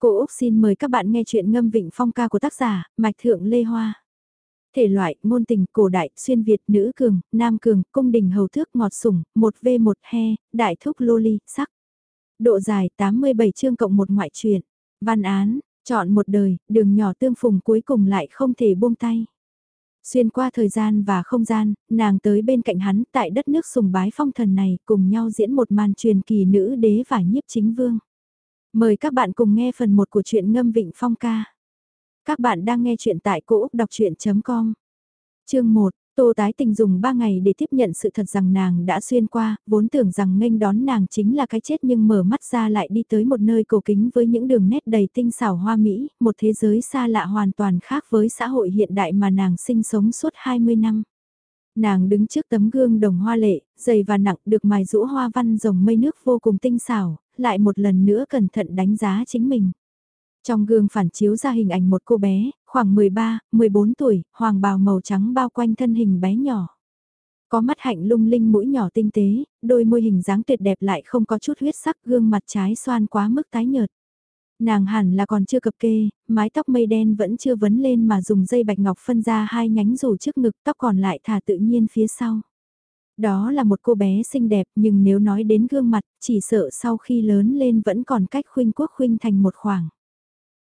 Cô Úc xin mời các bạn nghe chuyện ngâm vịnh phong ca của tác giả, Mạch Thượng Lê Hoa. Thể loại, ngôn tình, cổ đại, xuyên Việt, nữ cường, nam cường, cung đình hầu thước ngọt sủng, 1V1 he, đại thúc lô ly, sắc. Độ dài 87 chương cộng một ngoại truyện. Văn án, chọn một đời, đường nhỏ tương phùng cuối cùng lại không thể buông tay. Xuyên qua thời gian và không gian, nàng tới bên cạnh hắn tại đất nước sùng bái phong thần này cùng nhau diễn một màn truyền kỳ nữ đế và nhiếp chính vương. Mời các bạn cùng nghe phần 1 của truyện ngâm vịnh phong ca. Các bạn đang nghe truyện tại cỗ Úc Đọc Chuyện.com Chương 1 Tô tái tình dùng 3 ngày để tiếp nhận sự thật rằng nàng đã xuyên qua, vốn tưởng rằng nghênh đón nàng chính là cái chết nhưng mở mắt ra lại đi tới một nơi cổ kính với những đường nét đầy tinh xảo hoa mỹ, một thế giới xa lạ hoàn toàn khác với xã hội hiện đại mà nàng sinh sống suốt 20 năm. Nàng đứng trước tấm gương đồng hoa lệ, dày và nặng được mài rũ hoa văn rồng mây nước vô cùng tinh xảo, lại một lần nữa cẩn thận đánh giá chính mình. Trong gương phản chiếu ra hình ảnh một cô bé, khoảng 13, 14 tuổi, hoàng bào màu trắng bao quanh thân hình bé nhỏ. Có mắt hạnh lung linh mũi nhỏ tinh tế, đôi môi hình dáng tuyệt đẹp lại không có chút huyết sắc gương mặt trái xoan quá mức tái nhợt. Nàng hẳn là còn chưa cập kê, mái tóc mây đen vẫn chưa vấn lên mà dùng dây bạch ngọc phân ra hai nhánh rủ trước ngực tóc còn lại thả tự nhiên phía sau. Đó là một cô bé xinh đẹp nhưng nếu nói đến gương mặt, chỉ sợ sau khi lớn lên vẫn còn cách khuynh quốc khuynh thành một khoảng.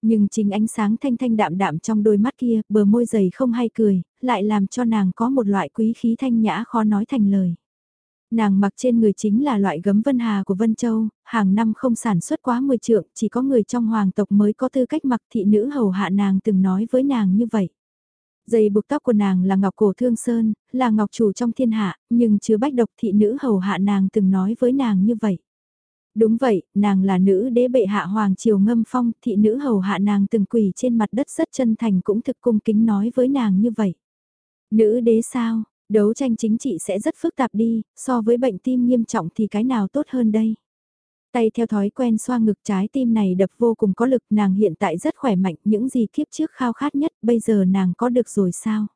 Nhưng chính ánh sáng thanh thanh đạm đạm trong đôi mắt kia, bờ môi dày không hay cười, lại làm cho nàng có một loại quý khí thanh nhã khó nói thành lời. Nàng mặc trên người chính là loại gấm vân hà của Vân Châu, hàng năm không sản xuất quá 10 trượng, chỉ có người trong hoàng tộc mới có tư cách mặc thị nữ hầu hạ nàng từng nói với nàng như vậy. Dây buộc tóc của nàng là ngọc cổ thương sơn, là ngọc chủ trong thiên hạ, nhưng chứa bách độc thị nữ hầu hạ nàng từng nói với nàng như vậy. Đúng vậy, nàng là nữ đế bệ hạ hoàng triều ngâm phong, thị nữ hầu hạ nàng từng quỳ trên mặt đất rất chân thành cũng thực cung kính nói với nàng như vậy. Nữ đế sao, đấu tranh chính trị sẽ rất phức tạp đi, so với bệnh tim nghiêm trọng thì cái nào tốt hơn đây? Tay theo thói quen xoa ngực trái tim này đập vô cùng có lực nàng hiện tại rất khỏe mạnh những gì kiếp trước khao khát nhất bây giờ nàng có được rồi sao?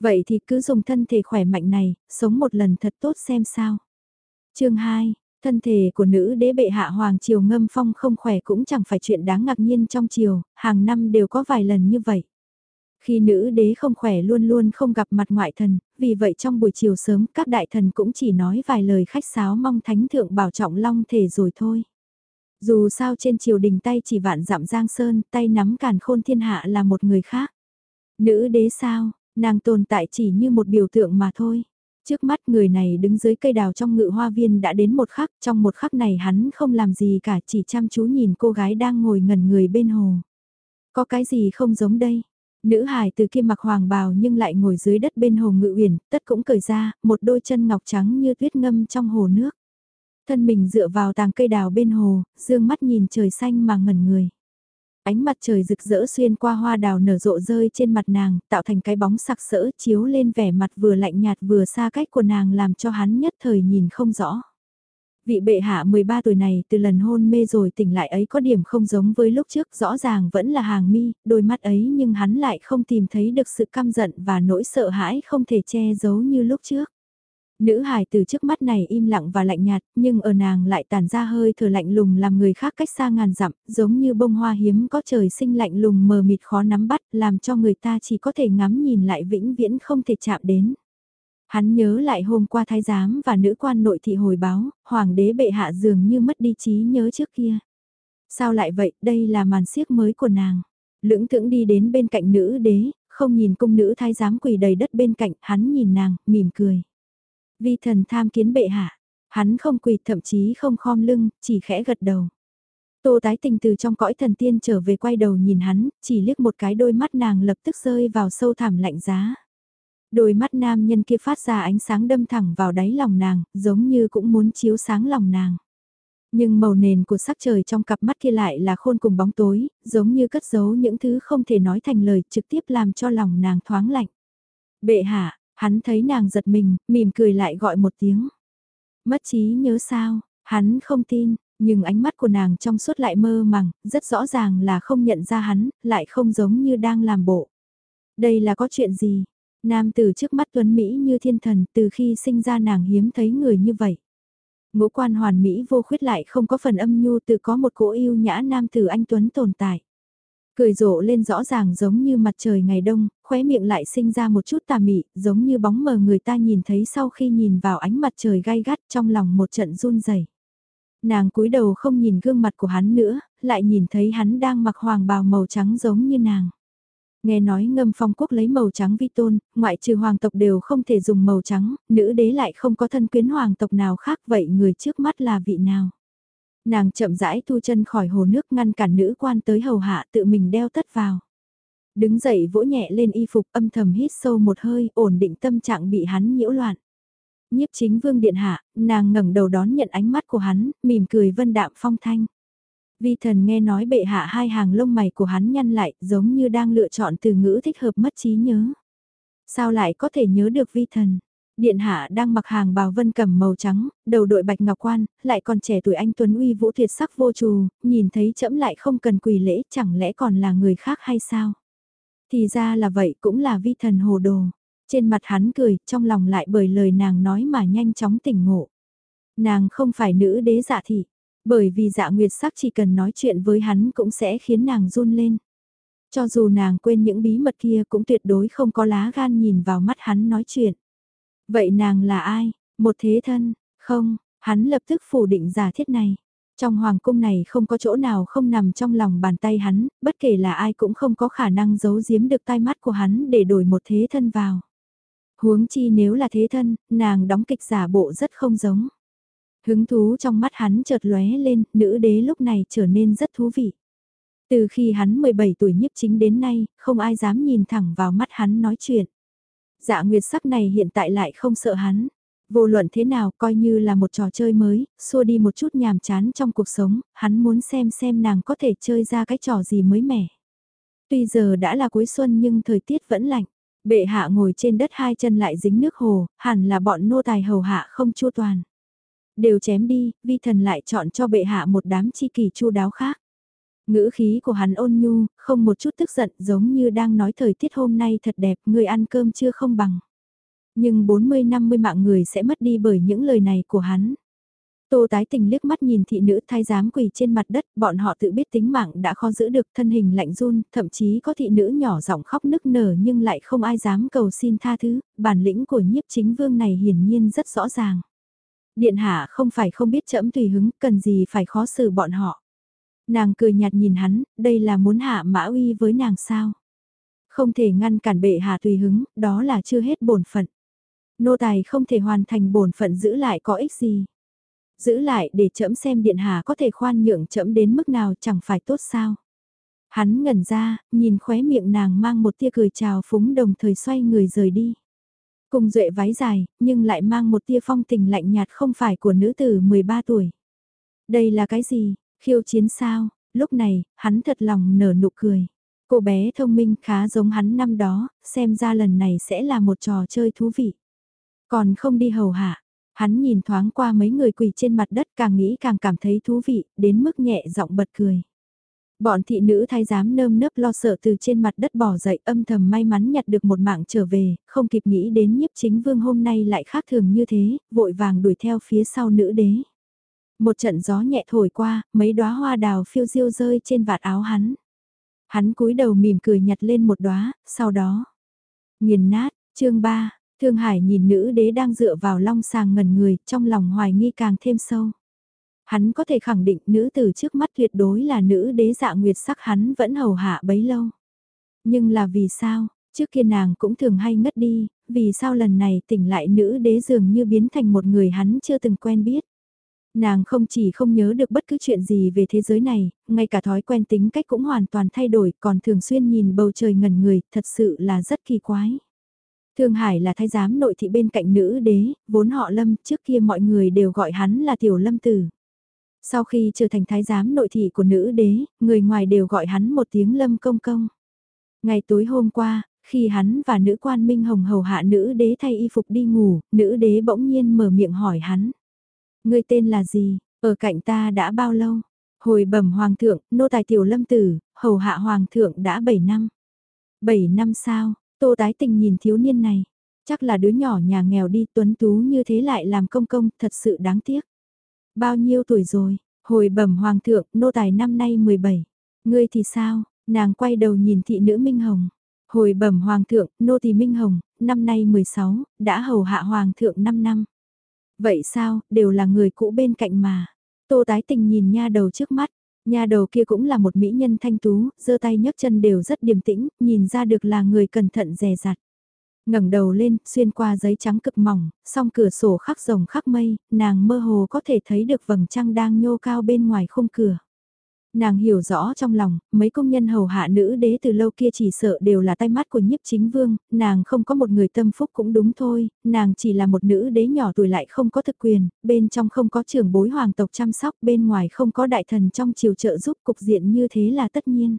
Vậy thì cứ dùng thân thể khỏe mạnh này, sống một lần thật tốt xem sao. chương 2, thân thể của nữ đế bệ hạ Hoàng Triều ngâm phong không khỏe cũng chẳng phải chuyện đáng ngạc nhiên trong triều, hàng năm đều có vài lần như vậy. Khi nữ đế không khỏe luôn luôn không gặp mặt ngoại thần, vì vậy trong buổi chiều sớm các đại thần cũng chỉ nói vài lời khách sáo mong thánh thượng bảo trọng long thể rồi thôi. Dù sao trên triều đình tay chỉ vạn dặm giang sơn, tay nắm càn khôn thiên hạ là một người khác. Nữ đế sao, nàng tồn tại chỉ như một biểu tượng mà thôi. Trước mắt người này đứng dưới cây đào trong ngự hoa viên đã đến một khắc, trong một khắc này hắn không làm gì cả chỉ chăm chú nhìn cô gái đang ngồi ngẩn người bên hồ. Có cái gì không giống đây? Nữ hài từ kia mặc hoàng bào nhưng lại ngồi dưới đất bên hồ ngự uyển, tất cũng cởi ra, một đôi chân ngọc trắng như tuyết ngâm trong hồ nước. Thân mình dựa vào tàng cây đào bên hồ, dương mắt nhìn trời xanh mà ngẩn người. Ánh mặt trời rực rỡ xuyên qua hoa đào nở rộ rơi trên mặt nàng, tạo thành cái bóng sặc sỡ chiếu lên vẻ mặt vừa lạnh nhạt vừa xa cách của nàng làm cho hắn nhất thời nhìn không rõ. Vị bệ hạ 13 tuổi này từ lần hôn mê rồi tỉnh lại ấy có điểm không giống với lúc trước rõ ràng vẫn là hàng mi, đôi mắt ấy nhưng hắn lại không tìm thấy được sự căm giận và nỗi sợ hãi không thể che giấu như lúc trước. Nữ hài từ trước mắt này im lặng và lạnh nhạt, nhưng ở nàng lại tàn ra hơi thở lạnh lùng làm người khác cách xa ngàn dặm, giống như bông hoa hiếm có trời sinh lạnh lùng mờ mịt khó nắm bắt, làm cho người ta chỉ có thể ngắm nhìn lại vĩnh viễn không thể chạm đến. Hắn nhớ lại hôm qua thái giám và nữ quan nội thị hồi báo, hoàng đế bệ hạ dường như mất đi trí nhớ trước kia. Sao lại vậy, đây là màn siếc mới của nàng. Lưỡng thưởng đi đến bên cạnh nữ đế, không nhìn cung nữ thái giám quỳ đầy đất bên cạnh, hắn nhìn nàng, mỉm cười. Vi thần tham kiến bệ hạ, hắn không quỳ thậm chí không khom lưng, chỉ khẽ gật đầu. Tô tái tình từ trong cõi thần tiên trở về quay đầu nhìn hắn, chỉ liếc một cái đôi mắt nàng lập tức rơi vào sâu thẳm lạnh giá. Đôi mắt nam nhân kia phát ra ánh sáng đâm thẳng vào đáy lòng nàng, giống như cũng muốn chiếu sáng lòng nàng. Nhưng màu nền của sắc trời trong cặp mắt kia lại là khôn cùng bóng tối, giống như cất giấu những thứ không thể nói thành lời trực tiếp làm cho lòng nàng thoáng lạnh. Bệ hạ, hắn thấy nàng giật mình, mỉm cười lại gọi một tiếng. Mất trí nhớ sao, hắn không tin, nhưng ánh mắt của nàng trong suốt lại mơ màng, rất rõ ràng là không nhận ra hắn, lại không giống như đang làm bộ. Đây là có chuyện gì? Nam từ trước mắt tuấn Mỹ như thiên thần từ khi sinh ra nàng hiếm thấy người như vậy. Ngũ quan hoàn mỹ vô khuyết lại không có phần âm nhu tự có một cỗ yêu nhã nam tử anh Tuấn tồn tại. Cười rộ lên rõ ràng giống như mặt trời ngày đông, khóe miệng lại sinh ra một chút tà mị, giống như bóng mờ người ta nhìn thấy sau khi nhìn vào ánh mặt trời gai gắt trong lòng một trận run rẩy. Nàng cúi đầu không nhìn gương mặt của hắn nữa, lại nhìn thấy hắn đang mặc hoàng bào màu trắng giống như nàng. Nghe nói ngâm phong quốc lấy màu trắng vi tôn, ngoại trừ hoàng tộc đều không thể dùng màu trắng, nữ đế lại không có thân quyến hoàng tộc nào khác vậy người trước mắt là vị nào. Nàng chậm rãi thu chân khỏi hồ nước ngăn cản nữ quan tới hầu hạ tự mình đeo tất vào. Đứng dậy vỗ nhẹ lên y phục âm thầm hít sâu một hơi ổn định tâm trạng bị hắn nhiễu loạn. Nhiếp chính vương điện hạ, nàng ngẩng đầu đón nhận ánh mắt của hắn, mỉm cười vân đạm phong thanh. Vi thần nghe nói bệ hạ hai hàng lông mày của hắn nhăn lại giống như đang lựa chọn từ ngữ thích hợp mất trí nhớ. Sao lại có thể nhớ được vi thần? Điện hạ đang mặc hàng bào vân cầm màu trắng, đầu đội bạch ngọc quan, lại còn trẻ tuổi anh Tuấn Uy vũ thiệt sắc vô trù, nhìn thấy chẫm lại không cần quỳ lễ chẳng lẽ còn là người khác hay sao? Thì ra là vậy cũng là vi thần hồ đồ. Trên mặt hắn cười, trong lòng lại bởi lời nàng nói mà nhanh chóng tỉnh ngộ. Nàng không phải nữ đế dạ thị, bởi vì dạ nguyệt sắc chỉ cần nói chuyện với hắn cũng sẽ khiến nàng run lên. Cho dù nàng quên những bí mật kia cũng tuyệt đối không có lá gan nhìn vào mắt hắn nói chuyện. Vậy nàng là ai? Một thế thân? Không, hắn lập tức phủ định giả thiết này. Trong hoàng cung này không có chỗ nào không nằm trong lòng bàn tay hắn, bất kể là ai cũng không có khả năng giấu giếm được tai mắt của hắn để đổi một thế thân vào. Huống chi nếu là thế thân, nàng đóng kịch giả bộ rất không giống. Hứng thú trong mắt hắn chợt lóe lên, nữ đế lúc này trở nên rất thú vị. Từ khi hắn 17 tuổi nhiếp chính đến nay, không ai dám nhìn thẳng vào mắt hắn nói chuyện. Dạ nguyệt sắc này hiện tại lại không sợ hắn. Vô luận thế nào coi như là một trò chơi mới, xua đi một chút nhàm chán trong cuộc sống, hắn muốn xem xem nàng có thể chơi ra cái trò gì mới mẻ. Tuy giờ đã là cuối xuân nhưng thời tiết vẫn lạnh. Bệ hạ ngồi trên đất hai chân lại dính nước hồ, hẳn là bọn nô tài hầu hạ không chua toàn. Đều chém đi, vi thần lại chọn cho bệ hạ một đám chi kỳ chu đáo khác. Ngữ khí của hắn ôn nhu, không một chút tức giận giống như đang nói thời tiết hôm nay thật đẹp, người ăn cơm chưa không bằng. Nhưng 40-50 mạng người sẽ mất đi bởi những lời này của hắn. Tô tái tình liếc mắt nhìn thị nữ thái giám quỳ trên mặt đất, bọn họ tự biết tính mạng đã khó giữ được thân hình lạnh run, thậm chí có thị nữ nhỏ giọng khóc nức nở nhưng lại không ai dám cầu xin tha thứ, bản lĩnh của nhiếp chính vương này hiển nhiên rất rõ ràng. Điện hạ không phải không biết trẫm tùy hứng, cần gì phải khó xử bọn họ. Nàng cười nhạt nhìn hắn, đây là muốn hạ mã uy với nàng sao? Không thể ngăn cản bệ hạ tùy hứng, đó là chưa hết bổn phận. Nô tài không thể hoàn thành bổn phận giữ lại có ích gì. Giữ lại để chậm xem điện hạ có thể khoan nhượng chậm đến mức nào chẳng phải tốt sao. Hắn ngẩn ra, nhìn khóe miệng nàng mang một tia cười chào phúng đồng thời xoay người rời đi. Cùng duệ váy dài, nhưng lại mang một tia phong tình lạnh nhạt không phải của nữ tử 13 tuổi. Đây là cái gì, khiêu chiến sao, lúc này, hắn thật lòng nở nụ cười. Cô bé thông minh khá giống hắn năm đó, xem ra lần này sẽ là một trò chơi thú vị. Còn không đi hầu hạ, hắn nhìn thoáng qua mấy người quỳ trên mặt đất càng nghĩ càng cảm thấy thú vị, đến mức nhẹ giọng bật cười. Bọn thị nữ thái giám nơm nớp lo sợ từ trên mặt đất bỏ dậy âm thầm may mắn nhặt được một mạng trở về, không kịp nghĩ đến nhiếp chính vương hôm nay lại khác thường như thế, vội vàng đuổi theo phía sau nữ đế. Một trận gió nhẹ thổi qua, mấy đóa hoa đào phiêu diêu rơi trên vạt áo hắn. Hắn cúi đầu mỉm cười nhặt lên một đóa, sau đó nghiền nát, chương 3, Thương Hải nhìn nữ đế đang dựa vào long sàng ngẩn người, trong lòng hoài nghi càng thêm sâu. Hắn có thể khẳng định nữ tử trước mắt tuyệt đối là nữ đế dạ nguyệt sắc hắn vẫn hầu hạ bấy lâu. Nhưng là vì sao, trước kia nàng cũng thường hay ngất đi, vì sao lần này tỉnh lại nữ đế dường như biến thành một người hắn chưa từng quen biết. Nàng không chỉ không nhớ được bất cứ chuyện gì về thế giới này, ngay cả thói quen tính cách cũng hoàn toàn thay đổi, còn thường xuyên nhìn bầu trời ngẩn người, thật sự là rất kỳ quái. Thương Hải là thái giám nội thị bên cạnh nữ đế, vốn họ lâm, trước kia mọi người đều gọi hắn là tiểu lâm tử. Sau khi trở thành thái giám nội thị của nữ đế, người ngoài đều gọi hắn một tiếng lâm công công. Ngày tối hôm qua, khi hắn và nữ quan minh hồng hầu hạ nữ đế thay y phục đi ngủ, nữ đế bỗng nhiên mở miệng hỏi hắn. Người tên là gì, ở cạnh ta đã bao lâu? Hồi bẩm hoàng thượng, nô tài tiểu lâm tử, hầu hạ hoàng thượng đã 7 năm. 7 năm sao, tô tái tình nhìn thiếu niên này. Chắc là đứa nhỏ nhà nghèo đi tuấn tú như thế lại làm công công, thật sự đáng tiếc. Bao nhiêu tuổi rồi? Hồi bẩm hoàng thượng, nô tài năm nay 17. Ngươi thì sao? Nàng quay đầu nhìn thị nữ Minh Hồng. Hồi bẩm hoàng thượng, nô tỳ Minh Hồng, năm nay 16, đã hầu hạ hoàng thượng 5 năm. Vậy sao, đều là người cũ bên cạnh mà. Tô tái tình nhìn nha đầu trước mắt, nha đầu kia cũng là một mỹ nhân thanh tú, giơ tay nhấc chân đều rất điềm tĩnh, nhìn ra được là người cẩn thận dè dặt ngẩng đầu lên, xuyên qua giấy trắng cực mỏng, song cửa sổ khắc rồng khắc mây, nàng mơ hồ có thể thấy được vầng trăng đang nhô cao bên ngoài khung cửa. Nàng hiểu rõ trong lòng, mấy công nhân hầu hạ nữ đế từ lâu kia chỉ sợ đều là tay mắt của nhiếp chính vương, nàng không có một người tâm phúc cũng đúng thôi, nàng chỉ là một nữ đế nhỏ tuổi lại không có thực quyền, bên trong không có trưởng bối hoàng tộc chăm sóc, bên ngoài không có đại thần trong chiều trợ giúp cục diện như thế là tất nhiên.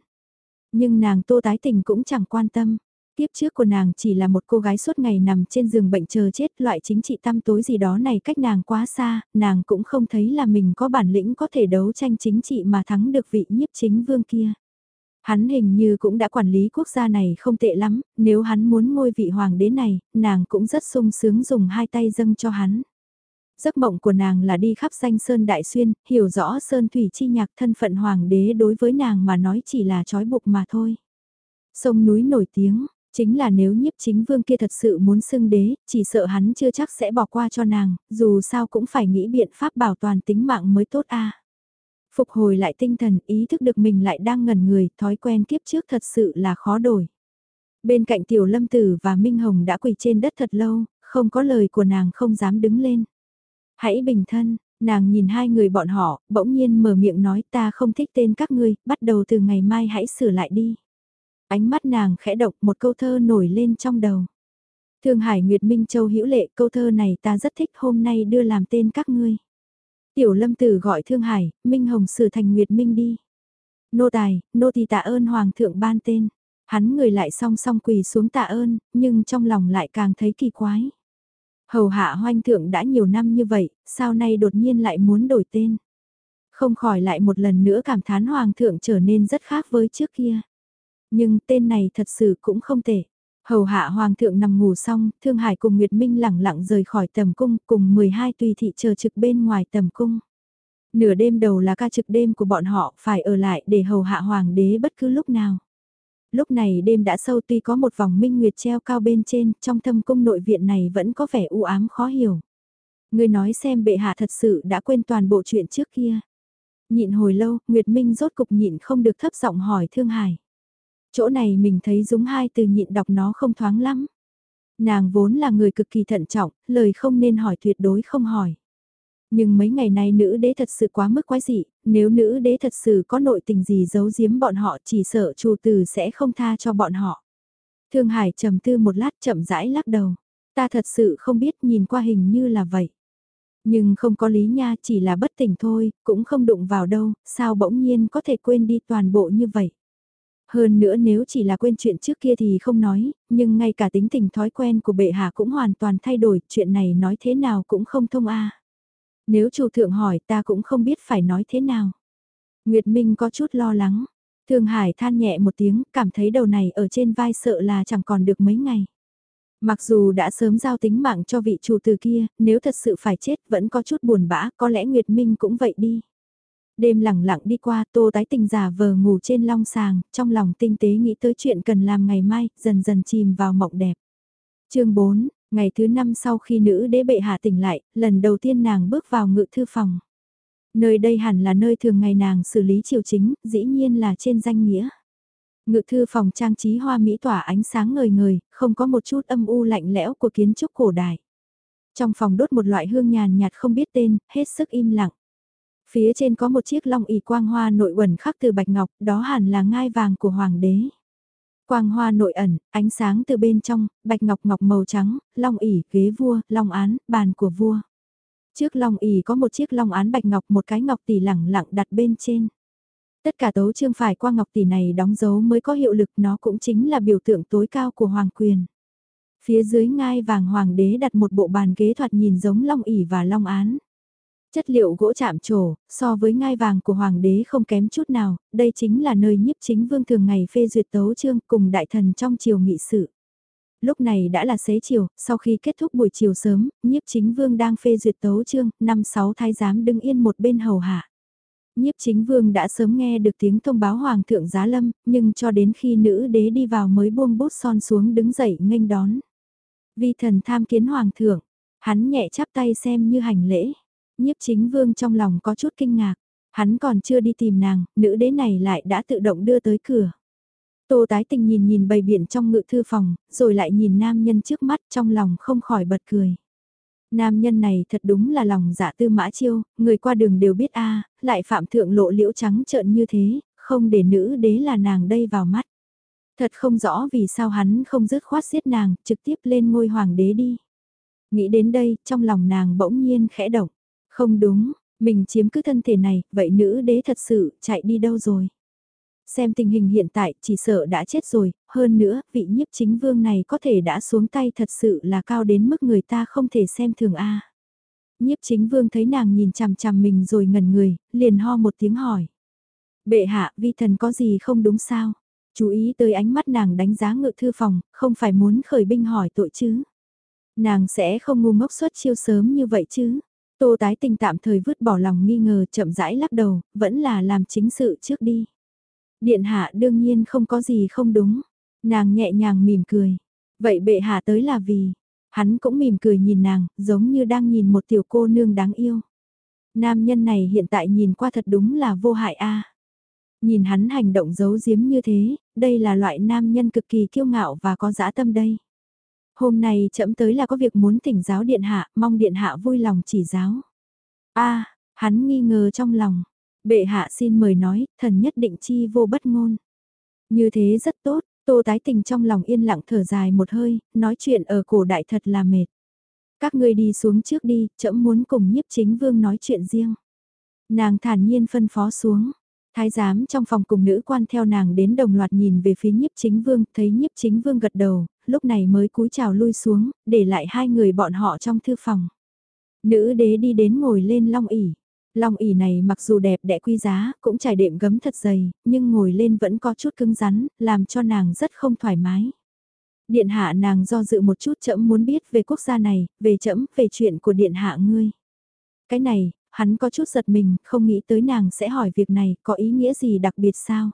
Nhưng nàng tô tái tình cũng chẳng quan tâm. Tiếp trước của nàng chỉ là một cô gái suốt ngày nằm trên giường bệnh chờ chết loại chính trị tăm tối gì đó này cách nàng quá xa, nàng cũng không thấy là mình có bản lĩnh có thể đấu tranh chính trị mà thắng được vị nhiếp chính vương kia. Hắn hình như cũng đã quản lý quốc gia này không tệ lắm, nếu hắn muốn ngôi vị hoàng đế này, nàng cũng rất sung sướng dùng hai tay dâng cho hắn. Giấc mộng của nàng là đi khắp danh Sơn Đại Xuyên, hiểu rõ Sơn Thủy Chi Nhạc thân phận hoàng đế đối với nàng mà nói chỉ là trói buộc mà thôi. Sông núi nổi tiếng, Chính là nếu nhiếp chính vương kia thật sự muốn xưng đế, chỉ sợ hắn chưa chắc sẽ bỏ qua cho nàng, dù sao cũng phải nghĩ biện pháp bảo toàn tính mạng mới tốt a. Phục hồi lại tinh thần, ý thức được mình lại đang ngẩn người, thói quen kiếp trước thật sự là khó đổi. Bên cạnh tiểu lâm tử và Minh Hồng đã quỳ trên đất thật lâu, không có lời của nàng không dám đứng lên. Hãy bình thân, nàng nhìn hai người bọn họ, bỗng nhiên mở miệng nói ta không thích tên các ngươi, bắt đầu từ ngày mai hãy sửa lại đi. Ánh mắt nàng khẽ động một câu thơ nổi lên trong đầu. Thương Hải Nguyệt Minh Châu hữu lệ câu thơ này ta rất thích hôm nay đưa làm tên các ngươi. Tiểu lâm tử gọi Thương Hải, Minh Hồng sử thành Nguyệt Minh đi. Nô tài, nô thì tạ ơn Hoàng thượng ban tên. Hắn người lại song song quỳ xuống tạ ơn, nhưng trong lòng lại càng thấy kỳ quái. Hầu hạ hoanh thượng đã nhiều năm như vậy, sao nay đột nhiên lại muốn đổi tên. Không khỏi lại một lần nữa cảm thán Hoàng thượng trở nên rất khác với trước kia. Nhưng tên này thật sự cũng không tệ. Hầu hạ hoàng thượng nằm ngủ xong, Thương Hải cùng Nguyệt Minh lẳng lặng rời khỏi tầm cung cùng 12 tùy thị chờ trực bên ngoài tầm cung. Nửa đêm đầu là ca trực đêm của bọn họ phải ở lại để hầu hạ hoàng đế bất cứ lúc nào. Lúc này đêm đã sâu tuy có một vòng minh nguyệt treo cao bên trên, trong thâm cung nội viện này vẫn có vẻ u ám khó hiểu. Người nói xem bệ hạ thật sự đã quên toàn bộ chuyện trước kia. Nhịn hồi lâu, Nguyệt Minh rốt cục nhịn không được thấp giọng hỏi Thương Hải. Chỗ này mình thấy dúng hai từ nhịn đọc nó không thoáng lắm. Nàng vốn là người cực kỳ thận trọng, lời không nên hỏi tuyệt đối không hỏi. Nhưng mấy ngày nay nữ đế thật sự quá mức quái dị, nếu nữ đế thật sự có nội tình gì giấu giếm bọn họ chỉ sợ chủ tử sẽ không tha cho bọn họ. Thương Hải trầm tư một lát chậm rãi lắc đầu. Ta thật sự không biết nhìn qua hình như là vậy. Nhưng không có lý nha chỉ là bất tỉnh thôi, cũng không đụng vào đâu, sao bỗng nhiên có thể quên đi toàn bộ như vậy. Hơn nữa nếu chỉ là quên chuyện trước kia thì không nói, nhưng ngay cả tính tình thói quen của bệ hạ cũng hoàn toàn thay đổi, chuyện này nói thế nào cũng không thông a. Nếu chủ thượng hỏi ta cũng không biết phải nói thế nào. Nguyệt Minh có chút lo lắng. thường Hải than nhẹ một tiếng, cảm thấy đầu này ở trên vai sợ là chẳng còn được mấy ngày. Mặc dù đã sớm giao tính mạng cho vị chủ từ kia, nếu thật sự phải chết vẫn có chút buồn bã, có lẽ Nguyệt Minh cũng vậy đi. Đêm lặng lặng đi qua tô tái tình giả vờ ngủ trên long sàng, trong lòng tinh tế nghĩ tới chuyện cần làm ngày mai, dần dần chìm vào mộng đẹp. chương 4, ngày thứ năm sau khi nữ đế bệ hạ tỉnh lại, lần đầu tiên nàng bước vào ngự thư phòng. Nơi đây hẳn là nơi thường ngày nàng xử lý triều chính, dĩ nhiên là trên danh nghĩa. Ngự thư phòng trang trí hoa mỹ tỏa ánh sáng ngời ngời, không có một chút âm u lạnh lẽo của kiến trúc cổ đại. Trong phòng đốt một loại hương nhàn nhạt không biết tên, hết sức im lặng. Phía trên có một chiếc long ỷ quang hoa nội uẩn khắc từ bạch ngọc, đó hẳn là ngai vàng của hoàng đế. Quang hoa nội ẩn, ánh sáng từ bên trong, bạch ngọc ngọc màu trắng, long ỷ, ghế vua, long án, bàn của vua. Trước long ỷ có một chiếc long án bạch ngọc một cái ngọc tỷ lẳng lặng đặt bên trên. Tất cả tấu chương phải qua ngọc tỷ này đóng dấu mới có hiệu lực nó cũng chính là biểu tượng tối cao của hoàng quyền. Phía dưới ngai vàng hoàng đế đặt một bộ bàn ghế thoạt nhìn giống long ỷ và long án. Chất liệu gỗ chạm trổ, so với ngai vàng của hoàng đế không kém chút nào, đây chính là nơi nhiếp chính vương thường ngày phê duyệt tấu chương cùng đại thần trong triều nghị sự. Lúc này đã là xế chiều, sau khi kết thúc buổi chiều sớm, nhiếp chính vương đang phê duyệt tấu chương, năm sáu thái giám đứng yên một bên hầu hạ. Nhiếp chính vương đã sớm nghe được tiếng thông báo hoàng thượng giá lâm, nhưng cho đến khi nữ đế đi vào mới buông bút son xuống đứng dậy nghênh đón. Vi thần tham kiến hoàng thượng, hắn nhẹ chắp tay xem như hành lễ. Nhiếp chính vương trong lòng có chút kinh ngạc, hắn còn chưa đi tìm nàng, nữ đế này lại đã tự động đưa tới cửa. Tô tái tình nhìn nhìn bầy biển trong ngự thư phòng, rồi lại nhìn nam nhân trước mắt trong lòng không khỏi bật cười. Nam nhân này thật đúng là lòng dạ tư mã chiêu, người qua đường đều biết a à, lại phạm thượng lộ liễu trắng trợn như thế, không để nữ đế là nàng đây vào mắt. Thật không rõ vì sao hắn không dứt khoát giết nàng, trực tiếp lên ngôi hoàng đế đi. Nghĩ đến đây, trong lòng nàng bỗng nhiên khẽ động. Không đúng, mình chiếm cứ thân thể này, vậy nữ đế thật sự chạy đi đâu rồi? Xem tình hình hiện tại chỉ sợ đã chết rồi, hơn nữa vị nhiếp chính vương này có thể đã xuống tay thật sự là cao đến mức người ta không thể xem thường a. Nhiếp chính vương thấy nàng nhìn chằm chằm mình rồi ngẩn người, liền ho một tiếng hỏi. Bệ hạ vi thần có gì không đúng sao? Chú ý tới ánh mắt nàng đánh giá ngự thư phòng, không phải muốn khởi binh hỏi tội chứ. Nàng sẽ không ngu ngốc xuất chiêu sớm như vậy chứ. Tô tái tình tạm thời vứt bỏ lòng nghi ngờ chậm rãi lắc đầu, vẫn là làm chính sự trước đi. Điện hạ đương nhiên không có gì không đúng. Nàng nhẹ nhàng mỉm cười. Vậy bệ hạ tới là vì, hắn cũng mỉm cười nhìn nàng, giống như đang nhìn một tiểu cô nương đáng yêu. Nam nhân này hiện tại nhìn qua thật đúng là vô hại a. Nhìn hắn hành động giấu giếm như thế, đây là loại nam nhân cực kỳ kiêu ngạo và có dã tâm đây. Hôm nay chậm tới là có việc muốn thỉnh giáo điện hạ, mong điện hạ vui lòng chỉ giáo. a hắn nghi ngờ trong lòng, Bệ hạ xin mời nói, thần nhất định chi vô bất ngôn. Như thế rất tốt, tô tái tình trong lòng yên lặng thở dài một hơi, nói chuyện ở cổ đại thật là mệt. Các ngươi đi xuống trước đi, trẫm muốn cùng nhiếp chính vương nói chuyện riêng. Nàng thản nhiên phân phó xuống. Thái giám trong phòng cùng nữ quan theo nàng đến đồng loạt nhìn về phía nhiếp chính vương, thấy nhiếp chính vương gật đầu, lúc này mới cúi chào lui xuống, để lại hai người bọn họ trong thư phòng. Nữ đế đi đến ngồi lên long ỉ. Long ỉ này mặc dù đẹp đẽ quý giá, cũng trải đệm gấm thật dày, nhưng ngồi lên vẫn có chút cứng rắn, làm cho nàng rất không thoải mái. Điện hạ nàng do dự một chút chậm muốn biết về quốc gia này, về chậm, về chuyện của điện hạ ngươi. Cái này, hắn có chút giật mình, không nghĩ tới nàng sẽ hỏi việc này, có ý nghĩa gì đặc biệt sao?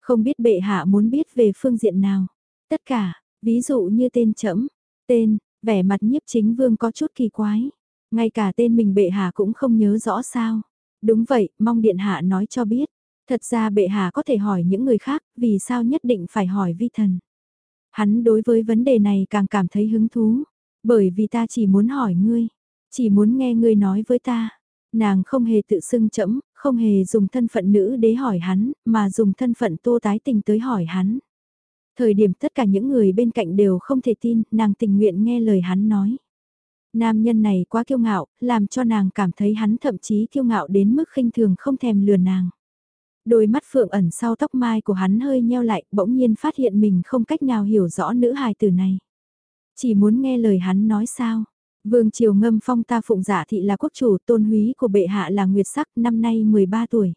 Không biết bệ hạ muốn biết về phương diện nào. Tất cả, ví dụ như tên chấm, tên, vẻ mặt nhiếp chính vương có chút kỳ quái. Ngay cả tên mình bệ hạ cũng không nhớ rõ sao. Đúng vậy, mong điện hạ nói cho biết. Thật ra bệ hạ có thể hỏi những người khác, vì sao nhất định phải hỏi vi thần. Hắn đối với vấn đề này càng cảm thấy hứng thú. Bởi vì ta chỉ muốn hỏi ngươi, chỉ muốn nghe ngươi nói với ta. Nàng không hề tự xưng chẫm, không hề dùng thân phận nữ đế hỏi hắn, mà dùng thân phận tô tái tình tới hỏi hắn. Thời điểm tất cả những người bên cạnh đều không thể tin, nàng tình nguyện nghe lời hắn nói. Nam nhân này quá kiêu ngạo, làm cho nàng cảm thấy hắn thậm chí kiêu ngạo đến mức khinh thường không thèm lừa nàng. Đôi mắt phượng ẩn sau tóc mai của hắn hơi nheo lại, bỗng nhiên phát hiện mình không cách nào hiểu rõ nữ hài tử này. Chỉ muốn nghe lời hắn nói sao. Vương Triều Ngâm phong ta phụng giả thị là quốc chủ tôn húy của bệ hạ là Nguyệt Sắc năm nay 13 tuổi.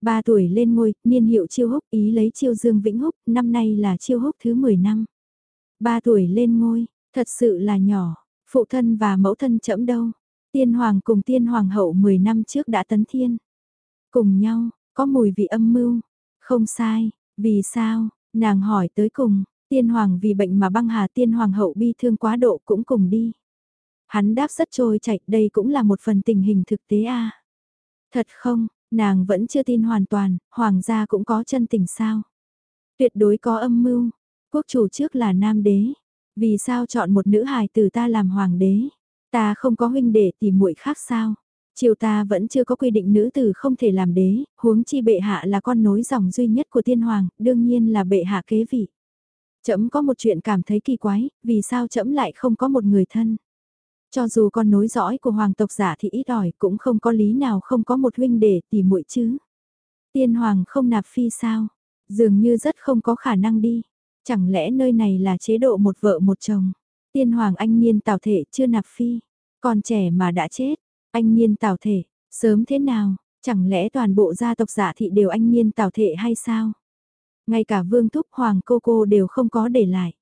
3 tuổi lên ngôi, niên hiệu chiêu húc ý lấy chiêu dương vĩnh húc, năm nay là chiêu húc thứ 10 năm. 3 tuổi lên ngôi, thật sự là nhỏ, Phụ thân và mẫu thân chẫm đâu? Tiên hoàng cùng tiên hoàng hậu 10 năm trước đã tấn thiên. Cùng nhau, có mùi vị âm mưu. Không sai, vì sao? Nàng hỏi tới cùng, tiên hoàng vì bệnh mà băng hà tiên hoàng hậu bi thương quá độ cũng cùng đi. Hắn đáp rất trôi chảy, đây cũng là một phần tình hình thực tế a. Thật không, nàng vẫn chưa tin hoàn toàn, hoàng gia cũng có chân tình sao? Tuyệt đối có âm mưu. Quốc chủ trước là nam đế, vì sao chọn một nữ hài từ ta làm hoàng đế? Ta không có huynh đệ tìm muội khác sao? Triều ta vẫn chưa có quy định nữ tử không thể làm đế, huống chi bệ hạ là con nối dòng duy nhất của tiên hoàng, đương nhiên là bệ hạ kế vị. Chấm có một chuyện cảm thấy kỳ quái, vì sao chấm lại không có một người thân? Cho dù con nối dõi của hoàng tộc giả thì ít ỏi cũng không có lý nào không có một huynh đệ tỉ muội chứ. Tiên hoàng không nạp phi sao? Dường như rất không có khả năng đi. Chẳng lẽ nơi này là chế độ một vợ một chồng? Tiên hoàng anh niên tào thể chưa nạp phi, còn trẻ mà đã chết, anh niên tào thể, sớm thế nào, chẳng lẽ toàn bộ gia tộc giả thị đều anh niên tào thể hay sao? Ngay cả vương thúc hoàng cô cô đều không có để lại.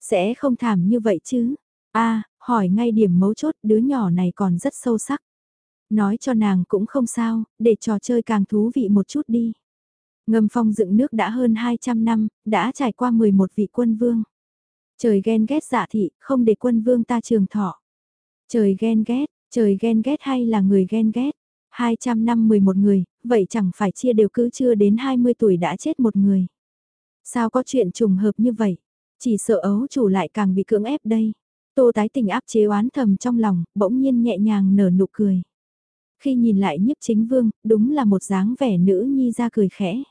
Sẽ không thảm như vậy chứ? a hỏi ngay điểm mấu chốt đứa nhỏ này còn rất sâu sắc. Nói cho nàng cũng không sao, để trò chơi càng thú vị một chút đi. Ngâm phong dựng nước đã hơn 200 năm, đã trải qua 11 vị quân vương. Trời ghen ghét dạ thị, không để quân vương ta trường thọ. Trời ghen ghét, trời ghen ghét hay là người ghen ghét? 200 năm 11 người, vậy chẳng phải chia đều cứ chưa đến 20 tuổi đã chết một người. Sao có chuyện trùng hợp như vậy? Chỉ sợ ấu chủ lại càng bị cưỡng ép đây. Tô tái tình áp chế oán thầm trong lòng, bỗng nhiên nhẹ nhàng nở nụ cười. Khi nhìn lại nhiếp chính vương, đúng là một dáng vẻ nữ nhi ra cười khẽ.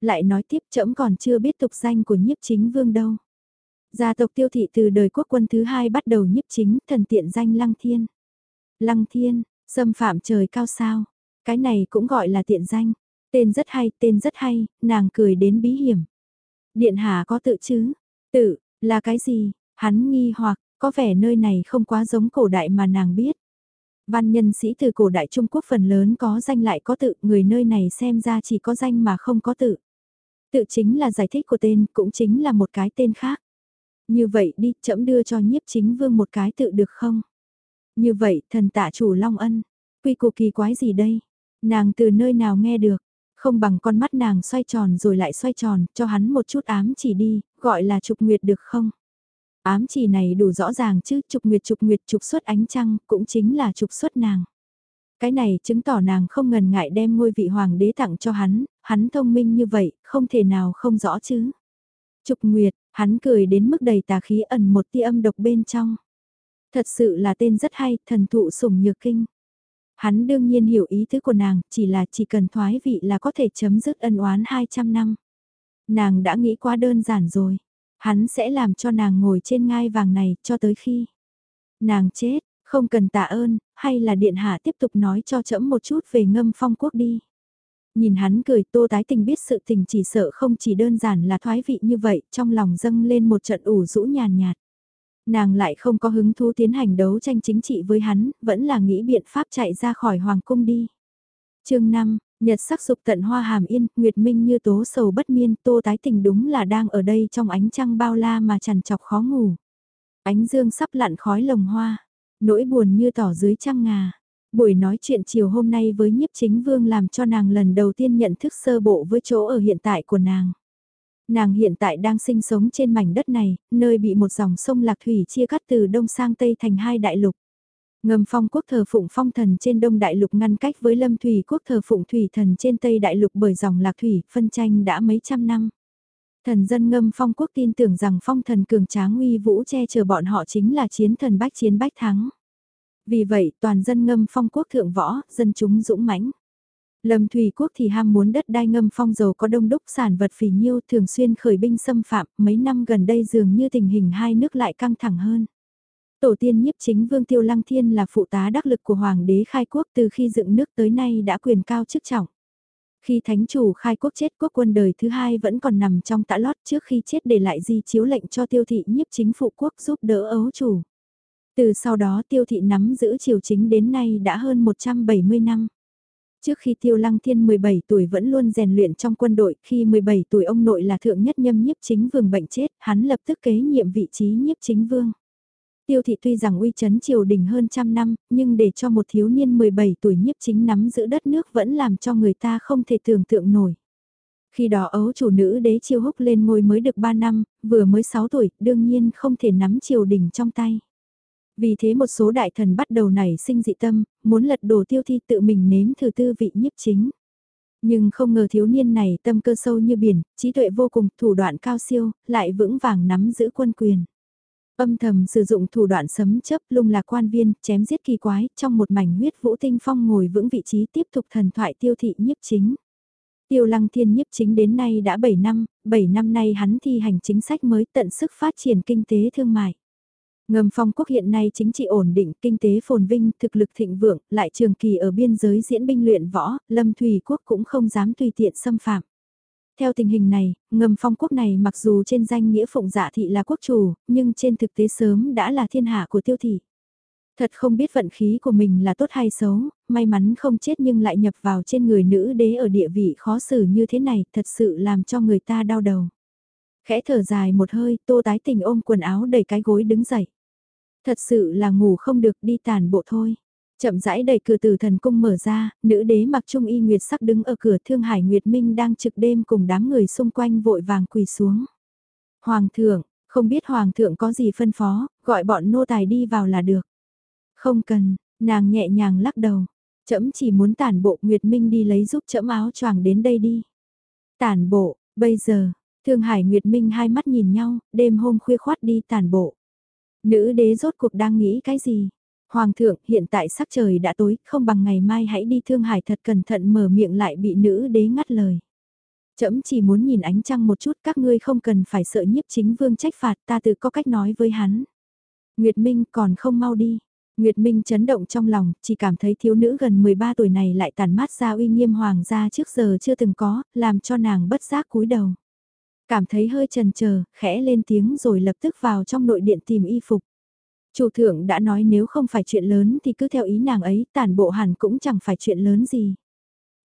Lại nói tiếp trẫm còn chưa biết tục danh của nhiếp chính vương đâu. Gia tộc tiêu thị từ đời quốc quân thứ hai bắt đầu nhiếp chính thần tiện danh Lăng Thiên. Lăng Thiên, xâm phạm trời cao sao. Cái này cũng gọi là tiện danh. Tên rất hay, tên rất hay, nàng cười đến bí hiểm. Điện hạ có tự chứ? Tự, là cái gì? Hắn nghi hoặc, có vẻ nơi này không quá giống cổ đại mà nàng biết. Văn nhân sĩ từ cổ đại Trung Quốc phần lớn có danh lại có tự, người nơi này xem ra chỉ có danh mà không có tự. Tự chính là giải thích của tên, cũng chính là một cái tên khác. Như vậy đi, chậm đưa cho nhiếp chính vương một cái tự được không? Như vậy, thần tạ chủ Long Ân, quy củ kỳ quái gì đây? Nàng từ nơi nào nghe được? Không bằng con mắt nàng xoay tròn rồi lại xoay tròn, cho hắn một chút ám chỉ đi, gọi là trục nguyệt được không? Ám chỉ này đủ rõ ràng chứ, trục nguyệt trục nguyệt trục xuất ánh trăng, cũng chính là trục xuất nàng. Cái này chứng tỏ nàng không ngần ngại đem ngôi vị hoàng đế tặng cho hắn, hắn thông minh như vậy, không thể nào không rõ chứ. Trục nguyệt, hắn cười đến mức đầy tà khí ẩn một tia âm độc bên trong. Thật sự là tên rất hay, thần thụ sủng nhược kinh. Hắn đương nhiên hiểu ý tứ của nàng, chỉ là chỉ cần thoái vị là có thể chấm dứt ân oán 200 năm. Nàng đã nghĩ quá đơn giản rồi. Hắn sẽ làm cho nàng ngồi trên ngai vàng này cho tới khi nàng chết, không cần tạ ơn, hay là điện hạ tiếp tục nói cho trẫm một chút về ngâm phong quốc đi. Nhìn hắn cười tô tái tình biết sự tình chỉ sợ không chỉ đơn giản là thoái vị như vậy, trong lòng dâng lên một trận ủ rũ nhàn nhạt. Nàng lại không có hứng thú tiến hành đấu tranh chính trị với hắn, vẫn là nghĩ biện pháp chạy ra khỏi hoàng cung đi. chương 5, Nhật sắc dục tận hoa hàm yên, Nguyệt Minh như tố sầu bất miên, tô tái tình đúng là đang ở đây trong ánh trăng bao la mà chằn chọc khó ngủ. Ánh dương sắp lặn khói lồng hoa, nỗi buồn như tỏ dưới trăng ngà. Buổi nói chuyện chiều hôm nay với nhiếp chính vương làm cho nàng lần đầu tiên nhận thức sơ bộ với chỗ ở hiện tại của nàng. Nàng hiện tại đang sinh sống trên mảnh đất này, nơi bị một dòng sông Lạc Thủy chia cắt từ đông sang tây thành hai đại lục. Ngầm phong quốc thờ phụng phong thần trên đông đại lục ngăn cách với lâm thủy quốc thờ phụng thủy thần trên tây đại lục bởi dòng lạc thủy, phân tranh đã mấy trăm năm. Thần dân ngâm phong quốc tin tưởng rằng phong thần cường tráng uy vũ che chở bọn họ chính là chiến thần bách chiến bách thắng. Vì vậy toàn dân ngâm phong quốc thượng võ, dân chúng dũng mãnh. Lâm Thủy Quốc thì ham muốn đất đai ngâm phong dầu có đông đúc sản vật phì nhiêu thường xuyên khởi binh xâm phạm, mấy năm gần đây dường như tình hình hai nước lại căng thẳng hơn. Tổ tiên nhiếp chính Vương Tiêu Lăng Thiên là phụ tá đắc lực của Hoàng đế khai quốc từ khi dựng nước tới nay đã quyền cao chức trọng. Khi thánh chủ khai quốc chết quốc quân đời thứ hai vẫn còn nằm trong tã lót trước khi chết để lại di chiếu lệnh cho tiêu thị nhiếp chính phụ quốc giúp đỡ ấu chủ. Từ sau đó tiêu thị nắm giữ triều chính đến nay đã hơn 170 năm. Trước khi Tiêu Lăng Thiên 17 tuổi vẫn luôn rèn luyện trong quân đội, khi 17 tuổi ông nội là thượng nhất nhâm nhiếp chính vương bệnh chết, hắn lập tức kế nhiệm vị trí nhiếp chính vương. Tiêu thị tuy rằng uy chấn triều đình hơn trăm năm, nhưng để cho một thiếu niên 17 tuổi nhiếp chính nắm giữ đất nước vẫn làm cho người ta không thể tưởng tượng nổi. Khi đó ấu chủ nữ đế chiêu húc lên ngôi mới được 3 năm, vừa mới 6 tuổi, đương nhiên không thể nắm triều đình trong tay. Vì thế một số đại thần bắt đầu nảy sinh dị tâm, muốn lật đổ tiêu thi tự mình nếm thử tư vị nhiếp chính. Nhưng không ngờ thiếu niên này tâm cơ sâu như biển, trí tuệ vô cùng, thủ đoạn cao siêu, lại vững vàng nắm giữ quân quyền. Âm thầm sử dụng thủ đoạn sấm chấp lung lạc quan viên, chém giết kỳ quái, trong một mảnh huyết vũ tinh phong ngồi vững vị trí tiếp tục thần thoại tiêu thị nhiếp chính. Tiêu lăng thiên nhiếp chính đến nay đã 7 năm, 7 năm nay hắn thi hành chính sách mới tận sức phát triển kinh tế thương mại. Ngầm phong quốc hiện nay chính trị ổn định, kinh tế phồn vinh, thực lực thịnh vượng, lại trường kỳ ở biên giới diễn binh luyện võ, lâm thủy quốc cũng không dám tùy tiện xâm phạm. Theo tình hình này, ngầm phong quốc này mặc dù trên danh nghĩa phụng dạ thị là quốc chủ, nhưng trên thực tế sớm đã là thiên hạ của tiêu thị. Thật không biết vận khí của mình là tốt hay xấu, may mắn không chết nhưng lại nhập vào trên người nữ đế ở địa vị khó xử như thế này, thật sự làm cho người ta đau đầu. Khẽ thở dài một hơi, tô tái tình ôm quần áo đầy cái gối đứng dậy. Thật sự là ngủ không được đi tàn bộ thôi. Chậm rãi đẩy cửa từ thần cung mở ra, nữ đế mặc trung y nguyệt sắc đứng ở cửa thương hải nguyệt minh đang trực đêm cùng đám người xung quanh vội vàng quỳ xuống. Hoàng thượng, không biết hoàng thượng có gì phân phó, gọi bọn nô tài đi vào là được. Không cần, nàng nhẹ nhàng lắc đầu. Chậm chỉ muốn tản bộ Nguyệt Minh đi lấy giúp chậm áo choàng đến đây đi. Tản bộ, bây giờ, Thương Hải Nguyệt Minh hai mắt nhìn nhau, đêm hôm khuya khoát đi tản bộ. Nữ đế rốt cuộc đang nghĩ cái gì? Hoàng thượng, hiện tại sắc trời đã tối, không bằng ngày mai hãy đi Thương Hải thật cẩn thận mở miệng lại bị nữ đế ngắt lời. Chấm chỉ muốn nhìn ánh trăng một chút, các ngươi không cần phải sợ nhiếp chính vương trách phạt, ta tự có cách nói với hắn. Nguyệt Minh còn không mau đi. Nguyệt Minh chấn động trong lòng, chỉ cảm thấy thiếu nữ gần 13 tuổi này lại tàn mát ra uy nghiêm hoàng gia trước giờ chưa từng có, làm cho nàng bất giác cúi đầu. Cảm thấy hơi trần chờ khẽ lên tiếng rồi lập tức vào trong nội điện tìm y phục. Chủ thượng đã nói nếu không phải chuyện lớn thì cứ theo ý nàng ấy, tản bộ hẳn cũng chẳng phải chuyện lớn gì.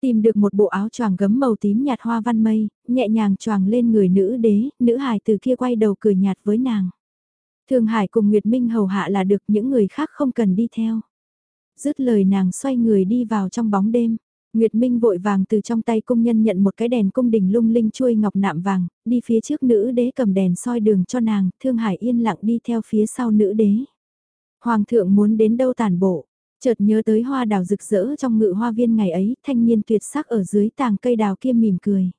Tìm được một bộ áo choàng gấm màu tím nhạt hoa văn mây, nhẹ nhàng choàng lên người nữ đế, nữ hài từ kia quay đầu cười nhạt với nàng. Thương Hải cùng Nguyệt Minh hầu hạ là được những người khác không cần đi theo. Dứt lời nàng xoay người đi vào trong bóng đêm. Nguyệt Minh vội vàng từ trong tay công nhân nhận một cái đèn cung đình lung linh chuôi ngọc nạm vàng, đi phía trước nữ đế cầm đèn soi đường cho nàng, Thương Hải yên lặng đi theo phía sau nữ đế. Hoàng thượng muốn đến đâu tàn bộ, chợt nhớ tới hoa đào rực rỡ trong ngự hoa viên ngày ấy, thanh niên tuyệt sắc ở dưới tàng cây đào kia mỉm cười.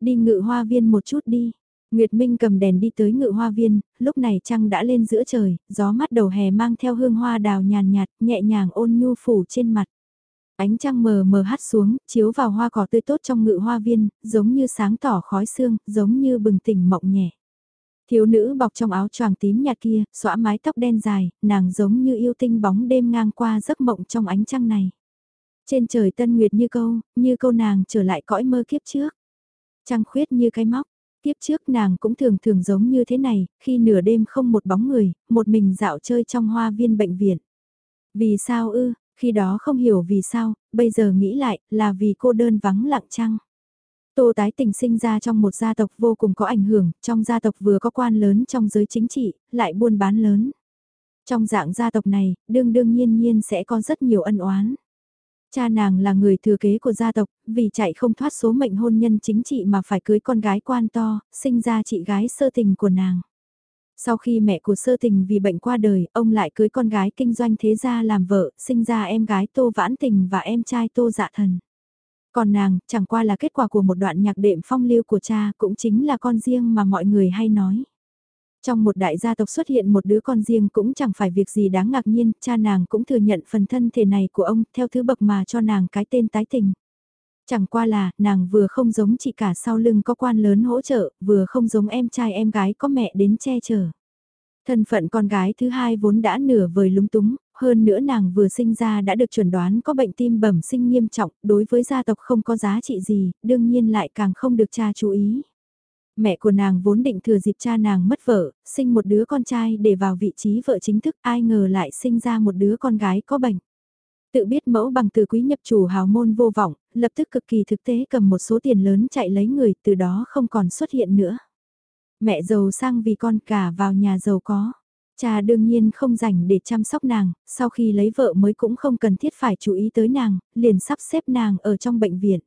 Đi ngự hoa viên một chút đi. Nguyệt Minh cầm đèn đi tới ngự hoa viên, lúc này trăng đã lên giữa trời, gió mắt đầu hè mang theo hương hoa đào nhàn nhạt, nhẹ nhàng ôn nhu phủ trên mặt. Ánh trăng mờ mờ hắt xuống, chiếu vào hoa cỏ tươi tốt trong ngự hoa viên, giống như sáng tỏ khói sương, giống như bừng tỉnh mộng nhẹ. Thiếu nữ bọc trong áo choàng tím nhạt kia, xõa mái tóc đen dài, nàng giống như yêu tinh bóng đêm ngang qua giấc mộng trong ánh trăng này. Trên trời tân nguyệt như câu, như câu nàng trở lại cõi mơ kiếp trước. Trăng khuyết như cái móc, kiếp trước nàng cũng thường thường giống như thế này, khi nửa đêm không một bóng người, một mình dạo chơi trong hoa viên bệnh viện. Vì sao ư, khi đó không hiểu vì sao, bây giờ nghĩ lại là vì cô đơn vắng lặng trăng. Tô tái tình sinh ra trong một gia tộc vô cùng có ảnh hưởng, trong gia tộc vừa có quan lớn trong giới chính trị, lại buôn bán lớn. Trong dạng gia tộc này, đương đương nhiên nhiên sẽ có rất nhiều ân oán. Cha nàng là người thừa kế của gia tộc, vì chạy không thoát số mệnh hôn nhân chính trị mà phải cưới con gái quan to, sinh ra chị gái sơ tình của nàng. Sau khi mẹ của sơ tình vì bệnh qua đời, ông lại cưới con gái kinh doanh thế gia làm vợ, sinh ra em gái Tô Vãn Tình và em trai Tô Dạ Thần. Còn nàng, chẳng qua là kết quả của một đoạn nhạc đệm phong lưu của cha, cũng chính là con riêng mà mọi người hay nói. Trong một đại gia tộc xuất hiện một đứa con riêng cũng chẳng phải việc gì đáng ngạc nhiên, cha nàng cũng thừa nhận phần thân thể này của ông theo thứ bậc mà cho nàng cái tên tái tình. Chẳng qua là, nàng vừa không giống chị cả sau lưng có quan lớn hỗ trợ, vừa không giống em trai em gái có mẹ đến che chở. Thân phận con gái thứ hai vốn đã nửa vời lúng túng, hơn nữa nàng vừa sinh ra đã được chuẩn đoán có bệnh tim bẩm sinh nghiêm trọng, đối với gia tộc không có giá trị gì, đương nhiên lại càng không được cha chú ý. Mẹ của nàng vốn định thừa dịp cha nàng mất vợ, sinh một đứa con trai để vào vị trí vợ chính thức, ai ngờ lại sinh ra một đứa con gái có bệnh. Tự biết mẫu bằng từ quý nhập chủ hào môn vô vọng, lập tức cực kỳ thực tế cầm một số tiền lớn chạy lấy người, từ đó không còn xuất hiện nữa. Mẹ giàu sang vì con cả vào nhà giàu có. Cha đương nhiên không rảnh để chăm sóc nàng, sau khi lấy vợ mới cũng không cần thiết phải chú ý tới nàng, liền sắp xếp nàng ở trong bệnh viện.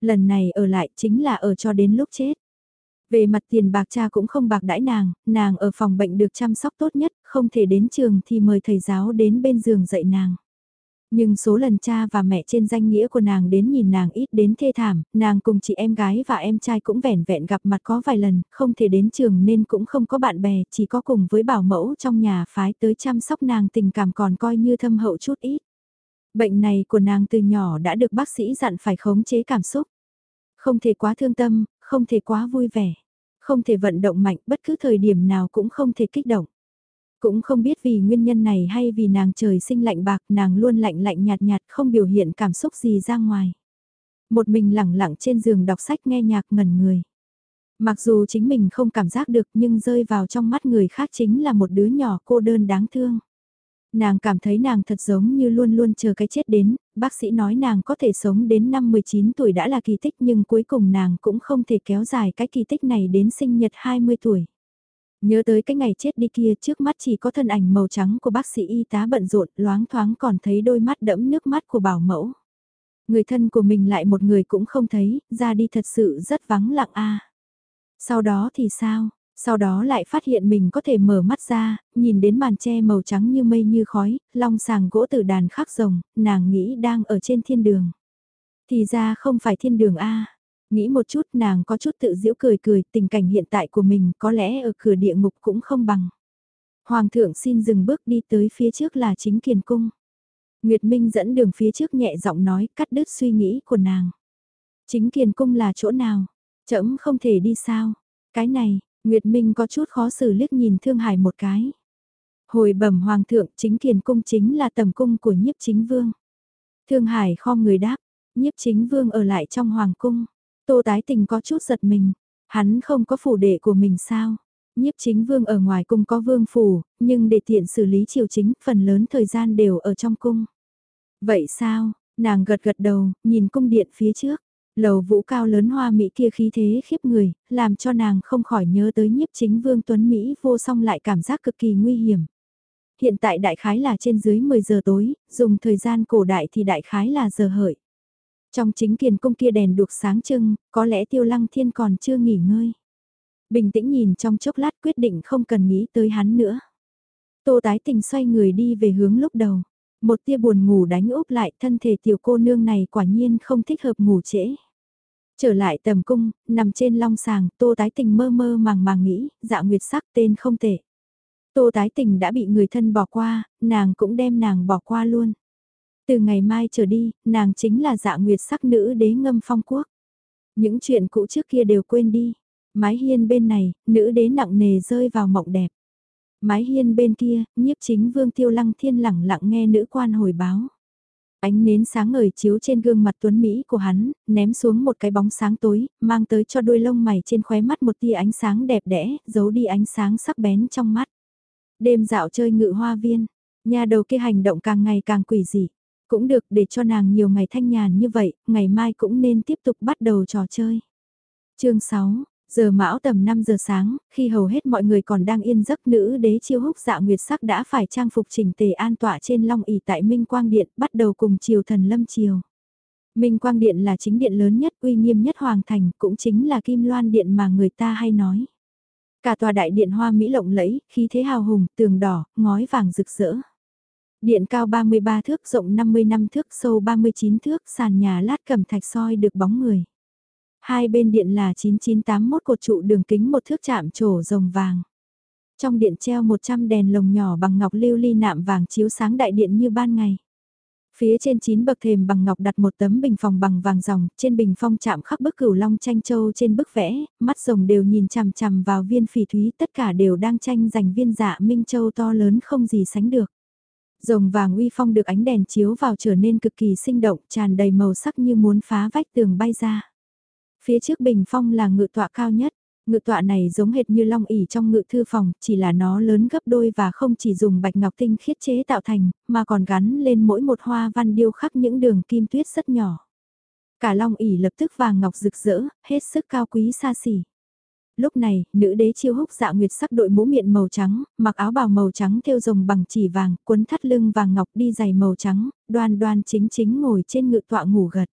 Lần này ở lại chính là ở cho đến lúc chết. Về mặt tiền bạc cha cũng không bạc đãi nàng, nàng ở phòng bệnh được chăm sóc tốt nhất, không thể đến trường thì mời thầy giáo đến bên giường dạy nàng. Nhưng số lần cha và mẹ trên danh nghĩa của nàng đến nhìn nàng ít đến thê thảm, nàng cùng chị em gái và em trai cũng vẻn vẹn gặp mặt có vài lần, không thể đến trường nên cũng không có bạn bè, chỉ có cùng với bảo mẫu trong nhà phái tới chăm sóc nàng tình cảm còn coi như thâm hậu chút ít. Bệnh này của nàng từ nhỏ đã được bác sĩ dặn phải khống chế cảm xúc. Không thể quá thương tâm, không thể quá vui vẻ, không thể vận động mạnh bất cứ thời điểm nào cũng không thể kích động. Cũng không biết vì nguyên nhân này hay vì nàng trời sinh lạnh bạc nàng luôn lạnh lạnh nhạt nhạt không biểu hiện cảm xúc gì ra ngoài. Một mình lẳng lặng trên giường đọc sách nghe nhạc ngẩn người. Mặc dù chính mình không cảm giác được nhưng rơi vào trong mắt người khác chính là một đứa nhỏ cô đơn đáng thương. Nàng cảm thấy nàng thật giống như luôn luôn chờ cái chết đến, bác sĩ nói nàng có thể sống đến năm 19 tuổi đã là kỳ tích nhưng cuối cùng nàng cũng không thể kéo dài cái kỳ tích này đến sinh nhật 20 tuổi. Nhớ tới cái ngày chết đi kia trước mắt chỉ có thân ảnh màu trắng của bác sĩ y tá bận rộn loáng thoáng còn thấy đôi mắt đẫm nước mắt của bảo mẫu. Người thân của mình lại một người cũng không thấy, ra đi thật sự rất vắng lặng a. Sau đó thì sao? Sau đó lại phát hiện mình có thể mở mắt ra, nhìn đến màn tre màu trắng như mây như khói, long sàng gỗ từ đàn khắc rồng, nàng nghĩ đang ở trên thiên đường. Thì ra không phải thiên đường A. Nghĩ một chút nàng có chút tự giễu cười cười, tình cảnh hiện tại của mình có lẽ ở cửa địa ngục cũng không bằng. Hoàng thượng xin dừng bước đi tới phía trước là chính kiền cung. Nguyệt Minh dẫn đường phía trước nhẹ giọng nói cắt đứt suy nghĩ của nàng. Chính kiền cung là chỗ nào? Chấm không thể đi sao? Cái này, Nguyệt Minh có chút khó xử liếc nhìn Thương Hải một cái. Hồi bẩm Hoàng thượng chính kiền cung chính là tầm cung của nhiếp chính vương. Thương Hải kho người đáp, nhiếp chính vương ở lại trong Hoàng cung. Tô tái tình có chút giật mình, hắn không có phủ đệ của mình sao? Nhiếp chính vương ở ngoài cung có vương phủ, nhưng để tiện xử lý triều chính, phần lớn thời gian đều ở trong cung. Vậy sao, nàng gật gật đầu, nhìn cung điện phía trước, lầu vũ cao lớn hoa Mỹ kia khí thế khiếp người, làm cho nàng không khỏi nhớ tới nhiếp chính vương Tuấn Mỹ vô song lại cảm giác cực kỳ nguy hiểm. Hiện tại đại khái là trên dưới 10 giờ tối, dùng thời gian cổ đại thì đại khái là giờ hợi. Trong chính kiền cung kia đèn đuộc sáng trưng, có lẽ tiêu lăng thiên còn chưa nghỉ ngơi. Bình tĩnh nhìn trong chốc lát quyết định không cần nghĩ tới hắn nữa. Tô tái tình xoay người đi về hướng lúc đầu. Một tia buồn ngủ đánh úp lại thân thể tiểu cô nương này quả nhiên không thích hợp ngủ trễ. Trở lại tầm cung, nằm trên long sàng, tô tái tình mơ mơ màng màng nghĩ, dạ nguyệt sắc tên không tệ. Tô tái tình đã bị người thân bỏ qua, nàng cũng đem nàng bỏ qua luôn. Từ ngày mai trở đi, nàng chính là dạ nguyệt sắc nữ đế ngâm phong quốc. Những chuyện cũ trước kia đều quên đi. Mái hiên bên này, nữ đế nặng nề rơi vào mộng đẹp. Mái hiên bên kia, nhiếp chính vương tiêu lăng thiên lẳng lặng nghe nữ quan hồi báo. Ánh nến sáng ngời chiếu trên gương mặt tuấn Mỹ của hắn, ném xuống một cái bóng sáng tối, mang tới cho đôi lông mày trên khóe mắt một tia ánh sáng đẹp đẽ, giấu đi ánh sáng sắc bén trong mắt. Đêm dạo chơi ngự hoa viên, nhà đầu kia hành động càng ngày càng quỷ dị. Cũng được để cho nàng nhiều ngày thanh nhàn như vậy, ngày mai cũng nên tiếp tục bắt đầu trò chơi. chương 6, giờ mão tầm 5 giờ sáng, khi hầu hết mọi người còn đang yên giấc nữ đế chiêu húc dạ nguyệt sắc đã phải trang phục chỉnh tề an tọa trên long ỷ tại Minh Quang Điện bắt đầu cùng triều thần lâm triều. Minh Quang Điện là chính điện lớn nhất uy nghiêm nhất hoàng thành cũng chính là kim loan điện mà người ta hay nói. Cả tòa đại điện hoa mỹ lộng lẫy, khí thế hào hùng, tường đỏ, ngói vàng rực rỡ. Điện cao 33 thước, rộng 55 thước, sâu 39 thước, sàn nhà lát cẩm thạch soi được bóng người. Hai bên điện là 9981 cột trụ đường kính một thước chạm trổ rồng vàng. Trong điện treo 100 đèn lồng nhỏ bằng ngọc lưu ly nạm vàng chiếu sáng đại điện như ban ngày. Phía trên 9 bậc thềm bằng ngọc đặt một tấm bình phòng bằng vàng ròng, trên bình phong chạm khắc bức cửu long tranh châu trên bức vẽ, mắt rồng đều nhìn chằm chằm vào viên phỉ thúy tất cả đều đang tranh giành viên dạ minh châu to lớn không gì sánh được. Rồng vàng uy phong được ánh đèn chiếu vào trở nên cực kỳ sinh động, tràn đầy màu sắc như muốn phá vách tường bay ra. Phía trước bình phong là ngự tọa cao nhất, ngự tọa này giống hệt như long ỉ trong ngự thư phòng, chỉ là nó lớn gấp đôi và không chỉ dùng bạch ngọc tinh khiết chế tạo thành, mà còn gắn lên mỗi một hoa văn điêu khắc những đường kim tuyết rất nhỏ. Cả long ỉ lập tức vàng ngọc rực rỡ, hết sức cao quý xa xỉ. Lúc này, nữ đế chiêu húc dạ nguyệt sắc đội mũ miệng màu trắng, mặc áo bào màu trắng thêu rồng bằng chỉ vàng, quấn thắt lưng vàng ngọc đi giày màu trắng, đoan đoan chính chính ngồi trên ngự tọa ngủ gật.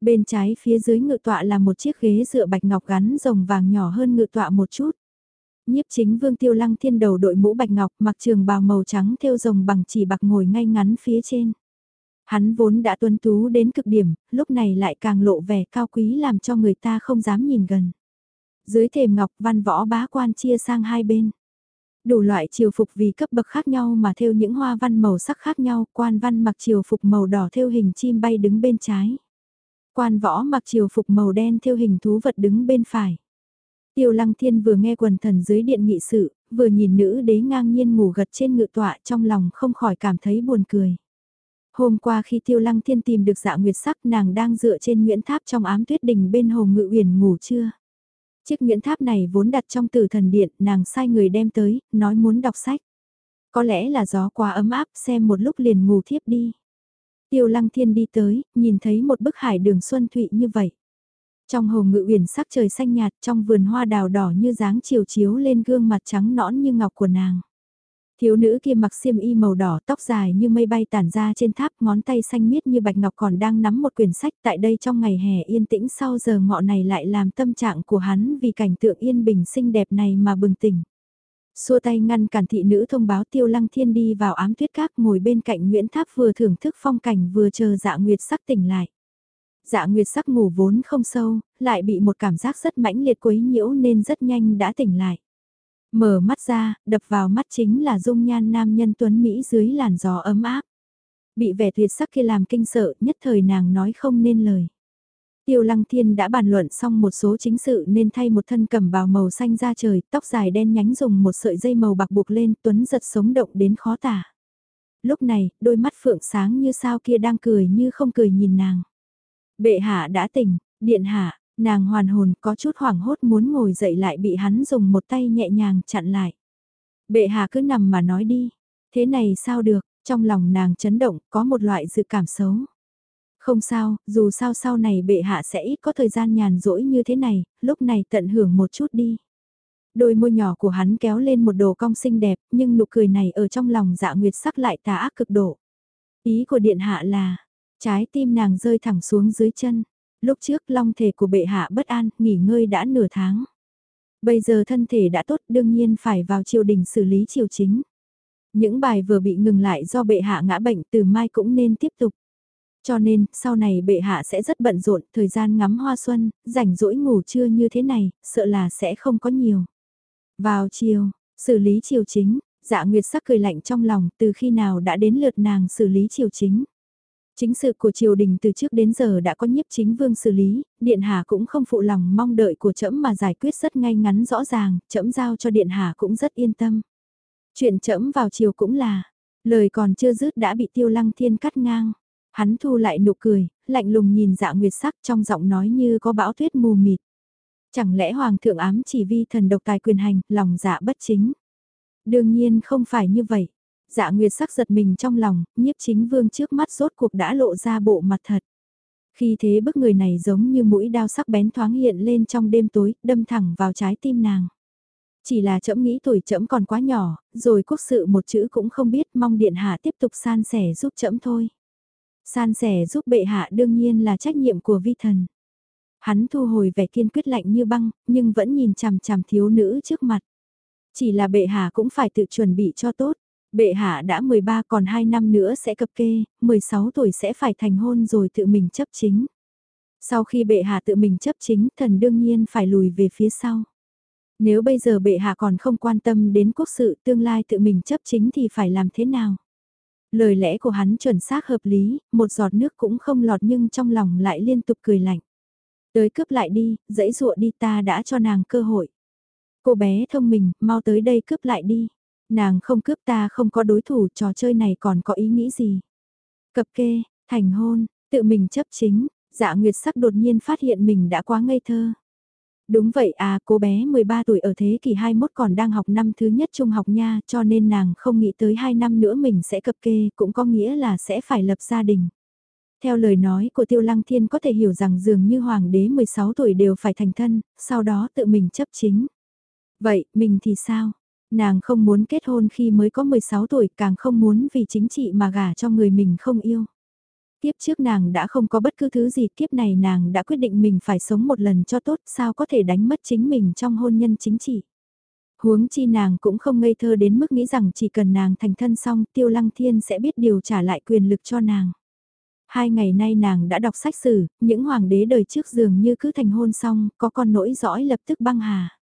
Bên trái phía dưới ngự tọa là một chiếc ghế dựa bạch ngọc gắn rồng vàng nhỏ hơn ngự tọa một chút. Nhiếp chính vương tiêu lăng thiên đầu đội mũ bạch ngọc mặc trường bào màu trắng thêu rồng bằng chỉ bạc ngồi ngay ngắn phía trên. Hắn vốn đã tuân tú đến cực điểm, lúc này lại càng lộ vẻ cao quý làm cho người ta không dám nhìn gần. Dưới thềm ngọc văn võ bá quan chia sang hai bên. Đủ loại triều phục vì cấp bậc khác nhau mà thêu những hoa văn màu sắc khác nhau, quan văn mặc triều phục màu đỏ thêu hình chim bay đứng bên trái. Quan võ mặc triều phục màu đen thêu hình thú vật đứng bên phải. Tiêu lăng thiên vừa nghe quần thần dưới điện nghị sự, vừa nhìn nữ đế ngang nhiên ngủ gật trên ngự tọa trong lòng không khỏi cảm thấy buồn cười. Hôm qua khi Tiêu Lăng Thiên tìm được dạ nguyệt sắc nàng đang dựa trên Nguyễn Tháp trong ám tuyết đình bên hồ ngự uyển ngủ chưa? Chiếc Nguyễn Tháp này vốn đặt trong tử thần điện, nàng sai người đem tới, nói muốn đọc sách. Có lẽ là gió quá ấm áp xem một lúc liền ngủ thiếp đi. Tiêu lăng thiên đi tới, nhìn thấy một bức hải đường xuân thụy như vậy. Trong hồ ngự uyển sắc trời xanh nhạt trong vườn hoa đào đỏ như dáng chiều chiếu lên gương mặt trắng nõn như ngọc của nàng. Thiếu nữ kia mặc xiêm y màu đỏ tóc dài như mây bay tản ra trên tháp ngón tay xanh miết như bạch ngọc còn đang nắm một quyển sách tại đây trong ngày hè yên tĩnh sau giờ ngọ này lại làm tâm trạng của hắn vì cảnh tượng yên bình xinh đẹp này mà bừng tỉnh. Xua tay ngăn cản thị nữ thông báo tiêu lăng thiên đi vào ám tuyết các ngồi bên cạnh Nguyễn Tháp vừa thưởng thức phong cảnh vừa chờ dạ nguyệt sắc tỉnh lại. Dạ nguyệt sắc ngủ vốn không sâu, lại bị một cảm giác rất mãnh liệt quấy nhiễu nên rất nhanh đã tỉnh lại. Mở mắt ra, đập vào mắt chính là dung nhan nam nhân tuấn Mỹ dưới làn gió ấm áp. Bị vẻ tuyệt sắc kia làm kinh sợ, nhất thời nàng nói không nên lời. Tiêu Lăng Thiên đã bàn luận xong một số chính sự nên thay một thân cẩm bào màu xanh ra trời, tóc dài đen nhánh dùng một sợi dây màu bạc buộc lên, tuấn giật sống động đến khó tả. Lúc này, đôi mắt phượng sáng như sao kia đang cười như không cười nhìn nàng. Bệ hạ đã tỉnh, điện hạ, nàng hoàn hồn có chút hoảng hốt muốn ngồi dậy lại bị hắn dùng một tay nhẹ nhàng chặn lại. Bệ hạ cứ nằm mà nói đi, thế này sao được, trong lòng nàng chấn động có một loại dự cảm xấu. Không sao, dù sao sau này bệ hạ sẽ ít có thời gian nhàn rỗi như thế này, lúc này tận hưởng một chút đi. Đôi môi nhỏ của hắn kéo lên một đồ cong xinh đẹp, nhưng nụ cười này ở trong lòng dạ nguyệt sắc lại tà ác cực độ. Ý của điện hạ là, trái tim nàng rơi thẳng xuống dưới chân. Lúc trước long thể của bệ hạ bất an, nghỉ ngơi đã nửa tháng. Bây giờ thân thể đã tốt đương nhiên phải vào triều đình xử lý triều chính. Những bài vừa bị ngừng lại do bệ hạ ngã bệnh từ mai cũng nên tiếp tục. Cho nên, sau này bệ hạ sẽ rất bận rộn, thời gian ngắm hoa xuân, rảnh rỗi ngủ trưa như thế này, sợ là sẽ không có nhiều. Vào chiều, xử lý chiều chính, dạ nguyệt sắc cười lạnh trong lòng từ khi nào đã đến lượt nàng xử lý chiều chính. Chính sự của triều đình từ trước đến giờ đã có nhiếp chính vương xử lý, điện hạ cũng không phụ lòng mong đợi của trẫm mà giải quyết rất ngay ngắn rõ ràng, trẫm giao cho điện hạ cũng rất yên tâm. Chuyện trẫm vào chiều cũng là, lời còn chưa dứt đã bị tiêu lăng thiên cắt ngang. Hắn thu lại nụ cười, lạnh lùng nhìn dạ nguyệt sắc trong giọng nói như có bão tuyết mù mịt. Chẳng lẽ hoàng thượng ám chỉ vi thần độc tài quyền hành, lòng dạ bất chính. Đương nhiên không phải như vậy. Dạ nguyệt sắc giật mình trong lòng, nhiếp chính vương trước mắt rốt cuộc đã lộ ra bộ mặt thật. Khi thế bức người này giống như mũi đao sắc bén thoáng hiện lên trong đêm tối, đâm thẳng vào trái tim nàng. Chỉ là trẫm nghĩ tuổi trẫm còn quá nhỏ, rồi quốc sự một chữ cũng không biết mong điện hạ tiếp tục san sẻ giúp trẫm thôi. San sẻ giúp bệ hạ đương nhiên là trách nhiệm của vi thần. Hắn thu hồi vẻ kiên quyết lạnh như băng, nhưng vẫn nhìn chằm chằm thiếu nữ trước mặt. Chỉ là bệ hạ cũng phải tự chuẩn bị cho tốt. Bệ hạ đã 13 còn 2 năm nữa sẽ cập kê, 16 tuổi sẽ phải thành hôn rồi tự mình chấp chính. Sau khi bệ hạ tự mình chấp chính, thần đương nhiên phải lùi về phía sau. Nếu bây giờ bệ hạ còn không quan tâm đến quốc sự tương lai tự mình chấp chính thì phải làm thế nào? Lời lẽ của hắn chuẩn xác hợp lý, một giọt nước cũng không lọt nhưng trong lòng lại liên tục cười lạnh. Tới cướp lại đi, dãy dụa đi ta đã cho nàng cơ hội. Cô bé thông minh, mau tới đây cướp lại đi. Nàng không cướp ta không có đối thủ, trò chơi này còn có ý nghĩ gì. Cập kê, thành hôn, tự mình chấp chính, dạ nguyệt sắc đột nhiên phát hiện mình đã quá ngây thơ. Đúng vậy à, cô bé 13 tuổi ở thế kỷ 21 còn đang học năm thứ nhất trung học nha, cho nên nàng không nghĩ tới 2 năm nữa mình sẽ cập kê, cũng có nghĩa là sẽ phải lập gia đình. Theo lời nói của Tiêu Lăng Thiên có thể hiểu rằng dường như hoàng đế 16 tuổi đều phải thành thân, sau đó tự mình chấp chính. Vậy, mình thì sao? Nàng không muốn kết hôn khi mới có 16 tuổi, càng không muốn vì chính trị mà gả cho người mình không yêu. Kiếp trước nàng đã không có bất cứ thứ gì, kiếp này nàng đã quyết định mình phải sống một lần cho tốt, sao có thể đánh mất chính mình trong hôn nhân chính trị. Huống chi nàng cũng không ngây thơ đến mức nghĩ rằng chỉ cần nàng thành thân xong tiêu lăng thiên sẽ biết điều trả lại quyền lực cho nàng. Hai ngày nay nàng đã đọc sách sử, những hoàng đế đời trước dường như cứ thành hôn xong, có con nỗi dõi lập tức băng hà.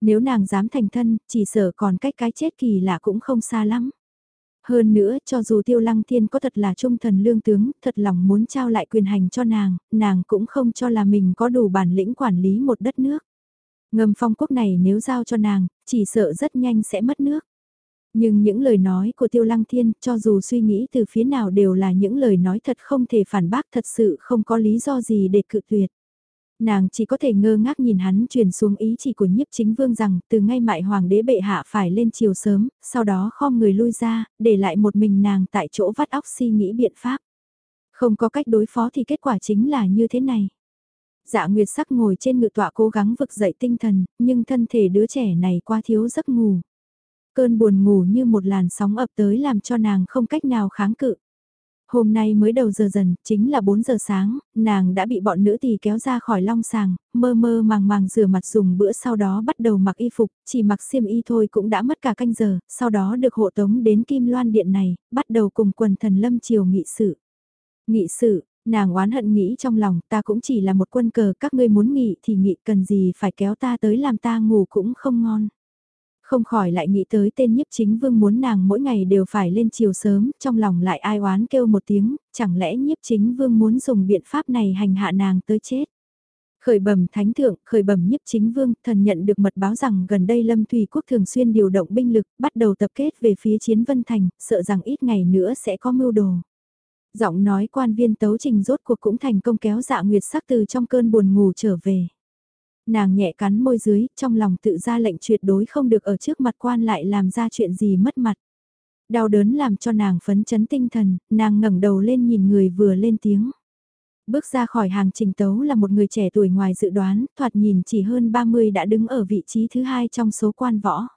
Nếu nàng dám thành thân, chỉ sợ còn cách cái chết kỳ lạ cũng không xa lắm. Hơn nữa, cho dù Tiêu Lăng Thiên có thật là trung thần lương tướng, thật lòng muốn trao lại quyền hành cho nàng, nàng cũng không cho là mình có đủ bản lĩnh quản lý một đất nước. Ngầm phong quốc này nếu giao cho nàng, chỉ sợ rất nhanh sẽ mất nước. Nhưng những lời nói của Tiêu Lăng Thiên, cho dù suy nghĩ từ phía nào đều là những lời nói thật không thể phản bác thật sự không có lý do gì để cự tuyệt. Nàng chỉ có thể ngơ ngác nhìn hắn truyền xuống ý chỉ của nhiếp chính vương rằng từ ngay mại hoàng đế bệ hạ phải lên chiều sớm, sau đó khom người lui ra, để lại một mình nàng tại chỗ vắt óc suy nghĩ biện pháp. Không có cách đối phó thì kết quả chính là như thế này. Dạ Nguyệt sắc ngồi trên ngự tọa cố gắng vực dậy tinh thần, nhưng thân thể đứa trẻ này quá thiếu giấc ngủ. Cơn buồn ngủ như một làn sóng ập tới làm cho nàng không cách nào kháng cự. Hôm nay mới đầu giờ dần, chính là 4 giờ sáng, nàng đã bị bọn nữ tỳ kéo ra khỏi long sàng, mơ mơ màng màng rửa mặt dùng bữa sau đó bắt đầu mặc y phục, chỉ mặc xiêm y thôi cũng đã mất cả canh giờ, sau đó được hộ tống đến Kim Loan Điện này, bắt đầu cùng quần thần lâm triều nghị sự. Nghị sự, nàng oán hận nghĩ trong lòng ta cũng chỉ là một quân cờ các ngươi muốn nghị thì nghị cần gì phải kéo ta tới làm ta ngủ cũng không ngon. Không khỏi lại nghĩ tới tên nhiếp chính vương muốn nàng mỗi ngày đều phải lên chiều sớm, trong lòng lại ai oán kêu một tiếng, chẳng lẽ nhiếp chính vương muốn dùng biện pháp này hành hạ nàng tới chết. Khởi bẩm thánh thượng, khởi bẩm nhiếp chính vương, thần nhận được mật báo rằng gần đây Lâm Thủy Quốc thường xuyên điều động binh lực, bắt đầu tập kết về phía chiến Vân Thành, sợ rằng ít ngày nữa sẽ có mưu đồ. Giọng nói quan viên tấu trình rốt cuộc cũng thành công kéo dạ nguyệt sắc từ trong cơn buồn ngủ trở về nàng nhẹ cắn môi dưới, trong lòng tự ra lệnh tuyệt đối không được ở trước mặt quan lại làm ra chuyện gì mất mặt. Đau đớn làm cho nàng phấn chấn tinh thần, nàng ngẩng đầu lên nhìn người vừa lên tiếng. Bước ra khỏi hàng trình tấu là một người trẻ tuổi ngoài dự đoán, thoạt nhìn chỉ hơn 30 đã đứng ở vị trí thứ hai trong số quan võ.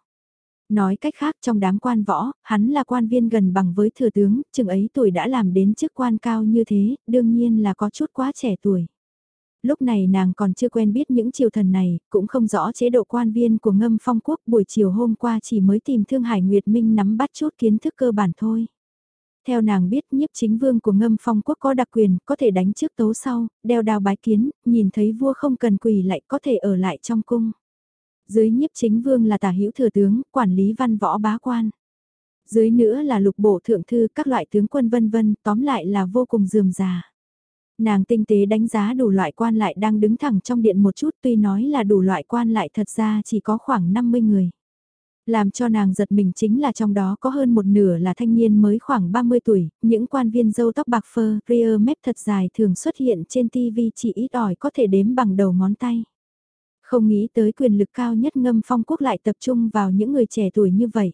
Nói cách khác trong đám quan võ, hắn là quan viên gần bằng với thừa tướng, chừng ấy tuổi đã làm đến chức quan cao như thế, đương nhiên là có chút quá trẻ tuổi lúc này nàng còn chưa quen biết những triều thần này, cũng không rõ chế độ quan viên của ngâm phong quốc buổi chiều hôm qua chỉ mới tìm Thương Hải Nguyệt Minh nắm bắt chút kiến thức cơ bản thôi. Theo nàng biết nhiếp chính vương của ngâm phong quốc có đặc quyền, có thể đánh trước tấu sau, đeo đao bái kiến, nhìn thấy vua không cần quỳ lại có thể ở lại trong cung. Dưới nhiếp chính vương là tả hữu thừa tướng, quản lý văn võ bá quan. Dưới nữa là lục bộ thượng thư các loại tướng quân vân vân, tóm lại là vô cùng dườm già. Nàng tinh tế đánh giá đủ loại quan lại đang đứng thẳng trong điện một chút tuy nói là đủ loại quan lại thật ra chỉ có khoảng 50 người. Làm cho nàng giật mình chính là trong đó có hơn một nửa là thanh niên mới khoảng 30 tuổi, những quan viên dâu tóc bạc phơ, rear mép thật dài thường xuất hiện trên TV chỉ ít ỏi có thể đếm bằng đầu ngón tay. Không nghĩ tới quyền lực cao nhất ngâm phong quốc lại tập trung vào những người trẻ tuổi như vậy.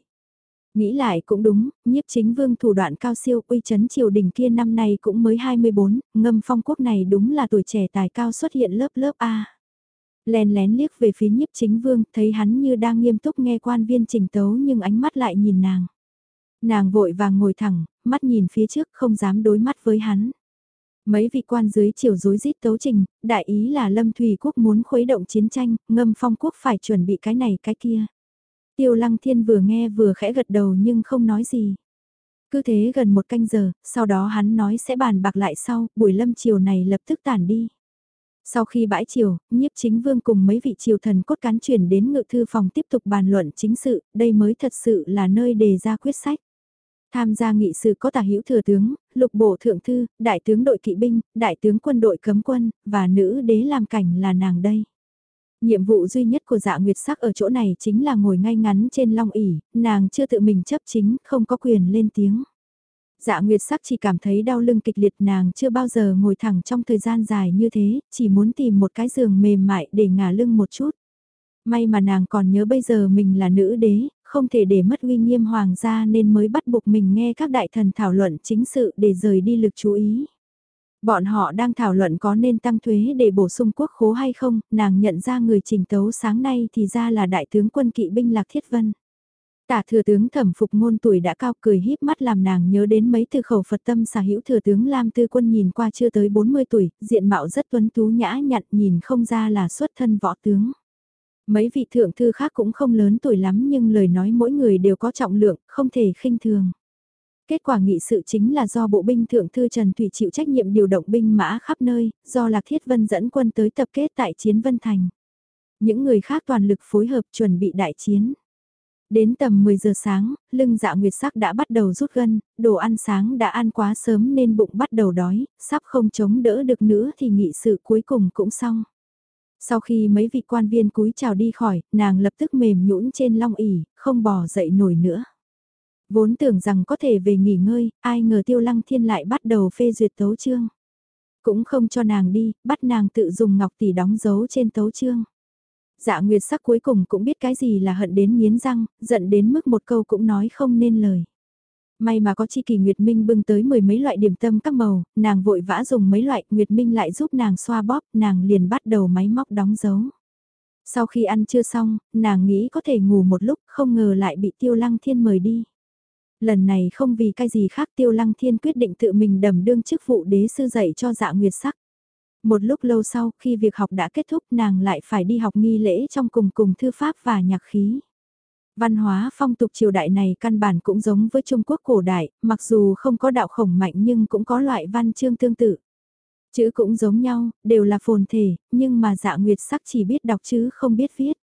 Nghĩ lại cũng đúng, nhiếp chính vương thủ đoạn cao siêu uy chấn triều đình kia năm nay cũng mới 24, ngâm phong quốc này đúng là tuổi trẻ tài cao xuất hiện lớp lớp A. Lén lén liếc về phía nhiếp chính vương, thấy hắn như đang nghiêm túc nghe quan viên trình tấu nhưng ánh mắt lại nhìn nàng. Nàng vội vàng ngồi thẳng, mắt nhìn phía trước không dám đối mắt với hắn. Mấy vị quan dưới chiều dối rít tấu trình, đại ý là Lâm Thùy Quốc muốn khuấy động chiến tranh, ngâm phong quốc phải chuẩn bị cái này cái kia. Tiêu lăng thiên vừa nghe vừa khẽ gật đầu nhưng không nói gì. Cứ thế gần một canh giờ, sau đó hắn nói sẽ bàn bạc lại sau, buổi lâm chiều này lập tức tản đi. Sau khi bãi chiều, nhiếp chính vương cùng mấy vị triều thần cốt cán chuyển đến ngự thư phòng tiếp tục bàn luận chính sự, đây mới thật sự là nơi đề ra quyết sách. Tham gia nghị sự có tả hữu thừa tướng, lục bộ thượng thư, đại tướng đội kỵ binh, đại tướng quân đội cấm quân, và nữ đế làm cảnh là nàng đây. Nhiệm vụ duy nhất của dạ nguyệt sắc ở chỗ này chính là ngồi ngay ngắn trên long ỉ, nàng chưa tự mình chấp chính, không có quyền lên tiếng. Dạ Nguyệt sắc chỉ cảm thấy đau lưng kịch liệt nàng chưa bao giờ ngồi thẳng trong thời gian dài như thế, chỉ muốn tìm một cái giường mềm mại để ngả lưng một chút. May mà nàng còn nhớ bây giờ mình là nữ đế, không thể để mất uy nghiêm hoàng gia nên mới bắt buộc mình nghe các đại thần thảo luận chính sự để rời đi lực chú ý. Bọn họ đang thảo luận có nên tăng thuế để bổ sung quốc khố hay không, nàng nhận ra người trình tấu sáng nay thì ra là đại tướng quân kỵ binh Lạc Thiết Vân. Tả thừa tướng thẩm phục ngôn tuổi đã cao cười híp mắt làm nàng nhớ đến mấy từ khẩu Phật tâm xà hữu thừa tướng Lam Tư quân nhìn qua chưa tới 40 tuổi, diện mạo rất tuấn tú nhã nhặn nhìn không ra là xuất thân võ tướng. Mấy vị thượng thư khác cũng không lớn tuổi lắm nhưng lời nói mỗi người đều có trọng lượng, không thể khinh thường. Kết quả nghị sự chính là do bộ binh thượng thư Trần Thủy chịu trách nhiệm điều động binh mã khắp nơi, do Lạc Thiết Vân dẫn quân tới tập kết tại Chiến Vân Thành. Những người khác toàn lực phối hợp chuẩn bị đại chiến. Đến tầm 10 giờ sáng, lưng dạ nguyệt sắc đã bắt đầu rút gân, đồ ăn sáng đã ăn quá sớm nên bụng bắt đầu đói, sắp không chống đỡ được nữa thì nghị sự cuối cùng cũng xong. Sau khi mấy vị quan viên cúi chào đi khỏi, nàng lập tức mềm nhũn trên long ỉ, không bò dậy nổi nữa. Vốn tưởng rằng có thể về nghỉ ngơi, ai ngờ tiêu lăng thiên lại bắt đầu phê duyệt tấu chương. Cũng không cho nàng đi, bắt nàng tự dùng ngọc tỷ đóng dấu trên tấu chương. Dạ Nguyệt sắc cuối cùng cũng biết cái gì là hận đến nghiến răng, giận đến mức một câu cũng nói không nên lời. May mà có chi kỳ Nguyệt Minh bưng tới mười mấy loại điểm tâm các màu, nàng vội vã dùng mấy loại, Nguyệt Minh lại giúp nàng xoa bóp, nàng liền bắt đầu máy móc đóng dấu. Sau khi ăn chưa xong, nàng nghĩ có thể ngủ một lúc, không ngờ lại bị Tiêu Lăng Thiên mời đi. Lần này không vì cái gì khác Tiêu Lăng Thiên quyết định tự mình đầm đương chức vụ đế sư dạy cho dạ Nguyệt sắc. Một lúc lâu sau, khi việc học đã kết thúc nàng lại phải đi học nghi lễ trong cùng cùng thư pháp và nhạc khí. Văn hóa phong tục triều đại này căn bản cũng giống với Trung Quốc cổ đại, mặc dù không có đạo khổng mạnh nhưng cũng có loại văn chương tương tự. Chữ cũng giống nhau, đều là phồn thể, nhưng mà dạ nguyệt sắc chỉ biết đọc chứ không biết viết.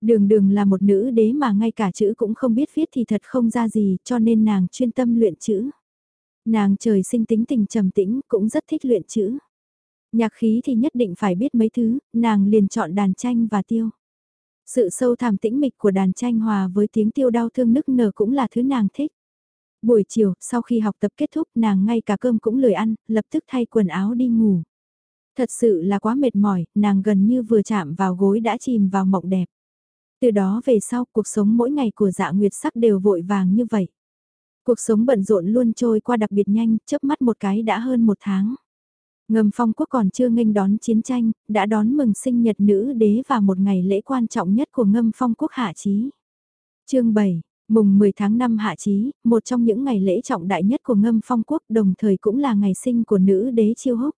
Đường đường là một nữ đế mà ngay cả chữ cũng không biết viết thì thật không ra gì cho nên nàng chuyên tâm luyện chữ. Nàng trời sinh tính tình trầm tĩnh cũng rất thích luyện chữ. Nhạc khí thì nhất định phải biết mấy thứ, nàng liền chọn đàn tranh và tiêu. Sự sâu thẳm tĩnh mịch của đàn tranh hòa với tiếng tiêu đau thương nức nở cũng là thứ nàng thích. Buổi chiều, sau khi học tập kết thúc nàng ngay cả cơm cũng lười ăn, lập tức thay quần áo đi ngủ. Thật sự là quá mệt mỏi, nàng gần như vừa chạm vào gối đã chìm vào mộng đẹp. Từ đó về sau, cuộc sống mỗi ngày của dạ nguyệt sắc đều vội vàng như vậy. Cuộc sống bận rộn luôn trôi qua đặc biệt nhanh, chớp mắt một cái đã hơn một tháng. Ngầm phong quốc còn chưa nghênh đón chiến tranh, đã đón mừng sinh nhật nữ đế và một ngày lễ quan trọng nhất của ngâm phong quốc hạ chí. chương 7 Mùng 10 tháng 5 hạ chí, một trong những ngày lễ trọng đại nhất của ngâm phong quốc đồng thời cũng là ngày sinh của nữ đế chiêu húc.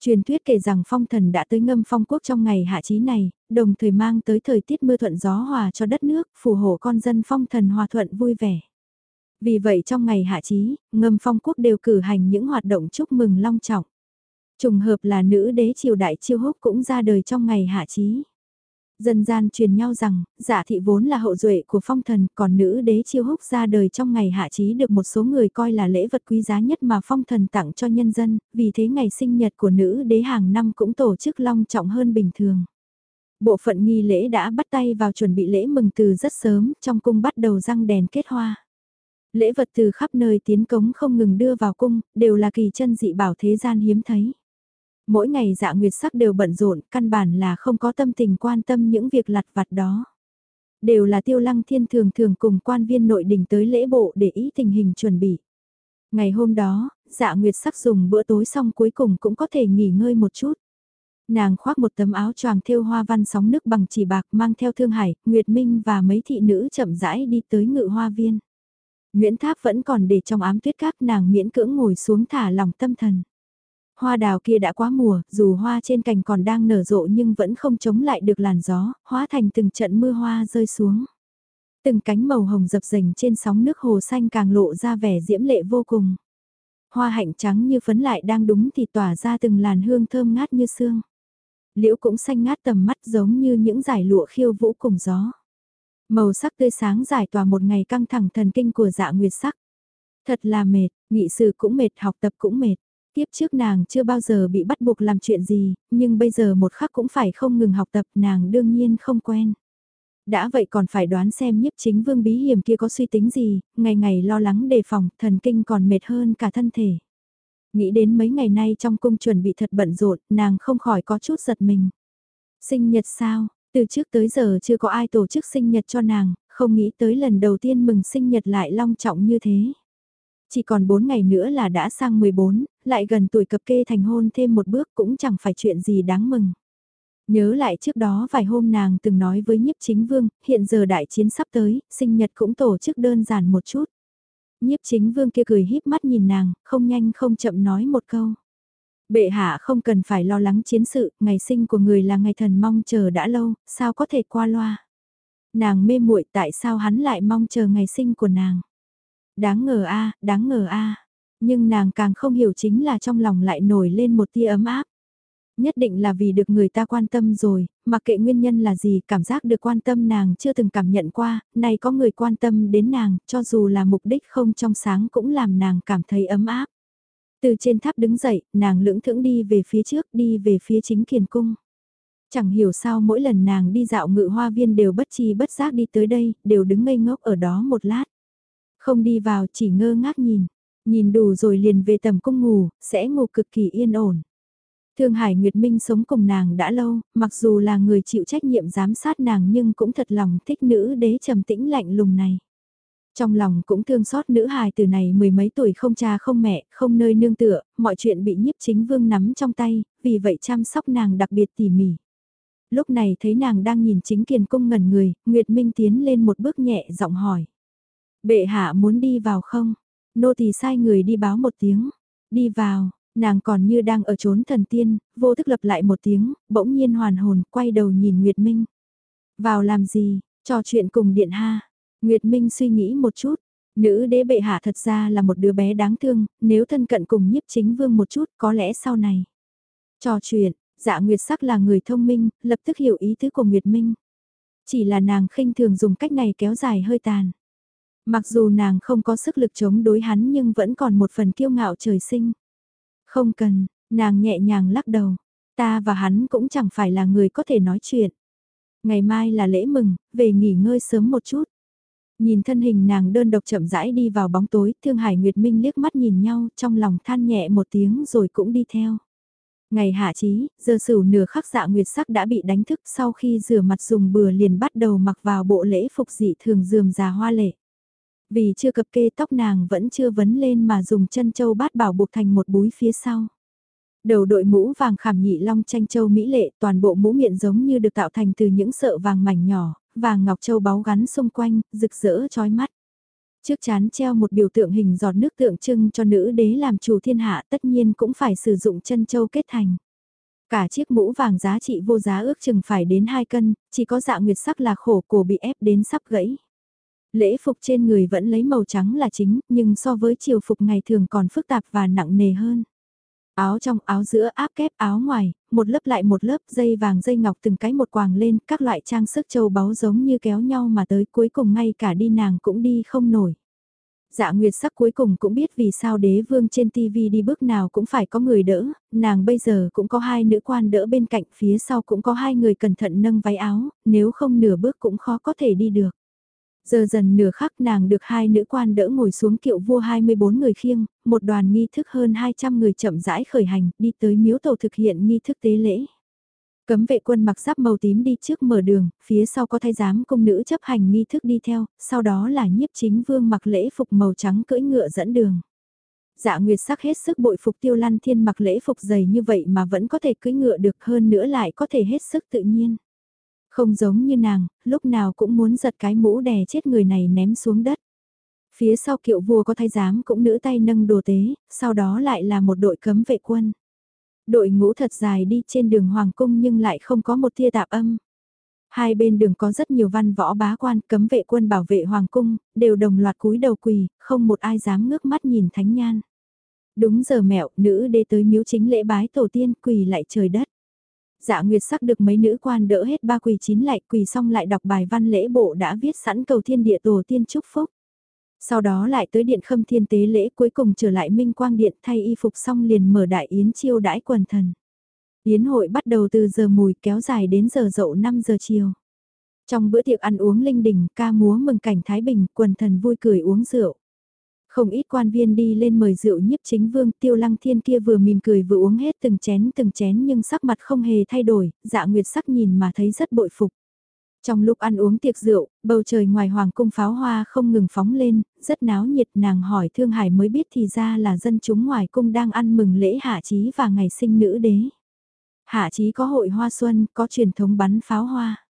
Truyền thuyết kể rằng phong thần đã tới ngâm phong quốc trong ngày hạ chí này, đồng thời mang tới thời tiết mưa thuận gió hòa cho đất nước, phù hộ con dân phong thần hòa thuận vui vẻ. Vì vậy trong ngày hạ chí, ngâm phong quốc đều cử hành những hoạt động chúc mừng long trọng. Trùng hợp là nữ đế triều đại chiêu húc cũng ra đời trong ngày hạ chí. Dân gian truyền nhau rằng, giả thị vốn là hậu duệ của phong thần, còn nữ đế chiêu húc ra đời trong ngày hạ chí được một số người coi là lễ vật quý giá nhất mà phong thần tặng cho nhân dân, vì thế ngày sinh nhật của nữ đế hàng năm cũng tổ chức long trọng hơn bình thường. Bộ phận nghi lễ đã bắt tay vào chuẩn bị lễ mừng từ rất sớm, trong cung bắt đầu răng đèn kết hoa. Lễ vật từ khắp nơi tiến cống không ngừng đưa vào cung, đều là kỳ chân dị bảo thế gian hiếm thấy. Mỗi ngày dạ nguyệt sắc đều bận rộn, căn bản là không có tâm tình quan tâm những việc lặt vặt đó. Đều là tiêu lăng thiên thường thường cùng quan viên nội đình tới lễ bộ để ý tình hình chuẩn bị. Ngày hôm đó, dạ nguyệt sắc dùng bữa tối xong cuối cùng cũng có thể nghỉ ngơi một chút. Nàng khoác một tấm áo choàng thêu hoa văn sóng nước bằng chỉ bạc mang theo Thương Hải, Nguyệt Minh và mấy thị nữ chậm rãi đi tới ngự hoa viên. Nguyễn Tháp vẫn còn để trong ám tuyết các nàng miễn cưỡng ngồi xuống thả lòng tâm thần. Hoa đào kia đã quá mùa, dù hoa trên cành còn đang nở rộ nhưng vẫn không chống lại được làn gió, hóa thành từng trận mưa hoa rơi xuống. Từng cánh màu hồng dập dềnh trên sóng nước hồ xanh càng lộ ra vẻ diễm lệ vô cùng. Hoa hạnh trắng như phấn lại đang đúng thì tỏa ra từng làn hương thơm ngát như sương. Liễu cũng xanh ngát tầm mắt giống như những giải lụa khiêu vũ cùng gió. Màu sắc tươi sáng giải tỏa một ngày căng thẳng thần kinh của dạ nguyệt sắc. Thật là mệt, nghị sự cũng mệt, học tập cũng mệt. Tiếp trước nàng chưa bao giờ bị bắt buộc làm chuyện gì, nhưng bây giờ một khắc cũng phải không ngừng học tập nàng đương nhiên không quen. Đã vậy còn phải đoán xem nhiếp chính vương bí hiểm kia có suy tính gì, ngày ngày lo lắng đề phòng, thần kinh còn mệt hơn cả thân thể. Nghĩ đến mấy ngày nay trong cung chuẩn bị thật bận rộn, nàng không khỏi có chút giật mình. Sinh nhật sao, từ trước tới giờ chưa có ai tổ chức sinh nhật cho nàng, không nghĩ tới lần đầu tiên mừng sinh nhật lại long trọng như thế. Chỉ còn 4 ngày nữa là đã sang 14, lại gần tuổi cập kê thành hôn thêm một bước cũng chẳng phải chuyện gì đáng mừng. Nhớ lại trước đó vài hôm nàng từng nói với nhiếp chính vương, hiện giờ đại chiến sắp tới, sinh nhật cũng tổ chức đơn giản một chút. Nhiếp chính vương kia cười híp mắt nhìn nàng, không nhanh không chậm nói một câu. Bệ hạ không cần phải lo lắng chiến sự, ngày sinh của người là ngày thần mong chờ đã lâu, sao có thể qua loa. Nàng mê muội tại sao hắn lại mong chờ ngày sinh của nàng. Đáng ngờ a, đáng ngờ a. Nhưng nàng càng không hiểu chính là trong lòng lại nổi lên một tia ấm áp. Nhất định là vì được người ta quan tâm rồi, mặc kệ nguyên nhân là gì, cảm giác được quan tâm nàng chưa từng cảm nhận qua, nay có người quan tâm đến nàng, cho dù là mục đích không trong sáng cũng làm nàng cảm thấy ấm áp. Từ trên tháp đứng dậy, nàng lưỡng thững đi về phía trước, đi về phía chính kiền cung. Chẳng hiểu sao mỗi lần nàng đi dạo ngự hoa viên đều bất chi bất giác đi tới đây, đều đứng ngây ngốc ở đó một lát. Không đi vào chỉ ngơ ngác nhìn, nhìn đủ rồi liền về tầm cung ngủ, sẽ ngủ cực kỳ yên ổn. Thương Hải Nguyệt Minh sống cùng nàng đã lâu, mặc dù là người chịu trách nhiệm giám sát nàng nhưng cũng thật lòng thích nữ đế trầm tĩnh lạnh lùng này. Trong lòng cũng thương xót nữ hài từ này mười mấy tuổi không cha không mẹ, không nơi nương tựa, mọi chuyện bị nhiếp chính vương nắm trong tay, vì vậy chăm sóc nàng đặc biệt tỉ mỉ. Lúc này thấy nàng đang nhìn chính kiền cung ngẩn người, Nguyệt Minh tiến lên một bước nhẹ giọng hỏi. Bệ hạ muốn đi vào không? Nô tỳ sai người đi báo một tiếng. Đi vào, nàng còn như đang ở trốn thần tiên, vô thức lập lại một tiếng, bỗng nhiên hoàn hồn, quay đầu nhìn Nguyệt Minh. Vào làm gì, trò chuyện cùng điện ha. Nguyệt Minh suy nghĩ một chút, nữ đế bệ hạ thật ra là một đứa bé đáng thương, nếu thân cận cùng nhiếp chính vương một chút có lẽ sau này. Trò chuyện, dạ Nguyệt sắc là người thông minh, lập tức hiểu ý tứ của Nguyệt Minh. Chỉ là nàng khinh thường dùng cách này kéo dài hơi tàn. Mặc dù nàng không có sức lực chống đối hắn nhưng vẫn còn một phần kiêu ngạo trời sinh. Không cần, nàng nhẹ nhàng lắc đầu. Ta và hắn cũng chẳng phải là người có thể nói chuyện. Ngày mai là lễ mừng, về nghỉ ngơi sớm một chút. Nhìn thân hình nàng đơn độc chậm rãi đi vào bóng tối, Thương Hải Nguyệt Minh liếc mắt nhìn nhau, trong lòng than nhẹ một tiếng rồi cũng đi theo. Ngày hạ trí, giờ sửu nửa khắc dạ nguyệt sắc đã bị đánh thức sau khi rửa mặt dùng bừa liền bắt đầu mặc vào bộ lễ phục dị thường dườm già hoa lệ. Vì chưa cập kê tóc nàng vẫn chưa vấn lên mà dùng chân châu bát bảo buộc thành một búi phía sau. Đầu đội mũ vàng khảm nhị long tranh châu mỹ lệ, toàn bộ mũ miệng giống như được tạo thành từ những sợi vàng mảnh nhỏ, vàng ngọc châu báu gắn xung quanh, rực rỡ chói mắt. Trước chán treo một biểu tượng hình giọt nước tượng trưng cho nữ đế làm chủ thiên hạ tất nhiên cũng phải sử dụng chân châu kết thành. Cả chiếc mũ vàng giá trị vô giá ước chừng phải đến 2 cân, chỉ có dạ nguyệt sắc là khổ cổ bị ép đến sắp gãy. Lễ phục trên người vẫn lấy màu trắng là chính, nhưng so với chiều phục ngày thường còn phức tạp và nặng nề hơn. Áo trong áo giữa áp kép áo ngoài, một lớp lại một lớp dây vàng dây ngọc từng cái một quàng lên, các loại trang sức châu báu giống như kéo nhau mà tới cuối cùng ngay cả đi nàng cũng đi không nổi. Dạ Nguyệt sắc cuối cùng cũng biết vì sao đế vương trên TV đi bước nào cũng phải có người đỡ, nàng bây giờ cũng có hai nữ quan đỡ bên cạnh phía sau cũng có hai người cẩn thận nâng váy áo, nếu không nửa bước cũng khó có thể đi được. Giờ dần nửa khắc nàng được hai nữ quan đỡ ngồi xuống kiệu vua 24 người khiêng, một đoàn nghi thức hơn 200 người chậm rãi khởi hành, đi tới miếu tàu thực hiện nghi thức tế lễ. Cấm vệ quân mặc giáp màu tím đi trước mở đường, phía sau có thái giám công nữ chấp hành nghi thức đi theo, sau đó là nhiếp chính vương mặc lễ phục màu trắng cưỡi ngựa dẫn đường. Dạ Nguyệt sắc hết sức bội phục tiêu lăn thiên mặc lễ phục dày như vậy mà vẫn có thể cưỡi ngựa được hơn nữa lại có thể hết sức tự nhiên. Không giống như nàng, lúc nào cũng muốn giật cái mũ đè chết người này ném xuống đất. Phía sau kiệu vua có thái giám cũng nữ tay nâng đồ tế, sau đó lại là một đội cấm vệ quân. Đội ngũ thật dài đi trên đường Hoàng Cung nhưng lại không có một tia tạp âm. Hai bên đường có rất nhiều văn võ bá quan cấm vệ quân bảo vệ Hoàng Cung, đều đồng loạt cúi đầu quỳ, không một ai dám ngước mắt nhìn thánh nhan. Đúng giờ mẹo, nữ đế tới miếu chính lễ bái tổ tiên quỳ lại trời đất. Dạ Nguyệt sắc được mấy nữ quan đỡ hết ba quỳ chín lại quỳ xong lại đọc bài văn lễ bộ đã viết sẵn cầu thiên địa tổ tiên chúc phúc. Sau đó lại tới điện khâm thiên tế lễ cuối cùng trở lại minh quang điện thay y phục xong liền mở đại yến chiêu đãi quần thần. Yến hội bắt đầu từ giờ mùi kéo dài đến giờ dậu 5 giờ chiều. Trong bữa tiệc ăn uống linh đình, ca múa mừng cảnh Thái Bình, quần thần vui cười uống rượu. Không ít quan viên đi lên mời rượu nhiếp chính vương tiêu lăng thiên kia vừa mỉm cười vừa uống hết từng chén từng chén nhưng sắc mặt không hề thay đổi, dạ nguyệt sắc nhìn mà thấy rất bội phục. Trong lúc ăn uống tiệc rượu, bầu trời ngoài hoàng cung pháo hoa không ngừng phóng lên, rất náo nhiệt nàng hỏi Thương Hải mới biết thì ra là dân chúng ngoài cung đang ăn mừng lễ hạ trí và ngày sinh nữ đế. Hạ trí có hội hoa xuân, có truyền thống bắn pháo hoa.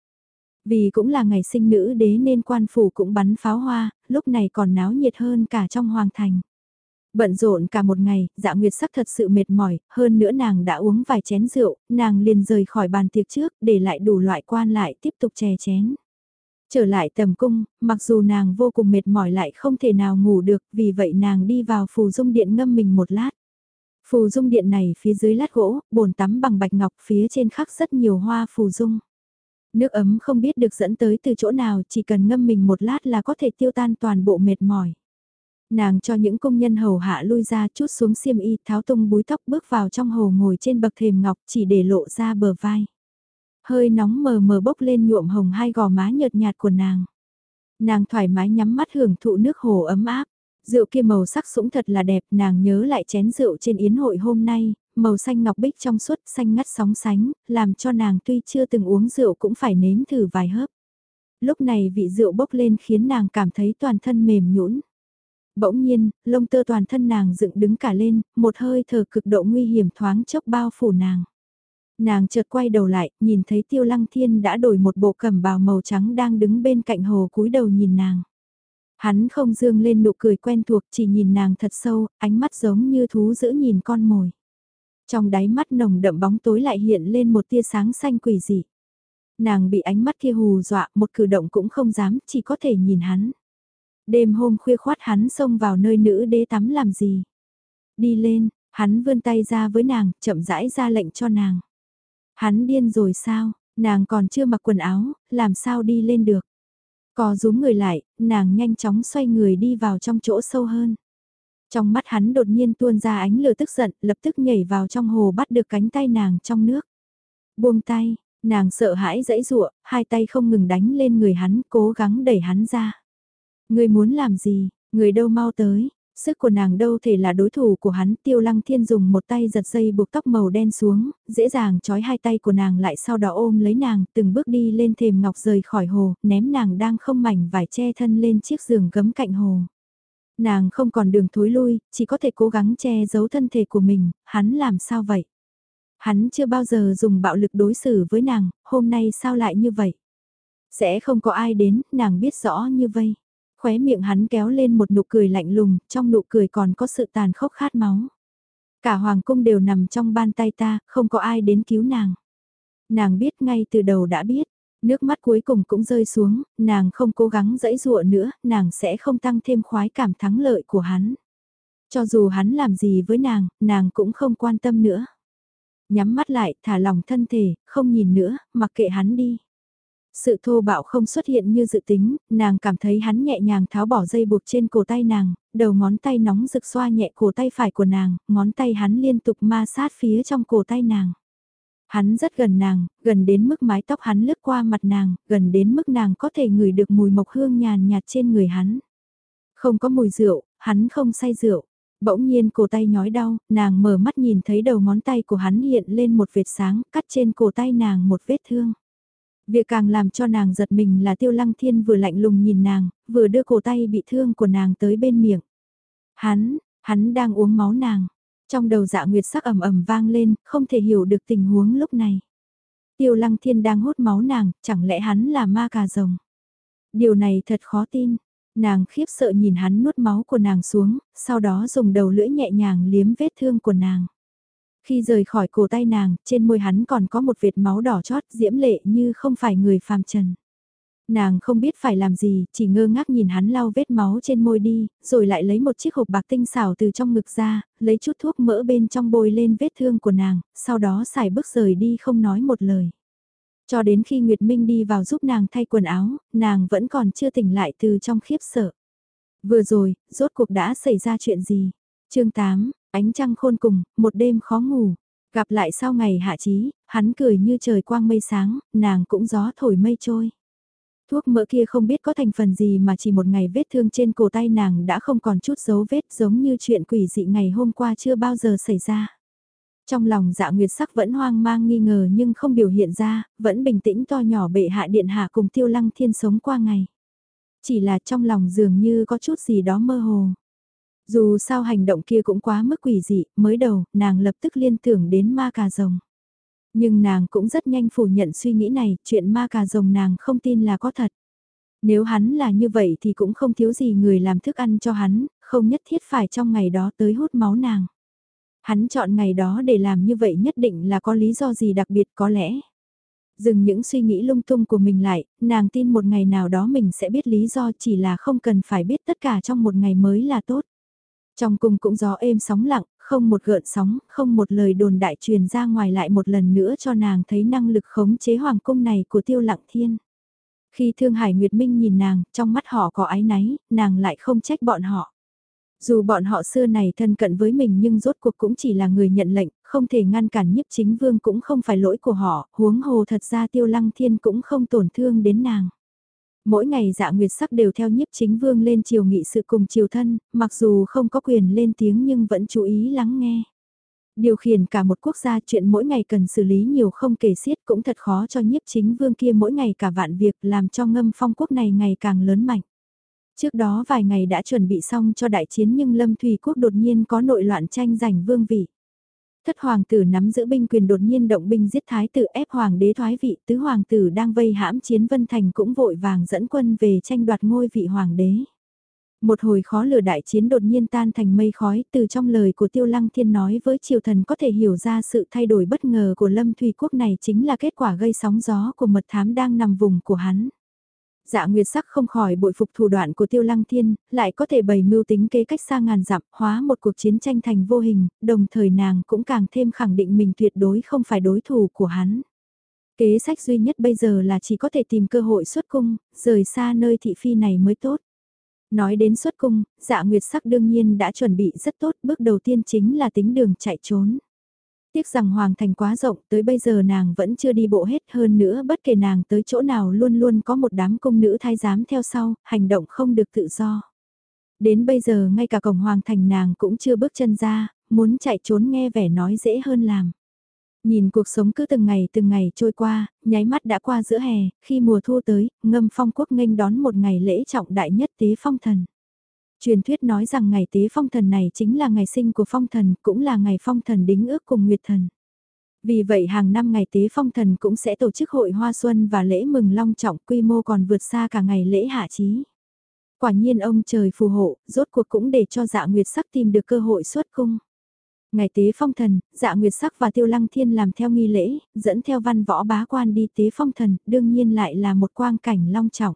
Vì cũng là ngày sinh nữ đế nên quan phủ cũng bắn pháo hoa, lúc này còn náo nhiệt hơn cả trong hoàng thành. Bận rộn cả một ngày, dạ nguyệt sắc thật sự mệt mỏi, hơn nữa nàng đã uống vài chén rượu, nàng liền rời khỏi bàn tiệc trước, để lại đủ loại quan lại tiếp tục chè chén. Trở lại tầm cung, mặc dù nàng vô cùng mệt mỏi lại không thể nào ngủ được, vì vậy nàng đi vào phù dung điện ngâm mình một lát. Phù dung điện này phía dưới lát gỗ, bồn tắm bằng bạch ngọc phía trên khắc rất nhiều hoa phù dung. Nước ấm không biết được dẫn tới từ chỗ nào, chỉ cần ngâm mình một lát là có thể tiêu tan toàn bộ mệt mỏi. Nàng cho những công nhân hầu hạ lui ra chút xuống xiêm y tháo tung búi tóc bước vào trong hồ ngồi trên bậc thềm ngọc chỉ để lộ ra bờ vai. Hơi nóng mờ mờ bốc lên nhuộm hồng hai gò má nhợt nhạt của nàng. Nàng thoải mái nhắm mắt hưởng thụ nước hồ ấm áp. Rượu kia màu sắc sũng thật là đẹp, nàng nhớ lại chén rượu trên yến hội hôm nay, màu xanh ngọc bích trong suốt, xanh ngắt sóng sánh, làm cho nàng tuy chưa từng uống rượu cũng phải nếm thử vài hớp. Lúc này vị rượu bốc lên khiến nàng cảm thấy toàn thân mềm nhũn. Bỗng nhiên, lông tơ toàn thân nàng dựng đứng cả lên, một hơi thở cực độ nguy hiểm thoáng chốc bao phủ nàng. Nàng chợt quay đầu lại, nhìn thấy tiêu lăng thiên đã đổi một bộ cẩm bào màu trắng đang đứng bên cạnh hồ cúi đầu nhìn nàng. Hắn không dương lên nụ cười quen thuộc chỉ nhìn nàng thật sâu, ánh mắt giống như thú giữ nhìn con mồi. Trong đáy mắt nồng đậm bóng tối lại hiện lên một tia sáng xanh quỷ dị. Nàng bị ánh mắt kia hù dọa, một cử động cũng không dám, chỉ có thể nhìn hắn. Đêm hôm khuya khoát hắn xông vào nơi nữ đế tắm làm gì. Đi lên, hắn vươn tay ra với nàng, chậm rãi ra lệnh cho nàng. Hắn điên rồi sao, nàng còn chưa mặc quần áo, làm sao đi lên được. có rúm người lại, nàng nhanh chóng xoay người đi vào trong chỗ sâu hơn. Trong mắt hắn đột nhiên tuôn ra ánh lửa tức giận, lập tức nhảy vào trong hồ bắt được cánh tay nàng trong nước. Buông tay, nàng sợ hãi dãy rụa, hai tay không ngừng đánh lên người hắn, cố gắng đẩy hắn ra. Người muốn làm gì, người đâu mau tới, Sức của nàng đâu thể là đối thủ của hắn, tiêu lăng thiên dùng một tay giật dây buộc tóc màu đen xuống, dễ dàng trói hai tay của nàng lại sau đó ôm lấy nàng, từng bước đi lên thềm ngọc rời khỏi hồ, ném nàng đang không mảnh vải che thân lên chiếc giường gấm cạnh hồ. Nàng không còn đường thối lui, chỉ có thể cố gắng che giấu thân thể của mình, hắn làm sao vậy? Hắn chưa bao giờ dùng bạo lực đối xử với nàng, hôm nay sao lại như vậy? Sẽ không có ai đến, nàng biết rõ như vậy khóe miệng hắn kéo lên một nụ cười lạnh lùng, trong nụ cười còn có sự tàn khốc khát máu. Cả hoàng cung đều nằm trong bàn tay ta, không có ai đến cứu nàng. Nàng biết ngay từ đầu đã biết, nước mắt cuối cùng cũng rơi xuống, nàng không cố gắng dẫy dụa nữa, nàng sẽ không tăng thêm khoái cảm thắng lợi của hắn. Cho dù hắn làm gì với nàng, nàng cũng không quan tâm nữa. Nhắm mắt lại, thả lòng thân thể, không nhìn nữa, mặc kệ hắn đi. Sự thô bạo không xuất hiện như dự tính, nàng cảm thấy hắn nhẹ nhàng tháo bỏ dây buộc trên cổ tay nàng, đầu ngón tay nóng rực xoa nhẹ cổ tay phải của nàng, ngón tay hắn liên tục ma sát phía trong cổ tay nàng. Hắn rất gần nàng, gần đến mức mái tóc hắn lướt qua mặt nàng, gần đến mức nàng có thể ngửi được mùi mộc hương nhàn nhạt trên người hắn. Không có mùi rượu, hắn không say rượu. Bỗng nhiên cổ tay nhói đau, nàng mở mắt nhìn thấy đầu ngón tay của hắn hiện lên một vệt sáng, cắt trên cổ tay nàng một vết thương. Việc càng làm cho nàng giật mình là tiêu lăng thiên vừa lạnh lùng nhìn nàng, vừa đưa cổ tay bị thương của nàng tới bên miệng. Hắn, hắn đang uống máu nàng. Trong đầu dạ nguyệt sắc ẩm ẩm vang lên, không thể hiểu được tình huống lúc này. Tiêu lăng thiên đang hút máu nàng, chẳng lẽ hắn là ma cà rồng. Điều này thật khó tin. Nàng khiếp sợ nhìn hắn nuốt máu của nàng xuống, sau đó dùng đầu lưỡi nhẹ nhàng liếm vết thương của nàng. Khi rời khỏi cổ tay nàng, trên môi hắn còn có một vệt máu đỏ chót diễm lệ như không phải người phàm trần. Nàng không biết phải làm gì, chỉ ngơ ngác nhìn hắn lau vết máu trên môi đi, rồi lại lấy một chiếc hộp bạc tinh xảo từ trong ngực ra, lấy chút thuốc mỡ bên trong bôi lên vết thương của nàng, sau đó xài bước rời đi không nói một lời. Cho đến khi Nguyệt Minh đi vào giúp nàng thay quần áo, nàng vẫn còn chưa tỉnh lại từ trong khiếp sợ. Vừa rồi, rốt cuộc đã xảy ra chuyện gì? chương 8, Ánh trăng khôn cùng, một đêm khó ngủ. Gặp lại sau ngày hạ trí, hắn cười như trời quang mây sáng, nàng cũng gió thổi mây trôi. Thuốc mỡ kia không biết có thành phần gì mà chỉ một ngày vết thương trên cổ tay nàng đã không còn chút dấu vết giống như chuyện quỷ dị ngày hôm qua chưa bao giờ xảy ra. Trong lòng dạ nguyệt sắc vẫn hoang mang nghi ngờ nhưng không biểu hiện ra, vẫn bình tĩnh to nhỏ bệ hạ điện hạ cùng tiêu lăng thiên sống qua ngày. Chỉ là trong lòng dường như có chút gì đó mơ hồ. Dù sao hành động kia cũng quá mức quỷ dị, mới đầu, nàng lập tức liên tưởng đến ma cà rồng. Nhưng nàng cũng rất nhanh phủ nhận suy nghĩ này, chuyện ma cà rồng nàng không tin là có thật. Nếu hắn là như vậy thì cũng không thiếu gì người làm thức ăn cho hắn, không nhất thiết phải trong ngày đó tới hút máu nàng. Hắn chọn ngày đó để làm như vậy nhất định là có lý do gì đặc biệt có lẽ. Dừng những suy nghĩ lung tung của mình lại, nàng tin một ngày nào đó mình sẽ biết lý do chỉ là không cần phải biết tất cả trong một ngày mới là tốt. Trong cung cũng gió êm sóng lặng, không một gợn sóng, không một lời đồn đại truyền ra ngoài lại một lần nữa cho nàng thấy năng lực khống chế hoàng cung này của tiêu lặng thiên. Khi Thương Hải Nguyệt Minh nhìn nàng, trong mắt họ có ái náy, nàng lại không trách bọn họ. Dù bọn họ xưa này thân cận với mình nhưng rốt cuộc cũng chỉ là người nhận lệnh, không thể ngăn cản nhiếp chính vương cũng không phải lỗi của họ, huống hồ thật ra tiêu lăng thiên cũng không tổn thương đến nàng. Mỗi ngày dạ nguyệt sắc đều theo nhiếp chính vương lên triều nghị sự cùng triều thân, mặc dù không có quyền lên tiếng nhưng vẫn chú ý lắng nghe. Điều khiển cả một quốc gia chuyện mỗi ngày cần xử lý nhiều không kể xiết cũng thật khó cho nhiếp chính vương kia mỗi ngày cả vạn việc làm cho ngâm phong quốc này ngày càng lớn mạnh. Trước đó vài ngày đã chuẩn bị xong cho đại chiến nhưng Lâm Thủy Quốc đột nhiên có nội loạn tranh giành vương vị. Thất hoàng tử nắm giữ binh quyền đột nhiên động binh giết thái tử ép hoàng đế thoái vị, tứ hoàng tử đang vây hãm chiến Vân Thành cũng vội vàng dẫn quân về tranh đoạt ngôi vị hoàng đế. Một hồi khó lửa đại chiến đột nhiên tan thành mây khói từ trong lời của Tiêu Lăng Thiên nói với triều thần có thể hiểu ra sự thay đổi bất ngờ của Lâm Thủy Quốc này chính là kết quả gây sóng gió của mật thám đang nằm vùng của hắn. Dạ Nguyệt Sắc không khỏi bội phục thủ đoạn của Tiêu Lăng Thiên, lại có thể bày mưu tính kế cách xa ngàn dặm, hóa một cuộc chiến tranh thành vô hình, đồng thời nàng cũng càng thêm khẳng định mình tuyệt đối không phải đối thủ của hắn. Kế sách duy nhất bây giờ là chỉ có thể tìm cơ hội xuất cung, rời xa nơi thị phi này mới tốt. Nói đến xuất cung, dạ nguyệt sắc đương nhiên đã chuẩn bị rất tốt, bước đầu tiên chính là tính đường chạy trốn. Tiếc rằng Hoàng Thành quá rộng, tới bây giờ nàng vẫn chưa đi bộ hết hơn nữa bất kể nàng tới chỗ nào luôn luôn có một đám công nữ thái giám theo sau, hành động không được tự do. Đến bây giờ ngay cả cổng Hoàng Thành nàng cũng chưa bước chân ra, muốn chạy trốn nghe vẻ nói dễ hơn làm. Nhìn cuộc sống cứ từng ngày từng ngày trôi qua, nháy mắt đã qua giữa hè, khi mùa thu tới, ngâm phong quốc nghênh đón một ngày lễ trọng đại nhất tế phong thần. Truyền thuyết nói rằng ngày tế phong thần này chính là ngày sinh của phong thần, cũng là ngày phong thần đính ước cùng nguyệt thần. Vì vậy hàng năm ngày tế phong thần cũng sẽ tổ chức hội hoa xuân và lễ mừng long trọng quy mô còn vượt xa cả ngày lễ hạ chí. Quả nhiên ông trời phù hộ, rốt cuộc cũng để cho dạ nguyệt sắc tìm được cơ hội xuất cung. Ngày tế phong thần, dạ nguyệt sắc và tiêu lăng thiên làm theo nghi lễ, dẫn theo văn võ bá quan đi tế phong thần, đương nhiên lại là một quang cảnh long trọng.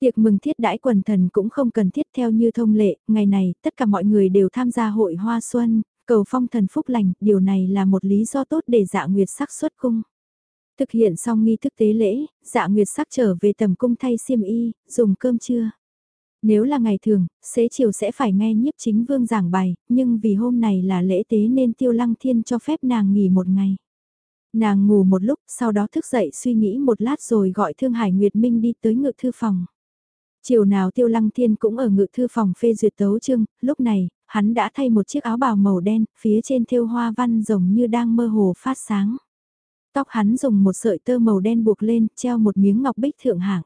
Tiệc mừng thiết đãi quần thần cũng không cần thiết theo như thông lệ, ngày này tất cả mọi người đều tham gia hội hoa xuân, cầu phong thần phúc lành, điều này là một lý do tốt để dạ nguyệt sắc xuất cung. Thực hiện xong nghi thức tế lễ, dạ nguyệt sắc trở về tầm cung thay xiêm y, dùng cơm trưa. Nếu là ngày thường, xế chiều sẽ phải nghe nhiếp chính vương giảng bài, nhưng vì hôm này là lễ tế nên tiêu lăng thiên cho phép nàng nghỉ một ngày. Nàng ngủ một lúc, sau đó thức dậy suy nghĩ một lát rồi gọi Thương Hải Nguyệt Minh đi tới ngự thư phòng. Chiều nào Tiêu Lăng Thiên cũng ở ngự thư phòng phê duyệt tấu chương, lúc này, hắn đã thay một chiếc áo bào màu đen, phía trên thêu hoa văn rồng như đang mơ hồ phát sáng. Tóc hắn dùng một sợi tơ màu đen buộc lên, treo một miếng ngọc bích thượng hạng.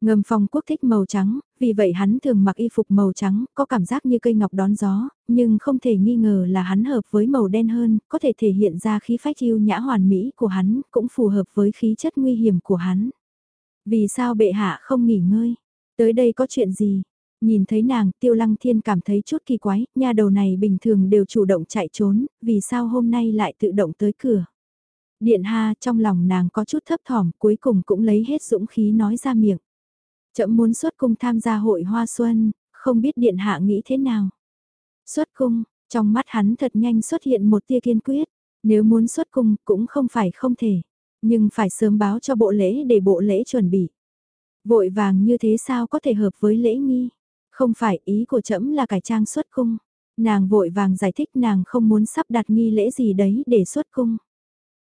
Ngầm phong quốc thích màu trắng, vì vậy hắn thường mặc y phục màu trắng, có cảm giác như cây ngọc đón gió, nhưng không thể nghi ngờ là hắn hợp với màu đen hơn, có thể thể hiện ra khí phách yêu nhã hoàn mỹ của hắn, cũng phù hợp với khí chất nguy hiểm của hắn. Vì sao bệ hạ không nghỉ ngơi? Tới đây có chuyện gì? Nhìn thấy nàng, tiêu lăng thiên cảm thấy chút kỳ quái, nha đầu này bình thường đều chủ động chạy trốn, vì sao hôm nay lại tự động tới cửa? Điện ha, trong lòng nàng có chút thấp thỏm, cuối cùng cũng lấy hết dũng khí nói ra miệng. Chậm muốn xuất cung tham gia hội hoa xuân, không biết điện hạ nghĩ thế nào. Xuất cung, trong mắt hắn thật nhanh xuất hiện một tia kiên quyết, nếu muốn xuất cung cũng không phải không thể, nhưng phải sớm báo cho bộ lễ để bộ lễ chuẩn bị. Vội vàng như thế sao có thể hợp với lễ nghi? Không phải ý của trẫm là cải trang xuất cung. Nàng vội vàng giải thích nàng không muốn sắp đặt nghi lễ gì đấy để xuất cung.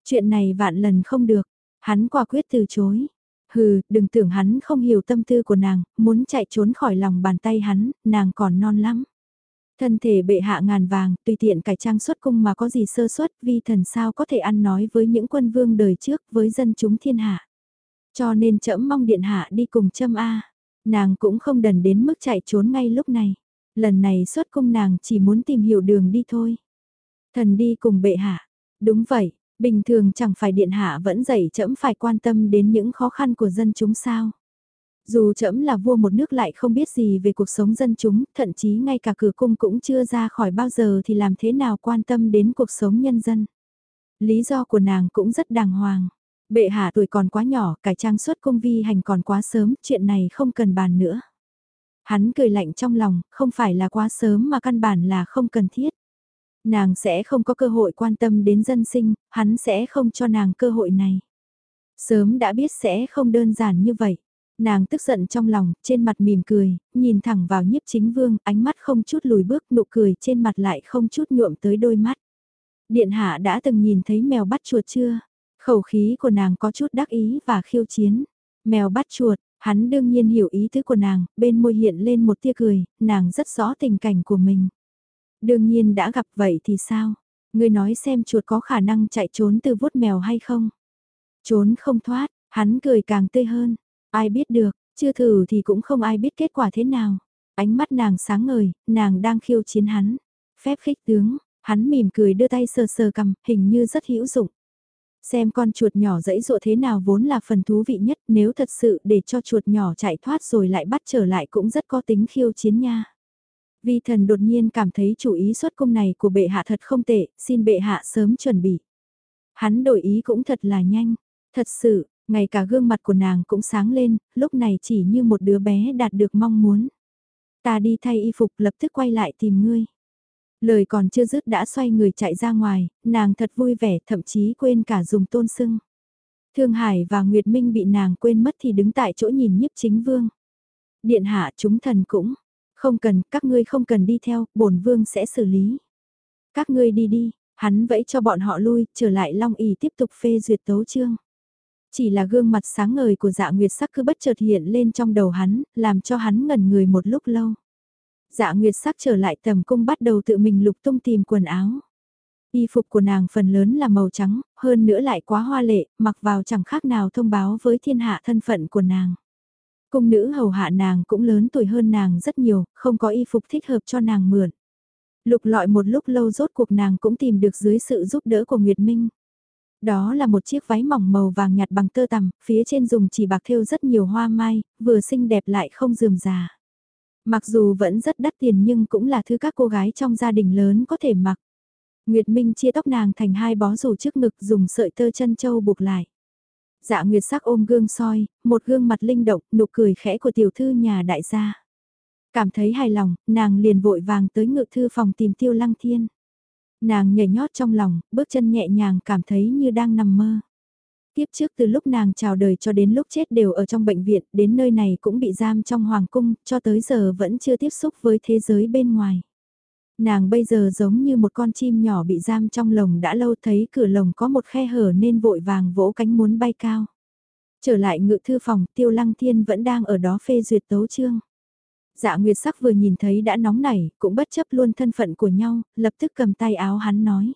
Chuyện này vạn lần không được, hắn quả quyết từ chối. Hừ, đừng tưởng hắn không hiểu tâm tư của nàng, muốn chạy trốn khỏi lòng bàn tay hắn, nàng còn non lắm. Thân thể bệ hạ ngàn vàng, tùy tiện cải trang xuất cung mà có gì sơ suất, vi thần sao có thể ăn nói với những quân vương đời trước, với dân chúng thiên hạ. Cho nên trẫm mong điện hạ đi cùng châm A. Nàng cũng không đần đến mức chạy trốn ngay lúc này. Lần này xuất cung nàng chỉ muốn tìm hiểu đường đi thôi. Thần đi cùng bệ hạ. Đúng vậy, bình thường chẳng phải điện hạ vẫn dạy trẫm phải quan tâm đến những khó khăn của dân chúng sao. Dù trẫm là vua một nước lại không biết gì về cuộc sống dân chúng, thậm chí ngay cả cửa cung cũng chưa ra khỏi bao giờ thì làm thế nào quan tâm đến cuộc sống nhân dân. Lý do của nàng cũng rất đàng hoàng. Bệ hạ tuổi còn quá nhỏ, cải trang xuất cung vi hành còn quá sớm, chuyện này không cần bàn nữa. Hắn cười lạnh trong lòng, không phải là quá sớm mà căn bản là không cần thiết. Nàng sẽ không có cơ hội quan tâm đến dân sinh, hắn sẽ không cho nàng cơ hội này. Sớm đã biết sẽ không đơn giản như vậy. Nàng tức giận trong lòng, trên mặt mỉm cười, nhìn thẳng vào nhiếp chính vương, ánh mắt không chút lùi bước, nụ cười trên mặt lại không chút nhuộm tới đôi mắt. Điện hạ đã từng nhìn thấy mèo bắt chuột chưa? Khẩu khí của nàng có chút đắc ý và khiêu chiến. Mèo bắt chuột, hắn đương nhiên hiểu ý tứ của nàng, bên môi hiện lên một tia cười, nàng rất rõ tình cảnh của mình. Đương nhiên đã gặp vậy thì sao? Ngươi nói xem chuột có khả năng chạy trốn từ vuốt mèo hay không? Trốn không thoát, hắn cười càng tươi hơn. Ai biết được, chưa thử thì cũng không ai biết kết quả thế nào. Ánh mắt nàng sáng ngời, nàng đang khiêu chiến hắn. Phép khích tướng, hắn mỉm cười đưa tay sờ sờ cầm, hình như rất hữu dụng. Xem con chuột nhỏ dẫy dụa thế nào vốn là phần thú vị nhất nếu thật sự để cho chuột nhỏ chạy thoát rồi lại bắt trở lại cũng rất có tính khiêu chiến nha. Vi thần đột nhiên cảm thấy chủ ý xuất cung này của bệ hạ thật không tệ, xin bệ hạ sớm chuẩn bị. Hắn đổi ý cũng thật là nhanh, thật sự, ngay cả gương mặt của nàng cũng sáng lên, lúc này chỉ như một đứa bé đạt được mong muốn. Ta đi thay y phục lập tức quay lại tìm ngươi. Lời còn chưa dứt đã xoay người chạy ra ngoài, nàng thật vui vẻ thậm chí quên cả dùng tôn sưng. Thương Hải và Nguyệt Minh bị nàng quên mất thì đứng tại chỗ nhìn nhiếp chính vương. Điện hạ chúng thần cũng, không cần, các ngươi không cần đi theo, bổn vương sẽ xử lý. Các ngươi đi đi, hắn vẫy cho bọn họ lui, trở lại Long ỉ tiếp tục phê duyệt tấu chương. Chỉ là gương mặt sáng ngời của dạ nguyệt sắc cứ bất chợt hiện lên trong đầu hắn, làm cho hắn ngẩn người một lúc lâu. Dạ nguyệt sắc trở lại tầm cung bắt đầu tự mình lục tung tìm quần áo. Y phục của nàng phần lớn là màu trắng, hơn nữa lại quá hoa lệ, mặc vào chẳng khác nào thông báo với thiên hạ thân phận của nàng. Cung nữ hầu hạ nàng cũng lớn tuổi hơn nàng rất nhiều, không có y phục thích hợp cho nàng mượn. Lục lọi một lúc lâu rốt cuộc nàng cũng tìm được dưới sự giúp đỡ của Nguyệt Minh. Đó là một chiếc váy mỏng màu vàng nhạt bằng tơ tằm, phía trên dùng chỉ bạc thêu rất nhiều hoa mai, vừa xinh đẹp lại không dườm già. Mặc dù vẫn rất đắt tiền nhưng cũng là thứ các cô gái trong gia đình lớn có thể mặc. Nguyệt Minh chia tóc nàng thành hai bó rủ trước ngực dùng sợi tơ chân châu buộc lại. Dạ Nguyệt sắc ôm gương soi, một gương mặt linh động, nụ cười khẽ của tiểu thư nhà đại gia. Cảm thấy hài lòng, nàng liền vội vàng tới ngự thư phòng tìm tiêu lăng thiên. Nàng nhảy nhót trong lòng, bước chân nhẹ nhàng cảm thấy như đang nằm mơ. Tiếp trước từ lúc nàng chào đời cho đến lúc chết đều ở trong bệnh viện, đến nơi này cũng bị giam trong hoàng cung, cho tới giờ vẫn chưa tiếp xúc với thế giới bên ngoài. Nàng bây giờ giống như một con chim nhỏ bị giam trong lồng đã lâu thấy cửa lồng có một khe hở nên vội vàng vỗ cánh muốn bay cao. Trở lại ngự thư phòng, tiêu lăng thiên vẫn đang ở đó phê duyệt tấu chương. Dạ Nguyệt sắc vừa nhìn thấy đã nóng nảy, cũng bất chấp luôn thân phận của nhau, lập tức cầm tay áo hắn nói.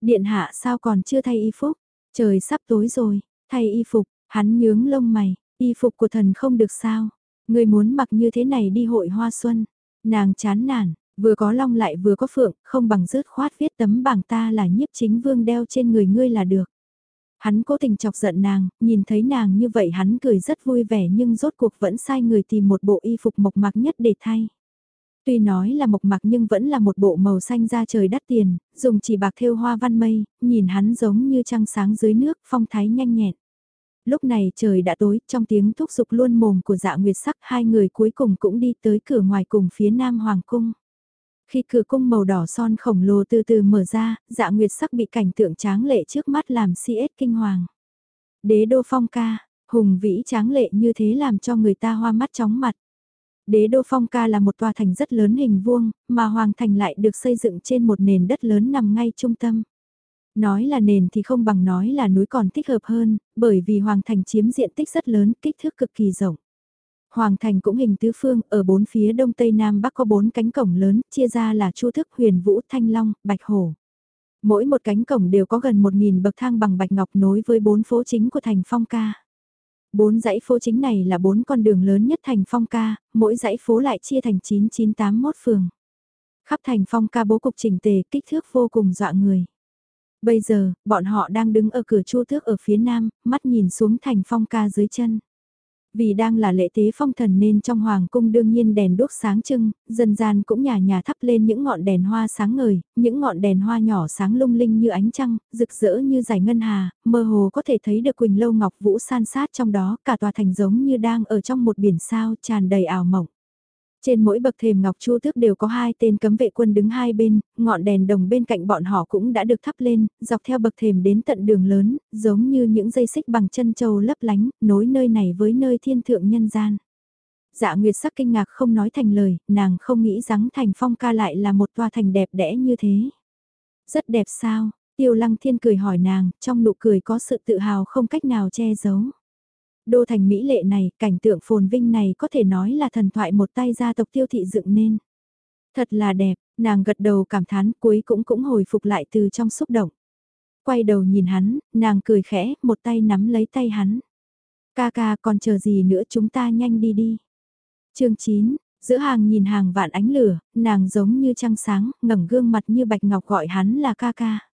Điện hạ sao còn chưa thay y phục? Trời sắp tối rồi, thay y phục, hắn nhướng lông mày, y phục của thần không được sao? Người muốn mặc như thế này đi hội hoa xuân. Nàng chán nản, vừa có long lại vừa có phượng, không bằng rớt khoát viết tấm bảng ta là nhiếp chính vương đeo trên người ngươi là được. Hắn cố tình chọc giận nàng, nhìn thấy nàng như vậy hắn cười rất vui vẻ nhưng rốt cuộc vẫn sai người tìm một bộ y phục mộc mạc nhất để thay. Tuy nói là mộc mạc nhưng vẫn là một bộ màu xanh da trời đắt tiền, dùng chỉ bạc thêu hoa văn mây, nhìn hắn giống như trăng sáng dưới nước, phong thái nhanh nhẹn. Lúc này trời đã tối, trong tiếng thúc giục luôn mồm của dạ nguyệt sắc hai người cuối cùng cũng đi tới cửa ngoài cùng phía nam hoàng cung. Khi cửa cung màu đỏ son khổng lồ từ từ mở ra, dạ nguyệt sắc bị cảnh tượng tráng lệ trước mắt làm si ết kinh hoàng. Đế đô phong ca, hùng vĩ tráng lệ như thế làm cho người ta hoa mắt chóng mặt. Đế đô phong ca là một tòa thành rất lớn hình vuông, mà hoàng thành lại được xây dựng trên một nền đất lớn nằm ngay trung tâm. Nói là nền thì không bằng nói là núi còn thích hợp hơn, bởi vì hoàng thành chiếm diện tích rất lớn, kích thước cực kỳ rộng. Hoàng thành cũng hình tứ phương, ở bốn phía đông tây nam bắc có bốn cánh cổng lớn, chia ra là Chu Thức, Huyền Vũ, Thanh Long, Bạch Hổ. Mỗi một cánh cổng đều có gần một nghìn bậc thang bằng bạch ngọc nối với bốn phố chính của thành Phong Ca. Bốn dãy phố chính này là bốn con đường lớn nhất thành Phong Ca, mỗi dãy phố lại chia thành 9981 phường. Khắp thành Phong Ca bố cục chỉnh tề, kích thước vô cùng dọa người. Bây giờ, bọn họ đang đứng ở cửa Chu Thước ở phía nam, mắt nhìn xuống thành Phong Ca dưới chân. Vì đang là lễ tế phong thần nên trong hoàng cung đương nhiên đèn đốt sáng trưng, dân gian cũng nhà nhà thắp lên những ngọn đèn hoa sáng ngời, những ngọn đèn hoa nhỏ sáng lung linh như ánh trăng, rực rỡ như giải ngân hà, mơ hồ có thể thấy được Quỳnh Lâu Ngọc Vũ san sát trong đó, cả tòa thành giống như đang ở trong một biển sao tràn đầy ảo mộng. Trên mỗi bậc thềm ngọc chu tước đều có hai tên cấm vệ quân đứng hai bên, ngọn đèn đồng bên cạnh bọn họ cũng đã được thắp lên, dọc theo bậc thềm đến tận đường lớn, giống như những dây xích bằng chân châu lấp lánh, nối nơi này với nơi thiên thượng nhân gian. Dạ Nguyệt sắc kinh ngạc không nói thành lời, nàng không nghĩ rằng thành phong ca lại là một tòa thành đẹp đẽ như thế. Rất đẹp sao, tiêu lăng thiên cười hỏi nàng, trong nụ cười có sự tự hào không cách nào che giấu. Đô thành mỹ lệ này, cảnh tượng phồn vinh này có thể nói là thần thoại một tay gia tộc tiêu thị dựng nên. Thật là đẹp, Nàng gật đầu cảm thán cuối cũng cũng hồi phục lại từ trong xúc động. Quay đầu nhìn hắn, nàng cười khẽ, một tay nắm lấy tay hắn. Ca ca còn chờ gì nữa chúng ta nhanh đi đi. chương 9, giữa hàng nhìn hàng vạn ánh lửa, nàng giống như trăng sáng, ngẩng gương mặt như bạch ngọc gọi hắn là ca ca.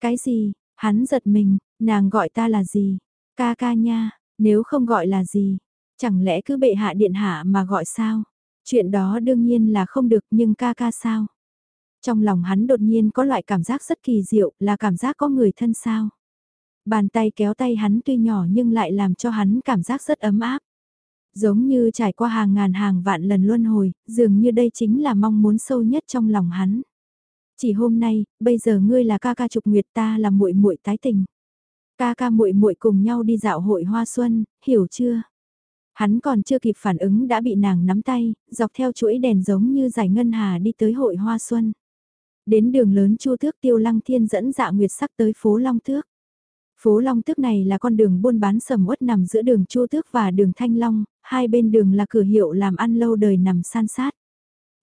Cái gì, hắn giật mình, nàng gọi ta là gì? Ca ca nha, nếu không gọi là gì? Chẳng lẽ cứ bệ hạ điện hạ mà gọi sao? Chuyện đó đương nhiên là không được nhưng ca ca sao? Trong lòng hắn đột nhiên có loại cảm giác rất kỳ diệu là cảm giác có người thân sao? Bàn tay kéo tay hắn tuy nhỏ nhưng lại làm cho hắn cảm giác rất ấm áp. Giống như trải qua hàng ngàn hàng vạn lần luân hồi, dường như đây chính là mong muốn sâu nhất trong lòng hắn. Chỉ hôm nay, bây giờ ngươi là ca ca trục nguyệt ta là muội muội tái tình. Ca ca muội muội cùng nhau đi dạo hội hoa xuân, hiểu chưa? Hắn còn chưa kịp phản ứng đã bị nàng nắm tay, dọc theo chuỗi đèn giống như giải ngân hà đi tới hội hoa xuân. Đến đường lớn Chu Thước Tiêu Lăng Thiên dẫn dạ nguyệt sắc tới phố Long Thước. Phố Long Tước này là con đường buôn bán sầm uất nằm giữa đường Chu Tước và đường Thanh Long, hai bên đường là cửa hiệu làm ăn lâu đời nằm san sát.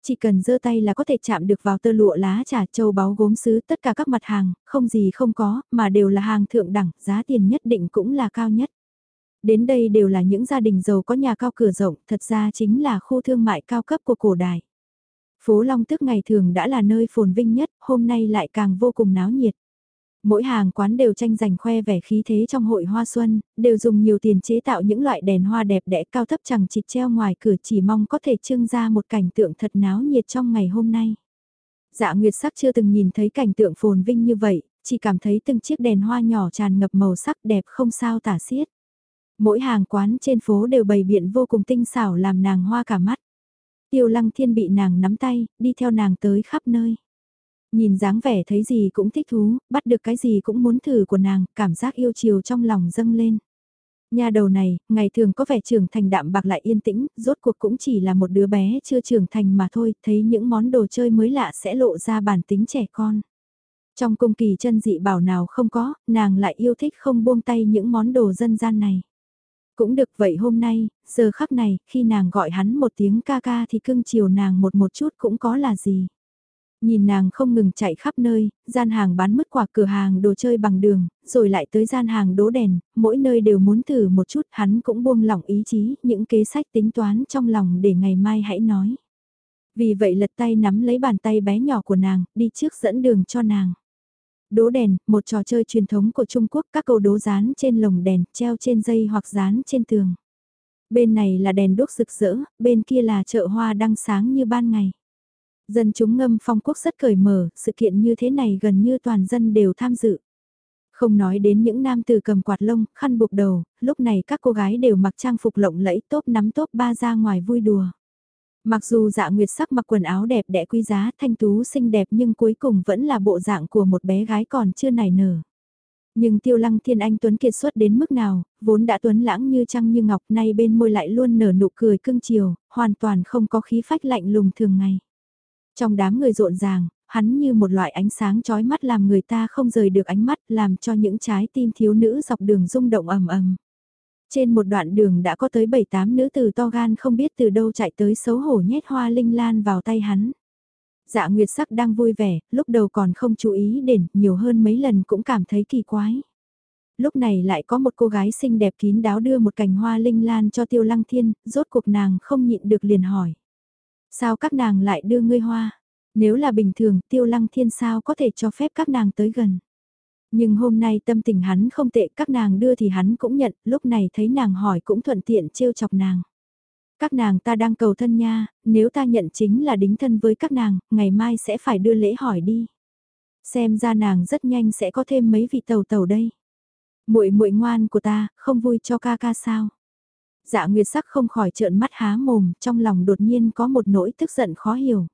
Chỉ cần giơ tay là có thể chạm được vào tơ lụa lá trà châu báu gốm sứ tất cả các mặt hàng, không gì không có, mà đều là hàng thượng đẳng, giá tiền nhất định cũng là cao nhất. Đến đây đều là những gia đình giàu có nhà cao cửa rộng, thật ra chính là khu thương mại cao cấp của cổ đại. Phố Long Tước ngày thường đã là nơi phồn vinh nhất, hôm nay lại càng vô cùng náo nhiệt. Mỗi hàng quán đều tranh giành khoe vẻ khí thế trong hội hoa xuân, đều dùng nhiều tiền chế tạo những loại đèn hoa đẹp đẽ cao thấp chẳng chịt treo ngoài cửa chỉ mong có thể trưng ra một cảnh tượng thật náo nhiệt trong ngày hôm nay. Dạ Nguyệt sắc chưa từng nhìn thấy cảnh tượng phồn vinh như vậy, chỉ cảm thấy từng chiếc đèn hoa nhỏ tràn ngập màu sắc đẹp không sao tả xiết. Mỗi hàng quán trên phố đều bày biện vô cùng tinh xảo làm nàng hoa cả mắt. Tiêu lăng thiên bị nàng nắm tay, đi theo nàng tới khắp nơi. Nhìn dáng vẻ thấy gì cũng thích thú, bắt được cái gì cũng muốn thử của nàng, cảm giác yêu chiều trong lòng dâng lên. Nhà đầu này, ngày thường có vẻ trưởng thành đạm bạc lại yên tĩnh, rốt cuộc cũng chỉ là một đứa bé chưa trưởng thành mà thôi, thấy những món đồ chơi mới lạ sẽ lộ ra bản tính trẻ con. Trong cung kỳ chân dị bảo nào không có, nàng lại yêu thích không buông tay những món đồ dân gian này. Cũng được vậy hôm nay, giờ khắc này, khi nàng gọi hắn một tiếng ca ca thì cưng chiều nàng một một chút cũng có là gì. Nhìn nàng không ngừng chạy khắp nơi, gian hàng bán mứt quả cửa hàng đồ chơi bằng đường, rồi lại tới gian hàng đố đèn, mỗi nơi đều muốn thử một chút hắn cũng buông lỏng ý chí, những kế sách tính toán trong lòng để ngày mai hãy nói. Vì vậy lật tay nắm lấy bàn tay bé nhỏ của nàng, đi trước dẫn đường cho nàng. Đố đèn, một trò chơi truyền thống của Trung Quốc, các câu đố dán trên lồng đèn, treo trên dây hoặc dán trên tường. Bên này là đèn đốt rực rỡ, bên kia là chợ hoa đăng sáng như ban ngày. Dân chúng ngâm phong quốc rất cởi mở, sự kiện như thế này gần như toàn dân đều tham dự. Không nói đến những nam từ cầm quạt lông, khăn buộc đầu, lúc này các cô gái đều mặc trang phục lộng lẫy tốt nắm tốt ba ra ngoài vui đùa. Mặc dù dạ nguyệt sắc mặc quần áo đẹp đẽ quý giá thanh tú xinh đẹp nhưng cuối cùng vẫn là bộ dạng của một bé gái còn chưa nảy nở. Nhưng tiêu lăng thiên anh tuấn kiệt xuất đến mức nào, vốn đã tuấn lãng như trăng như ngọc nay bên môi lại luôn nở nụ cười cưng chiều, hoàn toàn không có khí phách lạnh lùng thường ngày. Trong đám người rộn ràng, hắn như một loại ánh sáng chói mắt làm người ta không rời được ánh mắt làm cho những trái tim thiếu nữ dọc đường rung động ầm ầm. Trên một đoạn đường đã có tới 7-8 nữ từ to gan không biết từ đâu chạy tới xấu hổ nhét hoa linh lan vào tay hắn. Dạ Nguyệt sắc đang vui vẻ, lúc đầu còn không chú ý đến, nhiều hơn mấy lần cũng cảm thấy kỳ quái. Lúc này lại có một cô gái xinh đẹp kín đáo đưa một cành hoa linh lan cho tiêu lăng thiên, rốt cuộc nàng không nhịn được liền hỏi. Sao các nàng lại đưa ngươi hoa? Nếu là bình thường tiêu lăng thiên sao có thể cho phép các nàng tới gần? Nhưng hôm nay tâm tình hắn không tệ các nàng đưa thì hắn cũng nhận, lúc này thấy nàng hỏi cũng thuận tiện trêu chọc nàng. Các nàng ta đang cầu thân nha, nếu ta nhận chính là đính thân với các nàng, ngày mai sẽ phải đưa lễ hỏi đi. Xem ra nàng rất nhanh sẽ có thêm mấy vị tàu tàu đây. Muội muội ngoan của ta, không vui cho ca ca sao? Dạ Nguyệt sắc không khỏi trợn mắt há mồm, trong lòng đột nhiên có một nỗi tức giận khó hiểu.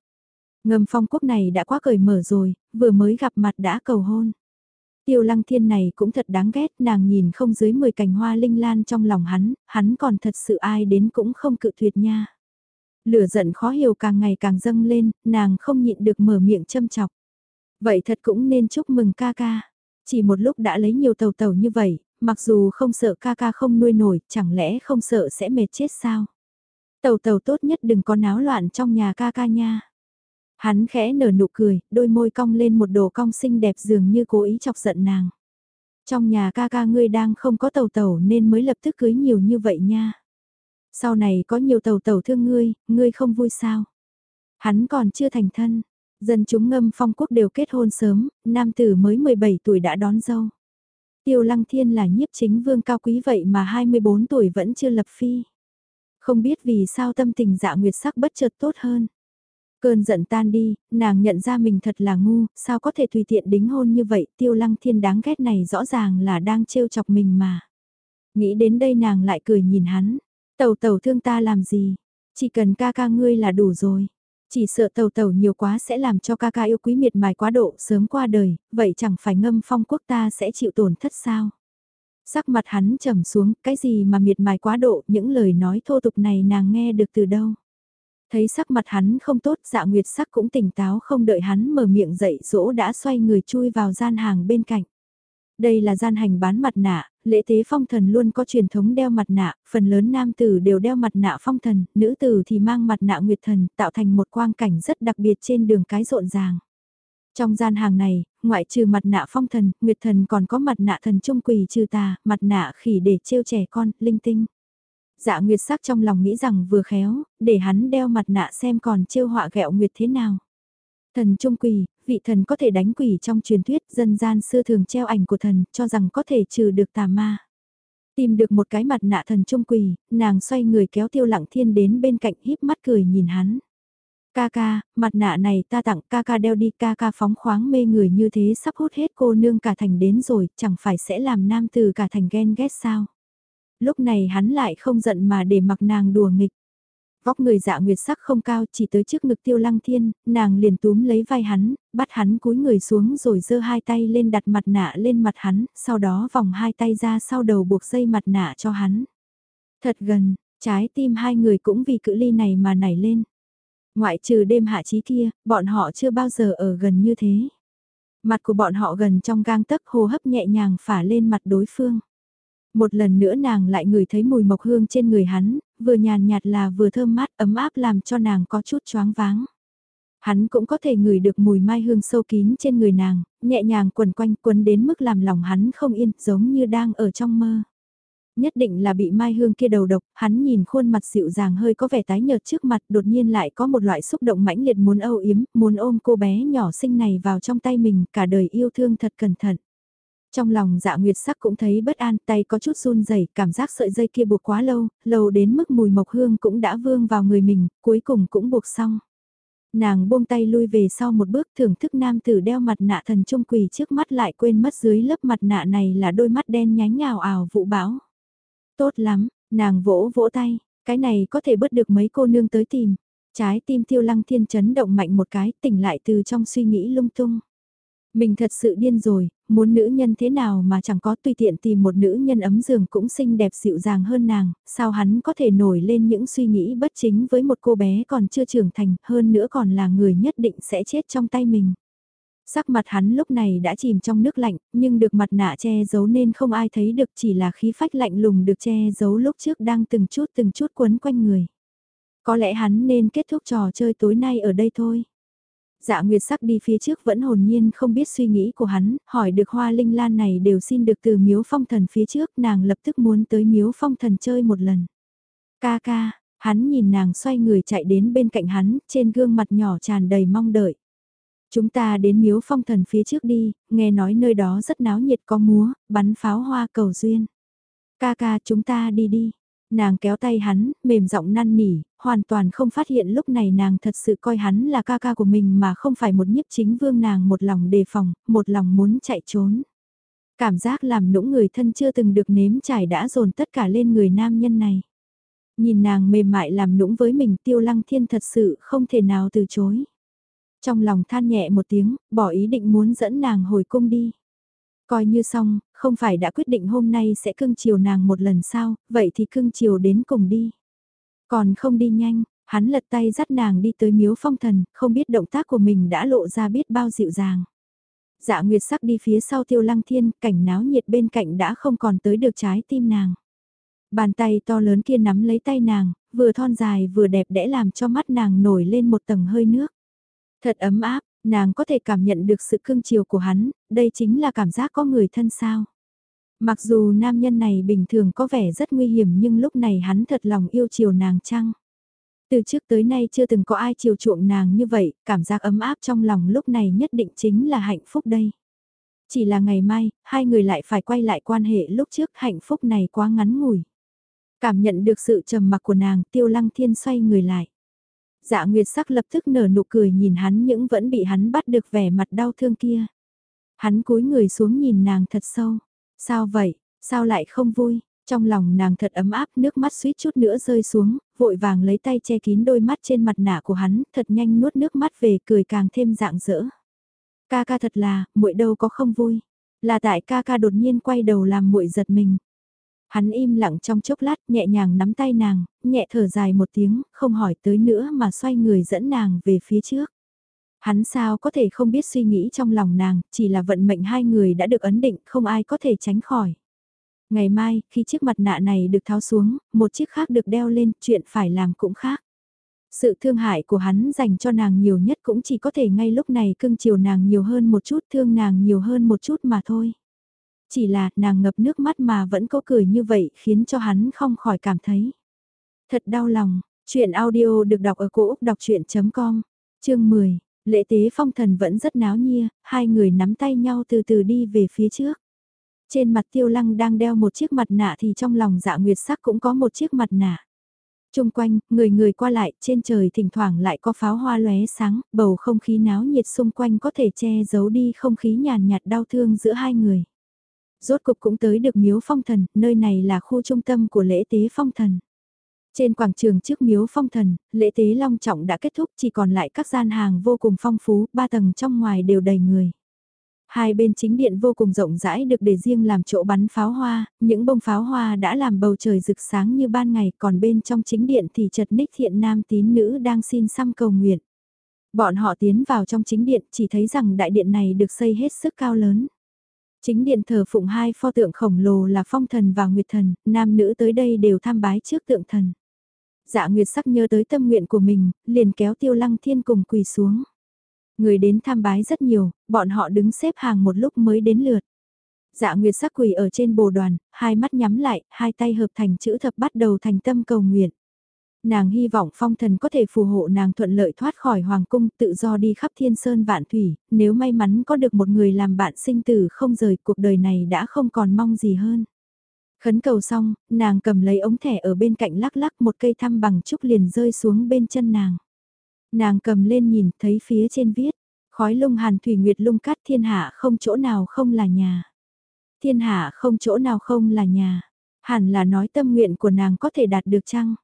Ngầm phong quốc này đã quá cởi mở rồi, vừa mới gặp mặt đã cầu hôn. Tiêu lăng thiên này cũng thật đáng ghét, nàng nhìn không dưới 10 cành hoa linh lan trong lòng hắn, hắn còn thật sự ai đến cũng không cự tuyệt nha. Lửa giận khó hiểu càng ngày càng dâng lên, nàng không nhịn được mở miệng châm chọc. Vậy thật cũng nên chúc mừng ca ca. Chỉ một lúc đã lấy nhiều tàu tàu như vậy, mặc dù không sợ ca ca không nuôi nổi, chẳng lẽ không sợ sẽ mệt chết sao? Tàu tàu tốt nhất đừng có náo loạn trong nhà ca ca nha. Hắn khẽ nở nụ cười, đôi môi cong lên một đồ cong xinh đẹp dường như cố ý chọc giận nàng. Trong nhà ca ca ngươi đang không có tàu tàu nên mới lập tức cưới nhiều như vậy nha. Sau này có nhiều tàu tàu thương ngươi, ngươi không vui sao? Hắn còn chưa thành thân, dân chúng ngâm phong quốc đều kết hôn sớm, nam tử mới 17 tuổi đã đón dâu. Tiêu Lăng Thiên là nhiếp chính vương cao quý vậy mà 24 tuổi vẫn chưa lập phi. Không biết vì sao tâm tình dạ nguyệt sắc bất chợt tốt hơn. Cơn giận tan đi, nàng nhận ra mình thật là ngu, sao có thể tùy tiện đính hôn như vậy, tiêu lăng thiên đáng ghét này rõ ràng là đang trêu chọc mình mà. Nghĩ đến đây nàng lại cười nhìn hắn, tàu tàu thương ta làm gì, chỉ cần ca ca ngươi là đủ rồi. Chỉ sợ tàu tàu nhiều quá sẽ làm cho ca ca yêu quý miệt mài quá độ sớm qua đời, vậy chẳng phải ngâm phong quốc ta sẽ chịu tổn thất sao? Sắc mặt hắn trầm xuống, cái gì mà miệt mài quá độ, những lời nói thô tục này nàng nghe được từ đâu? Thấy sắc mặt hắn không tốt dạ nguyệt sắc cũng tỉnh táo không đợi hắn mở miệng dậy dỗ đã xoay người chui vào gian hàng bên cạnh. Đây là gian hành bán mặt nạ, lễ tế phong thần luôn có truyền thống đeo mặt nạ, phần lớn nam tử đều đeo mặt nạ phong thần, nữ tử thì mang mặt nạ nguyệt thần, tạo thành một quang cảnh rất đặc biệt trên đường cái rộn ràng. Trong gian hàng này, ngoại trừ mặt nạ phong thần, nguyệt thần còn có mặt nạ thần trung quỳ trừ tà, mặt nạ khỉ để trêu trẻ con, linh tinh. Dạ Nguyệt sắc trong lòng nghĩ rằng vừa khéo, để hắn đeo mặt nạ xem còn trêu họa ghẹo Nguyệt thế nào. Thần Trung quỷ vị thần có thể đánh quỷ trong truyền thuyết dân gian xưa thường treo ảnh của thần cho rằng có thể trừ được tà ma. Tìm được một cái mặt nạ thần Trung quỷ nàng xoay người kéo tiêu lặng thiên đến bên cạnh híp mắt cười nhìn hắn. Ca ca, mặt nạ này ta tặng ca ca đeo đi ca ca phóng khoáng mê người như thế sắp hút hết cô nương cả thành đến rồi, chẳng phải sẽ làm nam từ cả thành ghen ghét sao lúc này hắn lại không giận mà để mặc nàng đùa nghịch. Vóc người dạ nguyệt sắc không cao chỉ tới trước ngực tiêu lăng thiên, nàng liền túm lấy vai hắn, bắt hắn cúi người xuống rồi giơ hai tay lên đặt mặt nạ lên mặt hắn, sau đó vòng hai tay ra sau đầu buộc dây mặt nạ cho hắn. Thật gần, trái tim hai người cũng vì cự ly này mà nảy lên. Ngoại trừ đêm hạ trí kia, bọn họ chưa bao giờ ở gần như thế. Mặt của bọn họ gần trong gang tấc hô hấp nhẹ nhàng phả lên mặt đối phương. Một lần nữa nàng lại ngửi thấy mùi mộc hương trên người hắn, vừa nhàn nhạt là vừa thơm mát ấm áp làm cho nàng có chút choáng váng. Hắn cũng có thể ngửi được mùi mai hương sâu kín trên người nàng, nhẹ nhàng quần quanh quấn đến mức làm lòng hắn không yên, giống như đang ở trong mơ. Nhất định là bị mai hương kia đầu độc, hắn nhìn khuôn mặt dịu dàng hơi có vẻ tái nhợt trước mặt đột nhiên lại có một loại xúc động mãnh liệt muốn âu yếm, muốn ôm cô bé nhỏ xinh này vào trong tay mình, cả đời yêu thương thật cẩn thận. Trong lòng dạ nguyệt sắc cũng thấy bất an, tay có chút run rẩy cảm giác sợi dây kia buộc quá lâu, lâu đến mức mùi mộc hương cũng đã vương vào người mình, cuối cùng cũng buộc xong. Nàng buông tay lui về sau một bước thưởng thức nam tử đeo mặt nạ thần trung quỳ trước mắt lại quên mất dưới lớp mặt nạ này là đôi mắt đen nhánh nhào ảo vụ bão. Tốt lắm, nàng vỗ vỗ tay, cái này có thể bớt được mấy cô nương tới tìm. Trái tim tiêu lăng thiên chấn động mạnh một cái tỉnh lại từ trong suy nghĩ lung tung. Mình thật sự điên rồi, muốn nữ nhân thế nào mà chẳng có tùy tiện tìm một nữ nhân ấm giường cũng xinh đẹp dịu dàng hơn nàng, sao hắn có thể nổi lên những suy nghĩ bất chính với một cô bé còn chưa trưởng thành, hơn nữa còn là người nhất định sẽ chết trong tay mình. Sắc mặt hắn lúc này đã chìm trong nước lạnh, nhưng được mặt nạ che giấu nên không ai thấy được chỉ là khí phách lạnh lùng được che giấu lúc trước đang từng chút từng chút quấn quanh người. Có lẽ hắn nên kết thúc trò chơi tối nay ở đây thôi. Dạ Nguyệt sắc đi phía trước vẫn hồn nhiên không biết suy nghĩ của hắn, hỏi được hoa linh lan này đều xin được từ miếu phong thần phía trước, nàng lập tức muốn tới miếu phong thần chơi một lần. Ca ca, hắn nhìn nàng xoay người chạy đến bên cạnh hắn, trên gương mặt nhỏ tràn đầy mong đợi. Chúng ta đến miếu phong thần phía trước đi, nghe nói nơi đó rất náo nhiệt có múa, bắn pháo hoa cầu duyên. Ca ca chúng ta đi đi, Nàng kéo tay hắn, mềm giọng năn nỉ, hoàn toàn không phát hiện lúc này nàng thật sự coi hắn là ca ca của mình mà không phải một nhiếp chính vương nàng một lòng đề phòng, một lòng muốn chạy trốn. Cảm giác làm nũng người thân chưa từng được nếm trải đã dồn tất cả lên người nam nhân này. Nhìn nàng mềm mại làm nũng với mình tiêu lăng thiên thật sự không thể nào từ chối. Trong lòng than nhẹ một tiếng, bỏ ý định muốn dẫn nàng hồi cung đi. Coi như xong, không phải đã quyết định hôm nay sẽ cưng chiều nàng một lần sao, vậy thì cưng chiều đến cùng đi. Còn không đi nhanh, hắn lật tay dắt nàng đi tới miếu phong thần, không biết động tác của mình đã lộ ra biết bao dịu dàng. Dạ Nguyệt sắc đi phía sau tiêu lăng thiên, cảnh náo nhiệt bên cạnh đã không còn tới được trái tim nàng. Bàn tay to lớn kia nắm lấy tay nàng, vừa thon dài vừa đẹp đẽ làm cho mắt nàng nổi lên một tầng hơi nước. Thật ấm áp, nàng có thể cảm nhận được sự cưng chiều của hắn, đây chính là cảm giác có người thân sao. Mặc dù nam nhân này bình thường có vẻ rất nguy hiểm nhưng lúc này hắn thật lòng yêu chiều nàng chăng? Từ trước tới nay chưa từng có ai chiều chuộng nàng như vậy, cảm giác ấm áp trong lòng lúc này nhất định chính là hạnh phúc đây. Chỉ là ngày mai, hai người lại phải quay lại quan hệ lúc trước hạnh phúc này quá ngắn ngủi. Cảm nhận được sự trầm mặc của nàng, tiêu lăng thiên xoay người lại. Dạ Nguyệt sắc lập tức nở nụ cười nhìn hắn những vẫn bị hắn bắt được vẻ mặt đau thương kia. Hắn cúi người xuống nhìn nàng thật sâu. Sao vậy, sao lại không vui? Trong lòng nàng thật ấm áp nước mắt suýt chút nữa rơi xuống, vội vàng lấy tay che kín đôi mắt trên mặt nạ của hắn, thật nhanh nuốt nước mắt về cười càng thêm dạng dỡ. Ca ca thật là, muội đâu có không vui. Là tại ca ca đột nhiên quay đầu làm muội giật mình. Hắn im lặng trong chốc lát nhẹ nhàng nắm tay nàng, nhẹ thở dài một tiếng, không hỏi tới nữa mà xoay người dẫn nàng về phía trước. Hắn sao có thể không biết suy nghĩ trong lòng nàng, chỉ là vận mệnh hai người đã được ấn định, không ai có thể tránh khỏi. Ngày mai, khi chiếc mặt nạ này được tháo xuống, một chiếc khác được đeo lên, chuyện phải làm cũng khác. Sự thương hại của hắn dành cho nàng nhiều nhất cũng chỉ có thể ngay lúc này cưng chiều nàng nhiều hơn một chút, thương nàng nhiều hơn một chút mà thôi. Chỉ là nàng ngập nước mắt mà vẫn có cười như vậy khiến cho hắn không khỏi cảm thấy. Thật đau lòng, chuyện audio được đọc ở cổ Úc đọc chuyện.com, chương 10, lễ tế phong thần vẫn rất náo nhia, hai người nắm tay nhau từ từ đi về phía trước. Trên mặt tiêu lăng đang đeo một chiếc mặt nạ thì trong lòng dạ nguyệt sắc cũng có một chiếc mặt nạ. Trung quanh, người người qua lại, trên trời thỉnh thoảng lại có pháo hoa lóe sáng, bầu không khí náo nhiệt xung quanh có thể che giấu đi không khí nhàn nhạt đau thương giữa hai người. Rốt cục cũng tới được miếu phong thần, nơi này là khu trung tâm của lễ tế phong thần. Trên quảng trường trước miếu phong thần, lễ tế long trọng đã kết thúc chỉ còn lại các gian hàng vô cùng phong phú, ba tầng trong ngoài đều đầy người. Hai bên chính điện vô cùng rộng rãi được để riêng làm chỗ bắn pháo hoa, những bông pháo hoa đã làm bầu trời rực sáng như ban ngày còn bên trong chính điện thì chật ních thiện nam tín nữ đang xin xăm cầu nguyện. Bọn họ tiến vào trong chính điện chỉ thấy rằng đại điện này được xây hết sức cao lớn. Chính điện thờ phụng hai pho tượng khổng lồ là phong thần và nguyệt thần, nam nữ tới đây đều tham bái trước tượng thần. Dạ nguyệt sắc nhớ tới tâm nguyện của mình, liền kéo tiêu lăng thiên cùng quỳ xuống. Người đến tham bái rất nhiều, bọn họ đứng xếp hàng một lúc mới đến lượt. Dạ Nguyệt sắc quỳ ở trên bồ đoàn, hai mắt nhắm lại, hai tay hợp thành chữ thập bắt đầu thành tâm cầu nguyện. Nàng hy vọng phong thần có thể phù hộ nàng thuận lợi thoát khỏi hoàng cung tự do đi khắp thiên sơn vạn thủy, nếu may mắn có được một người làm bạn sinh tử không rời cuộc đời này đã không còn mong gì hơn. Khấn cầu xong, nàng cầm lấy ống thẻ ở bên cạnh lắc lắc một cây thăm bằng trúc liền rơi xuống bên chân nàng. Nàng cầm lên nhìn thấy phía trên viết, khói lung hàn thủy nguyệt lung cát thiên hạ không chỗ nào không là nhà. Thiên hạ không chỗ nào không là nhà. Hẳn là nói tâm nguyện của nàng có thể đạt được chăng?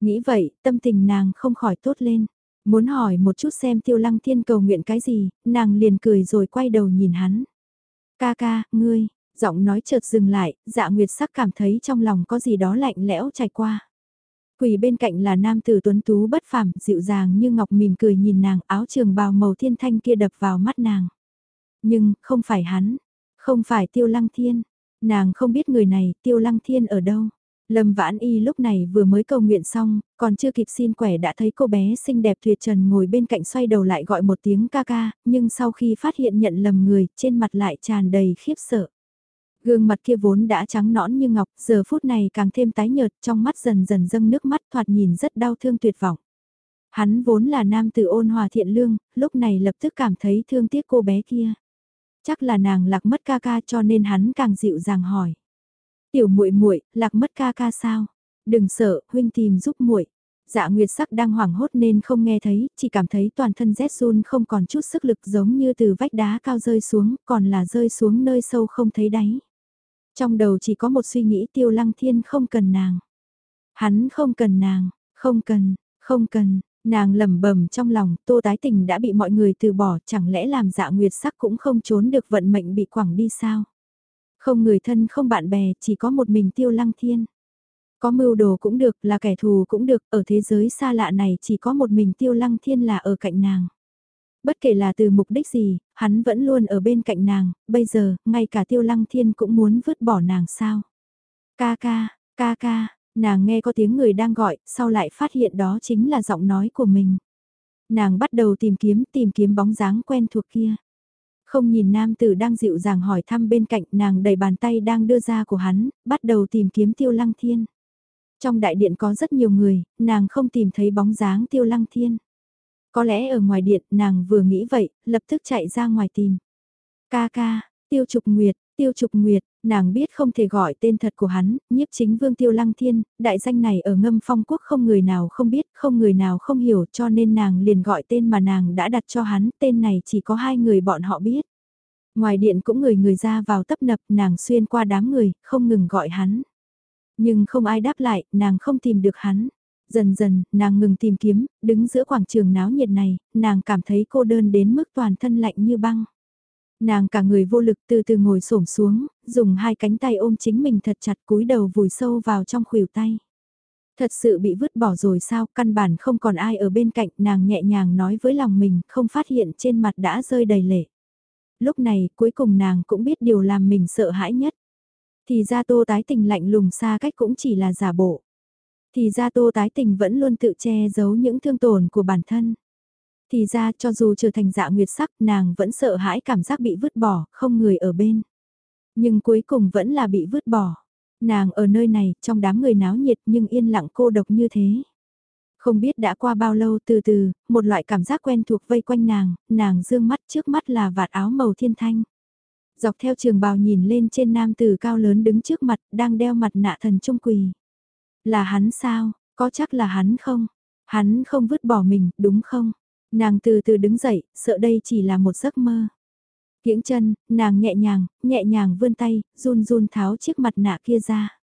Nghĩ vậy, tâm tình nàng không khỏi tốt lên. Muốn hỏi một chút xem tiêu lăng thiên cầu nguyện cái gì, nàng liền cười rồi quay đầu nhìn hắn. Ca ca, ngươi, giọng nói chợt dừng lại, dạ nguyệt sắc cảm thấy trong lòng có gì đó lạnh lẽo trải qua. Quỳ bên cạnh là nam tử tuấn tú bất phàm, dịu dàng như ngọc mỉm cười nhìn nàng, áo trường bào màu thiên thanh kia đập vào mắt nàng. Nhưng, không phải hắn, không phải tiêu lăng thiên, nàng không biết người này, tiêu lăng thiên ở đâu. Lâm Vãn Y lúc này vừa mới cầu nguyện xong, còn chưa kịp xin quẻ đã thấy cô bé xinh đẹp tuyệt trần ngồi bên cạnh xoay đầu lại gọi một tiếng ca ca, nhưng sau khi phát hiện nhận lầm người, trên mặt lại tràn đầy khiếp sợ. Gương mặt kia vốn đã trắng nõn như ngọc, giờ phút này càng thêm tái nhợt, trong mắt dần dần dâng nước mắt thoạt nhìn rất đau thương tuyệt vọng. Hắn vốn là nam tử ôn hòa thiện lương, lúc này lập tức cảm thấy thương tiếc cô bé kia. Chắc là nàng lạc mất ca ca cho nên hắn càng dịu dàng hỏi. Tiểu muội muội, lạc mất ca ca sao? Đừng sợ, huynh tìm giúp muội. Dạ Nguyệt sắc đang hoảng hốt nên không nghe thấy, chỉ cảm thấy toàn thân rét run không còn chút sức lực giống như từ vách đá cao rơi xuống, còn là rơi xuống nơi sâu không thấy đáy. Trong đầu chỉ có một suy nghĩ tiêu lăng thiên không cần nàng. Hắn không cần nàng, không cần, không cần, nàng lẩm bẩm trong lòng tô tái tình đã bị mọi người từ bỏ chẳng lẽ làm dạ nguyệt sắc cũng không trốn được vận mệnh bị quẳng đi sao. Không người thân không bạn bè chỉ có một mình tiêu lăng thiên. Có mưu đồ cũng được là kẻ thù cũng được ở thế giới xa lạ này chỉ có một mình tiêu lăng thiên là ở cạnh nàng. Bất kể là từ mục đích gì, hắn vẫn luôn ở bên cạnh nàng, bây giờ, ngay cả tiêu lăng thiên cũng muốn vứt bỏ nàng sao. Ca ca, ca ca, nàng nghe có tiếng người đang gọi, sau lại phát hiện đó chính là giọng nói của mình. Nàng bắt đầu tìm kiếm, tìm kiếm bóng dáng quen thuộc kia. Không nhìn nam tử đang dịu dàng hỏi thăm bên cạnh nàng đầy bàn tay đang đưa ra của hắn, bắt đầu tìm kiếm tiêu lăng thiên. Trong đại điện có rất nhiều người, nàng không tìm thấy bóng dáng tiêu lăng thiên. Có lẽ ở ngoài điện nàng vừa nghĩ vậy, lập tức chạy ra ngoài tìm. Ca ca, tiêu trục nguyệt, tiêu trục nguyệt, nàng biết không thể gọi tên thật của hắn, nhiếp chính vương tiêu lăng thiên, đại danh này ở ngâm phong quốc không người nào không biết, không người nào không hiểu cho nên nàng liền gọi tên mà nàng đã đặt cho hắn, tên này chỉ có hai người bọn họ biết. Ngoài điện cũng người người ra vào tấp nập, nàng xuyên qua đám người, không ngừng gọi hắn. Nhưng không ai đáp lại, nàng không tìm được hắn. Dần dần, nàng ngừng tìm kiếm, đứng giữa quảng trường náo nhiệt này, nàng cảm thấy cô đơn đến mức toàn thân lạnh như băng. Nàng cả người vô lực từ từ ngồi xổm xuống, dùng hai cánh tay ôm chính mình thật chặt cúi đầu vùi sâu vào trong khuỷu tay. Thật sự bị vứt bỏ rồi sao, căn bản không còn ai ở bên cạnh, nàng nhẹ nhàng nói với lòng mình, không phát hiện trên mặt đã rơi đầy lệ. Lúc này, cuối cùng nàng cũng biết điều làm mình sợ hãi nhất. Thì ra tô tái tình lạnh lùng xa cách cũng chỉ là giả bộ. Thì ra tô tái tình vẫn luôn tự che giấu những thương tổn của bản thân. Thì ra cho dù trở thành dạ nguyệt sắc nàng vẫn sợ hãi cảm giác bị vứt bỏ, không người ở bên. Nhưng cuối cùng vẫn là bị vứt bỏ. Nàng ở nơi này, trong đám người náo nhiệt nhưng yên lặng cô độc như thế. Không biết đã qua bao lâu từ từ, một loại cảm giác quen thuộc vây quanh nàng, nàng dương mắt trước mắt là vạt áo màu thiên thanh. Dọc theo trường bào nhìn lên trên nam tử cao lớn đứng trước mặt, đang đeo mặt nạ thần trung quỳ. Là hắn sao, có chắc là hắn không? Hắn không vứt bỏ mình, đúng không? Nàng từ từ đứng dậy, sợ đây chỉ là một giấc mơ. Kiễng chân, nàng nhẹ nhàng, nhẹ nhàng vươn tay, run run tháo chiếc mặt nạ kia ra.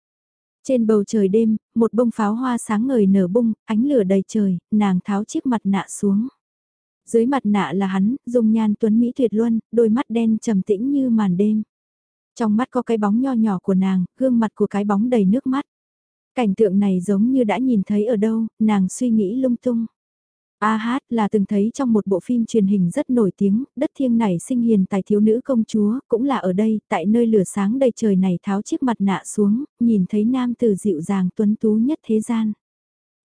Trên bầu trời đêm, một bông pháo hoa sáng ngời nở bung, ánh lửa đầy trời, nàng tháo chiếc mặt nạ xuống. Dưới mặt nạ là hắn, dùng nhan tuấn Mỹ tuyệt luân, đôi mắt đen trầm tĩnh như màn đêm. Trong mắt có cái bóng nho nhỏ của nàng, gương mặt của cái bóng đầy nước mắt. Cảnh tượng này giống như đã nhìn thấy ở đâu, nàng suy nghĩ lung tung. A hát là từng thấy trong một bộ phim truyền hình rất nổi tiếng, đất thiêng này sinh hiền tài thiếu nữ công chúa, cũng là ở đây, tại nơi lửa sáng đầy trời này tháo chiếc mặt nạ xuống, nhìn thấy nam tử dịu dàng tuấn tú nhất thế gian.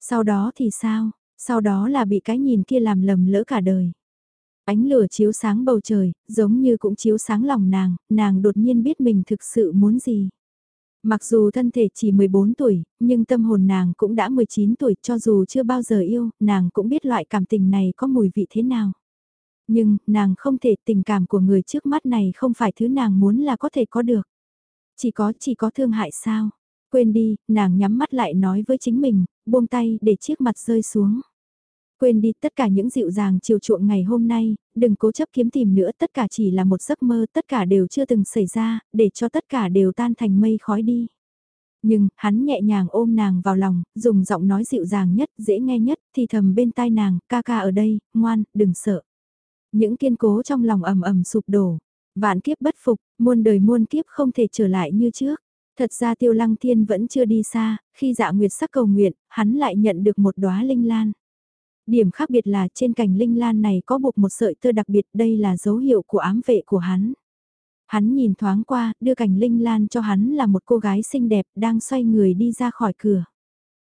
Sau đó thì sao? Sau đó là bị cái nhìn kia làm lầm lỡ cả đời. Ánh lửa chiếu sáng bầu trời, giống như cũng chiếu sáng lòng nàng, nàng đột nhiên biết mình thực sự muốn gì. Mặc dù thân thể chỉ 14 tuổi, nhưng tâm hồn nàng cũng đã 19 tuổi cho dù chưa bao giờ yêu, nàng cũng biết loại cảm tình này có mùi vị thế nào. Nhưng, nàng không thể tình cảm của người trước mắt này không phải thứ nàng muốn là có thể có được. Chỉ có, chỉ có thương hại sao. Quên đi, nàng nhắm mắt lại nói với chính mình, buông tay để chiếc mặt rơi xuống. Quên đi tất cả những dịu dàng chiều chuộng ngày hôm nay, đừng cố chấp kiếm tìm nữa tất cả chỉ là một giấc mơ tất cả đều chưa từng xảy ra, để cho tất cả đều tan thành mây khói đi. Nhưng, hắn nhẹ nhàng ôm nàng vào lòng, dùng giọng nói dịu dàng nhất, dễ nghe nhất, thì thầm bên tai nàng, ca ca ở đây, ngoan, đừng sợ. Những kiên cố trong lòng ầm ầm sụp đổ, vạn kiếp bất phục, muôn đời muôn kiếp không thể trở lại như trước. Thật ra tiêu lăng thiên vẫn chưa đi xa, khi dạ nguyệt sắc cầu nguyện, hắn lại nhận được một đóa linh lan. Điểm khác biệt là trên cành linh lan này có buộc một sợi tơ đặc biệt đây là dấu hiệu của ám vệ của hắn. Hắn nhìn thoáng qua, đưa cành linh lan cho hắn là một cô gái xinh đẹp đang xoay người đi ra khỏi cửa.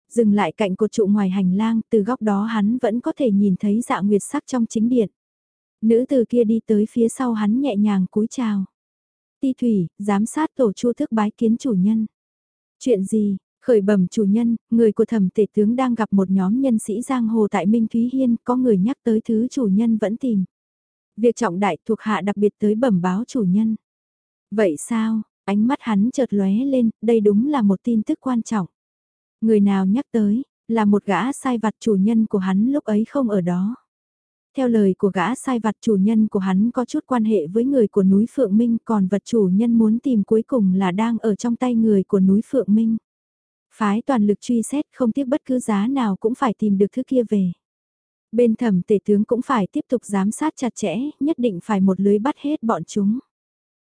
Dừng lại cạnh cột trụ ngoài hành lang, từ góc đó hắn vẫn có thể nhìn thấy dạ nguyệt sắc trong chính điện. Nữ từ kia đi tới phía sau hắn nhẹ nhàng cúi chào. Ti thủy, giám sát tổ chu thức bái kiến chủ nhân. Chuyện gì, Khởi bẩm chủ nhân, người của thẩm tể tướng đang gặp một nhóm nhân sĩ giang hồ tại Minh Thúy Hiên, có người nhắc tới thứ chủ nhân vẫn tìm. Việc trọng đại thuộc hạ đặc biệt tới bẩm báo chủ nhân. Vậy sao, ánh mắt hắn chợt lóe lên, đây đúng là một tin tức quan trọng. Người nào nhắc tới, là một gã sai vặt chủ nhân của hắn lúc ấy không ở đó. Theo lời của gã sai vặt chủ nhân của hắn có chút quan hệ với người của núi Phượng Minh còn vật chủ nhân muốn tìm cuối cùng là đang ở trong tay người của núi Phượng Minh. Phái toàn lực truy xét không tiếc bất cứ giá nào cũng phải tìm được thứ kia về. Bên thẩm tể tướng cũng phải tiếp tục giám sát chặt chẽ, nhất định phải một lưới bắt hết bọn chúng.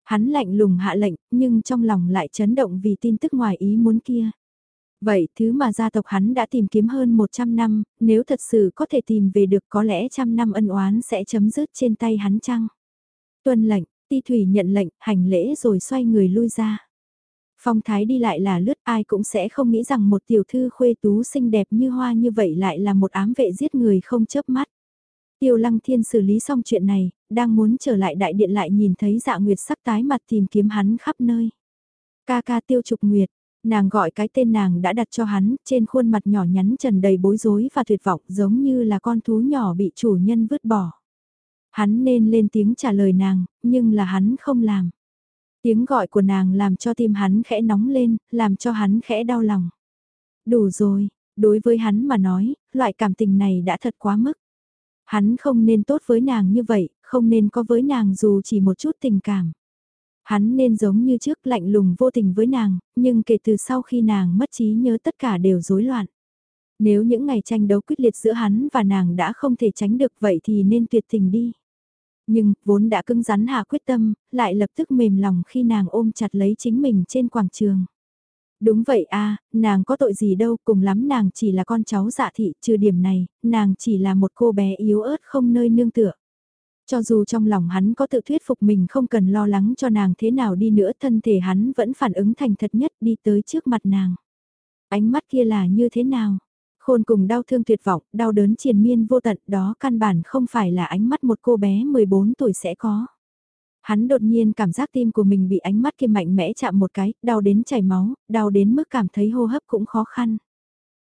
Hắn lạnh lùng hạ lệnh, nhưng trong lòng lại chấn động vì tin tức ngoài ý muốn kia. Vậy thứ mà gia tộc hắn đã tìm kiếm hơn 100 năm, nếu thật sự có thể tìm về được có lẽ trăm năm ân oán sẽ chấm dứt trên tay hắn chăng? Tuân lệnh, ti thủy nhận lệnh, hành lễ rồi xoay người lui ra. Phong thái đi lại là lướt ai cũng sẽ không nghĩ rằng một tiểu thư khuê tú xinh đẹp như hoa như vậy lại là một ám vệ giết người không chớp mắt. Tiêu lăng thiên xử lý xong chuyện này, đang muốn trở lại đại điện lại nhìn thấy dạ nguyệt sắc tái mặt tìm kiếm hắn khắp nơi. Ca ca tiêu trục nguyệt, nàng gọi cái tên nàng đã đặt cho hắn, trên khuôn mặt nhỏ nhắn trần đầy bối rối và tuyệt vọng giống như là con thú nhỏ bị chủ nhân vứt bỏ. Hắn nên lên tiếng trả lời nàng, nhưng là hắn không làm. Tiếng gọi của nàng làm cho tim hắn khẽ nóng lên, làm cho hắn khẽ đau lòng. Đủ rồi, đối với hắn mà nói, loại cảm tình này đã thật quá mức. Hắn không nên tốt với nàng như vậy, không nên có với nàng dù chỉ một chút tình cảm. Hắn nên giống như trước lạnh lùng vô tình với nàng, nhưng kể từ sau khi nàng mất trí nhớ tất cả đều rối loạn. Nếu những ngày tranh đấu quyết liệt giữa hắn và nàng đã không thể tránh được vậy thì nên tuyệt tình đi. Nhưng, vốn đã cứng rắn hạ quyết tâm, lại lập tức mềm lòng khi nàng ôm chặt lấy chính mình trên quảng trường. Đúng vậy a nàng có tội gì đâu, cùng lắm nàng chỉ là con cháu dạ thị, trừ điểm này, nàng chỉ là một cô bé yếu ớt không nơi nương tựa. Cho dù trong lòng hắn có tự thuyết phục mình không cần lo lắng cho nàng thế nào đi nữa thân thể hắn vẫn phản ứng thành thật nhất đi tới trước mặt nàng. Ánh mắt kia là như thế nào? Khôn cùng đau thương tuyệt vọng, đau đớn triền miên vô tận đó căn bản không phải là ánh mắt một cô bé 14 tuổi sẽ có. Hắn đột nhiên cảm giác tim của mình bị ánh mắt kia mạnh mẽ chạm một cái, đau đến chảy máu, đau đến mức cảm thấy hô hấp cũng khó khăn.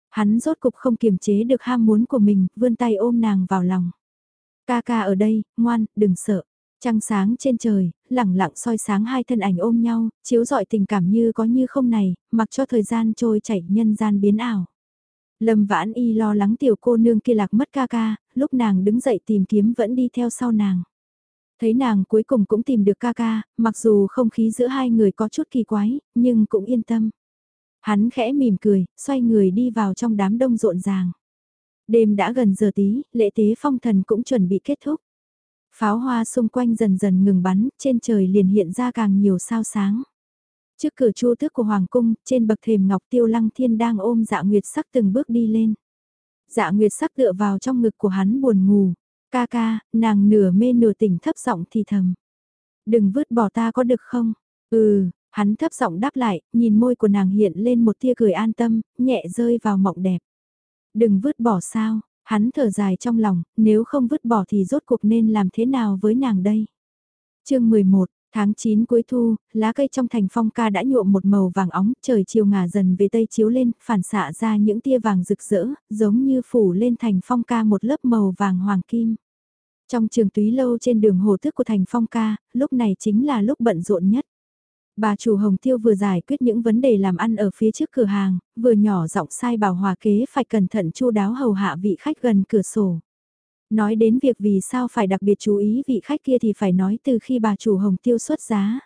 Hắn rốt cục không kiềm chế được ham muốn của mình, vươn tay ôm nàng vào lòng. Ca ca ở đây, ngoan, đừng sợ. Trăng sáng trên trời, lẳng lặng soi sáng hai thân ảnh ôm nhau, chiếu rọi tình cảm như có như không này, mặc cho thời gian trôi chảy nhân gian biến ảo. Lâm vãn y lo lắng tiểu cô nương kia lạc mất ca ca, lúc nàng đứng dậy tìm kiếm vẫn đi theo sau nàng. Thấy nàng cuối cùng cũng tìm được ca ca, mặc dù không khí giữa hai người có chút kỳ quái, nhưng cũng yên tâm. Hắn khẽ mỉm cười, xoay người đi vào trong đám đông rộn ràng. Đêm đã gần giờ tí, lễ tế phong thần cũng chuẩn bị kết thúc. Pháo hoa xung quanh dần dần ngừng bắn, trên trời liền hiện ra càng nhiều sao sáng. Trước cửa chu tước của Hoàng Cung, trên bậc thềm ngọc tiêu lăng thiên đang ôm dạ nguyệt sắc từng bước đi lên. Dạ nguyệt sắc tựa vào trong ngực của hắn buồn ngủ. Ca ca, nàng nửa mê nửa tỉnh thấp giọng thì thầm. Đừng vứt bỏ ta có được không? Ừ, hắn thấp giọng đáp lại, nhìn môi của nàng hiện lên một tia cười an tâm, nhẹ rơi vào mộng đẹp. Đừng vứt bỏ sao, hắn thở dài trong lòng, nếu không vứt bỏ thì rốt cuộc nên làm thế nào với nàng đây? chương 11, Tháng 9 cuối thu, lá cây trong thành phong ca đã nhuộm một màu vàng óng, trời chiều ngả dần về tây chiếu lên, phản xạ ra những tia vàng rực rỡ, giống như phủ lên thành phong ca một lớp màu vàng hoàng kim. Trong trường túy lâu trên đường hồ thức của thành phong ca, lúc này chính là lúc bận rộn nhất. Bà chủ Hồng Tiêu vừa giải quyết những vấn đề làm ăn ở phía trước cửa hàng, vừa nhỏ giọng sai bảo hòa kế phải cẩn thận chu đáo hầu hạ vị khách gần cửa sổ. Nói đến việc vì sao phải đặc biệt chú ý vị khách kia thì phải nói từ khi bà chủ Hồng Tiêu xuất giá.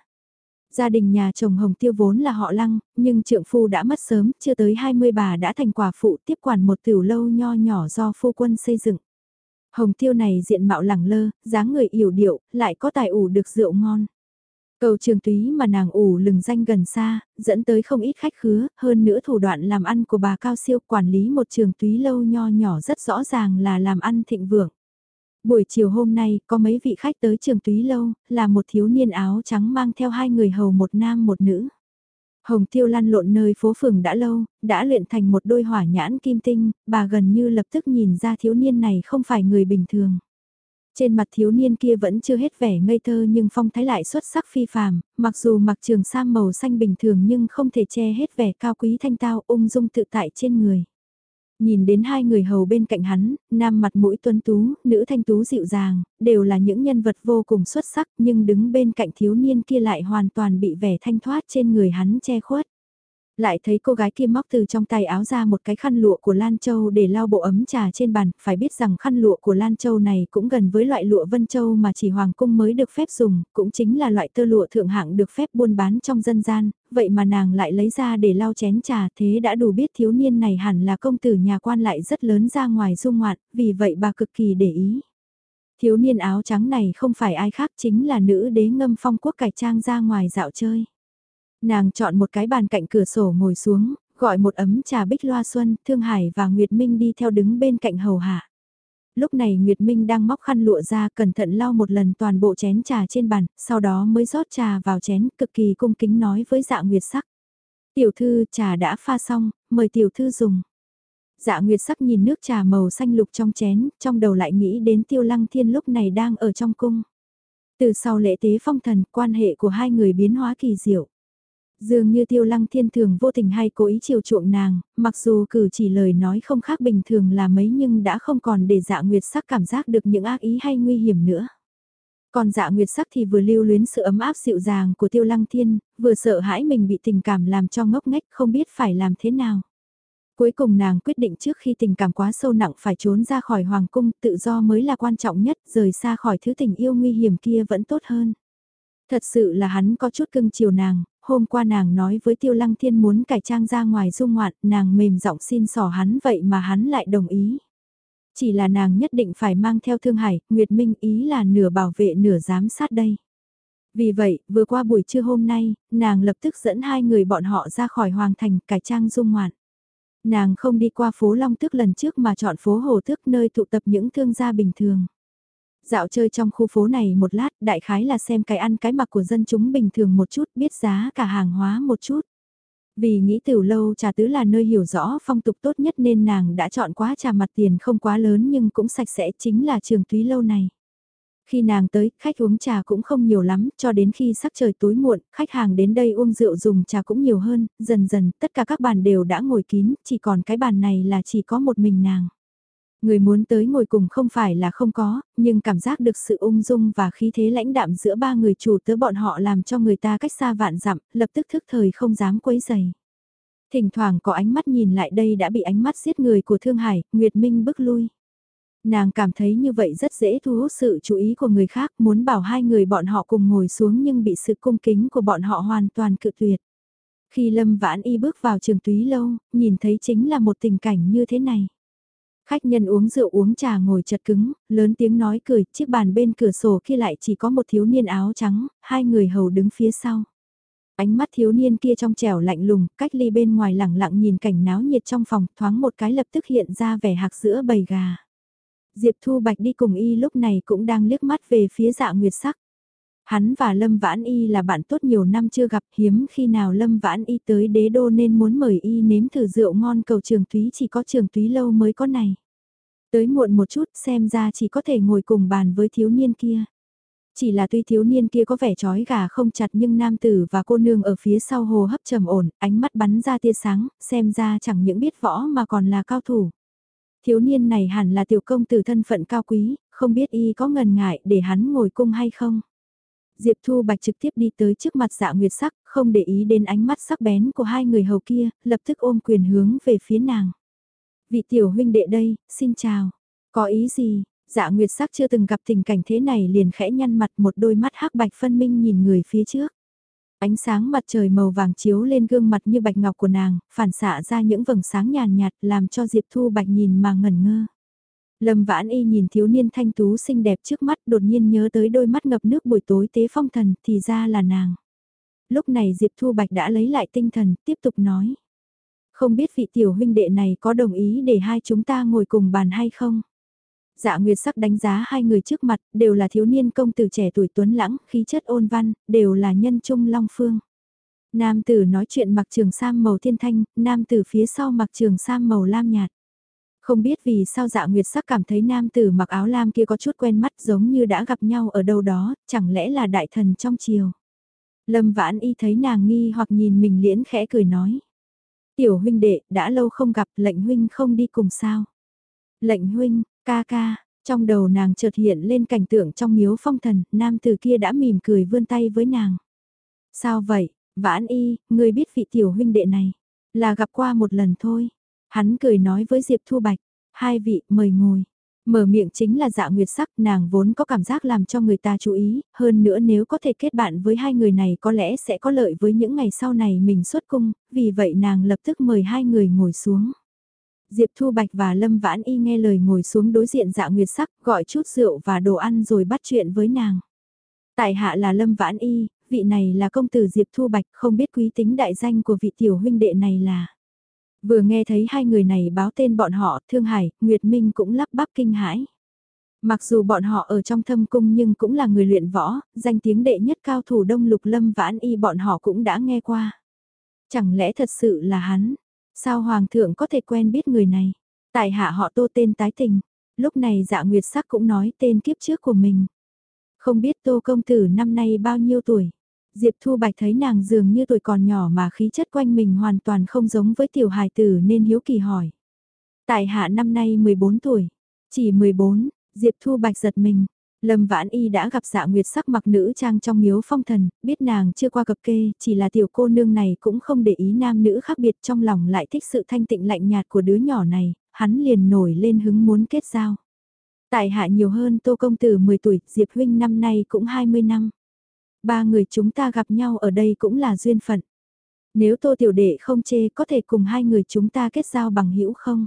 Gia đình nhà chồng Hồng Tiêu vốn là họ lăng, nhưng trượng phu đã mất sớm, chưa tới 20 bà đã thành quả phụ tiếp quản một tiểu lâu nho nhỏ do phu quân xây dựng. Hồng Tiêu này diện mạo lẳng lơ, dáng người yểu điệu, lại có tài ủ được rượu ngon. Cầu trường túy mà nàng ủ lừng danh gần xa, dẫn tới không ít khách khứa, hơn nữa thủ đoạn làm ăn của bà cao siêu quản lý một trường túy lâu nho nhỏ rất rõ ràng là làm ăn thịnh vượng. Buổi chiều hôm nay, có mấy vị khách tới trường túy lâu, là một thiếu niên áo trắng mang theo hai người hầu một nam một nữ. Hồng tiêu lăn lộn nơi phố phường đã lâu, đã luyện thành một đôi hỏa nhãn kim tinh, bà gần như lập tức nhìn ra thiếu niên này không phải người bình thường. Trên mặt thiếu niên kia vẫn chưa hết vẻ ngây thơ nhưng phong thái lại xuất sắc phi phàm, mặc dù mặc trường sam màu xanh bình thường nhưng không thể che hết vẻ cao quý thanh tao ung dung tự tại trên người. Nhìn đến hai người hầu bên cạnh hắn, nam mặt mũi tuấn tú, nữ thanh tú dịu dàng, đều là những nhân vật vô cùng xuất sắc nhưng đứng bên cạnh thiếu niên kia lại hoàn toàn bị vẻ thanh thoát trên người hắn che khuất. Lại thấy cô gái kia móc từ trong tay áo ra một cái khăn lụa của Lan Châu để lau bộ ấm trà trên bàn, phải biết rằng khăn lụa của Lan Châu này cũng gần với loại lụa Vân Châu mà chỉ Hoàng Cung mới được phép dùng, cũng chính là loại tơ lụa thượng hạng được phép buôn bán trong dân gian, vậy mà nàng lại lấy ra để lau chén trà thế đã đủ biết thiếu niên này hẳn là công tử nhà quan lại rất lớn ra ngoài du ngoạn, vì vậy bà cực kỳ để ý. Thiếu niên áo trắng này không phải ai khác chính là nữ đế ngâm phong quốc cải trang ra ngoài dạo chơi. Nàng chọn một cái bàn cạnh cửa sổ ngồi xuống, gọi một ấm trà bích loa xuân, Thương Hải và Nguyệt Minh đi theo đứng bên cạnh hầu hạ. Lúc này Nguyệt Minh đang móc khăn lụa ra cẩn thận lau một lần toàn bộ chén trà trên bàn, sau đó mới rót trà vào chén cực kỳ cung kính nói với dạ Nguyệt sắc. Tiểu thư trà đã pha xong, mời tiểu thư dùng. Dạ Nguyệt sắc nhìn nước trà màu xanh lục trong chén, trong đầu lại nghĩ đến Tiêu Lăng Thiên lúc này đang ở trong cung. Từ sau lễ tế phong thần, quan hệ của hai người biến hóa kỳ diệu. Dường như Tiêu Lăng Thiên thường vô tình hay cố ý chiều chuộng nàng, mặc dù cử chỉ lời nói không khác bình thường là mấy nhưng đã không còn để dạ Nguyệt sắc cảm giác được những ác ý hay nguy hiểm nữa. Còn dạ nguyệt sắc thì vừa lưu luyến sự ấm áp dịu dàng của tiêu lăng thiên, vừa sợ hãi mình bị tình cảm làm cho ngốc nghếch không biết phải làm thế nào. Cuối cùng nàng quyết định trước khi tình cảm quá sâu nặng phải trốn ra khỏi hoàng cung, tự do mới là quan trọng nhất, rời xa khỏi thứ tình yêu nguy hiểm kia vẫn tốt hơn. Thật sự là hắn có chút cưng chiều nàng, hôm qua nàng nói với Tiêu Lăng Thiên muốn cải trang ra ngoài dung ngoạn, nàng mềm giọng xin sỏ hắn vậy mà hắn lại đồng ý. Chỉ là nàng nhất định phải mang theo Thương Hải, Nguyệt Minh ý là nửa bảo vệ nửa giám sát đây. Vì vậy, vừa qua buổi trưa hôm nay, nàng lập tức dẫn hai người bọn họ ra khỏi Hoàng Thành cải trang dung ngoạn. Nàng không đi qua phố Long Tước lần trước mà chọn phố Hồ Tước nơi tụ tập những thương gia bình thường. Dạo chơi trong khu phố này một lát, đại khái là xem cái ăn cái mặc của dân chúng bình thường một chút, biết giá cả hàng hóa một chút. Vì nghĩ tiểu lâu trà tứ là nơi hiểu rõ phong tục tốt nhất nên nàng đã chọn quá trà mặt tiền không quá lớn nhưng cũng sạch sẽ chính là trường túy lâu này. Khi nàng tới, khách uống trà cũng không nhiều lắm, cho đến khi sắc trời tối muộn, khách hàng đến đây uống rượu dùng trà cũng nhiều hơn, dần dần, tất cả các bàn đều đã ngồi kín, chỉ còn cái bàn này là chỉ có một mình nàng. Người muốn tới ngồi cùng không phải là không có, nhưng cảm giác được sự ung dung và khí thế lãnh đạm giữa ba người chủ tớ bọn họ làm cho người ta cách xa vạn dặm, lập tức thức thời không dám quấy giày. Thỉnh thoảng có ánh mắt nhìn lại đây đã bị ánh mắt giết người của Thương Hải, Nguyệt Minh bức lui. Nàng cảm thấy như vậy rất dễ thu hút sự chú ý của người khác, muốn bảo hai người bọn họ cùng ngồi xuống nhưng bị sự cung kính của bọn họ hoàn toàn cự tuyệt. Khi Lâm Vãn Y bước vào trường túy lâu, nhìn thấy chính là một tình cảnh như thế này. Khách nhân uống rượu uống trà ngồi chật cứng, lớn tiếng nói cười, chiếc bàn bên cửa sổ kia lại chỉ có một thiếu niên áo trắng, hai người hầu đứng phía sau. Ánh mắt thiếu niên kia trong trẻo lạnh lùng, cách ly bên ngoài lẳng lặng nhìn cảnh náo nhiệt trong phòng, thoáng một cái lập tức hiện ra vẻ hạc giữa bầy gà. Diệp Thu Bạch đi cùng y lúc này cũng đang liếc mắt về phía dạ nguyệt sắc. Hắn và Lâm Vãn Y là bạn tốt nhiều năm chưa gặp hiếm khi nào Lâm Vãn Y tới đế đô nên muốn mời Y nếm thử rượu ngon cầu trường túy chỉ có trường túy lâu mới có này. Tới muộn một chút xem ra chỉ có thể ngồi cùng bàn với thiếu niên kia. Chỉ là tuy thiếu niên kia có vẻ trói gà không chặt nhưng nam tử và cô nương ở phía sau hồ hấp trầm ổn, ánh mắt bắn ra tia sáng, xem ra chẳng những biết võ mà còn là cao thủ. Thiếu niên này hẳn là tiểu công tử thân phận cao quý, không biết y có ngần ngại để hắn ngồi cung hay không. Diệp Thu Bạch trực tiếp đi tới trước mặt dạ nguyệt sắc, không để ý đến ánh mắt sắc bén của hai người hầu kia, lập tức ôm quyền hướng về phía nàng. Vị tiểu huynh đệ đây, xin chào. Có ý gì? Dạ Nguyệt sắc chưa từng gặp tình cảnh thế này liền khẽ nhăn mặt một đôi mắt hắc bạch phân minh nhìn người phía trước. Ánh sáng mặt trời màu vàng chiếu lên gương mặt như bạch ngọc của nàng, phản xạ ra những vầng sáng nhàn nhạt làm cho Diệp Thu Bạch nhìn mà ngẩn ngơ. Lâm Vãn Y nhìn thiếu niên thanh tú xinh đẹp trước mắt đột nhiên nhớ tới đôi mắt ngập nước buổi tối tế phong thần thì ra là nàng. Lúc này Diệp Thu Bạch đã lấy lại tinh thần, tiếp tục nói. Không biết vị tiểu huynh đệ này có đồng ý để hai chúng ta ngồi cùng bàn hay không? Dạ Nguyệt sắc đánh giá hai người trước mặt, đều là thiếu niên công tử trẻ tuổi tuấn lãng, khí chất ôn văn, đều là nhân trung long phương. Nam tử nói chuyện mặc trường sam màu thiên thanh, nam tử phía sau mặc trường sam màu lam nhạt. Không biết vì sao dạ nguyệt sắc cảm thấy nam tử mặc áo lam kia có chút quen mắt giống như đã gặp nhau ở đâu đó, chẳng lẽ là đại thần trong chiều. Lâm vãn y thấy nàng nghi hoặc nhìn mình liễn khẽ cười nói. Tiểu huynh đệ, đã lâu không gặp lệnh huynh không đi cùng sao. Lệnh huynh, ca ca, trong đầu nàng chợt hiện lên cảnh tượng trong miếu phong thần, nam tử kia đã mỉm cười vươn tay với nàng. Sao vậy, vãn y, người biết vị tiểu huynh đệ này, là gặp qua một lần thôi. Hắn cười nói với Diệp Thu Bạch, hai vị mời ngồi. Mở miệng chính là dạ nguyệt sắc, nàng vốn có cảm giác làm cho người ta chú ý, hơn nữa nếu có thể kết bạn với hai người này có lẽ sẽ có lợi với những ngày sau này mình xuất cung, vì vậy nàng lập tức mời hai người ngồi xuống. Diệp Thu Bạch và Lâm Vãn Y nghe lời ngồi xuống đối diện dạ nguyệt sắc, gọi chút rượu và đồ ăn rồi bắt chuyện với nàng. Tại hạ là Lâm Vãn Y, vị này là công tử Diệp Thu Bạch, không biết quý tính đại danh của vị tiểu huynh đệ này là. Vừa nghe thấy hai người này báo tên bọn họ, Thương Hải, Nguyệt Minh cũng lắp bắp kinh hãi. Mặc dù bọn họ ở trong thâm cung nhưng cũng là người luyện võ, danh tiếng đệ nhất cao thủ đông lục lâm vãn y bọn họ cũng đã nghe qua. Chẳng lẽ thật sự là hắn? Sao Hoàng thượng có thể quen biết người này? Tại hạ họ tô tên tái tình, lúc này dạ nguyệt sắc cũng nói tên kiếp trước của mình. Không biết tô công tử năm nay bao nhiêu tuổi. Diệp Thu Bạch thấy nàng dường như tuổi còn nhỏ mà khí chất quanh mình hoàn toàn không giống với tiểu hài tử nên hiếu kỳ hỏi. Tại hạ năm nay 14 tuổi, chỉ 14, Diệp Thu Bạch giật mình. Lâm Vãn Y đã gặp dạ nguyệt sắc mặc nữ trang trong miếu phong thần, biết nàng chưa qua cập kê, chỉ là tiểu cô nương này cũng không để ý nam nữ khác biệt trong lòng lại thích sự thanh tịnh lạnh nhạt của đứa nhỏ này, hắn liền nổi lên hứng muốn kết giao. Tại hạ nhiều hơn Tô Công Tử 10 tuổi, Diệp Huynh năm nay cũng 20 năm. Ba người chúng ta gặp nhau ở đây cũng là duyên phận. Nếu Tô Tiểu Đệ không chê có thể cùng hai người chúng ta kết giao bằng hữu không?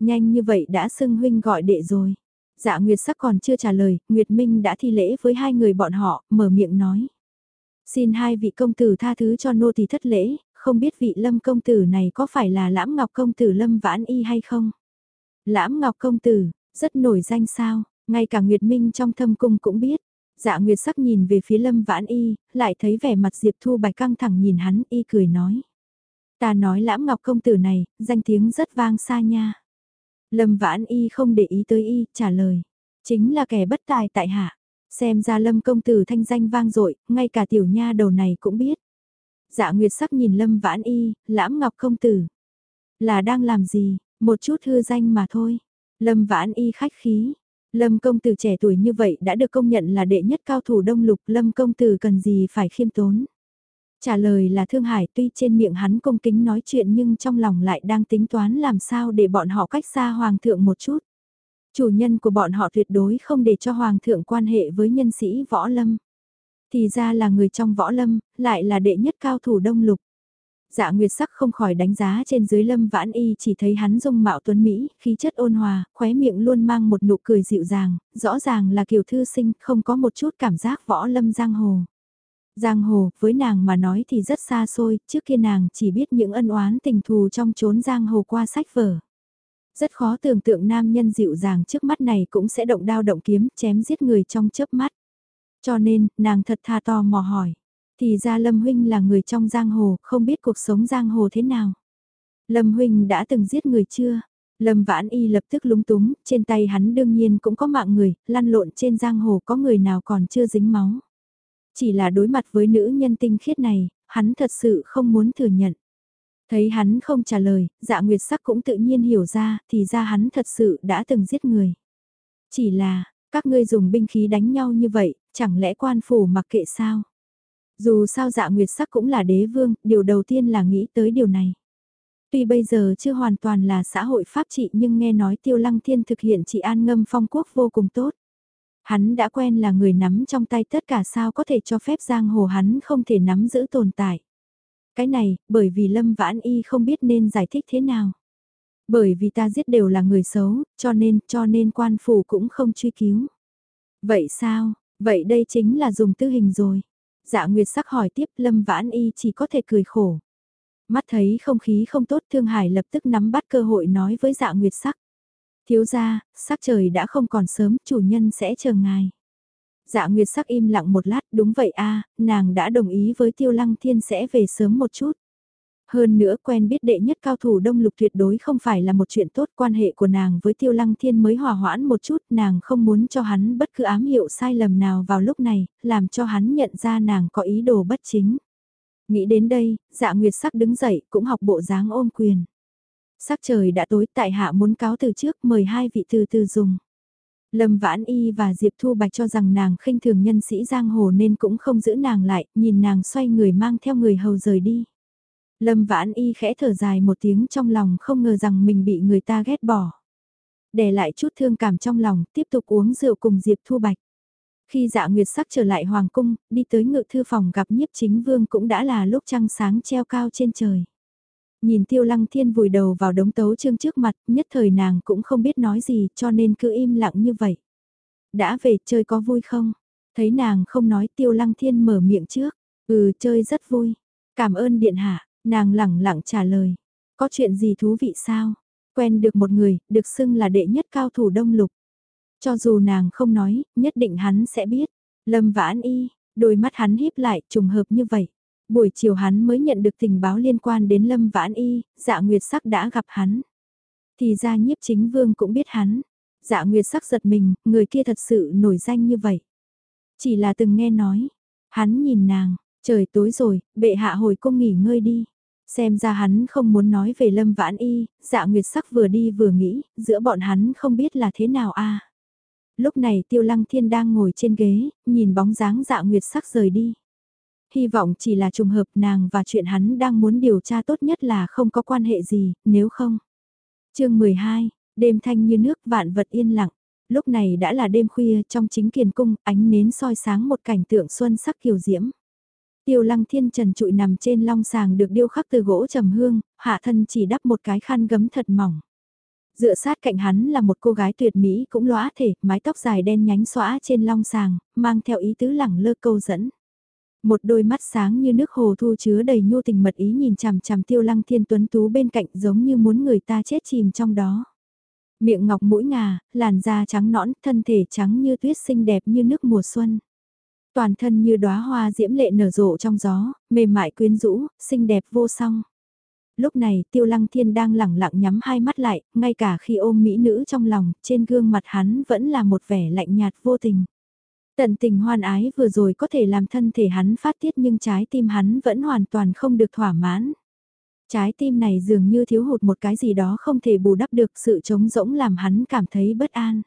Nhanh như vậy đã xưng Huynh gọi đệ rồi. Dạ Nguyệt sắc còn chưa trả lời, Nguyệt Minh đã thi lễ với hai người bọn họ, mở miệng nói. Xin hai vị công tử tha thứ cho nô tỳ thất lễ, không biết vị lâm công tử này có phải là lãm ngọc công tử lâm vãn y hay không? Lãm ngọc công tử, rất nổi danh sao, ngay cả Nguyệt Minh trong thâm cung cũng biết. Dạ Nguyệt sắc nhìn về phía lâm vãn y, lại thấy vẻ mặt Diệp Thu Bạch căng thẳng nhìn hắn y cười nói. Ta nói lãm ngọc công tử này, danh tiếng rất vang xa nha. Lâm vãn y không để ý tới y, trả lời. Chính là kẻ bất tài tại hạ. Xem ra lâm công tử thanh danh vang dội ngay cả tiểu nha đầu này cũng biết. Dạ Nguyệt sắc nhìn lâm vãn y, lãm ngọc công tử. Là đang làm gì, một chút hư danh mà thôi. Lâm vãn y khách khí. Lâm công tử trẻ tuổi như vậy đã được công nhận là đệ nhất cao thủ đông lục. Lâm công tử cần gì phải khiêm tốn. Trả lời là Thương Hải tuy trên miệng hắn công kính nói chuyện nhưng trong lòng lại đang tính toán làm sao để bọn họ cách xa Hoàng thượng một chút. Chủ nhân của bọn họ tuyệt đối không để cho Hoàng thượng quan hệ với nhân sĩ võ lâm. Thì ra là người trong võ lâm, lại là đệ nhất cao thủ đông lục. Dạ Nguyệt sắc không khỏi đánh giá trên dưới lâm vãn y chỉ thấy hắn dung mạo tuấn Mỹ, khí chất ôn hòa, khóe miệng luôn mang một nụ cười dịu dàng, rõ ràng là kiều thư sinh, không có một chút cảm giác võ lâm giang hồ. Giang hồ, với nàng mà nói thì rất xa xôi, trước kia nàng chỉ biết những ân oán tình thù trong chốn giang hồ qua sách vở. Rất khó tưởng tượng nam nhân dịu dàng trước mắt này cũng sẽ động đao động kiếm, chém giết người trong chớp mắt. Cho nên, nàng thật tha to mò hỏi. Thì ra Lâm Huynh là người trong giang hồ, không biết cuộc sống giang hồ thế nào. Lâm Huynh đã từng giết người chưa? Lâm Vãn Y lập tức lúng túng, trên tay hắn đương nhiên cũng có mạng người, lăn lộn trên giang hồ có người nào còn chưa dính máu. Chỉ là đối mặt với nữ nhân tinh khiết này, hắn thật sự không muốn thừa nhận. Thấy hắn không trả lời, dạ nguyệt sắc cũng tự nhiên hiểu ra, thì ra hắn thật sự đã từng giết người. Chỉ là, các ngươi dùng binh khí đánh nhau như vậy, chẳng lẽ quan phủ mặc kệ sao? Dù sao dạ nguyệt sắc cũng là đế vương, điều đầu tiên là nghĩ tới điều này. Tuy bây giờ chưa hoàn toàn là xã hội pháp trị nhưng nghe nói tiêu lăng thiên thực hiện trị an ngâm phong quốc vô cùng tốt. Hắn đã quen là người nắm trong tay tất cả sao có thể cho phép giang hồ hắn không thể nắm giữ tồn tại. Cái này, bởi vì Lâm Vãn Y không biết nên giải thích thế nào. Bởi vì ta giết đều là người xấu, cho nên, cho nên quan phủ cũng không truy cứu. Vậy sao, vậy đây chính là dùng tư hình rồi. Dạ Nguyệt sắc hỏi tiếp Lâm Vãn Y chỉ có thể cười khổ. Mắt thấy không khí không tốt Thương Hải lập tức nắm bắt cơ hội nói với dạ Nguyệt sắc. Thiếu gia, sắc trời đã không còn sớm, chủ nhân sẽ chờ ngài. Dạ Nguyệt sắc im lặng một lát, đúng vậy a, nàng đã đồng ý với Tiêu Lăng Thiên sẽ về sớm một chút. Hơn nữa quen biết đệ nhất cao thủ đông lục tuyệt đối không phải là một chuyện tốt quan hệ của nàng với Tiêu Lăng Thiên mới hòa hoãn một chút nàng không muốn cho hắn bất cứ ám hiệu sai lầm nào vào lúc này, làm cho hắn nhận ra nàng có ý đồ bất chính. Nghĩ đến đây, dạ nguyệt sắc đứng dậy cũng học bộ dáng ôm quyền. Sắc trời đã tối tại hạ muốn cáo từ trước mời hai vị từ từ dùng. Lâm Vãn Y và Diệp Thu Bạch cho rằng nàng khinh thường nhân sĩ giang hồ nên cũng không giữ nàng lại, nhìn nàng xoay người mang theo người hầu rời đi. Lâm Vãn Y khẽ thở dài một tiếng trong lòng không ngờ rằng mình bị người ta ghét bỏ. Để lại chút thương cảm trong lòng, tiếp tục uống rượu cùng Diệp Thu Bạch. Khi dạ nguyệt sắc trở lại Hoàng Cung, đi tới ngự thư phòng gặp nhiếp chính vương cũng đã là lúc trăng sáng treo cao trên trời. Nhìn tiêu lăng thiên vùi đầu vào đống tấu chương trước mặt, nhất thời nàng cũng không biết nói gì cho nên cứ im lặng như vậy. Đã về chơi có vui không? Thấy nàng không nói tiêu lăng thiên mở miệng trước. Ừ chơi rất vui. Cảm ơn điện hạ, nàng lẳng lặng trả lời. Có chuyện gì thú vị sao? Quen được một người, được xưng là đệ nhất cao thủ đông lục. Cho dù nàng không nói, nhất định hắn sẽ biết. Lâm vãn y, đôi mắt hắn híp lại trùng hợp như vậy. Buổi chiều hắn mới nhận được tình báo liên quan đến Lâm Vãn Y, dạ nguyệt sắc đã gặp hắn. Thì ra nhiếp chính vương cũng biết hắn. Dạ Nguyệt sắc giật mình, người kia thật sự nổi danh như vậy. Chỉ là từng nghe nói. Hắn nhìn nàng, trời tối rồi, bệ hạ hồi cung nghỉ ngơi đi. Xem ra hắn không muốn nói về Lâm Vãn Y, dạ Nguyệt sắc vừa đi vừa nghĩ, giữa bọn hắn không biết là thế nào a. Lúc này Tiêu Lăng Thiên đang ngồi trên ghế, nhìn bóng dáng dạ Nguyệt sắc rời đi. Hy vọng chỉ là trùng hợp nàng và chuyện hắn đang muốn điều tra tốt nhất là không có quan hệ gì, nếu không. chương 12, đêm thanh như nước vạn vật yên lặng. Lúc này đã là đêm khuya trong chính kiền cung, ánh nến soi sáng một cảnh tượng xuân sắc kiều diễm. Tiêu lăng thiên trần trụi nằm trên long sàng được điêu khắc từ gỗ trầm hương, hạ thân chỉ đắp một cái khăn gấm thật mỏng. Dựa sát cạnh hắn là một cô gái tuyệt mỹ cũng lóa thể, mái tóc dài đen nhánh xõa trên long sàng, mang theo ý tứ lẳng lơ câu dẫn. Một đôi mắt sáng như nước hồ thu chứa đầy nhu tình mật ý nhìn chằm chằm tiêu lăng thiên tuấn tú bên cạnh giống như muốn người ta chết chìm trong đó. Miệng ngọc mũi ngà, làn da trắng nõn, thân thể trắng như tuyết xinh đẹp như nước mùa xuân. Toàn thân như đóa hoa diễm lệ nở rộ trong gió, mềm mại quyến rũ, xinh đẹp vô song. Lúc này tiêu lăng thiên đang lẳng lặng nhắm hai mắt lại, ngay cả khi ôm mỹ nữ trong lòng, trên gương mặt hắn vẫn là một vẻ lạnh nhạt vô tình. Tận tình hoan ái vừa rồi có thể làm thân thể hắn phát tiết nhưng trái tim hắn vẫn hoàn toàn không được thỏa mãn. Trái tim này dường như thiếu hụt một cái gì đó không thể bù đắp được sự trống rỗng làm hắn cảm thấy bất an.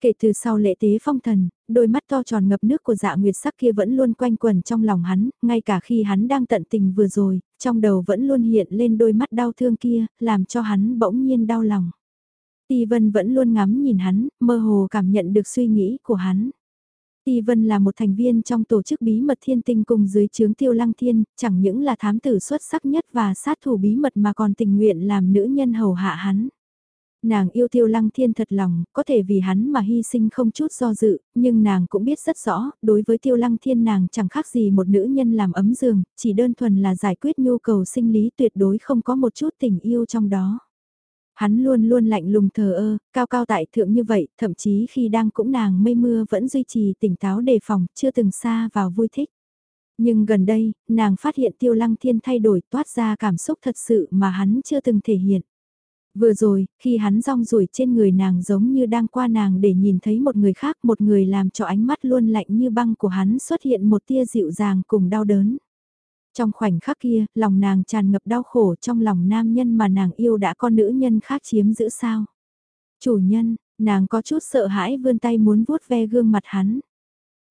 Kể từ sau lễ tế phong thần, đôi mắt to tròn ngập nước của dạ nguyệt sắc kia vẫn luôn quanh quẩn trong lòng hắn, ngay cả khi hắn đang tận tình vừa rồi, trong đầu vẫn luôn hiện lên đôi mắt đau thương kia, làm cho hắn bỗng nhiên đau lòng. Ti Vân vẫn luôn ngắm nhìn hắn, mơ hồ cảm nhận được suy nghĩ của hắn. Ti Vân là một thành viên trong tổ chức bí mật thiên tinh cùng dưới chướng tiêu lăng thiên, chẳng những là thám tử xuất sắc nhất và sát thủ bí mật mà còn tình nguyện làm nữ nhân hầu hạ hắn. Nàng yêu tiêu lăng thiên thật lòng, có thể vì hắn mà hy sinh không chút do dự, nhưng nàng cũng biết rất rõ, đối với tiêu lăng thiên nàng chẳng khác gì một nữ nhân làm ấm giường, chỉ đơn thuần là giải quyết nhu cầu sinh lý tuyệt đối không có một chút tình yêu trong đó. Hắn luôn luôn lạnh lùng thờ ơ, cao cao tại thượng như vậy, thậm chí khi đang cũng nàng mây mưa vẫn duy trì tỉnh táo đề phòng, chưa từng xa vào vui thích. Nhưng gần đây, nàng phát hiện tiêu lăng thiên thay đổi toát ra cảm xúc thật sự mà hắn chưa từng thể hiện. Vừa rồi, khi hắn rong ruổi trên người nàng giống như đang qua nàng để nhìn thấy một người khác, một người làm cho ánh mắt luôn lạnh như băng của hắn xuất hiện một tia dịu dàng cùng đau đớn. Trong khoảnh khắc kia, lòng nàng tràn ngập đau khổ trong lòng nam nhân mà nàng yêu đã có nữ nhân khác chiếm giữ sao. Chủ nhân, nàng có chút sợ hãi vươn tay muốn vuốt ve gương mặt hắn.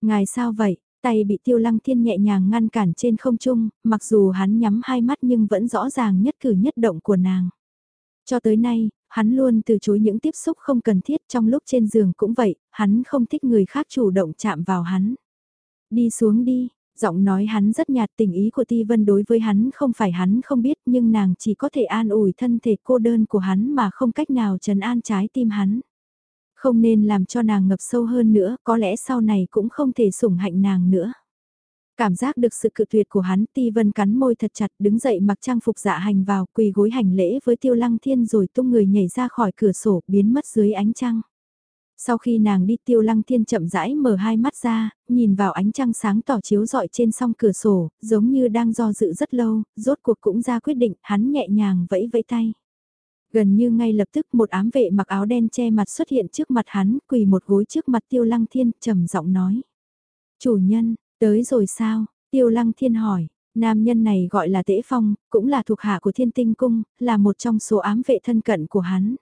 Ngài sao vậy? Tay bị tiêu lăng thiên nhẹ nhàng ngăn cản trên không trung, mặc dù hắn nhắm hai mắt nhưng vẫn rõ ràng nhất cử nhất động của nàng. Cho tới nay, hắn luôn từ chối những tiếp xúc không cần thiết trong lúc trên giường cũng vậy, hắn không thích người khác chủ động chạm vào hắn. Đi xuống đi, giọng nói hắn rất nhạt tình ý của Ti Vân đối với hắn không phải hắn không biết nhưng nàng chỉ có thể an ủi thân thể cô đơn của hắn mà không cách nào trấn an trái tim hắn. Không nên làm cho nàng ngập sâu hơn nữa, có lẽ sau này cũng không thể sủng hạnh nàng nữa. Cảm giác được sự cự tuyệt của hắn ti vân cắn môi thật chặt đứng dậy mặc trang phục dạ hành vào quỳ gối hành lễ với tiêu lăng thiên rồi tung người nhảy ra khỏi cửa sổ biến mất dưới ánh trăng. Sau khi nàng đi tiêu lăng thiên chậm rãi mở hai mắt ra, nhìn vào ánh trăng sáng tỏ chiếu rọi trên song cửa sổ, giống như đang do dự rất lâu, rốt cuộc cũng ra quyết định, hắn nhẹ nhàng vẫy vẫy tay. Gần như ngay lập tức một ám vệ mặc áo đen che mặt xuất hiện trước mặt hắn, quỳ một gối trước mặt tiêu lăng thiên, trầm giọng nói. Chủ nhân, Tới rồi sao? Tiêu lăng thiên hỏi. Nam nhân này gọi là Tễ Phong, cũng là thuộc hạ của Thiên Tinh Cung, là một trong số ám vệ thân cận của hắn.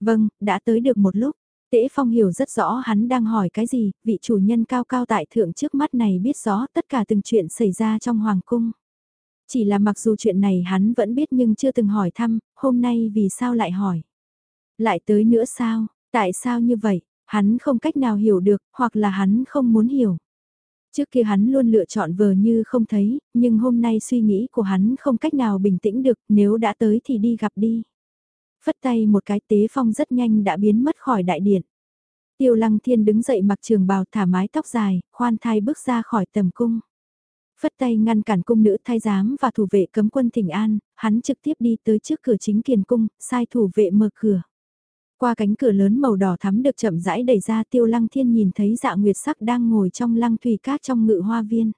Vâng, đã tới được một lúc. Tễ Phong hiểu rất rõ hắn đang hỏi cái gì, vị chủ nhân cao cao tại thượng trước mắt này biết rõ tất cả từng chuyện xảy ra trong Hoàng Cung. Chỉ là mặc dù chuyện này hắn vẫn biết nhưng chưa từng hỏi thăm, hôm nay vì sao lại hỏi. Lại tới nữa sao, tại sao như vậy, hắn không cách nào hiểu được, hoặc là hắn không muốn hiểu. Trước kia hắn luôn lựa chọn vờ như không thấy, nhưng hôm nay suy nghĩ của hắn không cách nào bình tĩnh được, nếu đã tới thì đi gặp đi. Phất tay một cái tế phong rất nhanh đã biến mất khỏi đại điện. Tiêu lăng thiên đứng dậy mặc trường bào thả mái tóc dài, khoan thai bước ra khỏi tầm cung. Phất tay ngăn cản cung nữ thái giám và thủ vệ cấm quân thỉnh an, hắn trực tiếp đi tới trước cửa chính kiền cung, sai thủ vệ mở cửa. Qua cánh cửa lớn màu đỏ thắm được chậm rãi đẩy ra tiêu lăng thiên nhìn thấy dạ nguyệt sắc đang ngồi trong lăng thủy cát trong ngự hoa viên.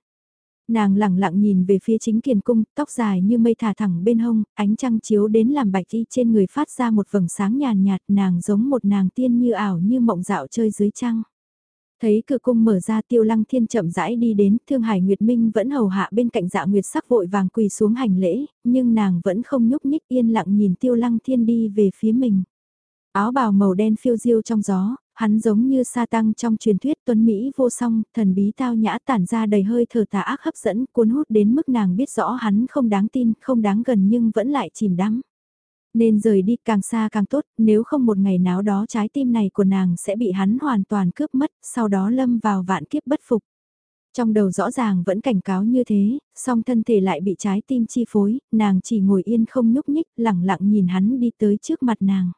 Nàng lẳng lặng nhìn về phía chính kiền cung, tóc dài như mây thả thẳng bên hông, ánh trăng chiếu đến làm bạch y trên người phát ra một vầng sáng nhàn nhạt, nàng giống một nàng tiên như ảo như mộng dạo chơi dưới trăng. Thấy cửa cung mở ra tiêu lăng thiên chậm rãi đi đến, thương hải Nguyệt Minh vẫn hầu hạ bên cạnh dạ Nguyệt sắc vội vàng quỳ xuống hành lễ, nhưng nàng vẫn không nhúc nhích yên lặng nhìn tiêu lăng thiên đi về phía mình. Áo bào màu đen phiêu diêu trong gió, hắn giống như sa tăng trong truyền thuyết tuấn Mỹ vô song, thần bí tao nhã tản ra đầy hơi thở tà ác hấp dẫn, cuốn hút đến mức nàng biết rõ hắn không đáng tin, không đáng gần nhưng vẫn lại chìm đắm. Nên rời đi càng xa càng tốt, nếu không một ngày nào đó trái tim này của nàng sẽ bị hắn hoàn toàn cướp mất, sau đó lâm vào vạn kiếp bất phục. Trong đầu rõ ràng vẫn cảnh cáo như thế, song thân thể lại bị trái tim chi phối, nàng chỉ ngồi yên không nhúc nhích, lẳng lặng nhìn hắn đi tới trước mặt nàng.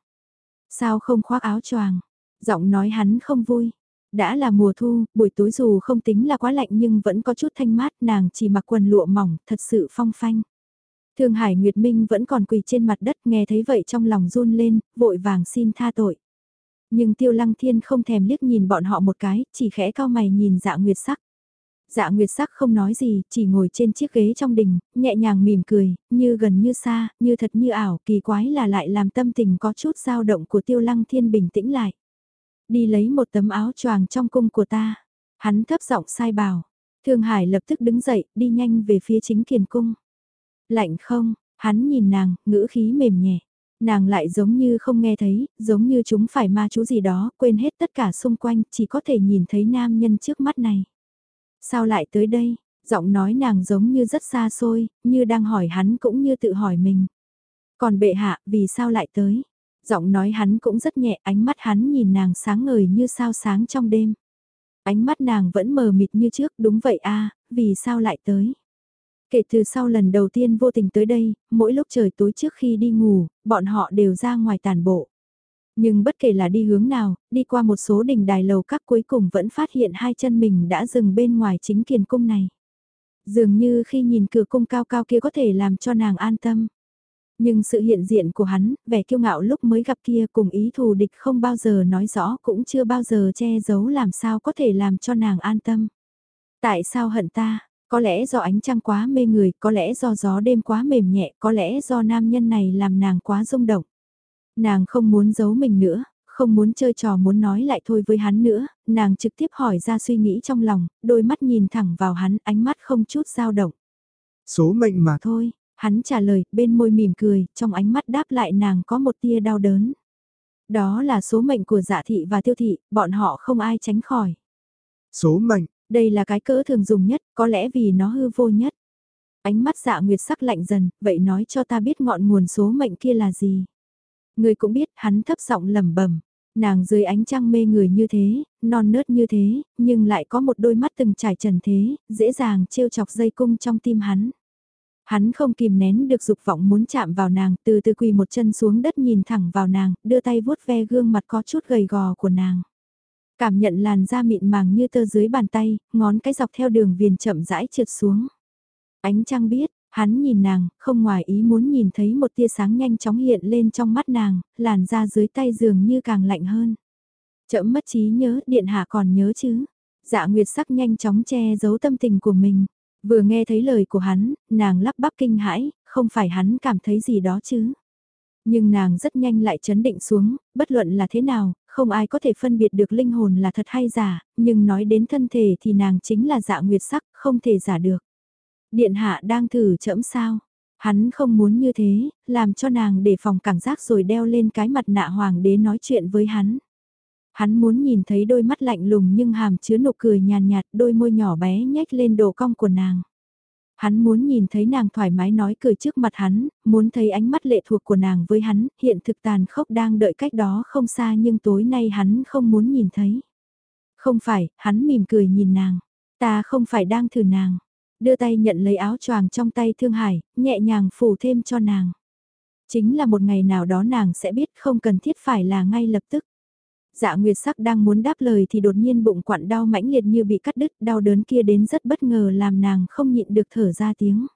Sao không khoác áo choàng? Giọng nói hắn không vui. Đã là mùa thu, buổi tối dù không tính là quá lạnh nhưng vẫn có chút thanh mát, nàng chỉ mặc quần lụa mỏng, thật sự phong phanh. Thương Hải Nguyệt Minh vẫn còn quỳ trên mặt đất nghe thấy vậy trong lòng run lên, vội vàng xin tha tội. Nhưng Tiêu Lăng Thiên không thèm liếc nhìn bọn họ một cái, chỉ khẽ cao mày nhìn dạ nguyệt sắc. Dạ Nguyệt sắc không nói gì, chỉ ngồi trên chiếc ghế trong đình, nhẹ nhàng mỉm cười, như gần như xa, như thật như ảo, kỳ quái là lại làm tâm tình có chút dao động của Tiêu Lăng Thiên bình tĩnh lại. Đi lấy một tấm áo choàng trong cung của ta. Hắn thấp giọng sai bảo. Thương Hải lập tức đứng dậy, đi nhanh về phía chính kiền cung. Lạnh không, hắn nhìn nàng, ngữ khí mềm nhẹ. Nàng lại giống như không nghe thấy, giống như chúng phải ma chú gì đó, quên hết tất cả xung quanh, chỉ có thể nhìn thấy nam nhân trước mắt này. Sao lại tới đây? Giọng nói nàng giống như rất xa xôi, như đang hỏi hắn cũng như tự hỏi mình. Còn bệ hạ, vì sao lại tới? Giọng nói hắn cũng rất nhẹ, ánh mắt hắn nhìn nàng sáng ngời như sao sáng trong đêm. Ánh mắt nàng vẫn mờ mịt như trước, đúng vậy a vì sao lại tới? Kể từ sau lần đầu tiên vô tình tới đây, mỗi lúc trời tối trước khi đi ngủ, bọn họ đều ra ngoài tàn bộ. Nhưng bất kể là đi hướng nào, đi qua một số đỉnh đài lầu các cuối cùng vẫn phát hiện hai chân mình đã dừng bên ngoài chính kiền cung này. Dường như khi nhìn cửa cung cao cao kia có thể làm cho nàng an tâm. Nhưng sự hiện diện của hắn, vẻ kiêu ngạo lúc mới gặp kia cùng ý thù địch không bao giờ nói rõ cũng chưa bao giờ che giấu làm sao có thể làm cho nàng an tâm. Tại sao hận ta? Có lẽ do ánh trăng quá mê người, có lẽ do gió đêm quá mềm nhẹ, có lẽ do nam nhân này làm nàng quá rung động. Nàng không muốn giấu mình nữa, không muốn chơi trò muốn nói lại thôi với hắn nữa, nàng trực tiếp hỏi ra suy nghĩ trong lòng, đôi mắt nhìn thẳng vào hắn, ánh mắt không chút dao động. Số mệnh mà thôi, hắn trả lời, bên môi mỉm cười, trong ánh mắt đáp lại nàng có một tia đau đớn. Đó là số mệnh của dạ thị và tiêu thị, bọn họ không ai tránh khỏi. Số mệnh, đây là cái cỡ thường dùng nhất, có lẽ vì nó hư vô nhất. Ánh mắt dạ nguyệt sắc lạnh dần, vậy nói cho ta biết ngọn nguồn số mệnh kia là gì. Người cũng biết hắn thấp giọng lẩm bẩm nàng dưới ánh trăng mê người như thế, non nớt như thế, nhưng lại có một đôi mắt từng trải trần thế, dễ dàng trêu chọc dây cung trong tim hắn. Hắn không kìm nén được dục vọng muốn chạm vào nàng, từ từ quỳ một chân xuống đất nhìn thẳng vào nàng, đưa tay vuốt ve gương mặt có chút gầy gò của nàng. Cảm nhận làn da mịn màng như tơ dưới bàn tay, ngón cái dọc theo đường viền chậm rãi trượt xuống. Ánh trăng biết, hắn nhìn nàng, không ngoài ý muốn nhìn thấy một tia sáng nhanh chóng hiện lên trong mắt nàng, làn da dưới tay dường như càng lạnh hơn. Chậm mất trí nhớ, điện hạ còn nhớ chứ. Dạ Nguyệt sắc nhanh chóng che giấu tâm tình của mình. Vừa nghe thấy lời của hắn, nàng lắp bắp kinh hãi, không phải hắn cảm thấy gì đó chứ. Nhưng nàng rất nhanh lại chấn định xuống, bất luận là thế nào, không ai có thể phân biệt được linh hồn là thật hay giả, nhưng nói đến thân thể thì nàng chính là dạ nguyệt sắc, không thể giả được. Điện hạ đang thử chẫm sao? Hắn không muốn như thế, làm cho nàng để phòng cảm giác rồi đeo lên cái mặt nạ hoàng đế nói chuyện với hắn. Hắn muốn nhìn thấy đôi mắt lạnh lùng nhưng hàm chứa nụ cười nhàn nhạt, đôi môi nhỏ bé nhếch lên đồ cong của nàng. Hắn muốn nhìn thấy nàng thoải mái nói cười trước mặt hắn, muốn thấy ánh mắt lệ thuộc của nàng với hắn, hiện thực tàn khốc đang đợi cách đó không xa nhưng tối nay hắn không muốn nhìn thấy. Không phải, hắn mỉm cười nhìn nàng. Ta không phải đang thử nàng. Đưa tay nhận lấy áo choàng trong tay Thương Hải, nhẹ nhàng phủ thêm cho nàng. Chính là một ngày nào đó nàng sẽ biết không cần thiết phải là ngay lập tức. Dạ Nguyệt Sắc đang muốn đáp lời thì đột nhiên bụng quặn đau mãnh liệt như bị cắt đứt, đau đớn kia đến rất bất ngờ làm nàng không nhịn được thở ra tiếng.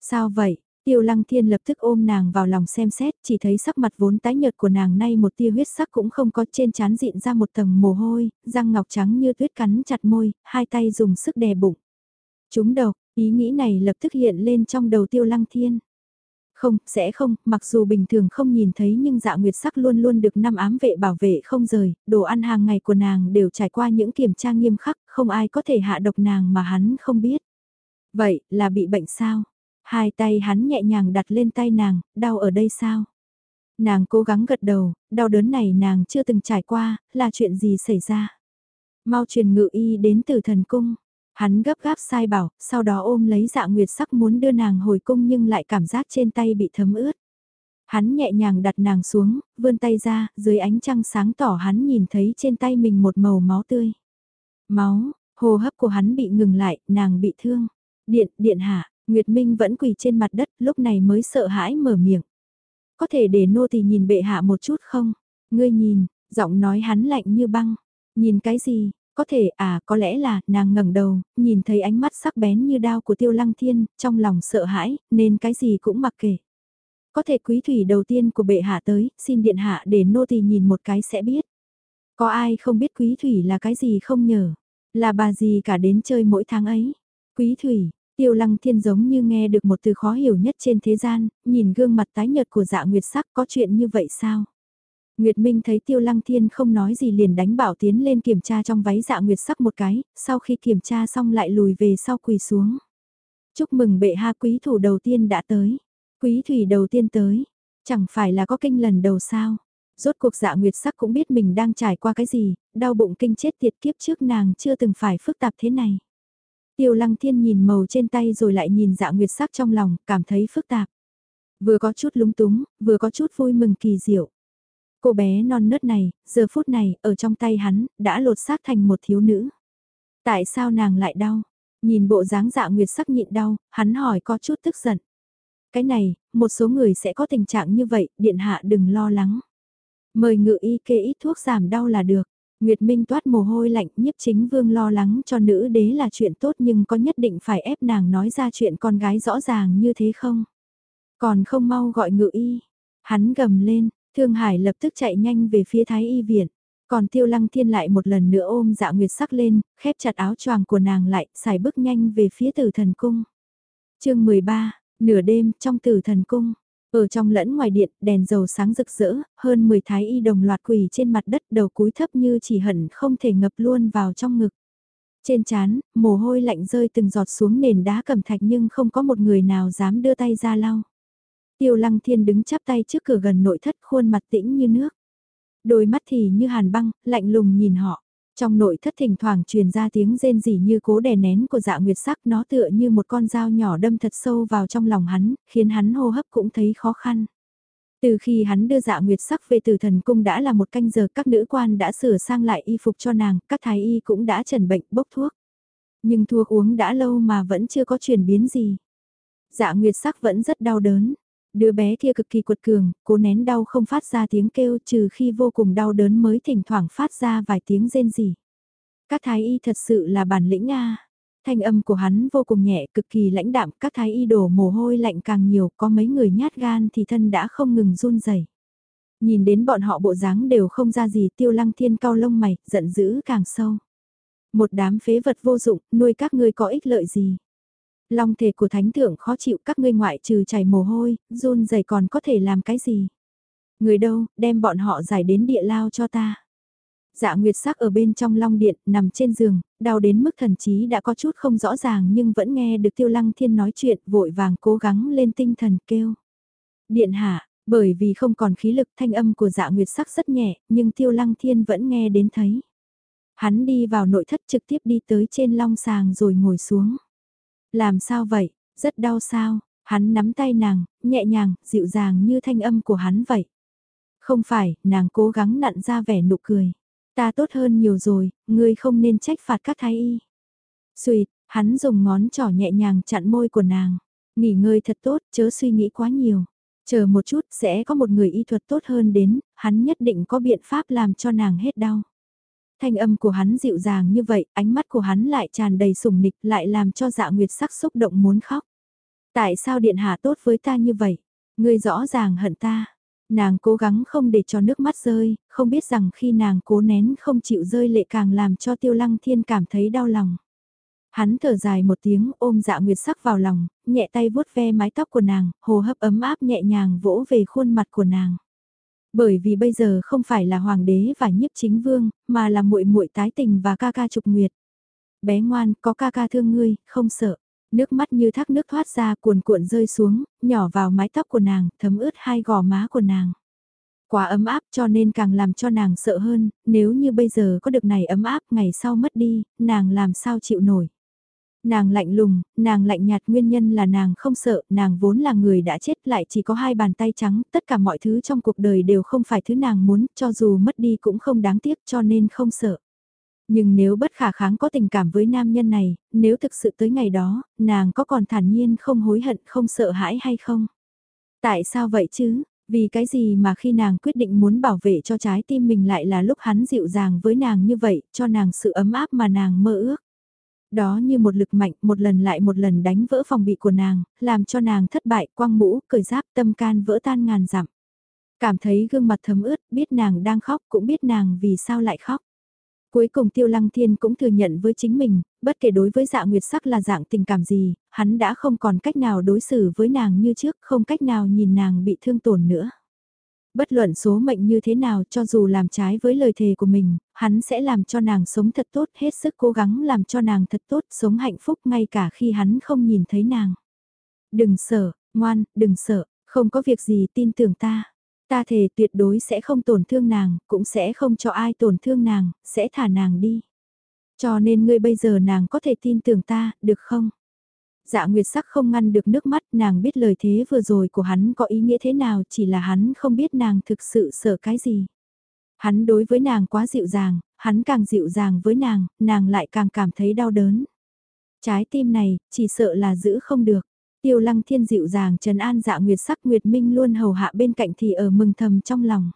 Sao vậy? Tiêu Lăng Thiên lập tức ôm nàng vào lòng xem xét, chỉ thấy sắc mặt vốn tái nhợt của nàng nay một tia huyết sắc cũng không có trên trán dịn ra một tầng mồ hôi, răng ngọc trắng như tuyết cắn chặt môi, hai tay dùng sức đè bụng. Chúng độc, Ý nghĩ này lập tức hiện lên trong đầu tiêu lăng thiên. Không, sẽ không, mặc dù bình thường không nhìn thấy nhưng dạ nguyệt sắc luôn luôn được năm ám vệ bảo vệ không rời, đồ ăn hàng ngày của nàng đều trải qua những kiểm tra nghiêm khắc, không ai có thể hạ độc nàng mà hắn không biết. Vậy, là bị bệnh sao? Hai tay hắn nhẹ nhàng đặt lên tay nàng, đau ở đây sao? Nàng cố gắng gật đầu, đau đớn này nàng chưa từng trải qua, là chuyện gì xảy ra? Mau truyền ngự y đến từ thần cung. Hắn gấp gáp sai bảo, sau đó ôm lấy dạ nguyệt sắc muốn đưa nàng hồi cung nhưng lại cảm giác trên tay bị thấm ướt. Hắn nhẹ nhàng đặt nàng xuống, vươn tay ra, dưới ánh trăng sáng tỏ hắn nhìn thấy trên tay mình một màu máu tươi. Máu, hô hấp của hắn bị ngừng lại, nàng bị thương. Điện, điện hạ, Nguyệt Minh vẫn quỳ trên mặt đất, lúc này mới sợ hãi mở miệng. Có thể để nô tỳ nhìn bệ hạ một chút không? Ngươi nhìn, giọng nói hắn lạnh như băng. Nhìn cái gì? Có thể à, có lẽ là, nàng ngẩng đầu, nhìn thấy ánh mắt sắc bén như đao của tiêu lăng thiên, trong lòng sợ hãi, nên cái gì cũng mặc kệ. Có thể quý thủy đầu tiên của bệ hạ tới, xin điện hạ để nô tỳ nhìn một cái sẽ biết. Có ai không biết quý thủy là cái gì không nhờ? Là bà gì cả đến chơi mỗi tháng ấy? Quý thủy, Tiêu lăng thiên giống như nghe được một từ khó hiểu nhất trên thế gian, nhìn gương mặt tái nhợt của dạ nguyệt sắc có chuyện như vậy sao? Nguyệt Minh thấy Tiêu Lăng Thiên không nói gì liền đánh bảo tiến lên kiểm tra trong váy dạ nguyệt sắc một cái, sau khi kiểm tra xong lại lùi về sau quỳ xuống. Chúc mừng bệ hạ quý thủ đầu tiên đã tới. Quý thủy đầu tiên tới. Chẳng phải là có kinh lần đầu sao. Rốt cuộc dạ nguyệt sắc cũng biết mình đang trải qua cái gì, đau bụng kinh chết tiệt kiếp trước nàng chưa từng phải phức tạp thế này. Tiêu lăng thiên nhìn màu trên tay rồi lại nhìn dạ nguyệt sắc trong lòng, cảm thấy phức tạp. Vừa có chút lúng túng, vừa có chút vui mừng kỳ diệu. Cô bé non nớt này, giờ phút này, ở trong tay hắn, đã lột xác thành một thiếu nữ. Tại sao nàng lại đau? Nhìn bộ dáng dạ nguyệt sắc nhịn đau, hắn hỏi có chút tức giận. Cái này, một số người sẽ có tình trạng như vậy, điện hạ đừng lo lắng. Mời ngự y kê ít thuốc giảm đau là được. Nguyệt Minh toát mồ hôi lạnh nhiếp chính vương lo lắng cho nữ đế là chuyện tốt nhưng có nhất định phải ép nàng nói ra chuyện con gái rõ ràng như thế không? Còn không mau gọi ngự y. Hắn gầm lên, Thương Hải lập tức chạy nhanh về phía Thái y viện. Còn Tiêu Lăng Thiên lại một lần nữa ôm dạ nguyệt sắc lên, khép chặt áo choàng của nàng lại, xài bước nhanh về phía tử thần cung. chương 13, nửa đêm, trong tử thần cung. Ở trong lẫn ngoài điện, đèn dầu sáng rực rỡ, hơn 10 thái y đồng loạt quỳ trên mặt đất đầu cúi thấp như chỉ hận không thể ngập luôn vào trong ngực. Trên chán, mồ hôi lạnh rơi từng giọt xuống nền đá cẩm thạch nhưng không có một người nào dám đưa tay ra lau. Tiêu lăng thiên đứng chắp tay trước cửa gần nội thất khuôn mặt tĩnh như nước. Đôi mắt thì như hàn băng, lạnh lùng nhìn họ. Trong nội thất thỉnh thoảng truyền ra tiếng rên rỉ như cố đè nén của dạ nguyệt sắc nó tựa như một con dao nhỏ đâm thật sâu vào trong lòng hắn, khiến hắn hô hấp cũng thấy khó khăn. Từ khi hắn đưa dạ nguyệt sắc về từ thần cung đã là một canh giờ các nữ quan đã sửa sang lại y phục cho nàng, các thái y cũng đã trần bệnh bốc thuốc. Nhưng thuốc uống đã lâu mà vẫn chưa có chuyển biến gì. Dạ nguyệt sắc vẫn rất đau đớn. Đứa bé kia cực kỳ quật cường, cố nén đau không phát ra tiếng kêu trừ khi vô cùng đau đớn mới thỉnh thoảng phát ra vài tiếng rên rỉ. Các thái y thật sự là bản lĩnh nga. Thanh âm của hắn vô cùng nhẹ, cực kỳ lãnh đạm, các thái y đổ mồ hôi lạnh càng nhiều, có mấy người nhát gan thì thân đã không ngừng run rẩy. Nhìn đến bọn họ bộ dáng đều không ra gì, Tiêu Lăng Thiên cao lông mày, giận dữ càng sâu. Một đám phế vật vô dụng, nuôi các ngươi có ích lợi gì? Long thể của thánh thượng khó chịu các ngươi ngoại trừ chảy mồ hôi, run rẩy còn có thể làm cái gì? Người đâu, đem bọn họ giải đến địa lao cho ta. Dạ Nguyệt sắc ở bên trong long điện, nằm trên giường, đau đến mức thần trí đã có chút không rõ ràng nhưng vẫn nghe được Tiêu Lăng Thiên nói chuyện, vội vàng cố gắng lên tinh thần kêu. Điện hạ, bởi vì không còn khí lực thanh âm của dạ Nguyệt sắc rất nhẹ, nhưng Tiêu Lăng Thiên vẫn nghe đến thấy. Hắn đi vào nội thất trực tiếp đi tới trên long sàng rồi ngồi xuống. Làm sao vậy, rất đau sao, hắn nắm tay nàng, nhẹ nhàng, dịu dàng như thanh âm của hắn vậy. Không phải, nàng cố gắng nặn ra vẻ nụ cười. Ta tốt hơn nhiều rồi, ngươi không nên trách phạt các thái y. Xuyệt, hắn dùng ngón trỏ nhẹ nhàng chặn môi của nàng. Nghỉ ngơi thật tốt, chớ suy nghĩ quá nhiều. Chờ một chút, sẽ có một người y thuật tốt hơn đến, hắn nhất định có biện pháp làm cho nàng hết đau. Thanh âm của hắn dịu dàng như vậy, ánh mắt của hắn lại tràn đầy sủng nịch lại làm cho dạ nguyệt sắc xúc động muốn khóc. Tại sao điện hạ tốt với ta như vậy? Ngươi rõ ràng hận ta. Nàng cố gắng không để cho nước mắt rơi, không biết rằng khi nàng cố nén không chịu rơi lệ càng làm cho tiêu lăng thiên cảm thấy đau lòng. Hắn thở dài một tiếng ôm dạ nguyệt sắc vào lòng, nhẹ tay vuốt ve mái tóc của nàng, hồ hấp ấm áp nhẹ nhàng vỗ về khuôn mặt của nàng. Bởi vì bây giờ không phải là hoàng đế và nhiếp chính vương, mà là muội muội tái tình và ca ca trục nguyệt. Bé ngoan, có ca ca thương ngươi, không sợ. Nước mắt như thác nước thoát ra cuồn cuộn rơi xuống, nhỏ vào mái tóc của nàng, thấm ướt hai gò má của nàng. Quá ấm áp cho nên càng làm cho nàng sợ hơn, nếu như bây giờ có được này ấm áp ngày sau mất đi, nàng làm sao chịu nổi. Nàng lạnh lùng, nàng lạnh nhạt nguyên nhân là nàng không sợ, nàng vốn là người đã chết lại chỉ có hai bàn tay trắng, tất cả mọi thứ trong cuộc đời đều không phải thứ nàng muốn, cho dù mất đi cũng không đáng tiếc cho nên không sợ. Nhưng nếu bất khả kháng có tình cảm với nam nhân này, nếu thực sự tới ngày đó, nàng có còn thản nhiên không hối hận không sợ hãi hay không? Tại sao vậy chứ? Vì cái gì mà khi nàng quyết định muốn bảo vệ cho trái tim mình lại là lúc hắn dịu dàng với nàng như vậy, cho nàng sự ấm áp mà nàng mơ ước. Đó như một lực mạnh một lần lại một lần đánh vỡ phòng bị của nàng, làm cho nàng thất bại, quăng mũ, cởi giáp tâm can vỡ tan ngàn dặm. Cảm thấy gương mặt thấm ướt, biết nàng đang khóc, cũng biết nàng vì sao lại khóc. Cuối cùng Tiêu Lăng Thiên cũng thừa nhận với chính mình, bất kể đối với dạ nguyệt sắc là dạng tình cảm gì, hắn đã không còn cách nào đối xử với nàng như trước, không cách nào nhìn nàng bị thương tổn nữa. Bất luận số mệnh như thế nào cho dù làm trái với lời thề của mình, hắn sẽ làm cho nàng sống thật tốt, hết sức cố gắng làm cho nàng thật tốt, sống hạnh phúc ngay cả khi hắn không nhìn thấy nàng. Đừng sợ, ngoan, đừng sợ, không có việc gì tin tưởng ta. Ta thề tuyệt đối sẽ không tổn thương nàng, cũng sẽ không cho ai tổn thương nàng, sẽ thả nàng đi. Cho nên ngươi bây giờ nàng có thể tin tưởng ta, được không? Dạ Nguyệt sắc không ngăn được nước mắt, nàng biết lời thế vừa rồi của hắn có ý nghĩa thế nào, chỉ là hắn không biết nàng thực sự sợ cái gì. Hắn đối với nàng quá dịu dàng, hắn càng dịu dàng với nàng, nàng lại càng cảm thấy đau đớn. Trái tim này, chỉ sợ là giữ không được. Tiêu lăng thiên dịu dàng trần an dạ Nguyệt sắc Nguyệt Minh luôn hầu hạ bên cạnh thì ở mừng thầm trong lòng.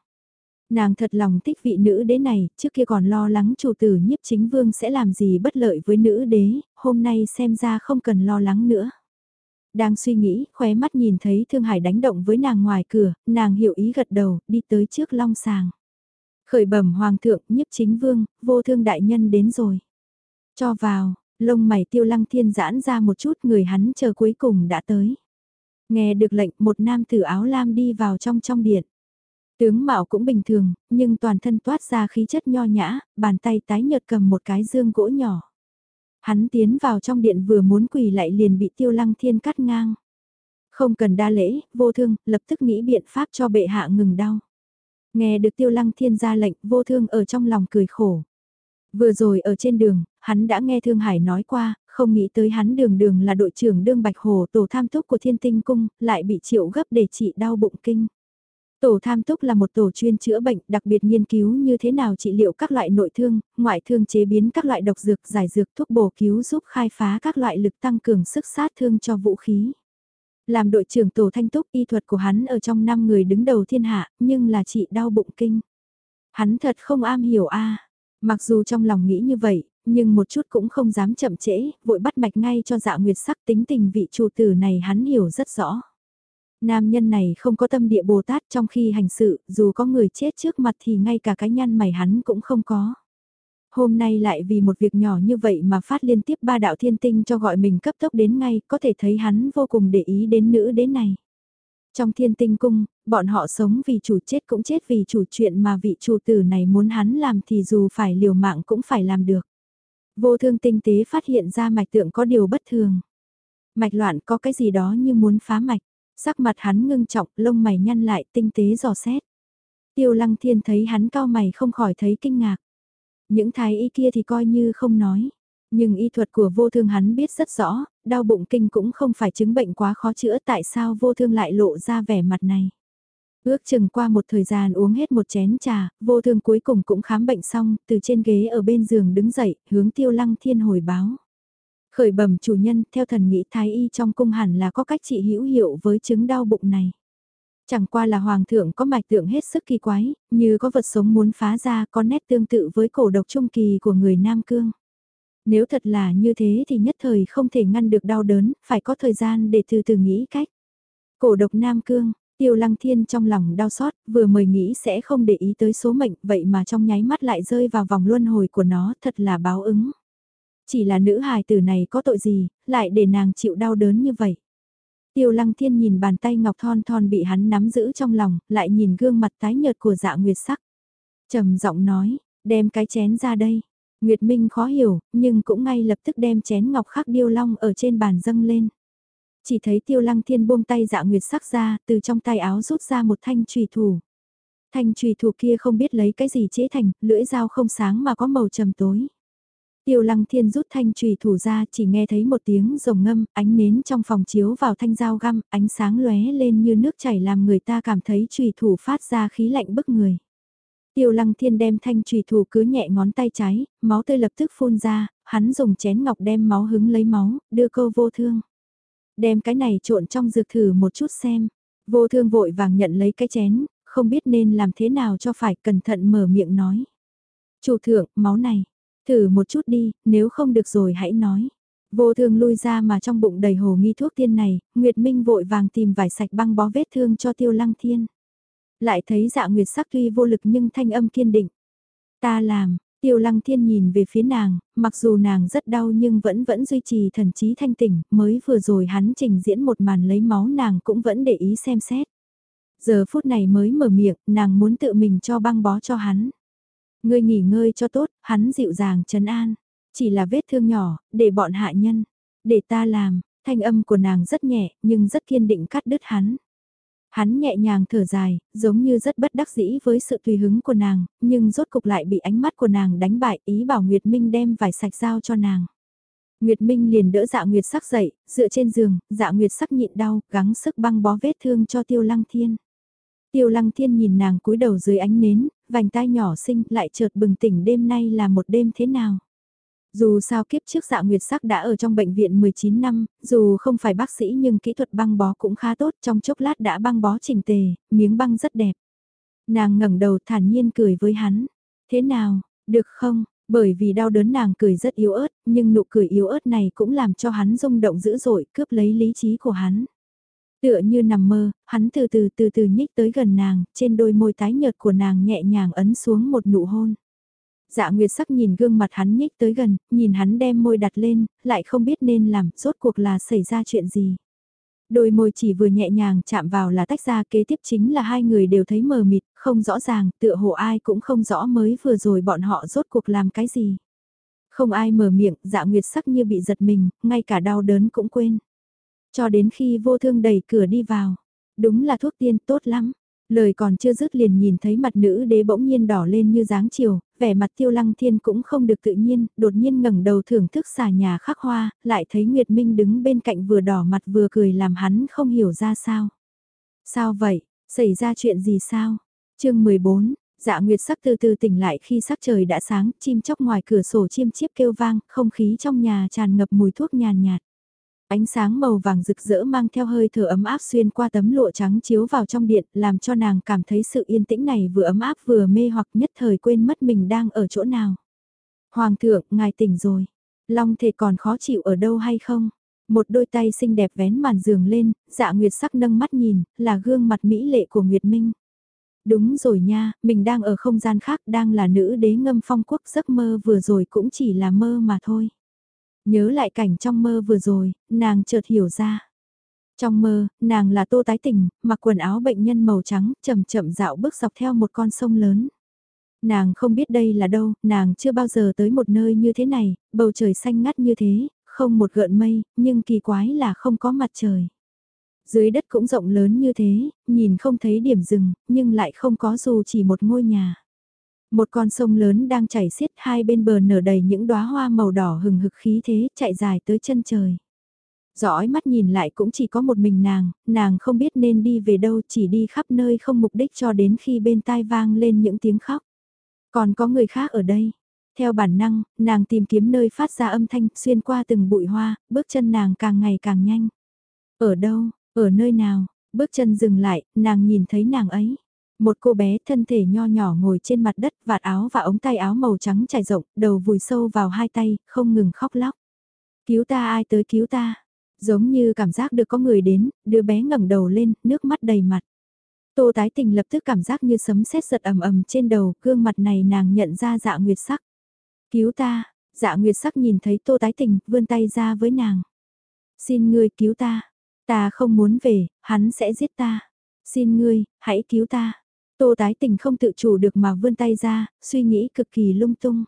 Nàng thật lòng thích vị nữ đế này, trước kia còn lo lắng chủ tử nhiếp chính vương sẽ làm gì bất lợi với nữ đế, hôm nay xem ra không cần lo lắng nữa. Đang suy nghĩ, khóe mắt nhìn thấy Thương Hải đánh động với nàng ngoài cửa, nàng hiểu ý gật đầu, đi tới trước long sàng. Khởi bẩm hoàng thượng, nhiếp chính vương, vô thương đại nhân đến rồi. Cho vào, lông mày tiêu lăng thiên giãn ra một chút người hắn chờ cuối cùng đã tới. Nghe được lệnh một nam tử áo lam đi vào trong trong điện. Tướng mạo cũng bình thường, nhưng toàn thân toát ra khí chất nho nhã, bàn tay tái nhợt cầm một cái dương gỗ nhỏ. Hắn tiến vào trong điện vừa muốn quỳ lại liền bị tiêu lăng thiên cắt ngang. Không cần đa lễ, vô thương, lập tức nghĩ biện pháp cho bệ hạ ngừng đau. Nghe được tiêu lăng thiên ra lệnh, vô thương ở trong lòng cười khổ. Vừa rồi ở trên đường, hắn đã nghe Thương Hải nói qua, không nghĩ tới hắn đường đường là đội trưởng đương Bạch Hồ tổ tham túc của thiên tinh cung, lại bị triệu gấp để trị đau bụng kinh. Tổ tham túc là một tổ chuyên chữa bệnh, đặc biệt nghiên cứu như thế nào trị liệu các loại nội thương, ngoại thương chế biến các loại độc dược, giải dược thuốc bổ cứu giúp khai phá các loại lực tăng cường sức sát thương cho vũ khí. Làm đội trưởng tổ thanh túc y thuật của hắn ở trong 5 người đứng đầu thiên hạ, nhưng là trị đau bụng kinh. Hắn thật không am hiểu a mặc dù trong lòng nghĩ như vậy, nhưng một chút cũng không dám chậm trễ, vội bắt mạch ngay cho dạ nguyệt sắc tính tình vị chủ tử này hắn hiểu rất rõ. Nam nhân này không có tâm địa Bồ Tát trong khi hành sự, dù có người chết trước mặt thì ngay cả cái nhăn mày hắn cũng không có. Hôm nay lại vì một việc nhỏ như vậy mà phát liên tiếp ba đạo thiên tinh cho gọi mình cấp tốc đến ngay, có thể thấy hắn vô cùng để ý đến nữ đế này. Trong thiên tinh cung, bọn họ sống vì chủ chết cũng chết vì chủ chuyện mà vị chủ tử này muốn hắn làm thì dù phải liều mạng cũng phải làm được. Vô thương tinh tế phát hiện ra mạch tượng có điều bất thường. Mạch loạn có cái gì đó như muốn phá mạch. Sắc mặt hắn ngưng trọng, lông mày nhăn lại, tinh tế dò xét. Tiêu lăng thiên thấy hắn cao mày không khỏi thấy kinh ngạc. Những thái y kia thì coi như không nói. Nhưng y thuật của vô thương hắn biết rất rõ, đau bụng kinh cũng không phải chứng bệnh quá khó chữa tại sao vô thương lại lộ ra vẻ mặt này. Ước chừng qua một thời gian uống hết một chén trà, vô thương cuối cùng cũng khám bệnh xong, từ trên ghế ở bên giường đứng dậy, hướng tiêu lăng thiên hồi báo. Khởi bẩm chủ nhân, theo thần nghĩ thái y trong cung hẳn là có cách trị hữu hiệu với chứng đau bụng này. Chẳng qua là hoàng thượng có mạch tượng hết sức kỳ quái, như có vật sống muốn phá ra có nét tương tự với cổ độc trung kỳ của người Nam Cương. Nếu thật là như thế thì nhất thời không thể ngăn được đau đớn, phải có thời gian để từ từ nghĩ cách. Cổ độc Nam Cương, Tiêu Lăng Thiên trong lòng đau xót, vừa mới nghĩ sẽ không để ý tới số mệnh, vậy mà trong nháy mắt lại rơi vào vòng luân hồi của nó, thật là báo ứng. Chỉ là nữ hài tử này có tội gì, lại để nàng chịu đau đớn như vậy. Tiêu lăng thiên nhìn bàn tay ngọc thon thon bị hắn nắm giữ trong lòng, lại nhìn gương mặt tái nhợt của dạ nguyệt sắc. trầm giọng nói, đem cái chén ra đây. Nguyệt Minh khó hiểu, nhưng cũng ngay lập tức đem chén ngọc khắc điêu long ở trên bàn dâng lên. Chỉ thấy tiêu lăng thiên buông tay dạ nguyệt sắc ra, từ trong tay áo rút ra một thanh trùy thủ. Thanh trùy thủ kia không biết lấy cái gì chế thành, lưỡi dao không sáng mà có màu trầm tối. Tiêu lăng thiên rút thanh trùy thủ ra chỉ nghe thấy một tiếng rồng ngâm, ánh nến trong phòng chiếu vào thanh dao găm, ánh sáng lóe lên như nước chảy làm người ta cảm thấy trùy thủ phát ra khí lạnh bức người. Tiêu lăng thiên đem thanh trùy thủ cứ nhẹ ngón tay trái, máu tươi lập tức phun ra, hắn dùng chén ngọc đem máu hứng lấy máu, đưa câu vô thương. Đem cái này trộn trong dược thử một chút xem. Vô thương vội vàng nhận lấy cái chén, không biết nên làm thế nào cho phải cẩn thận mở miệng nói. Chủ thượng, máu này, thử một chút đi, nếu không được rồi hãy nói. Vô thương lui ra mà trong bụng đầy hồ nghi thuốc tiên này, Nguyệt Minh vội vàng tìm vải sạch băng bó vết thương cho tiêu lăng thiên. Lại thấy dạ Nguyệt sắc tuy vô lực nhưng thanh âm kiên định. Ta làm, tiêu lăng thiên nhìn về phía nàng, mặc dù nàng rất đau nhưng vẫn vẫn duy trì thần trí thanh tỉnh, mới vừa rồi hắn trình diễn một màn lấy máu nàng cũng vẫn để ý xem xét. Giờ phút này mới mở miệng, nàng muốn tự mình cho băng bó cho hắn. Ngươi nghỉ ngơi cho tốt, hắn dịu dàng trấn an. Chỉ là vết thương nhỏ, để bọn hạ nhân. Để ta làm, thanh âm của nàng rất nhẹ, nhưng rất kiên định cắt đứt hắn. Hắn nhẹ nhàng thở dài, giống như rất bất đắc dĩ với sự tùy hứng của nàng, nhưng rốt cục lại bị ánh mắt của nàng đánh bại ý bảo Nguyệt Minh đem vải sạch giao cho nàng. Nguyệt Minh liền đỡ dạ Nguyệt sắc dậy, dựa trên giường, dạ Nguyệt sắc nhịn đau, gắng sức băng bó vết thương cho tiêu lăng thiên. Tiêu lăng thiên nhìn nàng cúi đầu dưới ánh nến, vành tai nhỏ xinh lại chợt bừng tỉnh đêm nay là một đêm thế nào. Dù sao kiếp trước dạ nguyệt sắc đã ở trong bệnh viện 19 năm, dù không phải bác sĩ nhưng kỹ thuật băng bó cũng khá tốt trong chốc lát đã băng bó chỉnh tề, miếng băng rất đẹp. Nàng ngẩng đầu thản nhiên cười với hắn. Thế nào, được không? Bởi vì đau đớn nàng cười rất yếu ớt, nhưng nụ cười yếu ớt này cũng làm cho hắn rung động dữ dội, cướp lấy lý trí của hắn. Tựa như nằm mơ, hắn từ từ từ từ nhích tới gần nàng, trên đôi môi tái nhợt của nàng nhẹ nhàng ấn xuống một nụ hôn. Dạ Nguyệt sắc nhìn gương mặt hắn nhích tới gần, nhìn hắn đem môi đặt lên, lại không biết nên làm, rốt cuộc là xảy ra chuyện gì. Đôi môi chỉ vừa nhẹ nhàng chạm vào là tách ra kế tiếp chính là hai người đều thấy mờ mịt, không rõ ràng, tựa hồ ai cũng không rõ mới vừa rồi bọn họ rốt cuộc làm cái gì. Không ai mở miệng, dạ nguyệt sắc như bị giật mình, ngay cả đau đớn cũng quên. Cho đến khi vô thương đẩy cửa đi vào. Đúng là thuốc tiên tốt lắm. Lời còn chưa dứt liền nhìn thấy mặt nữ đế bỗng nhiên đỏ lên như dáng chiều, vẻ mặt tiêu lăng thiên cũng không được tự nhiên, đột nhiên ngẩng đầu thưởng thức xà nhà khắc hoa, lại thấy Nguyệt Minh đứng bên cạnh vừa đỏ mặt vừa cười làm hắn không hiểu ra sao. Sao vậy, xảy ra chuyện gì sao? chương 14, dạ Nguyệt sắc từ từ tỉnh lại khi sắc trời đã sáng, chim chóc ngoài cửa sổ chiêm chiếp kêu vang, không khí trong nhà tràn ngập mùi thuốc nhàn nhạt. Ánh sáng màu vàng rực rỡ mang theo hơi thở ấm áp xuyên qua tấm lụa trắng chiếu vào trong điện, làm cho nàng cảm thấy sự yên tĩnh này vừa ấm áp vừa mê hoặc nhất thời quên mất mình đang ở chỗ nào. Hoàng thượng, ngài tỉnh rồi. Long thể còn khó chịu ở đâu hay không? Một đôi tay xinh đẹp vén màn giường lên, dạ Nguyệt sắc nâng mắt nhìn, là gương mặt mỹ lệ của Nguyệt Minh. Đúng rồi nha, mình đang ở không gian khác, đang là nữ đế ngâm phong quốc giấc mơ vừa rồi cũng chỉ là mơ mà thôi. Nhớ lại cảnh trong mơ vừa rồi, nàng chợt hiểu ra. Trong mơ, nàng là tô tái tình, mặc quần áo bệnh nhân màu trắng, chậm chậm dạo bước dọc theo một con sông lớn. Nàng không biết đây là đâu, nàng chưa bao giờ tới một nơi như thế này, bầu trời xanh ngắt như thế, không một gợn mây, nhưng kỳ quái là không có mặt trời. Dưới đất cũng rộng lớn như thế, nhìn không thấy điểm dừng, nhưng lại không có dù chỉ một ngôi nhà. Một con sông lớn đang chảy xiết hai bên bờ nở đầy những đóa hoa màu đỏ hừng hực khí thế chạy dài tới chân trời. Dõi mắt nhìn lại cũng chỉ có một mình nàng, nàng không biết nên đi về đâu chỉ đi khắp nơi không mục đích cho đến khi bên tai vang lên những tiếng khóc. Còn có người khác ở đây. Theo bản năng, nàng tìm kiếm nơi phát ra âm thanh xuyên qua từng bụi hoa, bước chân nàng càng ngày càng nhanh. Ở đâu, ở nơi nào, bước chân dừng lại, nàng nhìn thấy nàng ấy. Một cô bé thân thể nho nhỏ ngồi trên mặt đất vạt áo và ống tay áo màu trắng trải rộng, đầu vùi sâu vào hai tay, không ngừng khóc lóc. Cứu ta ai tới cứu ta? Giống như cảm giác được có người đến, đứa bé ngẩng đầu lên, nước mắt đầy mặt. Tô tái tình lập tức cảm giác như sấm sét giật ầm ầm trên đầu, gương mặt này nàng nhận ra dạ nguyệt sắc. Cứu ta, Dạ Nguyệt sắc nhìn thấy Tô Tái Tình, vươn tay ra với nàng. Xin ngươi cứu ta. Ta không muốn về, hắn sẽ giết ta. Xin ngươi, hãy cứu ta. Tô Tái Tình không tự chủ được mà vươn tay ra, suy nghĩ cực kỳ lung tung.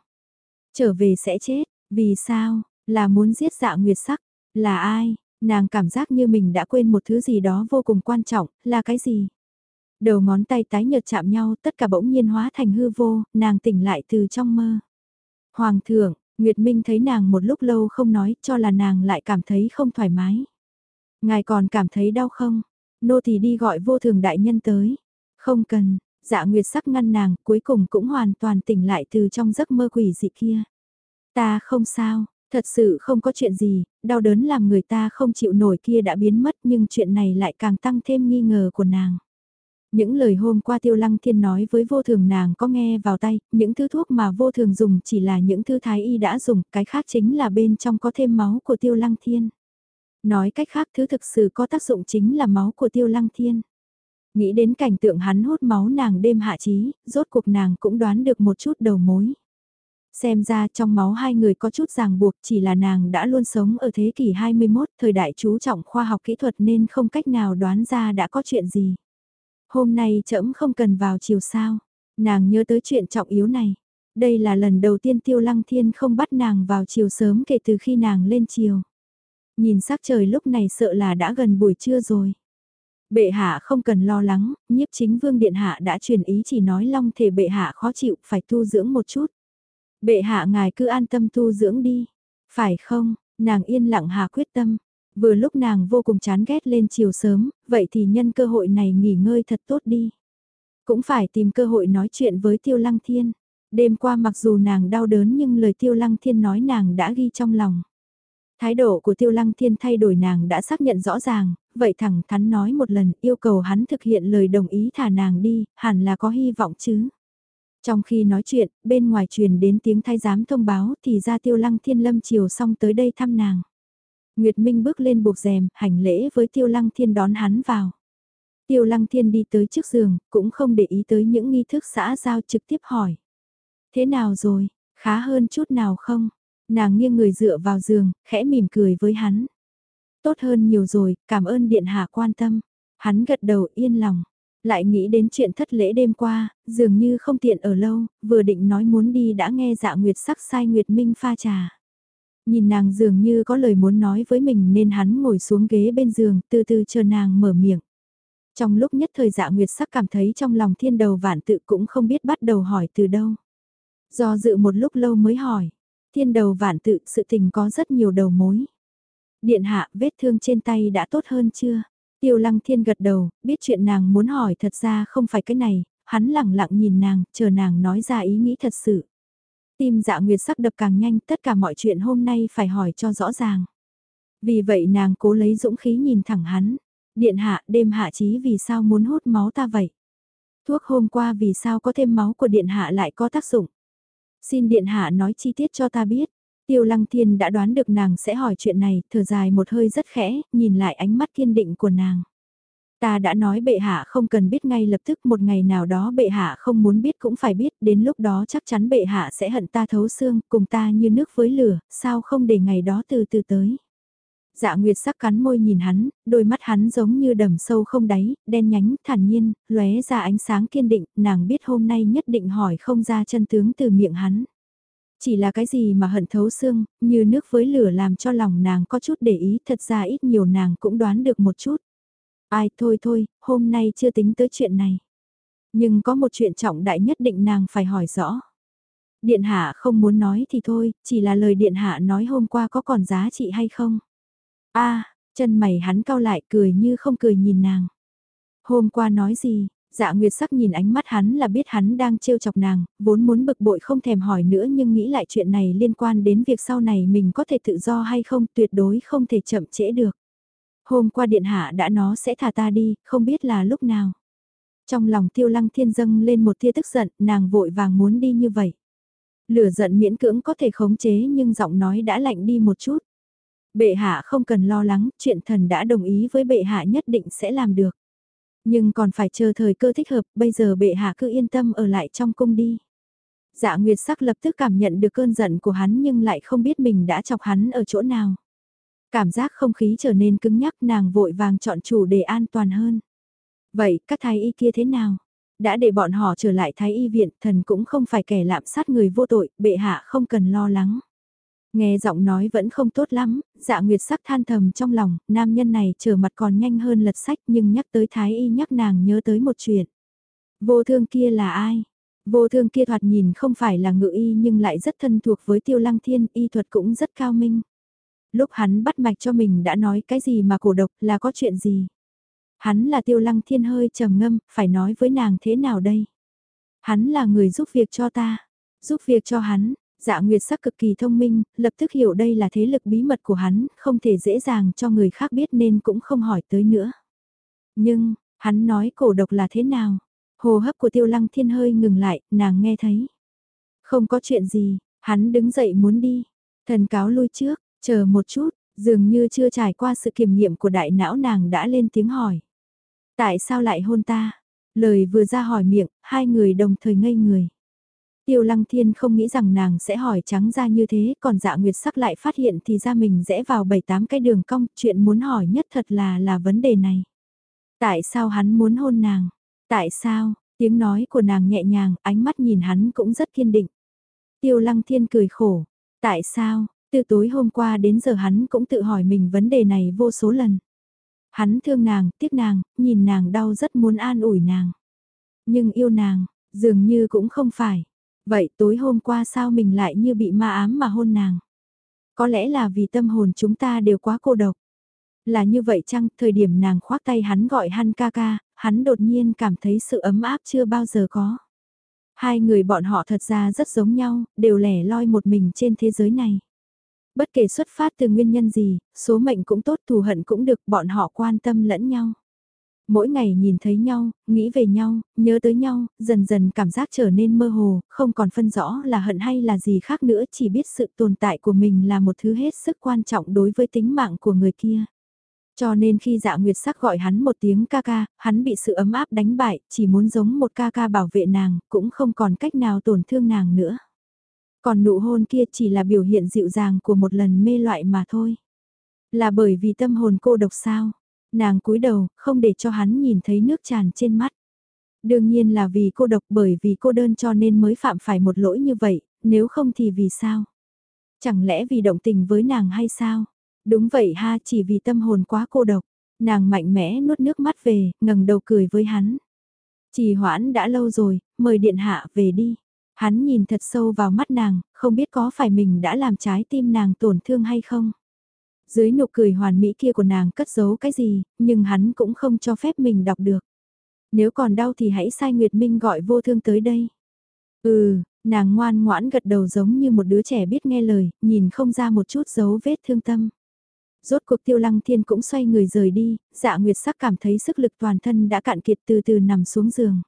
Trở về sẽ chết, vì sao, là muốn giết dạ Nguyệt sắc, là ai, nàng cảm giác như mình đã quên một thứ gì đó vô cùng quan trọng, là cái gì? Đầu ngón tay tái nhợt chạm nhau, tất cả bỗng nhiên hóa thành hư vô, nàng tỉnh lại từ trong mơ. Hoàng thượng, Nguyệt Minh thấy nàng một lúc lâu không nói, cho là nàng lại cảm thấy không thoải mái. Ngài còn cảm thấy đau không? Nô thì đi gọi vô thường đại nhân tới. Không cần, dạ Nguyệt sắc ngăn nàng, cuối cùng cũng hoàn toàn tỉnh lại từ trong giấc mơ quỷ dị kia. Ta không sao, thật sự không có chuyện gì, đau đớn làm người ta không chịu nổi kia đã biến mất nhưng chuyện này lại càng tăng thêm nghi ngờ của nàng. Những lời hôm qua Tiêu Lăng Thiên nói với vô thường nàng có nghe vào tay, những thứ thuốc mà vô thường dùng chỉ là những thứ thái y đã dùng, cái khác chính là bên trong có thêm máu của Tiêu Lăng Thiên. Nói cách khác thứ thực sự có tác dụng chính là máu của Tiêu Lăng Thiên. Nghĩ đến cảnh tượng hắn hút máu nàng đêm hạ trí, rốt cuộc nàng cũng đoán được một chút đầu mối. Xem ra trong máu hai người có chút ràng buộc chỉ là nàng đã luôn sống ở thế kỷ 21, thời đại chú trọng khoa học kỹ thuật nên không cách nào đoán ra đã có chuyện gì. Hôm nay trẫm không cần vào chiều sao. Nàng nhớ tới chuyện trọng yếu này. Đây là lần đầu tiên Tiêu Lăng Thiên không bắt nàng vào chiều sớm kể từ khi nàng lên chiều. Nhìn sắc trời lúc này sợ là đã gần buổi trưa rồi. Bệ hạ không cần lo lắng, nhiếp chính vương điện hạ đã truyền ý chỉ nói long thể bệ hạ khó chịu phải tu dưỡng một chút. Bệ hạ ngài cứ an tâm tu dưỡng đi. Phải không, nàng yên lặng hạ quyết tâm. Vừa lúc nàng vô cùng chán ghét lên chiều sớm, vậy thì nhân cơ hội này nghỉ ngơi thật tốt đi. Cũng phải tìm cơ hội nói chuyện với Tiêu Lăng Thiên. Đêm qua mặc dù nàng đau đớn nhưng lời Tiêu Lăng Thiên nói nàng đã ghi trong lòng. Thái độ của Tiêu Lăng Thiên thay đổi nàng đã xác nhận rõ ràng, vậy thẳng thắn nói một lần yêu cầu hắn thực hiện lời đồng ý thả nàng đi, hẳn là có hy vọng chứ. Trong khi nói chuyện, bên ngoài truyền đến tiếng thay giám thông báo thì ra Tiêu Lăng Thiên lâm chiều xong tới đây thăm nàng. Nguyệt Minh bước lên buộc rèm, hành lễ với Tiêu Lăng Thiên đón hắn vào. Tiêu Lăng Thiên đi tới trước giường, cũng không để ý tới những nghi thức xã giao trực tiếp hỏi. Thế nào rồi, khá hơn chút nào không? Nàng nghiêng người dựa vào giường, khẽ mỉm cười với hắn. Tốt hơn nhiều rồi, cảm ơn điện hạ quan tâm. Hắn gật đầu yên lòng. Lại nghĩ đến chuyện thất lễ đêm qua, dường như không tiện ở lâu, vừa định nói muốn đi đã nghe dạ Nguyệt sắc sai Nguyệt Minh pha trà. Nhìn nàng dường như có lời muốn nói với mình nên hắn ngồi xuống ghế bên giường, từ từ chờ nàng mở miệng. Trong lúc nhất thời dạ Nguyệt sắc cảm thấy trong lòng thiên đầu vạn tự cũng không biết bắt đầu hỏi từ đâu. Do dự một lúc lâu mới hỏi, thiên đầu vạn tự sự tình có rất nhiều đầu mối. Điện hạ vết thương trên tay đã tốt hơn chưa? Tiêu lăng thiên gật đầu, biết chuyện nàng muốn hỏi thật ra không phải cái này, hắn lặng lặng nhìn nàng, chờ nàng nói ra ý nghĩ thật sự. Tim dạ nguyệt sắc đập càng nhanh, tất cả mọi chuyện hôm nay phải hỏi cho rõ ràng. Vì vậy nàng cố lấy dũng khí nhìn thẳng hắn. Điện hạ, đêm hạ chí vì sao muốn hút máu ta vậy? Thuốc hôm qua vì sao có thêm máu của điện hạ lại có tác dụng? Xin điện hạ nói chi tiết cho ta biết. Tiêu lăng thiên đã đoán được nàng sẽ hỏi chuyện này, thở dài một hơi rất khẽ, nhìn lại ánh mắt kiên định của nàng. Ta đã nói bệ hạ không cần biết ngay lập tức một ngày nào đó bệ hạ không muốn biết cũng phải biết, đến lúc đó chắc chắn bệ hạ sẽ hận ta thấu xương, cùng ta như nước với lửa, sao không để ngày đó từ từ tới. Dạ Nguyệt sắc cắn môi nhìn hắn, đôi mắt hắn giống như đầm sâu không đáy, đen nhánh, thản nhiên, lóe ra ánh sáng kiên định, nàng biết hôm nay nhất định hỏi không ra chân tướng từ miệng hắn. Chỉ là cái gì mà hận thấu xương, như nước với lửa làm cho lòng nàng có chút để ý, thật ra ít nhiều nàng cũng đoán được một chút. Ai thôi thôi, hôm nay chưa tính tới chuyện này. Nhưng có một chuyện trọng đại nhất định nàng phải hỏi rõ. Điện hạ không muốn nói thì thôi, chỉ là lời điện hạ nói hôm qua có còn giá trị hay không a chân mày hắn cau lại cười như không cười nhìn nàng. Hôm qua nói gì, dạ nguyệt sắc nhìn ánh mắt hắn là biết hắn đang trêu chọc nàng, vốn muốn bực bội không thèm hỏi nữa nhưng nghĩ lại chuyện này liên quan đến việc sau này mình có thể tự do hay không tuyệt đối không thể chậm trễ được. Hôm qua điện hạ đã nó sẽ thả ta đi, không biết là lúc nào. Trong lòng tiêu lăng thiên dâng lên một tia tức giận, nàng vội vàng muốn đi như vậy. Lửa giận miễn cưỡng có thể khống chế nhưng giọng nói đã lạnh đi một chút. Bệ hạ không cần lo lắng, chuyện thần đã đồng ý với bệ hạ nhất định sẽ làm được. Nhưng còn phải chờ thời cơ thích hợp, bây giờ bệ hạ cứ yên tâm ở lại trong cung đi. Dạ Nguyệt sắc lập tức cảm nhận được cơn giận của hắn nhưng lại không biết mình đã chọc hắn ở chỗ nào. Cảm giác không khí trở nên cứng nhắc nàng vội vàng chọn chủ đề an toàn hơn. Vậy các thái y kia thế nào? Đã để bọn họ trở lại thái y viện, thần cũng không phải kẻ lạm sát người vô tội, bệ hạ không cần lo lắng. Nghe giọng nói vẫn không tốt lắm, dạ nguyệt sắc than thầm trong lòng, nam nhân này trở mặt còn nhanh hơn lật sách nhưng nhắc tới thái y nhắc nàng nhớ tới một chuyện. Vô thương kia là ai? Vô thương kia thoạt nhìn không phải là ngự y nhưng lại rất thân thuộc với tiêu lăng thiên, y thuật cũng rất cao minh. Lúc hắn bắt mạch cho mình đã nói cái gì mà cổ độc là có chuyện gì? Hắn là tiêu lăng thiên hơi trầm ngâm, phải nói với nàng thế nào đây? Hắn là người giúp việc cho ta, giúp việc cho hắn, dạ nguyệt sắc cực kỳ thông minh, lập tức hiểu đây là thế lực bí mật của hắn, không thể dễ dàng cho người khác biết nên cũng không hỏi tới nữa. Nhưng, hắn nói cổ độc là thế nào? Hồ hấp của tiêu lăng thiên hơi ngừng lại, nàng nghe thấy. Không có chuyện gì, hắn đứng dậy muốn đi. Thần cáo lui trước, chờ một chút, dường như chưa trải qua sự kiểm nghiệm của đại não nàng đã lên tiếng hỏi. Tại sao lại hôn ta? Lời vừa ra hỏi miệng, hai người đồng thời ngây người. Tiêu lăng thiên không nghĩ rằng nàng sẽ hỏi trắng ra như thế, còn dạ nguyệt sắc lại phát hiện thì ra mình rẽ vào bảy tám cái đường cong, chuyện muốn hỏi nhất thật là là vấn đề này. Tại sao hắn muốn hôn nàng? Tại sao? Tiếng nói của nàng nhẹ nhàng, ánh mắt nhìn hắn cũng rất kiên định. Tiêu lăng thiên cười khổ. Tại sao? Từ tối hôm qua đến giờ hắn cũng tự hỏi mình vấn đề này vô số lần. Hắn thương nàng, tiếc nàng, nhìn nàng đau rất muốn an ủi nàng. Nhưng yêu nàng, dường như cũng không phải. Vậy tối hôm qua sao mình lại như bị ma ám mà hôn nàng? Có lẽ là vì tâm hồn chúng ta đều quá cô độc. Là như vậy chăng, thời điểm nàng khoác tay hắn gọi hắn ca ca, hắn đột nhiên cảm thấy sự ấm áp chưa bao giờ có. Hai người bọn họ thật ra rất giống nhau, đều lẻ loi một mình trên thế giới này. Bất kể xuất phát từ nguyên nhân gì, số mệnh cũng tốt thù hận cũng được bọn họ quan tâm lẫn nhau. Mỗi ngày nhìn thấy nhau, nghĩ về nhau, nhớ tới nhau, dần dần cảm giác trở nên mơ hồ, không còn phân rõ là hận hay là gì khác nữa chỉ biết sự tồn tại của mình là một thứ hết sức quan trọng đối với tính mạng của người kia. Cho nên khi dạ nguyệt sắc gọi hắn một tiếng ca ca, hắn bị sự ấm áp đánh bại, chỉ muốn giống một ca ca bảo vệ nàng, cũng không còn cách nào tổn thương nàng nữa. Còn nụ hôn kia chỉ là biểu hiện dịu dàng của một lần mê loại mà thôi. Là bởi vì tâm hồn cô độc sao? Nàng cúi đầu, không để cho hắn nhìn thấy nước tràn trên mắt. Đương nhiên là vì cô độc bởi vì cô đơn cho nên mới phạm phải một lỗi như vậy, nếu không thì vì sao? Chẳng lẽ vì động tình với nàng hay sao? Đúng vậy ha chỉ vì tâm hồn quá cô độc. Nàng mạnh mẽ nuốt nước mắt về, ngẩng đầu cười với hắn. Chỉ hoãn đã lâu rồi, mời điện hạ về đi. Hắn nhìn thật sâu vào mắt nàng, không biết có phải mình đã làm trái tim nàng tổn thương hay không. Dưới nụ cười hoàn mỹ kia của nàng cất giấu cái gì, nhưng hắn cũng không cho phép mình đọc được. Nếu còn đau thì hãy sai Nguyệt Minh gọi vô thương tới đây. Ừ, nàng ngoan ngoãn gật đầu giống như một đứa trẻ biết nghe lời, nhìn không ra một chút dấu vết thương tâm. Rốt cuộc tiêu lăng thiên cũng xoay người rời đi, dạ Nguyệt sắc cảm thấy sức lực toàn thân đã cạn kiệt từ từ nằm xuống giường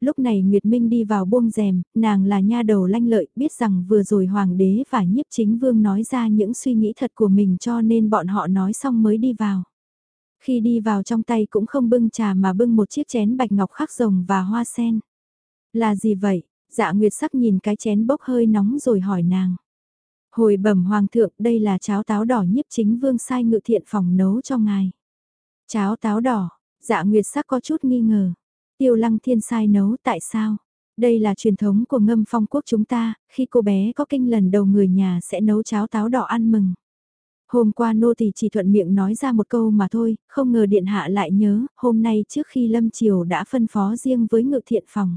lúc này Nguyệt Minh đi vào buông rèm, nàng là nha đầu lanh lợi, biết rằng vừa rồi Hoàng đế và nhiếp chính vương nói ra những suy nghĩ thật của mình cho nên bọn họ nói xong mới đi vào. Khi đi vào trong tay cũng không bưng trà mà bưng một chiếc chén bạch ngọc khắc rồng và hoa sen. Là gì vậy? Dạ Nguyệt sắc nhìn cái chén bốc hơi nóng rồi hỏi nàng. Hồi bẩm hoàng thượng đây là cháo táo đỏ nhiếp chính vương sai ngự thiện phòng nấu cho ngài. Cháo táo đỏ, dạ Nguyệt sắc có chút nghi ngờ. Tiêu lăng thiên sai nấu tại sao? Đây là truyền thống của ngâm phong quốc chúng ta, khi cô bé có kinh lần đầu người nhà sẽ nấu cháo táo đỏ ăn mừng. Hôm qua nô thì chỉ thuận miệng nói ra một câu mà thôi, không ngờ điện hạ lại nhớ, hôm nay trước khi lâm triều đã phân phó riêng với ngự thiện phòng.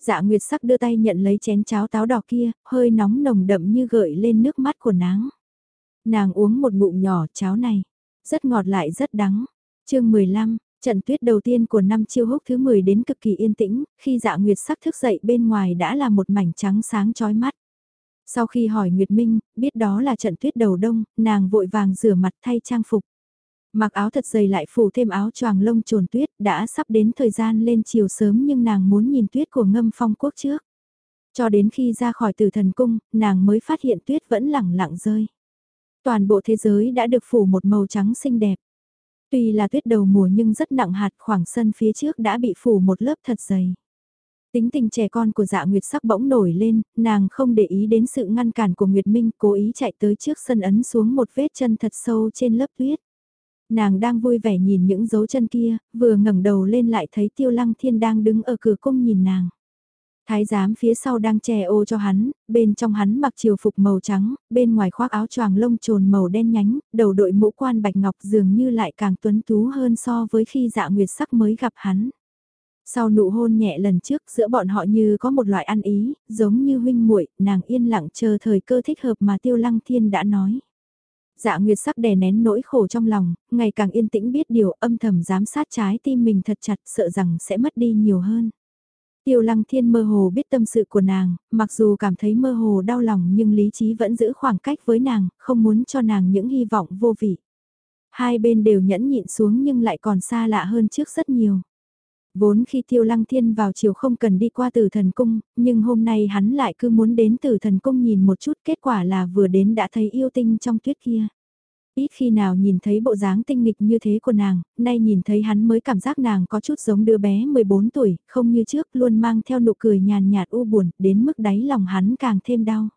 Dạ Nguyệt sắc đưa tay nhận lấy chén cháo táo đỏ kia, hơi nóng nồng đậm như gợi lên nước mắt của nắng. Nàng uống một ngụm nhỏ cháo này, rất ngọt lại rất đắng. chương 15, Trận tuyết đầu tiên của năm chiêu húc thứ 10 đến cực kỳ yên tĩnh, khi dạ nguyệt sắc thức dậy bên ngoài đã là một mảnh trắng sáng chói mắt. Sau khi hỏi Nguyệt Minh, biết đó là trận tuyết đầu đông, nàng vội vàng rửa mặt thay trang phục. Mặc áo thật dày lại phủ thêm áo choàng lông trồn tuyết đã sắp đến thời gian lên chiều sớm nhưng nàng muốn nhìn tuyết của ngâm phong quốc trước. Cho đến khi ra khỏi tử thần cung, nàng mới phát hiện tuyết vẫn lẳng lặng rơi. Toàn bộ thế giới đã được phủ một màu trắng xinh đẹp. Tuy là tuyết đầu mùa nhưng rất nặng hạt khoảng sân phía trước đã bị phủ một lớp thật dày. Tính tình trẻ con của dạ Nguyệt sắc bỗng nổi lên, nàng không để ý đến sự ngăn cản của Nguyệt Minh, cố ý chạy tới trước sân ấn xuống một vết chân thật sâu trên lớp tuyết. Nàng đang vui vẻ nhìn những dấu chân kia, vừa ngẩng đầu lên lại thấy Tiêu Lăng Thiên đang đứng ở cửa cung nhìn nàng. Thái giám phía sau đang che ô cho hắn, bên trong hắn mặc chiều phục màu trắng, bên ngoài khoác áo choàng lông trồn màu đen nhánh, đầu đội mũ quan bạch ngọc dường như lại càng tuấn tú hơn so với khi dạ nguyệt sắc mới gặp hắn. Sau nụ hôn nhẹ lần trước giữa bọn họ như có một loại ăn ý, giống như huynh muội nàng yên lặng chờ thời cơ thích hợp mà Tiêu Lăng Thiên đã nói. Dạ Nguyệt sắc đè nén nỗi khổ trong lòng, ngày càng yên tĩnh biết điều âm thầm giám sát trái tim mình thật chặt sợ rằng sẽ mất đi nhiều hơn. Tiêu Lăng Thiên mơ hồ biết tâm sự của nàng, mặc dù cảm thấy mơ hồ đau lòng nhưng lý trí vẫn giữ khoảng cách với nàng, không muốn cho nàng những hy vọng vô vị. Hai bên đều nhẫn nhịn xuống nhưng lại còn xa lạ hơn trước rất nhiều. Vốn khi Tiêu Lăng Thiên vào chiều không cần đi qua tử thần cung, nhưng hôm nay hắn lại cứ muốn đến tử thần cung nhìn một chút kết quả là vừa đến đã thấy yêu tinh trong tuyết kia. Ít khi nào nhìn thấy bộ dáng tinh nghịch như thế của nàng, nay nhìn thấy hắn mới cảm giác nàng có chút giống đứa bé 14 tuổi, không như trước luôn mang theo nụ cười nhàn nhạt u buồn, đến mức đáy lòng hắn càng thêm đau.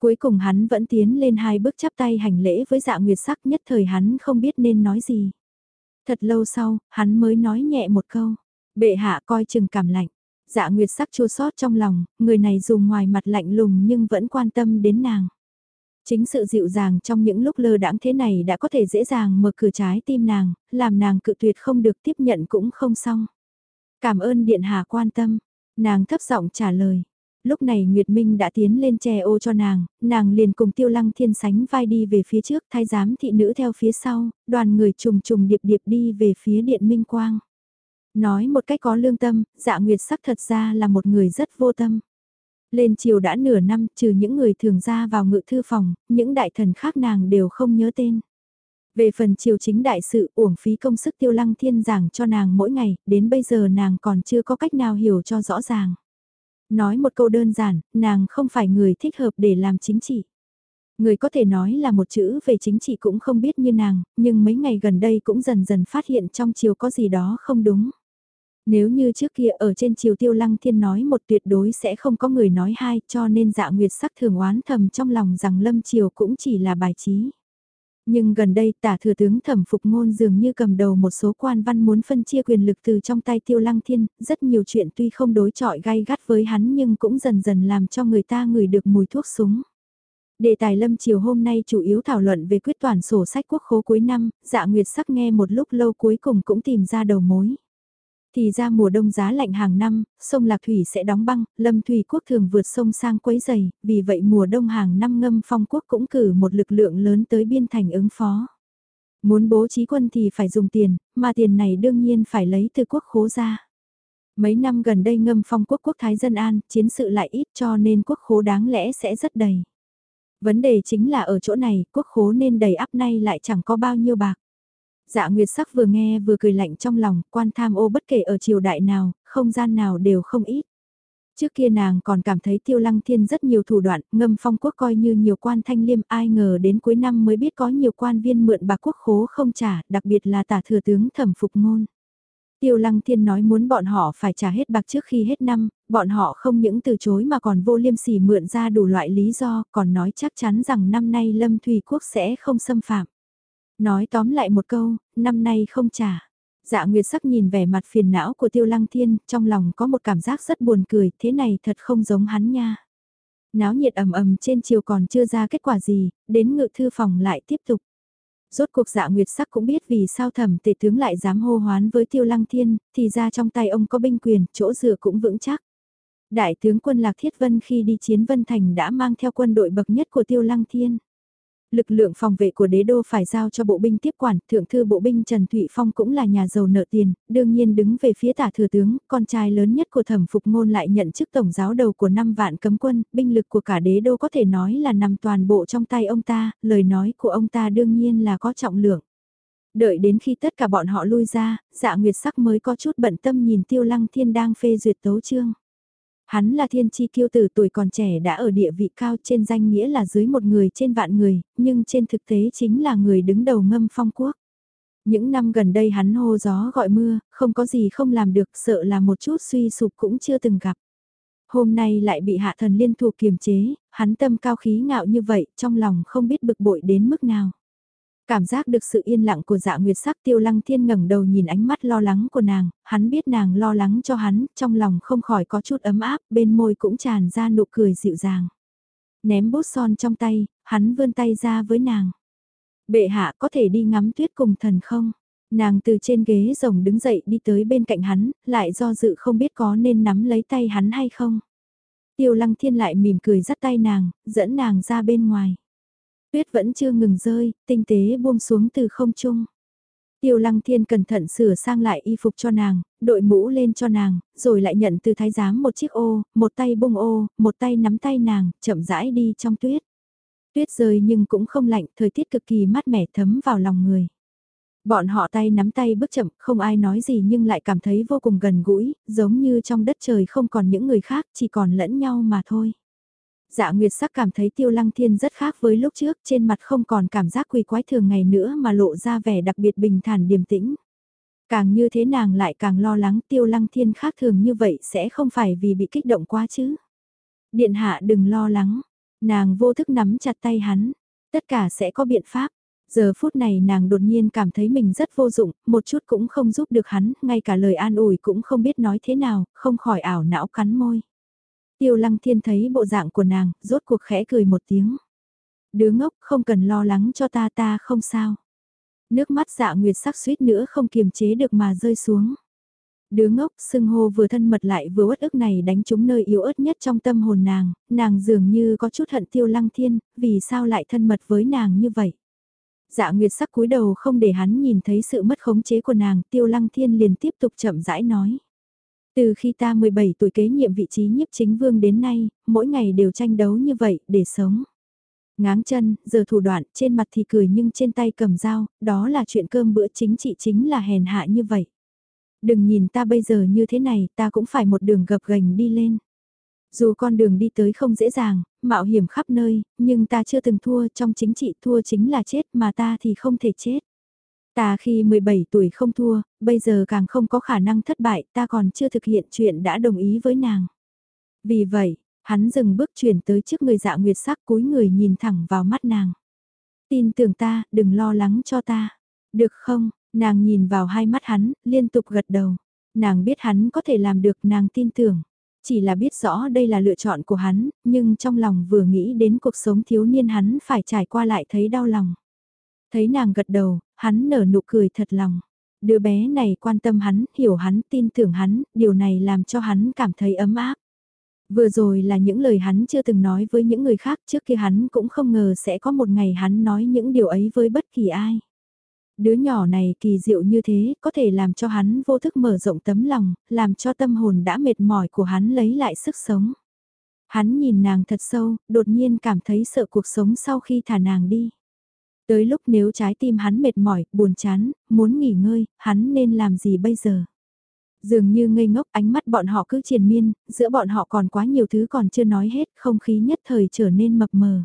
Cuối cùng hắn vẫn tiến lên hai bước chắp tay hành lễ với dạ nguyệt sắc nhất thời hắn không biết nên nói gì. Thật lâu sau, hắn mới nói nhẹ một câu. Bệ hạ coi chừng cảm lạnh. Dạ Nguyệt sắc chua sót trong lòng, người này dù ngoài mặt lạnh lùng nhưng vẫn quan tâm đến nàng. Chính sự dịu dàng trong những lúc lơ đãng thế này đã có thể dễ dàng mở cửa trái tim nàng, làm nàng cự tuyệt không được tiếp nhận cũng không xong. Cảm ơn Điện Hạ quan tâm, nàng thấp giọng trả lời. Lúc này Nguyệt Minh đã tiến lên che ô cho nàng, nàng liền cùng Tiêu Lăng Thiên sánh vai đi về phía trước thay giám thị nữ theo phía sau, đoàn người trùng trùng điệp điệp đi về phía Điện Minh Quang. Nói một cách có lương tâm, dạ nguyệt sắc thật ra là một người rất vô tâm. Lên chiều đã nửa năm, trừ những người thường ra vào ngự thư phòng, những đại thần khác nàng đều không nhớ tên. Về phần chiều chính đại sự uổng phí công sức tiêu lăng thiên giảng cho nàng mỗi ngày, đến bây giờ nàng còn chưa có cách nào hiểu cho rõ ràng. Nói một câu đơn giản, nàng không phải người thích hợp để làm chính trị. Người có thể nói là một chữ về chính trị cũng không biết như nàng, nhưng mấy ngày gần đây cũng dần dần phát hiện trong chiều có gì đó không đúng. Nếu như trước kia ở trên chiều tiêu lăng thiên nói một tuyệt đối sẽ không có người nói hai cho nên dạ nguyệt sắc thường oán thầm trong lòng rằng lâm triều cũng chỉ là bài trí. Nhưng gần đây tả thừa tướng thẩm phục ngôn dường như cầm đầu một số quan văn muốn phân chia quyền lực từ trong tay tiêu lăng thiên, rất nhiều chuyện tuy không đối chọi gai gắt với hắn nhưng cũng dần dần làm cho người ta ngửi được mùi thuốc súng. Đề tài lâm chiều hôm nay chủ yếu thảo luận về quyết toàn sổ sách quốc khố cuối năm, dạ nguyệt sắc nghe một lúc lâu cuối cùng cũng tìm ra đầu mối. Thì ra mùa đông giá lạnh hàng năm, sông Lạc Thủy sẽ đóng băng, Lâm Thủy Quốc thường vượt sông sang quấy giày, vì vậy mùa đông hàng năm ngâm phong quốc cũng cử một lực lượng lớn tới biên thành ứng phó. Muốn bố trí quân thì phải dùng tiền, mà tiền này đương nhiên phải lấy từ quốc khố ra. Mấy năm gần đây ngâm phong quốc quốc thái dân an, chiến sự lại ít cho nên quốc khố đáng lẽ sẽ rất đầy. Vấn đề chính là ở chỗ này, quốc khố nên đầy áp nay lại chẳng có bao nhiêu bạc. Dạ Nguyệt sắc vừa nghe vừa cười lạnh trong lòng, quan tham ô bất kể ở triều đại nào, không gian nào đều không ít. Trước kia nàng còn cảm thấy tiêu lăng thiên rất nhiều thủ đoạn, ngâm phong quốc coi như nhiều quan thanh liêm ai ngờ đến cuối năm mới biết có nhiều quan viên mượn bạc quốc khố không trả, đặc biệt là tả thừa tướng thẩm phục ngôn. Tiêu lăng thiên nói muốn bọn họ phải trả hết bạc trước khi hết năm, bọn họ không những từ chối mà còn vô liêm sỉ mượn ra đủ loại lý do, còn nói chắc chắn rằng năm nay lâm thủy quốc sẽ không xâm phạm. Nói tóm lại một câu, năm nay không trả. Dạ Nguyệt sắc nhìn vẻ mặt phiền não của Tiêu Lăng Thiên, trong lòng có một cảm giác rất buồn cười, thế này thật không giống hắn nha. Náo nhiệt ầm ầm trên chiều còn chưa ra kết quả gì, đến ngự thư phòng lại tiếp tục. Rốt cuộc dạ Nguyệt sắc cũng biết vì sao thẩm tể tướng lại dám hô hoán với Tiêu Lăng Thiên, thì ra trong tay ông có binh quyền, chỗ dựa cũng vững chắc. Đại tướng quân Lạc Thiết Vân khi đi chiến Vân Thành đã mang theo quân đội bậc nhất của Tiêu Lăng Thiên. Lực lượng phòng vệ của đế đô phải giao cho bộ binh tiếp quản, thượng thư bộ binh Trần Thụy Phong cũng là nhà giàu nợ tiền, đương nhiên đứng về phía tả thừa tướng, con trai lớn nhất của thẩm phục ngôn lại nhận chức tổng giáo đầu của năm vạn cấm quân, binh lực của cả đế đô có thể nói là nằm toàn bộ trong tay ông ta, lời nói của ông ta đương nhiên là có trọng lượng. Đợi đến khi tất cả bọn họ lui ra, dạ nguyệt sắc mới có chút bận tâm nhìn tiêu lăng thiên đang phê duyệt tấu chương. Hắn là thiên chi kiêu tử tuổi còn trẻ đã ở địa vị cao trên danh nghĩa là dưới một người trên vạn người, nhưng trên thực tế chính là người đứng đầu ngâm phong quốc. Những năm gần đây hắn hô gió gọi mưa, không có gì không làm được, sợ là một chút suy sụp cũng chưa từng gặp. Hôm nay lại bị hạ thần liên thuộc kiềm chế, hắn tâm cao khí ngạo như vậy, trong lòng không biết bực bội đến mức nào. Cảm giác được sự yên lặng của dạ nguyệt sắc tiêu lăng thiên ngẩng đầu nhìn ánh mắt lo lắng của nàng, hắn biết nàng lo lắng cho hắn, trong lòng không khỏi có chút ấm áp, bên môi cũng tràn ra nụ cười dịu dàng. Ném bút son trong tay, hắn vươn tay ra với nàng. Bệ hạ có thể đi ngắm tuyết cùng thần không? Nàng từ trên ghế rồng đứng dậy đi tới bên cạnh hắn, lại do dự không biết có nên nắm lấy tay hắn hay không. Tiêu lăng thiên lại mỉm cười dắt tay nàng, dẫn nàng ra bên ngoài. Tuyết vẫn chưa ngừng rơi, tinh tế buông xuống từ không trung. Tiêu lăng thiên cẩn thận sửa sang lại y phục cho nàng, đội mũ lên cho nàng, rồi lại nhận từ thái giám một chiếc ô, một tay bung ô, một tay nắm tay nàng, chậm rãi đi trong tuyết. Tuyết rơi nhưng cũng không lạnh, thời tiết cực kỳ mát mẻ thấm vào lòng người. Bọn họ tay nắm tay bước chậm, không ai nói gì nhưng lại cảm thấy vô cùng gần gũi, giống như trong đất trời không còn những người khác, chỉ còn lẫn nhau mà thôi. Dạ Nguyệt sắc cảm thấy Tiêu Lăng Thiên rất khác với lúc trước, trên mặt không còn cảm giác quỳ quái thường ngày nữa mà lộ ra vẻ đặc biệt bình thản điềm tĩnh. Càng như thế nàng lại càng lo lắng Tiêu Lăng Thiên khác thường như vậy sẽ không phải vì bị kích động quá chứ. Điện hạ đừng lo lắng, nàng vô thức nắm chặt tay hắn, tất cả sẽ có biện pháp. Giờ phút này nàng đột nhiên cảm thấy mình rất vô dụng, một chút cũng không giúp được hắn, ngay cả lời an ủi cũng không biết nói thế nào, không khỏi ảo não cắn môi. Tiêu lăng thiên thấy bộ dạng của nàng, rốt cuộc khẽ cười một tiếng. Đứa ngốc không cần lo lắng cho ta ta không sao. Nước mắt dạ nguyệt sắc suýt nữa không kiềm chế được mà rơi xuống. Đứa ngốc sưng hô vừa thân mật lại vừa uất ức này đánh trúng nơi yếu ớt nhất trong tâm hồn nàng, nàng dường như có chút hận tiêu lăng thiên, vì sao lại thân mật với nàng như vậy. Dạ Nguyệt sắc cúi đầu không để hắn nhìn thấy sự mất khống chế của nàng, Tiêu Lăng Thiên liền tiếp tục chậm rãi nói. Từ khi ta 17 tuổi kế nhiệm vị trí nhiếp chính vương đến nay, mỗi ngày đều tranh đấu như vậy, để sống. Ngáng chân, giờ thủ đoạn, trên mặt thì cười nhưng trên tay cầm dao, đó là chuyện cơm bữa chính trị chính là hèn hạ như vậy. Đừng nhìn ta bây giờ như thế này, ta cũng phải một đường gập gành đi lên. Dù con đường đi tới không dễ dàng, mạo hiểm khắp nơi, nhưng ta chưa từng thua trong chính trị thua chính là chết mà ta thì không thể chết. Ta khi 17 tuổi không thua, bây giờ càng không có khả năng thất bại, ta còn chưa thực hiện chuyện đã đồng ý với nàng. Vì vậy, hắn dừng bước chuyển tới trước người dạ nguyệt sắc cúi người nhìn thẳng vào mắt nàng. Tin tưởng ta, đừng lo lắng cho ta. Được không, nàng nhìn vào hai mắt hắn, liên tục gật đầu. Nàng biết hắn có thể làm được, nàng tin tưởng. Chỉ là biết rõ đây là lựa chọn của hắn, nhưng trong lòng vừa nghĩ đến cuộc sống thiếu niên hắn phải trải qua lại thấy đau lòng. Thấy nàng gật đầu, hắn nở nụ cười thật lòng. Đứa bé này quan tâm hắn, hiểu hắn, tin tưởng hắn, điều này làm cho hắn cảm thấy ấm áp. Vừa rồi là những lời hắn chưa từng nói với những người khác trước kia hắn cũng không ngờ sẽ có một ngày hắn nói những điều ấy với bất kỳ ai. Đứa nhỏ này kỳ diệu như thế có thể làm cho hắn vô thức mở rộng tấm lòng, làm cho tâm hồn đã mệt mỏi của hắn lấy lại sức sống. Hắn nhìn nàng thật sâu, đột nhiên cảm thấy sợ cuộc sống sau khi thả nàng đi. Tới lúc nếu trái tim hắn mệt mỏi, buồn chán, muốn nghỉ ngơi, hắn nên làm gì bây giờ? Dường như ngây ngốc ánh mắt bọn họ cứ triền miên, giữa bọn họ còn quá nhiều thứ còn chưa nói hết, không khí nhất thời trở nên mập mờ.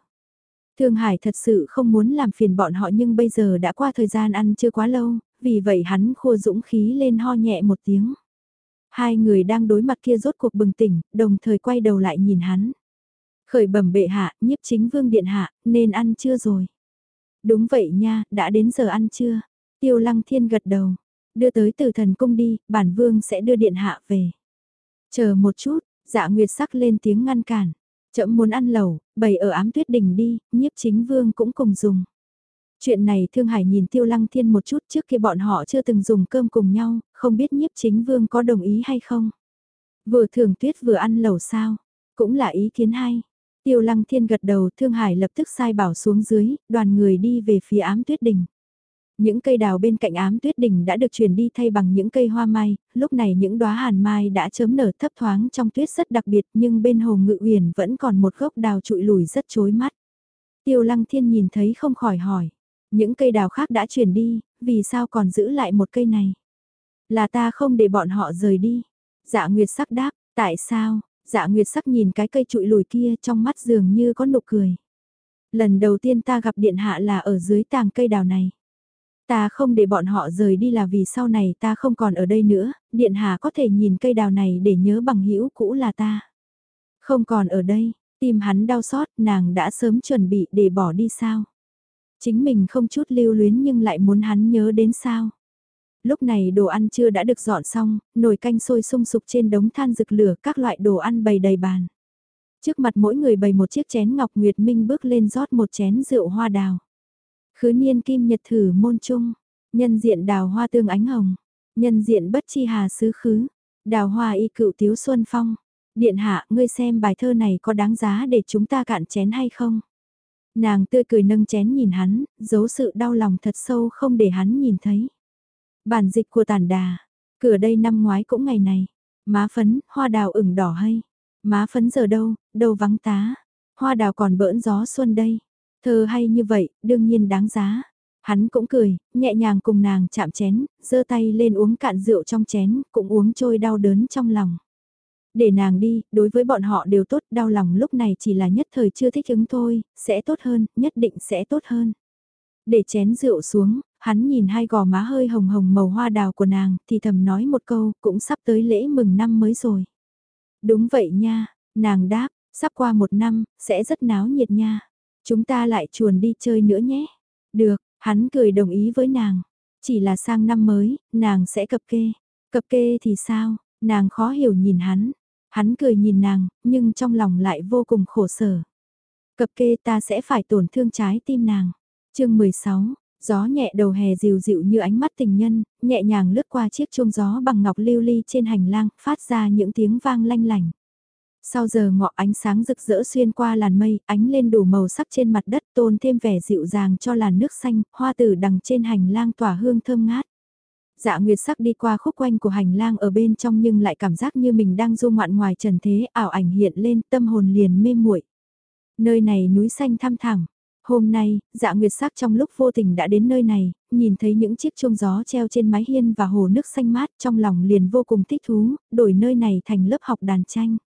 Thương Hải thật sự không muốn làm phiền bọn họ nhưng bây giờ đã qua thời gian ăn chưa quá lâu, vì vậy hắn khua dũng khí lên ho nhẹ một tiếng. Hai người đang đối mặt kia rốt cuộc bừng tỉnh, đồng thời quay đầu lại nhìn hắn. Khởi bẩm bệ hạ, nhiếp chính vương điện hạ, nên ăn chưa rồi. Đúng vậy nha, đã đến giờ ăn chưa? Tiêu lăng thiên gật đầu. Đưa tới từ thần cung đi, bản vương sẽ đưa điện hạ về. Chờ một chút, dạ nguyệt sắc lên tiếng ngăn cản. Chậm muốn ăn lẩu, bày ở ám tuyết đỉnh đi, nhiếp chính vương cũng cùng dùng. Chuyện này Thương Hải nhìn Tiêu Lăng Thiên một chút trước khi bọn họ chưa từng dùng cơm cùng nhau, không biết nhiếp chính vương có đồng ý hay không. Vừa thường tuyết vừa ăn lẩu sao, cũng là ý kiến hay. Tiêu Lăng Thiên gật đầu Thương Hải lập tức sai bảo xuống dưới, đoàn người đi về phía ám tuyết đỉnh. Những cây đào bên cạnh ám tuyết đỉnh đã được chuyển đi thay bằng những cây hoa mai, lúc này những đóa hàn mai đã chớm nở thấp thoáng trong tuyết rất đặc biệt nhưng bên hồ ngự uyển vẫn còn một gốc đào trụi lùi rất chối mắt. Tiêu lăng thiên nhìn thấy không khỏi hỏi, những cây đào khác đã chuyển đi, vì sao còn giữ lại một cây này? Là ta không để bọn họ rời đi. Dạ Nguyệt sắc đáp, tại sao? Dạ Nguyệt sắc nhìn cái cây trụi lùi kia trong mắt dường như có nụ cười. Lần đầu tiên ta gặp điện hạ là ở dưới tàng cây đào này. Ta không để bọn họ rời đi là vì sau này ta không còn ở đây nữa, Điện Hạ có thể nhìn cây đào này để nhớ bằng hữu cũ là ta. Không còn ở đây, tim hắn đau xót, nàng đã sớm chuẩn bị để bỏ đi sao. Chính mình không chút lưu luyến nhưng lại muốn hắn nhớ đến sao. Lúc này đồ ăn chưa đã được dọn xong, nồi canh sôi sung sục trên đống than rực lửa các loại đồ ăn bày đầy bàn. Trước mặt mỗi người bày một chiếc chén ngọc nguyệt minh bước lên rót một chén rượu hoa đào. Khứ niên kim nhật thử môn trung, nhân diện đào hoa tương ánh hồng, nhân diện bất chi hà sứ khứ, đào hoa y cựu tiếu xuân phong. Điện hạ, ngươi xem bài thơ này có đáng giá để chúng ta cạn chén hay không? Nàng tươi cười nâng chén nhìn hắn, giấu sự đau lòng thật sâu không để hắn nhìn thấy. Bản dịch của tản đà, cửa đây năm ngoái cũng ngày này, má phấn, hoa đào ửng đỏ hay. Má phấn giờ đâu, đâu vắng tá, hoa đào còn bỡn gió xuân đây. Thơ hay như vậy, đương nhiên đáng giá. Hắn cũng cười, nhẹ nhàng cùng nàng chạm chén, giơ tay lên uống cạn rượu trong chén, cũng uống trôi đau đớn trong lòng. Để nàng đi, đối với bọn họ đều tốt, đau lòng lúc này chỉ là nhất thời chưa thích ứng thôi, sẽ tốt hơn, nhất định sẽ tốt hơn. Để chén rượu xuống, hắn nhìn hai gò má hơi hồng hồng màu hoa đào của nàng, thì thầm nói một câu, cũng sắp tới lễ mừng năm mới rồi. Đúng vậy nha, nàng đáp, sắp qua một năm, sẽ rất náo nhiệt nha. Chúng ta lại chuồn đi chơi nữa nhé. Được, hắn cười đồng ý với nàng. Chỉ là sang năm mới, nàng sẽ cập kê. Cập kê thì sao, nàng khó hiểu nhìn hắn. Hắn cười nhìn nàng, nhưng trong lòng lại vô cùng khổ sở. Cập kê ta sẽ phải tổn thương trái tim nàng chương 16, gió nhẹ đầu hè dịu dịu như ánh mắt tình nhân, nhẹ nhàng lướt qua chiếc chuông gió bằng ngọc lưu ly trên hành lang, phát ra những tiếng vang lanh lành. Sau giờ ngọ ánh sáng rực rỡ xuyên qua làn mây, ánh lên đủ màu sắc trên mặt đất tôn thêm vẻ dịu dàng cho làn nước xanh, hoa tử đằng trên hành lang tỏa hương thơm ngát. Dạ Nguyệt sắc đi qua khúc quanh của hành lang ở bên trong nhưng lại cảm giác như mình đang du ngoạn ngoài trần thế ảo ảnh hiện lên tâm hồn liền mê muội. Nơi này núi xanh thăm thẳng. Hôm nay, dạ nguyệt sắc trong lúc vô tình đã đến nơi này, nhìn thấy những chiếc chuông gió treo trên mái hiên và hồ nước xanh mát trong lòng liền vô cùng thích thú, đổi nơi này thành lớp học đàn tranh.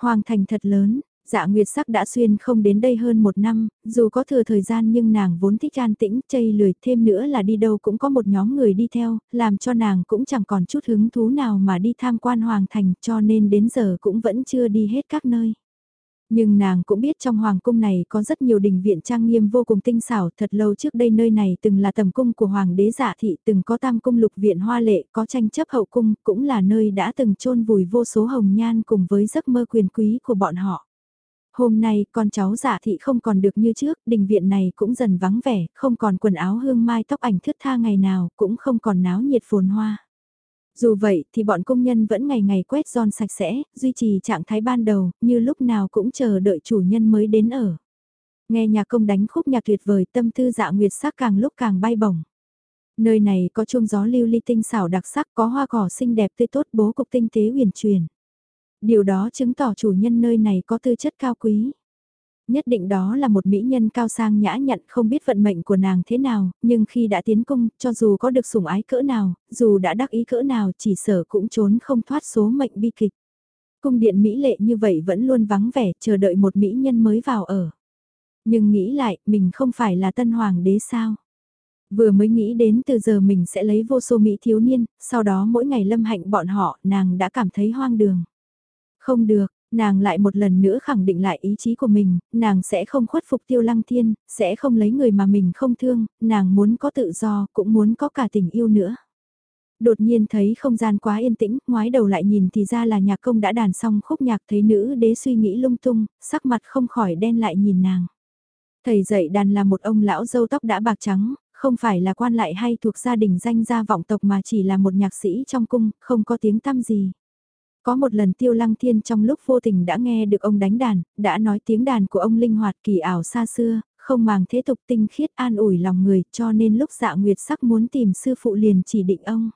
Hoàng thành thật lớn, dạ nguyệt sắc đã xuyên không đến đây hơn một năm, dù có thừa thời gian nhưng nàng vốn thích an tĩnh, chây lười, thêm nữa là đi đâu cũng có một nhóm người đi theo, làm cho nàng cũng chẳng còn chút hứng thú nào mà đi tham quan hoàng thành cho nên đến giờ cũng vẫn chưa đi hết các nơi. Nhưng nàng cũng biết trong hoàng cung này có rất nhiều đình viện trang nghiêm vô cùng tinh xảo, thật lâu trước đây nơi này từng là tầm cung của hoàng đế giả thị, từng có tam cung lục viện hoa lệ, có tranh chấp hậu cung, cũng là nơi đã từng chôn vùi vô số hồng nhan cùng với giấc mơ quyền quý của bọn họ. Hôm nay con cháu giả thị không còn được như trước, đình viện này cũng dần vắng vẻ, không còn quần áo hương mai tóc ảnh thướt tha ngày nào, cũng không còn náo nhiệt phồn hoa. Dù vậy thì bọn công nhân vẫn ngày ngày quét giòn sạch sẽ, duy trì trạng thái ban đầu, như lúc nào cũng chờ đợi chủ nhân mới đến ở. Nghe nhà công đánh khúc nhạc tuyệt vời tâm tư dạ nguyệt sắc càng lúc càng bay bổng. Nơi này có chuông gió lưu ly tinh xảo đặc sắc có hoa cỏ xinh đẹp tươi tốt bố cục tinh tế huyền truyền. Điều đó chứng tỏ chủ nhân nơi này có tư chất cao quý. Nhất định đó là một mỹ nhân cao sang nhã nhặn không biết vận mệnh của nàng thế nào, nhưng khi đã tiến cung, cho dù có được sủng ái cỡ nào, dù đã đắc ý cỡ nào chỉ sở cũng trốn không thoát số mệnh bi kịch. Cung điện mỹ lệ như vậy vẫn luôn vắng vẻ chờ đợi một mỹ nhân mới vào ở. Nhưng nghĩ lại, mình không phải là tân hoàng đế sao? Vừa mới nghĩ đến từ giờ mình sẽ lấy vô số mỹ thiếu niên, sau đó mỗi ngày lâm hạnh bọn họ, nàng đã cảm thấy hoang đường. Không được, nàng lại một lần nữa khẳng định lại ý chí của mình, nàng sẽ không khuất phục tiêu lăng thiên, sẽ không lấy người mà mình không thương, nàng muốn có tự do, cũng muốn có cả tình yêu nữa. Đột nhiên thấy không gian quá yên tĩnh, ngoái đầu lại nhìn thì ra là nhạc công đã đàn xong khúc nhạc thấy nữ đế suy nghĩ lung tung, sắc mặt không khỏi đen lại nhìn nàng. Thầy dạy đàn là một ông lão dâu tóc đã bạc trắng, không phải là quan lại hay thuộc gia đình danh gia vọng tộc mà chỉ là một nhạc sĩ trong cung, không có tiếng tăm gì. Có một lần Tiêu Lăng Thiên trong lúc vô tình đã nghe được ông đánh đàn, đã nói tiếng đàn của ông linh hoạt kỳ ảo xa xưa, không màng thế tục tinh khiết an ủi lòng người cho nên lúc dạ nguyệt sắc muốn tìm sư phụ liền chỉ định ông.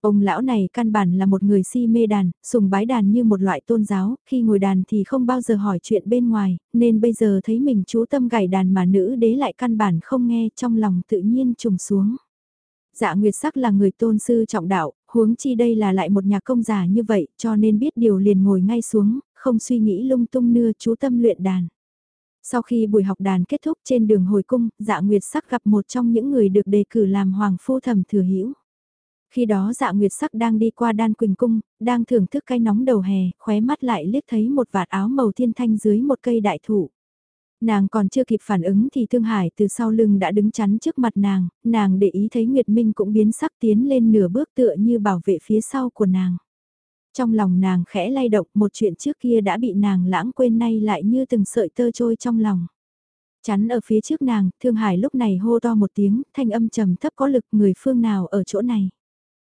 Ông lão này căn bản là một người si mê đàn, sùng bái đàn như một loại tôn giáo, khi ngồi đàn thì không bao giờ hỏi chuyện bên ngoài, nên bây giờ thấy mình chú tâm gảy đàn mà nữ đế lại căn bản không nghe trong lòng tự nhiên trùng xuống. Dạ Nguyệt Sắc là người tôn sư trọng đạo, huống chi đây là lại một nhà công giả như vậy, cho nên biết điều liền ngồi ngay xuống, không suy nghĩ lung tung nưa chú tâm luyện đàn. Sau khi buổi học đàn kết thúc trên đường hồi cung, dạ nguyệt sắc gặp một trong những người được đề cử làm hoàng phu thẩm thừa hữu Khi đó dạ nguyệt sắc đang đi qua đan quỳnh cung, đang thưởng thức cái nóng đầu hè, khóe mắt lại liếc thấy một vạt áo màu thiên thanh dưới một cây đại thụ. Nàng còn chưa kịp phản ứng thì Thương Hải từ sau lưng đã đứng chắn trước mặt nàng, nàng để ý thấy Nguyệt Minh cũng biến sắc tiến lên nửa bước tựa như bảo vệ phía sau của nàng. Trong lòng nàng khẽ lay động một chuyện trước kia đã bị nàng lãng quên nay lại như từng sợi tơ trôi trong lòng. Chắn ở phía trước nàng, Thương Hải lúc này hô to một tiếng, thanh âm trầm thấp có lực người phương nào ở chỗ này.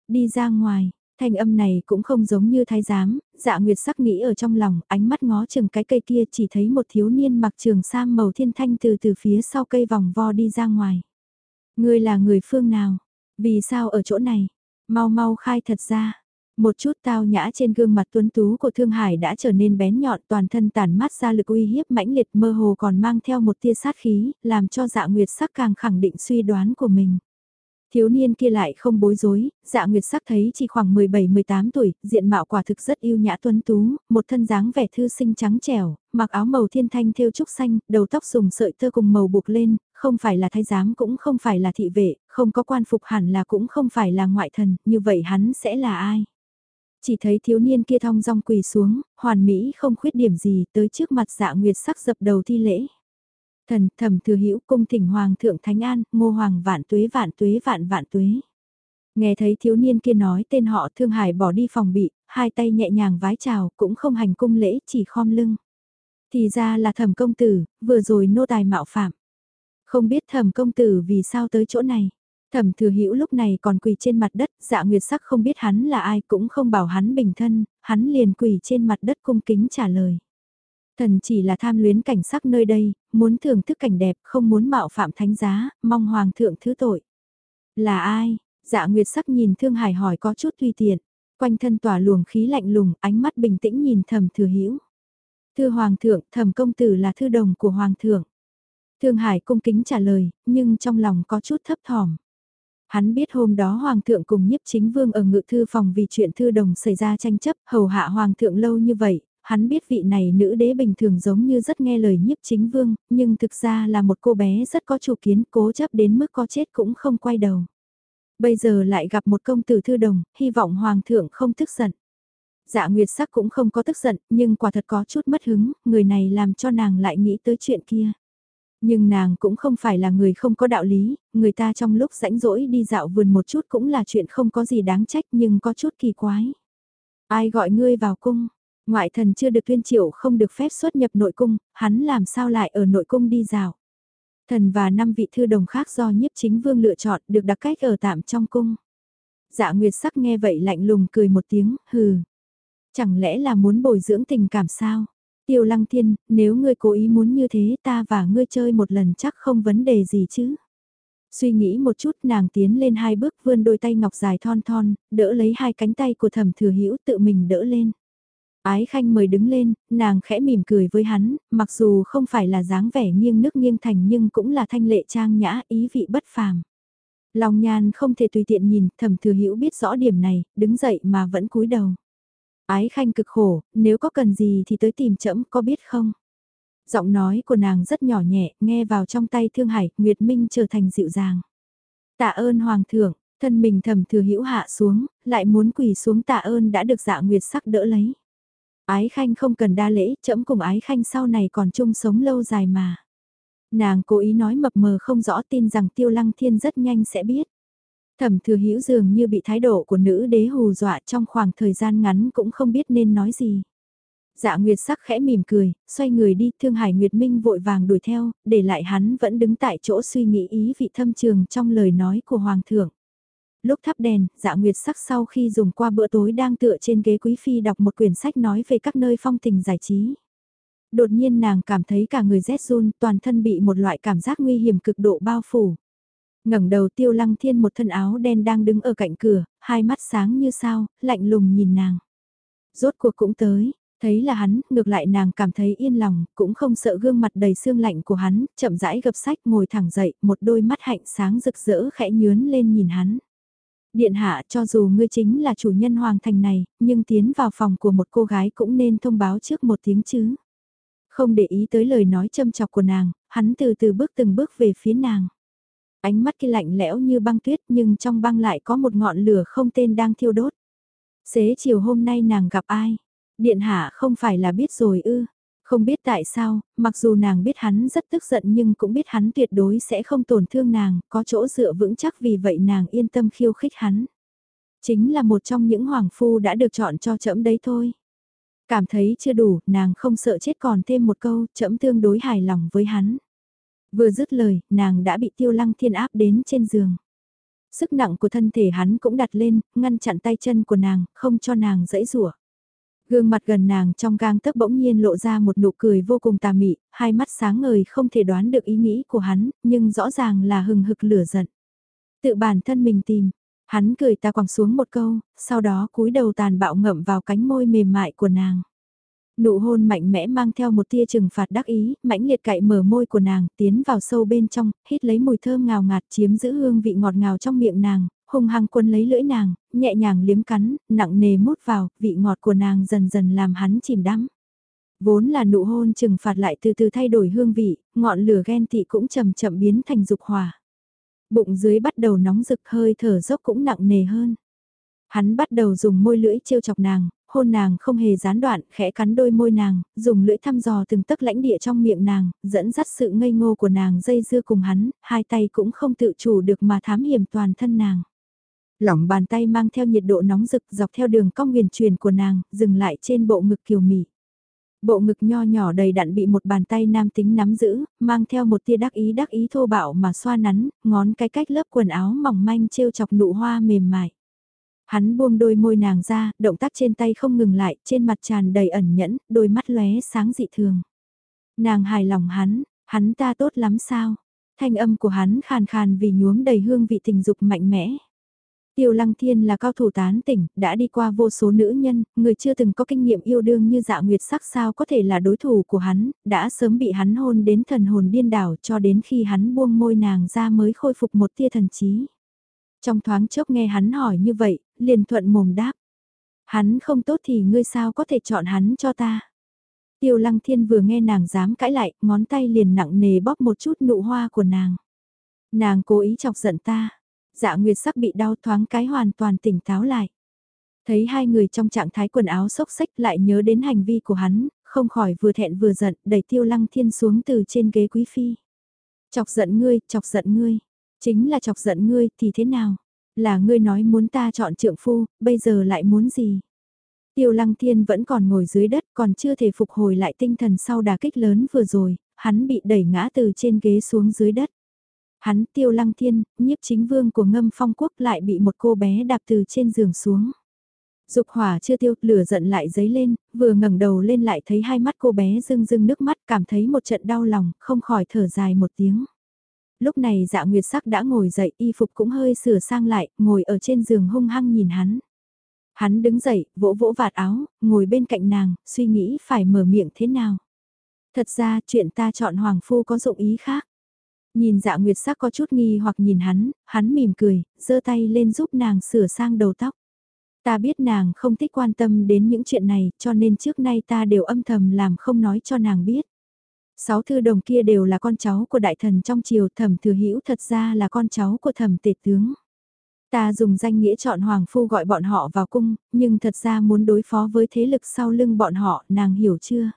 Đi ra ngoài, thanh âm này cũng không giống như thái giám, dạ nguyệt sắc nghĩ ở trong lòng, ánh mắt ngó chừng cái cây kia chỉ thấy một thiếu niên mặc trường sam màu thiên thanh từ từ phía sau cây vòng vo đi ra ngoài. Ngươi là người phương nào? Vì sao ở chỗ này? Mau mau khai thật ra. Một chút tao nhã trên gương mặt tuấn tú của Thương Hải đã trở nên bén nhọn toàn thân tàn mát ra lực uy hiếp mãnh liệt mơ hồ còn mang theo một tia sát khí, làm cho dạ nguyệt sắc càng khẳng định suy đoán của mình. Thiếu niên kia lại không bối rối, dạ nguyệt sắc thấy chỉ khoảng 17-18 tuổi, diện mạo quả thực rất yêu nhã tuấn tú, một thân dáng vẻ thư sinh trắng trẻo, mặc áo màu thiên thanh thêu trúc xanh, đầu tóc dùng sợi tơ cùng màu buộc lên, không phải là thái giám cũng không phải là thị vệ, không có quan phục hẳn là cũng không phải là ngoại thần, như vậy hắn sẽ là ai? Chỉ thấy thiếu niên kia thong dong quỳ xuống, hoàn mỹ không khuyết điểm gì tới trước mặt dạ nguyệt sắc dập đầu thi lễ. Thần thẩm thừa hữu cung thỉnh hoàng thượng thánh an, ngô hoàng vạn tuế vạn tuế vạn vạn tuế. Nghe thấy thiếu niên kia nói tên họ Thương Hải bỏ đi phòng bị, hai tay nhẹ nhàng vái chào, cũng không hành cung lễ, chỉ khom lưng. Thì ra là thẩm công tử, vừa rồi nô tài mạo phạm. Không biết thẩm công tử vì sao tới chỗ này. Thẩm thừa hữu lúc này còn quỳ trên mặt đất, dạ nguyệt sắc không biết hắn là ai cũng không bảo hắn bình thân, hắn liền quỳ trên mặt đất cung kính trả lời. Thần chỉ là tham luyến cảnh sắc nơi đây, muốn thưởng thức cảnh đẹp, không muốn mạo phạm thánh giá, mong hoàng thượng thứ tội. Là ai? Dạ nguyệt sắc nhìn thương hải hỏi có chút tùy tiện, quanh thân tỏa luồng khí lạnh lùng, ánh mắt bình tĩnh nhìn thẩm thừa hữu Thưa hoàng thượng, thẩm công tử là thư đồng của hoàng thượng. Thương hải cung kính trả lời, nhưng trong lòng có chút thấp thỏm. Hắn biết hôm đó Hoàng thượng cùng nhiếp chính vương ở ngự thư phòng vì chuyện thư đồng xảy ra tranh chấp hầu hạ Hoàng thượng lâu như vậy, hắn biết vị này nữ đế bình thường giống như rất nghe lời nhiếp chính vương, nhưng thực ra là một cô bé rất có chủ kiến cố chấp đến mức có chết cũng không quay đầu. Bây giờ lại gặp một công tử thư đồng, hy vọng Hoàng thượng không tức giận. Dạ Nguyệt sắc cũng không có tức giận, nhưng quả thật có chút mất hứng, người này làm cho nàng lại nghĩ tới chuyện kia. Nhưng nàng cũng không phải là người không có đạo lý, người ta trong lúc rãnh rỗi đi dạo vườn một chút cũng là chuyện không có gì đáng trách nhưng có chút kỳ quái. Ai gọi ngươi vào cung? Ngoại thần chưa được tuyên triệu không được phép xuất nhập nội cung, hắn làm sao lại ở nội cung đi dạo? Thần và năm vị thư đồng khác do nhiếp chính vương lựa chọn được đặt cách ở tạm trong cung. Dạ Nguyệt sắc nghe vậy lạnh lùng cười một tiếng, hừ. Chẳng lẽ là muốn bồi dưỡng tình cảm sao? Tiêu lăng thiên, nếu ngươi cố ý muốn như thế ta và ngươi chơi một lần chắc không vấn đề gì chứ. Suy nghĩ một chút nàng tiến lên hai bước vươn đôi tay ngọc dài thon thon, đỡ lấy hai cánh tay của thẩm thừa hữu tự mình đỡ lên. Ái khanh mời đứng lên, nàng khẽ mỉm cười với hắn, mặc dù không phải là dáng vẻ nghiêng nước nghiêng thành nhưng cũng là thanh lệ trang nhã ý vị bất phàm. Lòng nhan không thể tùy tiện nhìn, thẩm thừa hữu biết rõ điểm này, đứng dậy mà vẫn cúi đầu. Ái khanh cực khổ, nếu có cần gì thì tới tìm trẫm có biết không? Giọng nói của nàng rất nhỏ nhẹ, nghe vào trong tay Thương Hải, Nguyệt Minh trở thành dịu dàng. Tạ ơn Hoàng thượng, thân mình thầm thừa hữu hạ xuống, lại muốn quỳ xuống tạ ơn đã được dạ Nguyệt sắc đỡ lấy. Ái khanh không cần đa lễ, trẫm cùng ái khanh sau này còn chung sống lâu dài mà. Nàng cố ý nói mập mờ không rõ tin rằng tiêu lăng thiên rất nhanh sẽ biết. Thẩm thừa hữu dường như bị thái độ của nữ đế hù dọa trong khoảng thời gian ngắn cũng không biết nên nói gì. Dạ Nguyệt sắc khẽ mỉm cười, xoay người đi, Thương Hải Nguyệt Minh vội vàng đuổi theo, để lại hắn vẫn đứng tại chỗ suy nghĩ ý vị thâm trường trong lời nói của Hoàng thượng. Lúc thắp đèn, dạ Nguyệt sắc sau khi dùng qua bữa tối đang tựa trên ghế quý phi đọc một quyển sách nói về các nơi phong tình giải trí. Đột nhiên nàng cảm thấy cả người rét run, toàn thân bị một loại cảm giác nguy hiểm cực độ bao phủ ngẩng đầu tiêu lăng thiên một thân áo đen đang đứng ở cạnh cửa, hai mắt sáng như sao, lạnh lùng nhìn nàng. Rốt cuộc cũng tới, thấy là hắn, ngược lại nàng cảm thấy yên lòng, cũng không sợ gương mặt đầy xương lạnh của hắn, chậm rãi gập sách ngồi thẳng dậy, một đôi mắt hạnh sáng rực rỡ khẽ nhướn lên nhìn hắn. Điện hạ cho dù ngươi chính là chủ nhân hoàng thành này, nhưng tiến vào phòng của một cô gái cũng nên thông báo trước một tiếng chứ. Không để ý tới lời nói châm chọc của nàng, hắn từ từ bước từng bước về phía nàng. Ánh mắt kia lạnh lẽo như băng tuyết nhưng trong băng lại có một ngọn lửa không tên đang thiêu đốt. Xế chiều hôm nay nàng gặp ai? Điện hạ không phải là biết rồi ư? Không biết tại sao, mặc dù nàng biết hắn rất tức giận nhưng cũng biết hắn tuyệt đối sẽ không tổn thương nàng, có chỗ dựa vững chắc vì vậy nàng yên tâm khiêu khích hắn. Chính là một trong những hoàng phu đã được chọn cho trẫm đấy thôi. Cảm thấy chưa đủ, nàng không sợ chết còn thêm một câu, trẫm tương đối hài lòng với hắn. Vừa dứt lời, nàng đã bị tiêu lăng thiên áp đến trên giường. Sức nặng của thân thể hắn cũng đặt lên, ngăn chặn tay chân của nàng, không cho nàng dẫy rủa. Gương mặt gần nàng trong gang tấc bỗng nhiên lộ ra một nụ cười vô cùng tà mị, hai mắt sáng ngời không thể đoán được ý nghĩ của hắn, nhưng rõ ràng là hừng hực lửa giận. Tự bản thân mình tìm, hắn cười ta quẳng xuống một câu, sau đó cúi đầu tàn bạo ngậm vào cánh môi mềm mại của nàng. Nụ hôn mạnh mẽ mang theo một tia trừng phạt đắc ý, mãnh liệt cậy mở môi của nàng, tiến vào sâu bên trong, hít lấy mùi thơm ngào ngạt chiếm giữ hương vị ngọt ngào trong miệng nàng, hung hăng quân lấy lưỡi nàng, nhẹ nhàng liếm cắn, nặng nề mút vào, vị ngọt của nàng dần dần làm hắn chìm đắm. Vốn là nụ hôn trừng phạt lại từ từ thay đổi hương vị, ngọn lửa ghen tị cũng chậm chậm biến thành dục hòa. Bụng dưới bắt đầu nóng rực hơi thở dốc cũng nặng nề hơn. Hắn bắt đầu dùng môi lưỡi trêu chọc nàng, hôn nàng không hề gián đoạn, khẽ cắn đôi môi nàng, dùng lưỡi thăm dò từng tấc lãnh địa trong miệng nàng, dẫn dắt sự ngây ngô của nàng dây dưa cùng hắn, hai tay cũng không tự chủ được mà thám hiểm toàn thân nàng. Lỏng bàn tay mang theo nhiệt độ nóng rực dọc theo đường cong huyền truyền của nàng, dừng lại trên bộ ngực kiều mị Bộ ngực nho nhỏ đầy đặn bị một bàn tay nam tính nắm giữ, mang theo một tia đắc ý đắc ý thô bạo mà xoa nắn, ngón cái cách lớp quần áo mỏng manh trêu chọc nụ hoa mềm mại. Hắn buông đôi môi nàng ra, động tác trên tay không ngừng lại, trên mặt tràn đầy ẩn nhẫn, đôi mắt lóe sáng dị thường. Nàng hài lòng hắn, hắn ta tốt lắm sao? Thanh âm của hắn khàn khàn vì nhuốm đầy hương vị tình dục mạnh mẽ. Tiêu Lăng Thiên là cao thủ tán tỉnh, đã đi qua vô số nữ nhân, người chưa từng có kinh nghiệm yêu đương như dạ nguyệt sắc sao có thể là đối thủ của hắn, đã sớm bị hắn hôn đến thần hồn điên đảo cho đến khi hắn buông môi nàng ra mới khôi phục một tia thần trí. Trong thoáng chốc nghe hắn hỏi như vậy, liền thuận mồm đáp. Hắn không tốt thì ngươi sao có thể chọn hắn cho ta. Tiêu Lăng Thiên vừa nghe nàng dám cãi lại, ngón tay liền nặng nề bóp một chút nụ hoa của nàng. Nàng cố ý chọc giận ta dạ nguyệt sắc bị đau thoáng cái hoàn toàn tỉnh táo lại. Thấy hai người trong trạng thái quần áo xốc xách lại nhớ đến hành vi của hắn, không khỏi vừa thẹn vừa giận, đẩy tiêu lăng thiên xuống từ trên ghế quý phi. Chọc giận ngươi, chọc giận ngươi. Chính là chọc giận ngươi thì thế nào? Là ngươi nói muốn ta chọn trượng phu, bây giờ lại muốn gì? Tiêu lăng thiên vẫn còn ngồi dưới đất còn chưa thể phục hồi lại tinh thần sau đà kích lớn vừa rồi, hắn bị đẩy ngã từ trên ghế xuống dưới đất. Hắn tiêu lăng thiên, nhiếp chính vương của ngâm phong quốc lại bị một cô bé đạp từ trên giường xuống. Dục hỏa chưa tiêu, lửa giận lại dấy lên, vừa ngẩng đầu lên lại thấy hai mắt cô bé rưng rưng nước mắt cảm thấy một trận đau lòng, không khỏi thở dài một tiếng. Lúc này dạ nguyệt sắc đã ngồi dậy, y phục cũng hơi sửa sang lại, ngồi ở trên giường hung hăng nhìn hắn. Hắn đứng dậy, vỗ vỗ vạt áo, ngồi bên cạnh nàng, suy nghĩ phải mở miệng thế nào. Thật ra chuyện ta chọn hoàng phu có dụng ý khác. Nhìn dạ nguyệt sắc có chút nghi hoặc nhìn hắn, hắn mỉm cười, giơ tay lên giúp nàng sửa sang đầu tóc. Ta biết nàng không thích quan tâm đến những chuyện này, cho nên trước nay ta đều âm thầm làm không nói cho nàng biết. Sáu thư đồng kia đều là con cháu của đại thần trong triều thẩm thừa hữu thật ra là con cháu của thẩm tể tướng. Ta dùng danh nghĩa chọn hoàng phu gọi bọn họ vào cung, nhưng thật ra muốn đối phó với thế lực sau lưng bọn họ, nàng hiểu chưa?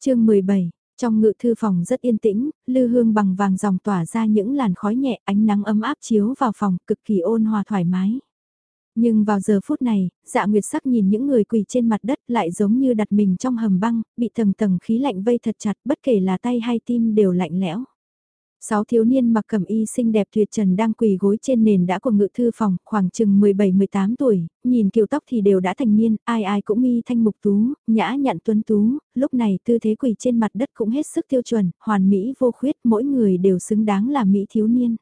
chương 17, trong ngự thư phòng rất yên tĩnh, lư hương bằng vàng dòng tỏa ra những làn khói nhẹ ánh nắng ấm áp chiếu vào phòng cực kỳ ôn hòa thoải mái. Nhưng vào giờ phút này, dạ nguyệt sắc nhìn những người quỳ trên mặt đất lại giống như đặt mình trong hầm băng, bị tầng tầng khí lạnh vây thật chặt bất kể là tay hay tim đều lạnh lẽo. Sáu thiếu niên mặc cẩm y xinh đẹp tuyệt trần đang quỳ gối trên nền đã của ngự thư phòng, khoảng chừng 17-18 tuổi, nhìn kiểu tóc thì đều đã thành niên, ai ai cũng mi thanh mục tú, nhã nhặn tuấn tú, lúc này tư thế quỳ trên mặt đất cũng hết sức tiêu chuẩn, hoàn mỹ vô khuyết, mỗi người đều xứng đáng là mỹ thiếu niên.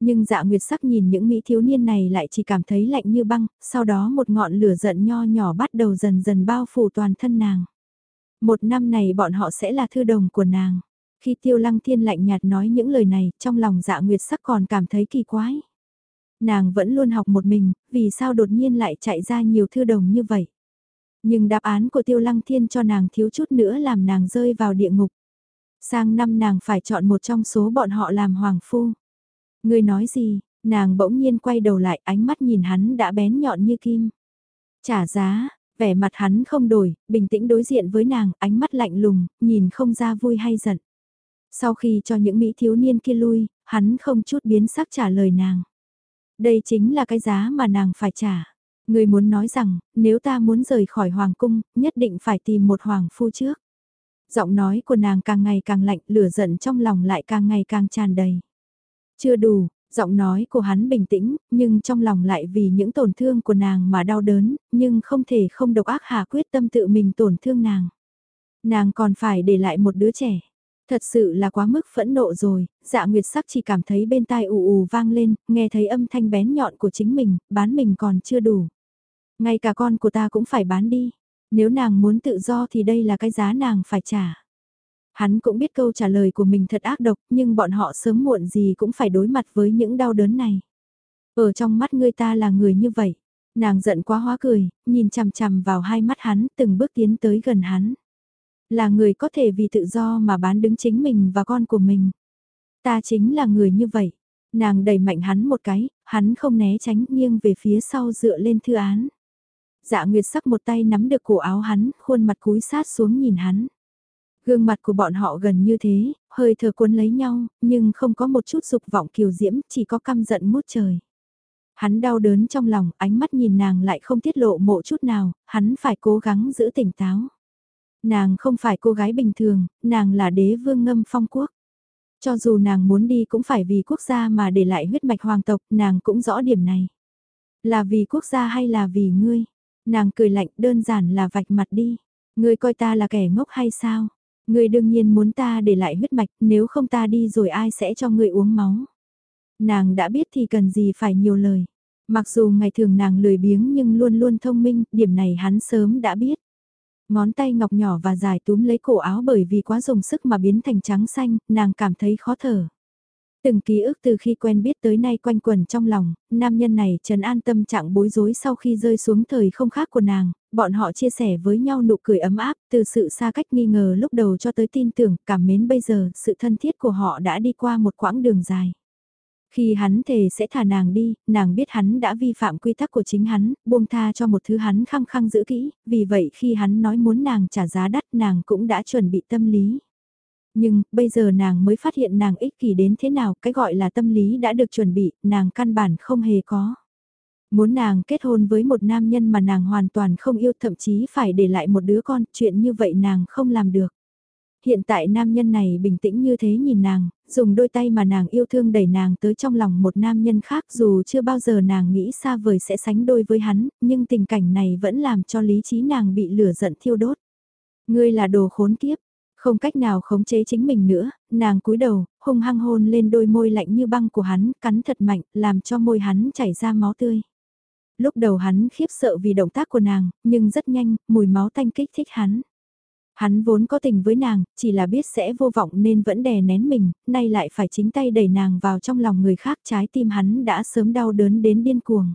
Nhưng dạ nguyệt sắc nhìn những mỹ thiếu niên này lại chỉ cảm thấy lạnh như băng, sau đó một ngọn lửa giận nho nhỏ bắt đầu dần dần bao phủ toàn thân nàng. Một năm này bọn họ sẽ là thư đồng của nàng. Khi tiêu lăng thiên lạnh nhạt nói những lời này, trong lòng dạ nguyệt sắc còn cảm thấy kỳ quái. Nàng vẫn luôn học một mình, vì sao đột nhiên lại chạy ra nhiều thư đồng như vậy? Nhưng đáp án của Tiêu Lăng Thiên cho nàng thiếu chút nữa làm nàng rơi vào địa ngục. Sang năm nàng phải chọn một trong số bọn họ làm hoàng phu. Người nói gì, nàng bỗng nhiên quay đầu lại ánh mắt nhìn hắn đã bén nhọn như kim. Trả giá, vẻ mặt hắn không đổi, bình tĩnh đối diện với nàng, ánh mắt lạnh lùng, nhìn không ra vui hay giận. Sau khi cho những Mỹ thiếu niên kia lui, hắn không chút biến sắc trả lời nàng. Đây chính là cái giá mà nàng phải trả. Người muốn nói rằng, nếu ta muốn rời khỏi hoàng cung, nhất định phải tìm một hoàng phu trước. Giọng nói của nàng càng ngày càng lạnh, lửa giận trong lòng lại càng ngày càng tràn đầy. Chưa đủ, giọng nói của hắn bình tĩnh, nhưng trong lòng lại vì những tổn thương của nàng mà đau đớn, nhưng không thể không độc ác hạ quyết tâm tự mình tổn thương nàng. Nàng còn phải để lại một đứa trẻ. Thật sự là quá mức phẫn nộ rồi, dạ nguyệt sắc chỉ cảm thấy bên tai ù ù vang lên, nghe thấy âm thanh bén nhọn của chính mình, bán mình còn chưa đủ. Ngay cả con của ta cũng phải bán đi. Nếu nàng muốn tự do thì đây là cái giá nàng phải trả. Hắn cũng biết câu trả lời của mình thật ác độc, nhưng bọn họ sớm muộn gì cũng phải đối mặt với những đau đớn này. Ở trong mắt người ta là người như vậy. Nàng giận quá hóa cười, nhìn chằm chằm vào hai mắt hắn, từng bước tiến tới gần hắn. Là người có thể vì tự do mà bán đứng chính mình và con của mình. Ta chính là người như vậy. Nàng đẩy mạnh hắn một cái, hắn không né tránh nghiêng về phía sau dựa lên thư án. Dạ Nguyệt sắc một tay nắm được cổ áo hắn, khuôn mặt cúi sát xuống nhìn hắn. Gương mặt của bọn họ gần như thế, hơi thở cuốn lấy nhau, nhưng không có một chút dục vọng kiều diễm, chỉ có căm giận mút trời. Hắn đau đớn trong lòng, ánh mắt nhìn nàng lại không tiết lộ mộ chút nào, hắn phải cố gắng giữ tỉnh táo. Nàng không phải cô gái bình thường, nàng là đế vương ngâm phong quốc. Cho dù nàng muốn đi cũng phải vì quốc gia mà để lại huyết mạch hoàng tộc, nàng cũng rõ điểm này. Là vì quốc gia hay là vì ngươi? Nàng cười lạnh đơn giản là vạch mặt đi. Ngươi coi ta là kẻ ngốc hay sao? Ngươi đương nhiên muốn ta để lại huyết mạch, nếu không ta đi rồi ai sẽ cho ngươi uống máu? Nàng đã biết thì cần gì phải nhiều lời. Mặc dù ngày thường nàng lười biếng nhưng luôn luôn thông minh, điểm này hắn sớm đã biết. Ngón tay ngọc nhỏ và dài túm lấy cổ áo bởi vì quá dùng sức mà biến thành trắng xanh, nàng cảm thấy khó thở. Từng ký ức từ khi quen biết tới nay quanh quẩn trong lòng, nam nhân này trần an tâm trạng bối rối sau khi rơi xuống thời không khác của nàng, bọn họ chia sẻ với nhau nụ cười ấm áp, từ sự xa cách nghi ngờ lúc đầu cho tới tin tưởng, cảm mến bây giờ, sự thân thiết của họ đã đi qua một quãng đường dài. Khi hắn thề sẽ thả nàng đi, nàng biết hắn đã vi phạm quy tắc của chính hắn, buông tha cho một thứ hắn khăng khăng giữ kỹ, vì vậy khi hắn nói muốn nàng trả giá đắt nàng cũng đã chuẩn bị tâm lý. Nhưng, bây giờ nàng mới phát hiện nàng ích kỷ đến thế nào, cái gọi là tâm lý đã được chuẩn bị, nàng căn bản không hề có. Muốn nàng kết hôn với một nam nhân mà nàng hoàn toàn không yêu thậm chí phải để lại một đứa con, chuyện như vậy nàng không làm được. Hiện tại nam nhân này bình tĩnh như thế nhìn nàng, dùng đôi tay mà nàng yêu thương đẩy nàng tới trong lòng một nam nhân khác dù chưa bao giờ nàng nghĩ xa vời sẽ sánh đôi với hắn, nhưng tình cảnh này vẫn làm cho lý trí nàng bị lửa giận thiêu đốt. Ngươi là đồ khốn kiếp, không cách nào khống chế chính mình nữa, nàng cúi đầu, hung hăng hôn lên đôi môi lạnh như băng của hắn, cắn thật mạnh, làm cho môi hắn chảy ra máu tươi. Lúc đầu hắn khiếp sợ vì động tác của nàng, nhưng rất nhanh, mùi máu tanh kích thích hắn. Hắn vốn có tình với nàng, chỉ là biết sẽ vô vọng nên vẫn đè nén mình, nay lại phải chính tay đẩy nàng vào trong lòng người khác trái tim hắn đã sớm đau đớn đến điên cuồng.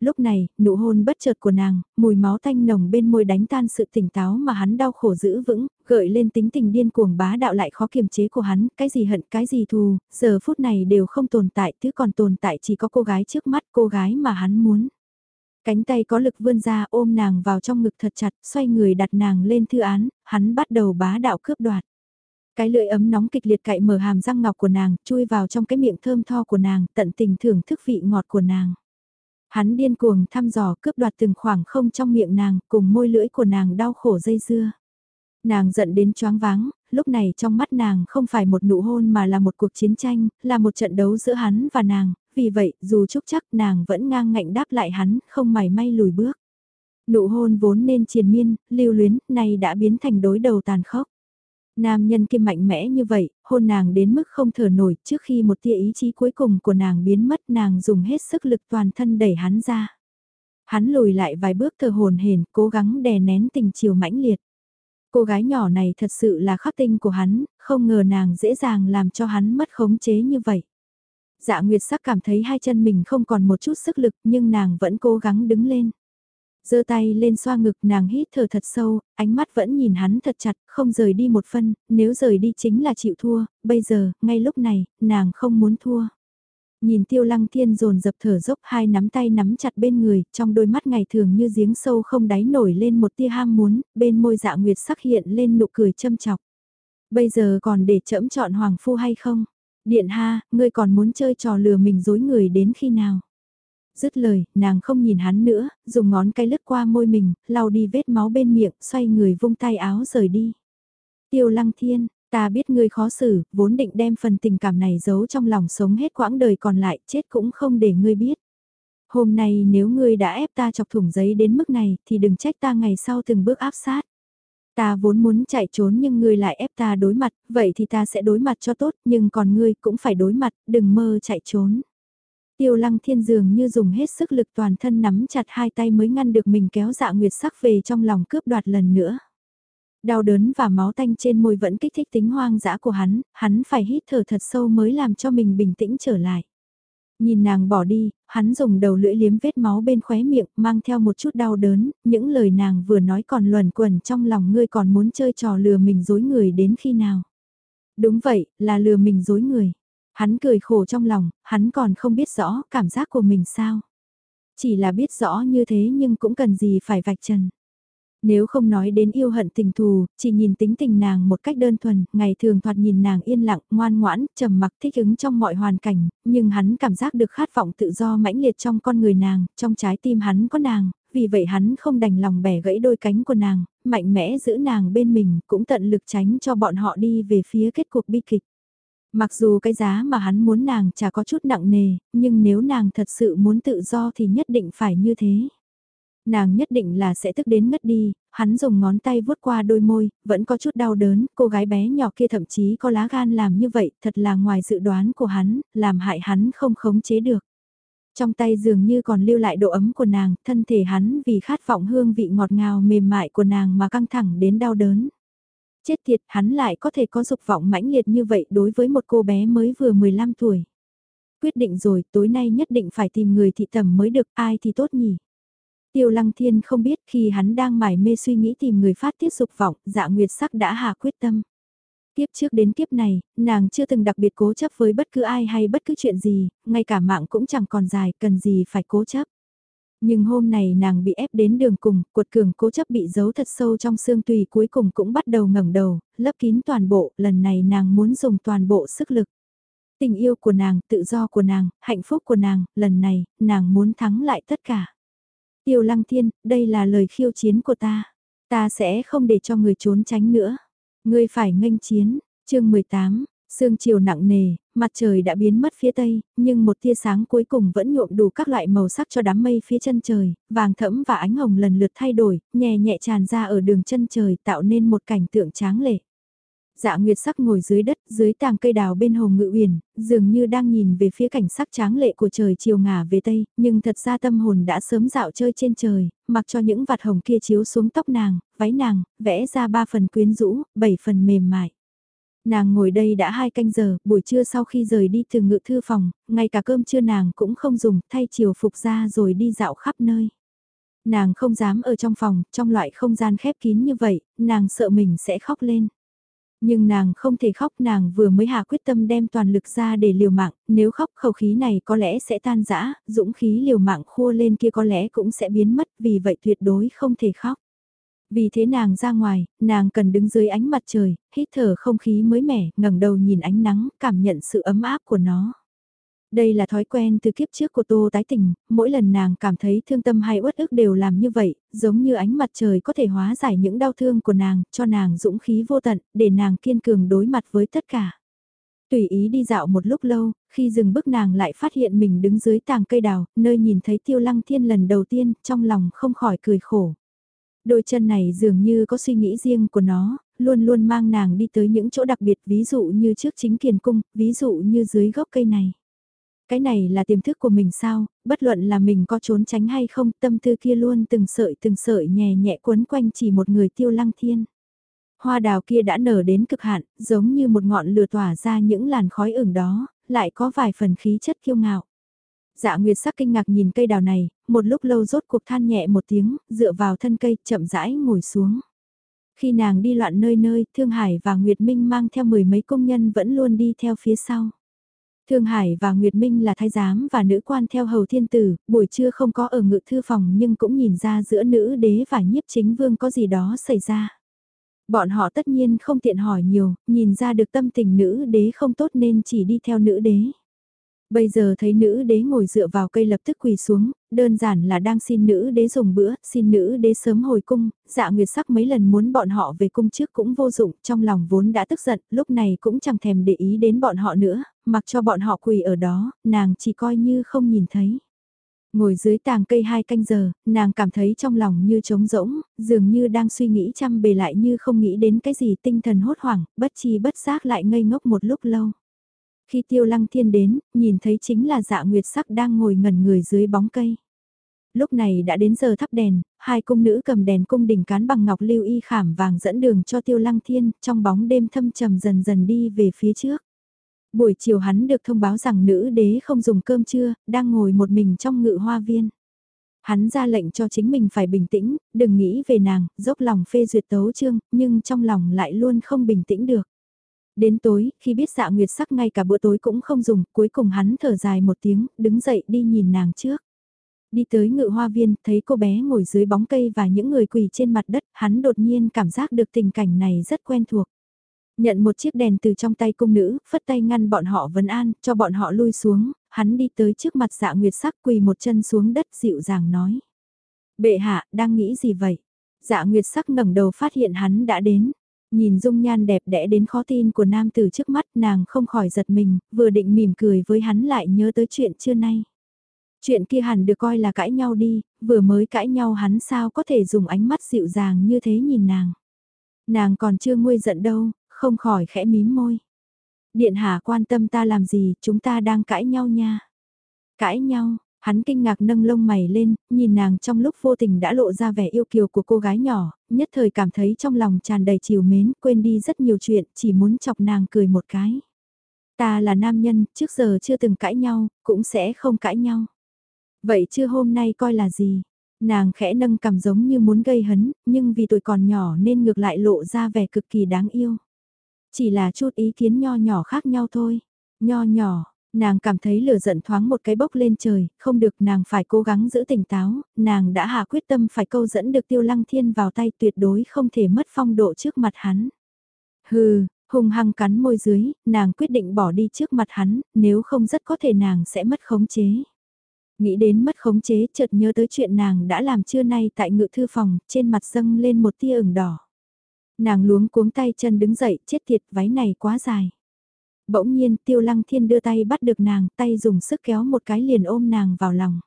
Lúc này, nụ hôn bất chợt của nàng, mùi máu thanh nồng bên môi đánh tan sự tỉnh táo mà hắn đau khổ giữ vững, gợi lên tính tình điên cuồng bá đạo lại khó kiềm chế của hắn, cái gì hận, cái gì thù, giờ phút này đều không tồn tại, thứ còn tồn tại chỉ có cô gái trước mắt, cô gái mà hắn muốn. Cánh tay có lực vươn ra ôm nàng vào trong ngực thật chặt, xoay người đặt nàng lên thư án, hắn bắt đầu bá đạo cướp đoạt. Cái lưỡi ấm nóng kịch liệt cậy mở hàm răng ngọc của nàng, chui vào trong cái miệng thơm tho của nàng, tận tình thưởng thức vị ngọt của nàng. Hắn điên cuồng thăm dò cướp đoạt từng khoảng không trong miệng nàng, cùng môi lưỡi của nàng đau khổ dây dưa. Nàng giận đến choáng váng, lúc này trong mắt nàng không phải một nụ hôn mà là một cuộc chiến tranh, là một trận đấu giữa hắn và nàng, vì vậy dù chúc chắc nàng vẫn ngang ngạnh đáp lại hắn, không mảy may lùi bước. Nụ hôn vốn nên triền miên, lưu luyến, nay đã biến thành đối đầu tàn khốc. Nam nhân kia mạnh mẽ như vậy, hôn nàng đến mức không thở nổi trước khi một tia ý chí cuối cùng của nàng biến mất nàng dùng hết sức lực toàn thân đẩy hắn ra. Hắn lùi lại vài bước thở hồn hển cố gắng đè nén tình chiều mãnh liệt. Cô gái nhỏ này thật sự là khắc tinh của hắn, không ngờ nàng dễ dàng làm cho hắn mất khống chế như vậy. Dạ Nguyệt sắc cảm thấy hai chân mình không còn một chút sức lực nhưng nàng vẫn cố gắng đứng lên. giơ tay lên xoa ngực nàng hít thở thật sâu, ánh mắt vẫn nhìn hắn thật chặt, không rời đi một phân, nếu rời đi chính là chịu thua, bây giờ, ngay lúc này, nàng không muốn thua. Nhìn tiêu lăng thiên dồn dập thở dốc hai nắm tay nắm chặt bên người, trong đôi mắt ngày thường như giếng sâu không đáy nổi lên một tia ham muốn, bên môi dạ nguyệt sắc hiện lên nụ cười châm chọc. Bây giờ còn để chẫm chọn hoàng phu hay không? Điện ha, ngươi còn muốn chơi trò lừa mình dối người đến khi nào? Dứt lời, nàng không nhìn hắn nữa, dùng ngón cái lướt qua môi mình, lau đi vết máu bên miệng, xoay người vung tay áo rời đi. Tiêu lăng thiên, ta biết ngươi khó xử, vốn định đem phần tình cảm này giấu trong lòng sống hết quãng đời còn lại, chết cũng không để ngươi biết. Hôm nay nếu ngươi đã ép ta chọc thủng giấy đến mức này, thì đừng trách ta ngày sau từng bước áp sát. Ta vốn muốn chạy trốn nhưng ngươi lại ép ta đối mặt, vậy thì ta sẽ đối mặt cho tốt, nhưng còn ngươi cũng phải đối mặt, đừng mơ chạy trốn. Tiêu lăng thiên dường như dùng hết sức lực toàn thân nắm chặt hai tay mới ngăn được mình kéo dạ nguyệt sắc về trong lòng cướp đoạt lần nữa. Đau đớn và máu tanh trên môi vẫn kích thích tính hoang dã của hắn, hắn phải hít thở thật sâu mới làm cho mình bình tĩnh trở lại. Nhìn nàng bỏ đi, hắn dùng đầu lưỡi liếm vết máu bên khóe miệng, mang theo một chút đau đớn, những lời nàng vừa nói còn luẩn quẩn trong lòng ngươi còn muốn chơi trò lừa mình dối người đến khi nào. Đúng vậy, là lừa mình dối người. Hắn cười khổ trong lòng, hắn còn không biết rõ cảm giác của mình sao. Chỉ là biết rõ như thế nhưng cũng cần gì phải vạch trần. Nếu không nói đến yêu hận tình thù, chỉ nhìn tính tình nàng một cách đơn thuần, ngày thường thoạt nhìn nàng yên lặng, ngoan ngoãn, trầm mặc thích ứng trong mọi hoàn cảnh, nhưng hắn cảm giác được khát vọng tự do mãnh liệt trong con người nàng, trong trái tim hắn có nàng, vì vậy hắn không đành lòng bẻ gãy đôi cánh của nàng, mạnh mẽ giữ nàng bên mình, cũng tận lực tránh cho bọn họ đi về phía kết cuộc bi kịch. Mặc dù cái giá mà hắn muốn nàng chả có chút nặng nề, nhưng nếu nàng thật sự muốn tự do thì nhất định phải như thế. Nàng nhất định là sẽ tức đến ngất đi, hắn dùng ngón tay vuốt qua đôi môi, vẫn có chút đau đớn, cô gái bé nhỏ kia thậm chí có lá gan làm như vậy, thật là ngoài dự đoán của hắn, làm hại hắn không khống chế được. Trong tay dường như còn lưu lại độ ấm của nàng, thân thể hắn vì khát vọng hương vị ngọt ngào mềm mại của nàng mà căng thẳng đến đau đớn chết tiệt hắn lại có thể có dục vọng mãnh liệt như vậy đối với một cô bé mới vừa 15 tuổi. Quyết định rồi, tối nay nhất định phải tìm người thị tầm mới được, ai thì tốt nhỉ? Tiêu Lăng Thiên không biết khi hắn đang mải mê suy nghĩ tìm người phát tiết dục vọng, dạ nguyệt sắc đã hạ quyết tâm. Kiếp trước đến kiếp này, nàng chưa từng đặc biệt cố chấp với bất cứ ai hay bất cứ chuyện gì, ngay cả mạng cũng chẳng còn dài, cần gì phải cố chấp. Nhưng hôm này nàng bị ép đến đường cùng, cuột cường cố chấp bị giấu thật sâu trong xương tùy cuối cùng cũng bắt đầu ngẩng đầu, lấp kín toàn bộ, lần này nàng muốn dùng toàn bộ sức lực. Tình yêu của nàng, tự do của nàng, hạnh phúc của nàng, lần này, nàng muốn thắng lại tất cả. Tiêu lăng thiên, đây là lời khiêu chiến của ta. Ta sẽ không để cho người trốn tránh nữa. Ngươi phải nghênh chiến. chương 18, Sương chiều nặng nề, mặt trời đã biến mất phía tây, nhưng một tia sáng cuối cùng vẫn nhuộm đủ các loại màu sắc cho đám mây phía chân trời, vàng thẫm và ánh hồng lần lượt thay đổi, nhẹ nhẹ tràn ra ở đường chân trời tạo nên một cảnh tượng tráng lệ. Dạ Nguyệt sắc ngồi dưới đất, dưới tàng cây đào bên hồ ngự uyển, dường như đang nhìn về phía cảnh sắc tráng lệ của trời chiều ngả về tây, nhưng thật ra tâm hồn đã sớm dạo chơi trên trời, mặc cho những vạt hồng kia chiếu xuống tóc nàng, váy nàng, vẽ ra ba phần quyến rũ, bảy phần mềm mại. Nàng ngồi đây đã hai canh giờ, buổi trưa sau khi rời đi từ ngự thư phòng, ngay cả cơm trưa nàng cũng không dùng, thay chiều phục ra rồi đi dạo khắp nơi. Nàng không dám ở trong phòng, trong loại không gian khép kín như vậy, nàng sợ mình sẽ khóc lên. Nhưng nàng không thể khóc nàng vừa mới hạ quyết tâm đem toàn lực ra để liều mạng, nếu khóc khẩu khí này có lẽ sẽ tan rã, dũng khí liều mạng khua lên kia có lẽ cũng sẽ biến mất vì vậy tuyệt đối không thể khóc. Vì thế nàng ra ngoài, nàng cần đứng dưới ánh mặt trời, hít thở không khí mới mẻ, ngẩng đầu nhìn ánh nắng, cảm nhận sự ấm áp của nó. Đây là thói quen từ kiếp trước của Tô Tái Tình, mỗi lần nàng cảm thấy thương tâm hay uất ức đều làm như vậy, giống như ánh mặt trời có thể hóa giải những đau thương của nàng, cho nàng dũng khí vô tận, để nàng kiên cường đối mặt với tất cả. Tùy ý đi dạo một lúc lâu, khi dừng bước nàng lại phát hiện mình đứng dưới tàng cây đào, nơi nhìn thấy tiêu lăng thiên lần đầu tiên, trong lòng không khỏi cười khổ. Đôi chân này dường như có suy nghĩ riêng của nó, luôn luôn mang nàng đi tới những chỗ đặc biệt ví dụ như trước chính kiền cung, ví dụ như dưới gốc cây này. Cái này là tiềm thức của mình sao, bất luận là mình có trốn tránh hay không, tâm tư kia luôn từng sợi từng sợi nhẹ nhẹ quấn quanh chỉ một người tiêu lăng thiên. Hoa đào kia đã nở đến cực hạn, giống như một ngọn lửa tỏa ra những làn khói ửng đó, lại có vài phần khí chất kiêu ngạo. Dạ Nguyệt sắc kinh ngạc nhìn cây đào này, một lúc lâu rốt cuộc than nhẹ một tiếng, dựa vào thân cây, chậm rãi ngồi xuống. Khi nàng đi loạn nơi nơi, Thương Hải và Nguyệt Minh mang theo mười mấy công nhân vẫn luôn đi theo phía sau. Thương Hải và Nguyệt Minh là thái giám và nữ quan theo hầu thiên tử, buổi trưa không có ở ngự thư phòng nhưng cũng nhìn ra giữa nữ đế và nhiếp chính vương có gì đó xảy ra. Bọn họ tất nhiên không tiện hỏi nhiều, nhìn ra được tâm tình nữ đế không tốt nên chỉ đi theo nữ đế. Bây giờ thấy nữ đế ngồi dựa vào cây lập tức quỳ xuống, đơn giản là đang xin nữ đế dùng bữa, xin nữ đế sớm hồi cung, dạ nguyệt sắc mấy lần muốn bọn họ về cung trước cũng vô dụng, trong lòng vốn đã tức giận, lúc này cũng chẳng thèm để ý đến bọn họ nữa, mặc cho bọn họ quỳ ở đó, nàng chỉ coi như không nhìn thấy. Ngồi dưới tàng cây hai canh giờ, nàng cảm thấy trong lòng như trống rỗng, dường như đang suy nghĩ chăm bề lại như không nghĩ đến cái gì tinh thần hốt hoảng, bất chi bất giác lại ngây ngốc một lúc lâu. Khi tiêu lăng thiên đến, nhìn thấy chính là dạ nguyệt sắc đang ngồi ngẩn người dưới bóng cây. Lúc này đã đến giờ thắp đèn, hai cung nữ cầm đèn cung đỉnh cán bằng ngọc lưu y khảm vàng dẫn đường cho tiêu lăng thiên, trong bóng đêm thâm trầm dần dần đi về phía trước. Buổi chiều hắn được thông báo rằng nữ đế không dùng cơm trưa, đang ngồi một mình trong ngự hoa viên. Hắn ra lệnh cho chính mình phải bình tĩnh, đừng nghĩ về nàng, dốc lòng phê duyệt tấu chương, nhưng trong lòng lại luôn không bình tĩnh được. Đến tối, khi biết dạ nguyệt sắc ngay cả bữa tối cũng không dùng, cuối cùng hắn thở dài một tiếng, đứng dậy đi nhìn nàng trước. Đi tới ngự hoa viên, thấy cô bé ngồi dưới bóng cây và những người quỳ trên mặt đất, hắn đột nhiên cảm giác được tình cảnh này rất quen thuộc. Nhận một chiếc đèn từ trong tay cung nữ, phất tay ngăn bọn họ vấn an, cho bọn họ lui xuống, hắn đi tới trước mặt dạ nguyệt sắc quỳ một chân xuống đất dịu dàng nói. Bệ hạ, đang nghĩ gì vậy? Dạ nguyệt sắc ngẩng đầu phát hiện hắn đã đến. Nhìn dung nhan đẹp đẽ đến khó tin của nam tử trước mắt nàng không khỏi giật mình, vừa định mỉm cười với hắn lại nhớ tới chuyện trưa nay. Chuyện kia hẳn được coi là cãi nhau đi, vừa mới cãi nhau hắn sao có thể dùng ánh mắt dịu dàng như thế nhìn nàng. Nàng còn chưa nguôi giận đâu, không khỏi khẽ mím môi. Điện hạ quan tâm ta làm gì, chúng ta đang cãi nhau nha. Cãi nhau, hắn kinh ngạc nâng lông mày lên, nhìn nàng trong lúc vô tình đã lộ ra vẻ yêu kiều của cô gái nhỏ, nhất thời cảm thấy trong lòng tràn đầy chiều mến, quên đi rất nhiều chuyện, chỉ muốn chọc nàng cười một cái. Ta là nam nhân, trước giờ chưa từng cãi nhau, cũng sẽ không cãi nhau. Vậy chưa hôm nay coi là gì? Nàng khẽ nâng cầm giống như muốn gây hấn, nhưng vì tuổi còn nhỏ nên ngược lại lộ ra vẻ cực kỳ đáng yêu. Chỉ là chút ý kiến nho nhỏ khác nhau thôi. Nho nhỏ, nàng cảm thấy lửa giận thoáng một cái bốc lên trời, không được nàng phải cố gắng giữ tỉnh táo, nàng đã hạ quyết tâm phải câu dẫn được tiêu lăng thiên vào tay tuyệt đối không thể mất phong độ trước mặt hắn. Hừ, hung hăng cắn môi dưới, nàng quyết định bỏ đi trước mặt hắn, nếu không rất có thể nàng sẽ mất khống chế. Nghĩ đến mất khống chế chợt nhớ tới chuyện nàng đã làm trưa nay tại ngự thư phòng, trên mặt dâng lên một tia ửng đỏ. Nàng luống cuống tay chân đứng dậy, chết thiệt váy này quá dài. Bỗng nhiên tiêu lăng thiên đưa tay bắt được nàng, tay dùng sức kéo một cái liền ôm nàng vào lòng.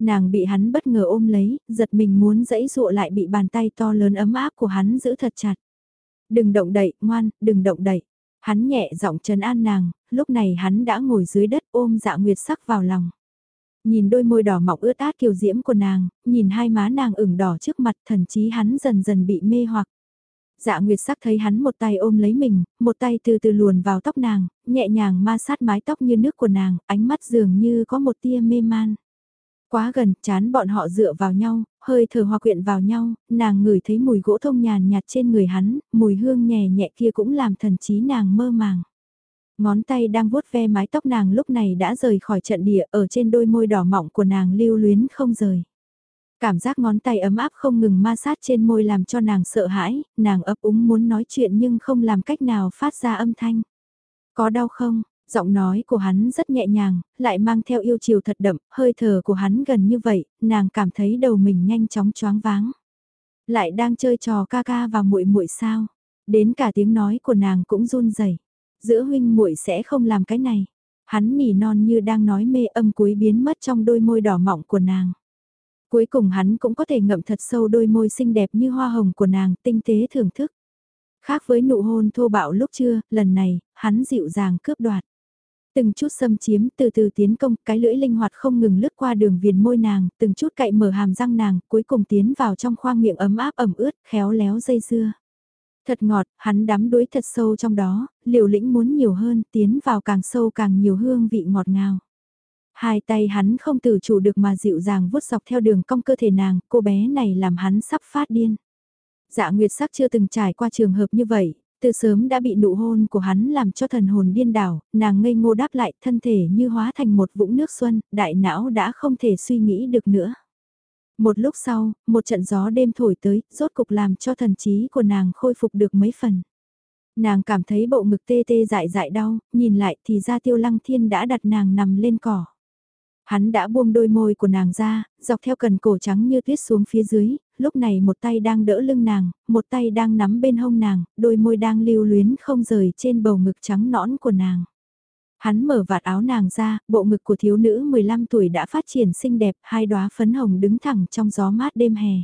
Nàng bị hắn bất ngờ ôm lấy, giật mình muốn dẫy dụa lại bị bàn tay to lớn ấm áp của hắn giữ thật chặt. Đừng động đậy, ngoan, đừng động đậy. Hắn nhẹ giọng trấn an nàng, lúc này hắn đã ngồi dưới đất ôm dạ nguyệt sắc vào lòng. Nhìn đôi môi đỏ mọng ướt át kiều diễm của nàng, nhìn hai má nàng ửng đỏ trước mặt thần chí hắn dần dần bị mê hoặc dạ nguyệt sắc thấy hắn một tay ôm lấy mình, một tay từ từ luồn vào tóc nàng, nhẹ nhàng ma sát mái tóc như nước của nàng, ánh mắt dường như có một tia mê man. Quá gần, chán bọn họ dựa vào nhau, hơi thở hòa quyện vào nhau, nàng ngửi thấy mùi gỗ thông nhàn nhạt trên người hắn, mùi hương nhẹ nhẹ kia cũng làm thần trí nàng mơ màng. Ngón tay đang vuốt ve mái tóc nàng lúc này đã rời khỏi trận địa ở trên đôi môi đỏ mọng của nàng lưu luyến không rời. Cảm giác ngón tay ấm áp không ngừng ma sát trên môi làm cho nàng sợ hãi, nàng ấp úng muốn nói chuyện nhưng không làm cách nào phát ra âm thanh. Có đau không? Giọng nói của hắn rất nhẹ nhàng, lại mang theo yêu chiều thật đậm, hơi thở của hắn gần như vậy, nàng cảm thấy đầu mình nhanh chóng choáng váng. Lại đang chơi trò ca ca và muội muội sao? Đến cả tiếng nói của nàng cũng run rẩy. Giữa huynh muội sẽ không làm cái này. Hắn nỉ non như đang nói mê âm cuối biến mất trong đôi môi đỏ mọng của nàng. Cuối cùng hắn cũng có thể ngậm thật sâu đôi môi xinh đẹp như hoa hồng của nàng, tinh tế thưởng thức. Khác với nụ hôn thô bạo lúc trưa, lần này, hắn dịu dàng cướp đoạt. Từng chút xâm chiếm, từ từ tiến công, cái lưỡi linh hoạt không ngừng lướt qua đường viền môi nàng, từng chút cậy mở hàm răng nàng, cuối cùng tiến vào trong khoang miệng ấm áp ẩm ướt, khéo léo dây dưa. Thật ngọt, hắn đắm đuối thật sâu trong đó, liều lĩnh muốn nhiều hơn, tiến vào càng sâu càng nhiều hương vị ngọt ngào. Hai tay hắn không tự chủ được mà dịu dàng vuốt dọc theo đường cong cơ thể nàng, cô bé này làm hắn sắp phát điên. Dạ Nguyệt sắc chưa từng trải qua trường hợp như vậy, từ sớm đã bị nụ hôn của hắn làm cho thần hồn điên đảo, nàng ngây ngô đáp lại thân thể như hóa thành một vũng nước xuân, đại não đã không thể suy nghĩ được nữa. Một lúc sau, một trận gió đêm thổi tới, rốt cục làm cho thần trí của nàng khôi phục được mấy phần. Nàng cảm thấy bộ ngực tê tê dại dại đau, nhìn lại thì ra tiêu lăng thiên đã đặt nàng nằm lên cỏ. Hắn đã buông đôi môi của nàng ra, dọc theo cần cổ trắng như tuyết xuống phía dưới, lúc này một tay đang đỡ lưng nàng, một tay đang nắm bên hông nàng, đôi môi đang lưu luyến không rời trên bầu ngực trắng nõn của nàng. Hắn mở vạt áo nàng ra, bộ ngực của thiếu nữ 15 tuổi đã phát triển xinh đẹp, hai đóa phấn hồng đứng thẳng trong gió mát đêm hè.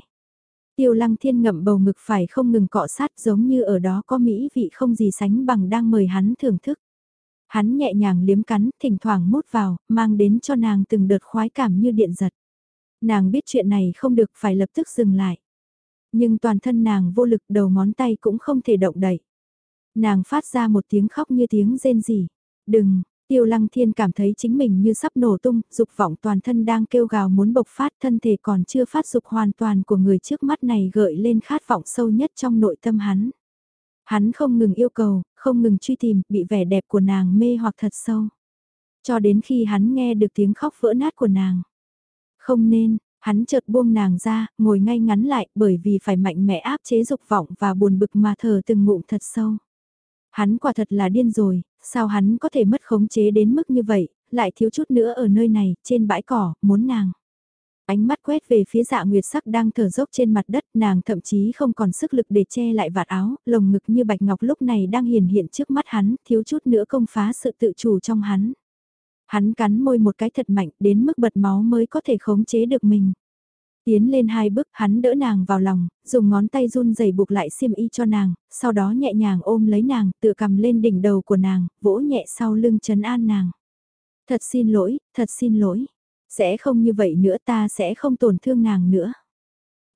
Tiêu lăng thiên ngậm bầu ngực phải không ngừng cọ sát giống như ở đó có mỹ vị không gì sánh bằng đang mời hắn thưởng thức. Hắn nhẹ nhàng liếm cắn, thỉnh thoảng mút vào, mang đến cho nàng từng đợt khoái cảm như điện giật. Nàng biết chuyện này không được phải lập tức dừng lại. Nhưng toàn thân nàng vô lực đầu ngón tay cũng không thể động đậy. Nàng phát ra một tiếng khóc như tiếng rên rỉ. Đừng, Tiêu Lăng Thiên cảm thấy chính mình như sắp nổ tung, dục vọng toàn thân đang kêu gào muốn bộc phát thân thể còn chưa phát dục hoàn toàn của người trước mắt này gợi lên khát vọng sâu nhất trong nội tâm hắn. Hắn không ngừng yêu cầu, không ngừng truy tìm, bị vẻ đẹp của nàng mê hoặc thật sâu. Cho đến khi hắn nghe được tiếng khóc vỡ nát của nàng. Không nên, hắn chợt buông nàng ra, ngồi ngay ngắn lại bởi vì phải mạnh mẽ áp chế dục vọng và buồn bực mà thở từng ngụm thật sâu. Hắn quả thật là điên rồi, sao hắn có thể mất khống chế đến mức như vậy, lại thiếu chút nữa ở nơi này, trên bãi cỏ, muốn nàng. Ánh mắt quét về phía dạ nguyệt sắc đang thở dốc trên mặt đất, nàng thậm chí không còn sức lực để che lại vạt áo, lồng ngực như bạch ngọc lúc này đang hiền hiện trước mắt hắn, thiếu chút nữa công phá sự tự chủ trong hắn. Hắn cắn môi một cái thật mạnh đến mức bật máu mới có thể khống chế được mình. Tiến lên hai bước hắn đỡ nàng vào lòng, dùng ngón tay run rẩy buộc lại xiêm y cho nàng, sau đó nhẹ nhàng ôm lấy nàng, tựa cầm lên đỉnh đầu của nàng, vỗ nhẹ sau lưng trấn an nàng. Thật xin lỗi, thật xin lỗi. Sẽ không như vậy nữa ta sẽ không tổn thương nàng nữa.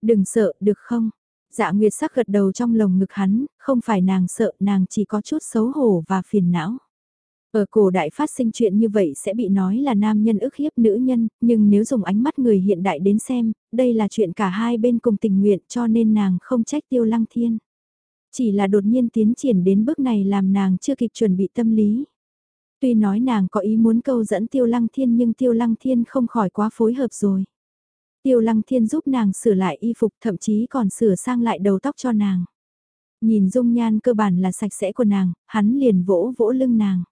Đừng sợ, được không? Dạ Nguyệt sắc gật đầu trong lồng ngực hắn, không phải nàng sợ, nàng chỉ có chút xấu hổ và phiền não. Ở cổ đại phát sinh chuyện như vậy sẽ bị nói là nam nhân ức hiếp nữ nhân, nhưng nếu dùng ánh mắt người hiện đại đến xem, đây là chuyện cả hai bên cùng tình nguyện cho nên nàng không trách tiêu lăng thiên. Chỉ là đột nhiên tiến triển đến bước này làm nàng chưa kịp chuẩn bị tâm lý. Tuy nói nàng có ý muốn câu dẫn tiêu lăng thiên nhưng tiêu lăng thiên không khỏi quá phối hợp rồi. Tiêu lăng thiên giúp nàng sửa lại y phục thậm chí còn sửa sang lại đầu tóc cho nàng. Nhìn dung nhan cơ bản là sạch sẽ của nàng, hắn liền vỗ vỗ lưng nàng.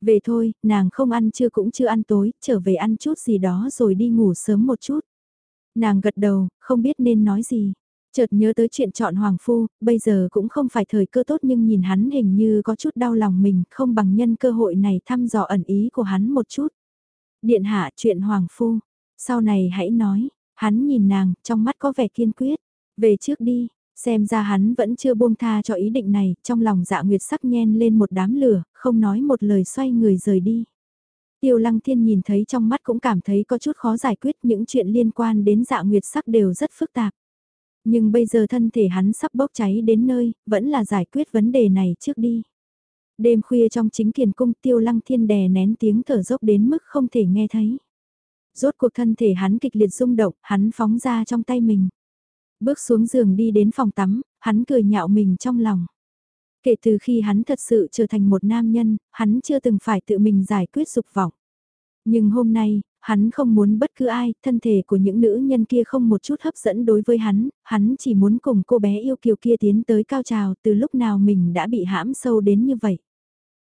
Về thôi, nàng không ăn trưa cũng chưa ăn tối, trở về ăn chút gì đó rồi đi ngủ sớm một chút. Nàng gật đầu, không biết nên nói gì. Chợt nhớ tới chuyện chọn Hoàng Phu, bây giờ cũng không phải thời cơ tốt nhưng nhìn hắn hình như có chút đau lòng mình, không bằng nhân cơ hội này thăm dò ẩn ý của hắn một chút. Điện hạ chuyện Hoàng Phu, sau này hãy nói, hắn nhìn nàng, trong mắt có vẻ kiên quyết, về trước đi, Xem ra hắn vẫn chưa buông tha cho ý định này, trong lòng dạ nguyệt sắc nhen lên một đám lửa, không nói một lời xoay người rời đi. Tiêu lăng thiên nhìn thấy trong mắt cũng cảm thấy có chút khó giải quyết những chuyện liên quan đến dạ nguyệt sắc đều rất phức tạp. Nhưng bây giờ thân thể hắn sắp bốc cháy đến nơi, vẫn là giải quyết vấn đề này trước đi. Đêm khuya trong chính kiền cung tiêu lăng thiên đè nén tiếng thở dốc đến mức không thể nghe thấy. Rốt cuộc thân thể hắn kịch liệt rung động, hắn phóng ra trong tay mình. Bước xuống giường đi đến phòng tắm, hắn cười nhạo mình trong lòng. Kể từ khi hắn thật sự trở thành một nam nhân, hắn chưa từng phải tự mình giải quyết dục vọng. Nhưng hôm nay, hắn không muốn bất cứ ai, thân thể của những nữ nhân kia không một chút hấp dẫn đối với hắn, hắn chỉ muốn cùng cô bé yêu kiều kia tiến tới cao trào từ lúc nào mình đã bị hãm sâu đến như vậy.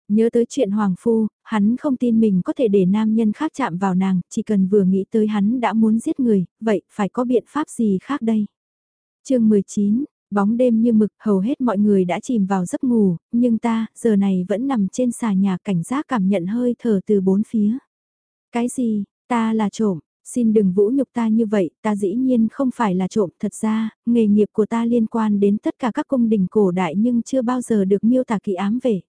Nhớ tới chuyện Hoàng Phu, hắn không tin mình có thể để nam nhân khác chạm vào nàng, chỉ cần vừa nghĩ tới hắn đã muốn giết người, vậy phải có biện pháp gì khác đây? chương 19, bóng đêm như mực hầu hết mọi người đã chìm vào giấc ngủ, nhưng ta, giờ này vẫn nằm trên xà nhà cảnh giác cảm nhận hơi thở từ bốn phía. Cái gì, ta là trộm, xin đừng vũ nhục ta như vậy, ta dĩ nhiên không phải là trộm, thật ra, nghề nghiệp của ta liên quan đến tất cả các cung đình cổ đại nhưng chưa bao giờ được miêu tả kỳ ám vệ.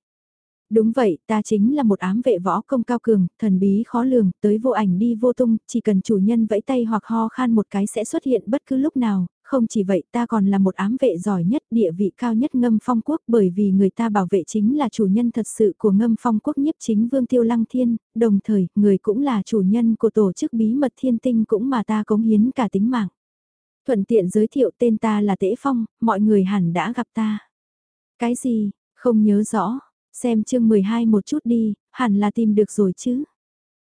Đúng vậy, ta chính là một ám vệ võ công cao cường, thần bí khó lường, tới vô ảnh đi vô tung, chỉ cần chủ nhân vẫy tay hoặc ho khan một cái sẽ xuất hiện bất cứ lúc nào, không chỉ vậy ta còn là một ám vệ giỏi nhất địa vị cao nhất ngâm phong quốc bởi vì người ta bảo vệ chính là chủ nhân thật sự của ngâm phong quốc nhiếp chính vương tiêu lăng thiên, đồng thời người cũng là chủ nhân của tổ chức bí mật thiên tinh cũng mà ta cống hiến cả tính mạng. Thuận tiện giới thiệu tên ta là Tễ Phong, mọi người hẳn đã gặp ta. Cái gì, không nhớ rõ, xem chương 12 một chút đi, hẳn là tìm được rồi chứ.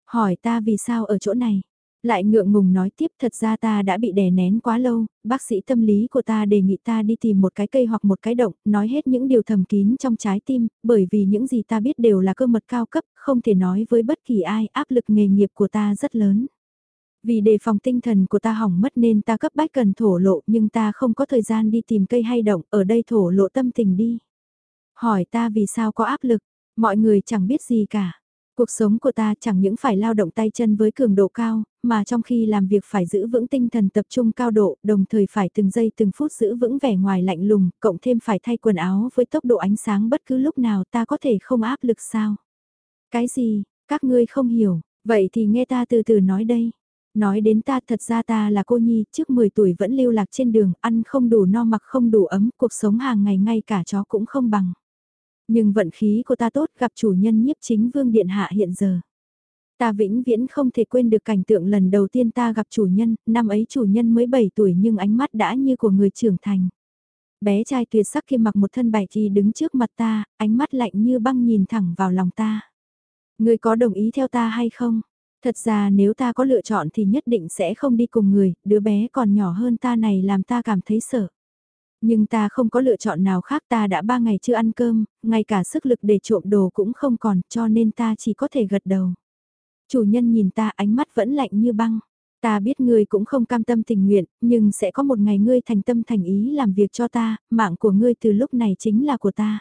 Hỏi ta vì sao ở chỗ này. Lại ngượng ngùng nói tiếp thật ra ta đã bị đè nén quá lâu, bác sĩ tâm lý của ta đề nghị ta đi tìm một cái cây hoặc một cái động, nói hết những điều thầm kín trong trái tim, bởi vì những gì ta biết đều là cơ mật cao cấp, không thể nói với bất kỳ ai, áp lực nghề nghiệp của ta rất lớn. Vì đề phòng tinh thần của ta hỏng mất nên ta cấp bách cần thổ lộ nhưng ta không có thời gian đi tìm cây hay động, ở đây thổ lộ tâm tình đi. Hỏi ta vì sao có áp lực, mọi người chẳng biết gì cả. Cuộc sống của ta chẳng những phải lao động tay chân với cường độ cao, mà trong khi làm việc phải giữ vững tinh thần tập trung cao độ, đồng thời phải từng giây từng phút giữ vững vẻ ngoài lạnh lùng, cộng thêm phải thay quần áo với tốc độ ánh sáng bất cứ lúc nào ta có thể không áp lực sao. Cái gì, các ngươi không hiểu, vậy thì nghe ta từ từ nói đây. Nói đến ta thật ra ta là cô nhi, trước 10 tuổi vẫn lưu lạc trên đường, ăn không đủ no mặc không đủ ấm, cuộc sống hàng ngày ngay cả chó cũng không bằng. Nhưng vận khí của ta tốt gặp chủ nhân nhiếp chính vương điện hạ hiện giờ. Ta vĩnh viễn không thể quên được cảnh tượng lần đầu tiên ta gặp chủ nhân, năm ấy chủ nhân mới 7 tuổi nhưng ánh mắt đã như của người trưởng thành. Bé trai tuyệt sắc khi mặc một thân bài thì đứng trước mặt ta, ánh mắt lạnh như băng nhìn thẳng vào lòng ta. Người có đồng ý theo ta hay không? Thật ra nếu ta có lựa chọn thì nhất định sẽ không đi cùng người, đứa bé còn nhỏ hơn ta này làm ta cảm thấy sợ. Nhưng ta không có lựa chọn nào khác ta đã ba ngày chưa ăn cơm, ngay cả sức lực để trộm đồ cũng không còn cho nên ta chỉ có thể gật đầu. Chủ nhân nhìn ta ánh mắt vẫn lạnh như băng. Ta biết ngươi cũng không cam tâm tình nguyện, nhưng sẽ có một ngày ngươi thành tâm thành ý làm việc cho ta, mạng của ngươi từ lúc này chính là của ta.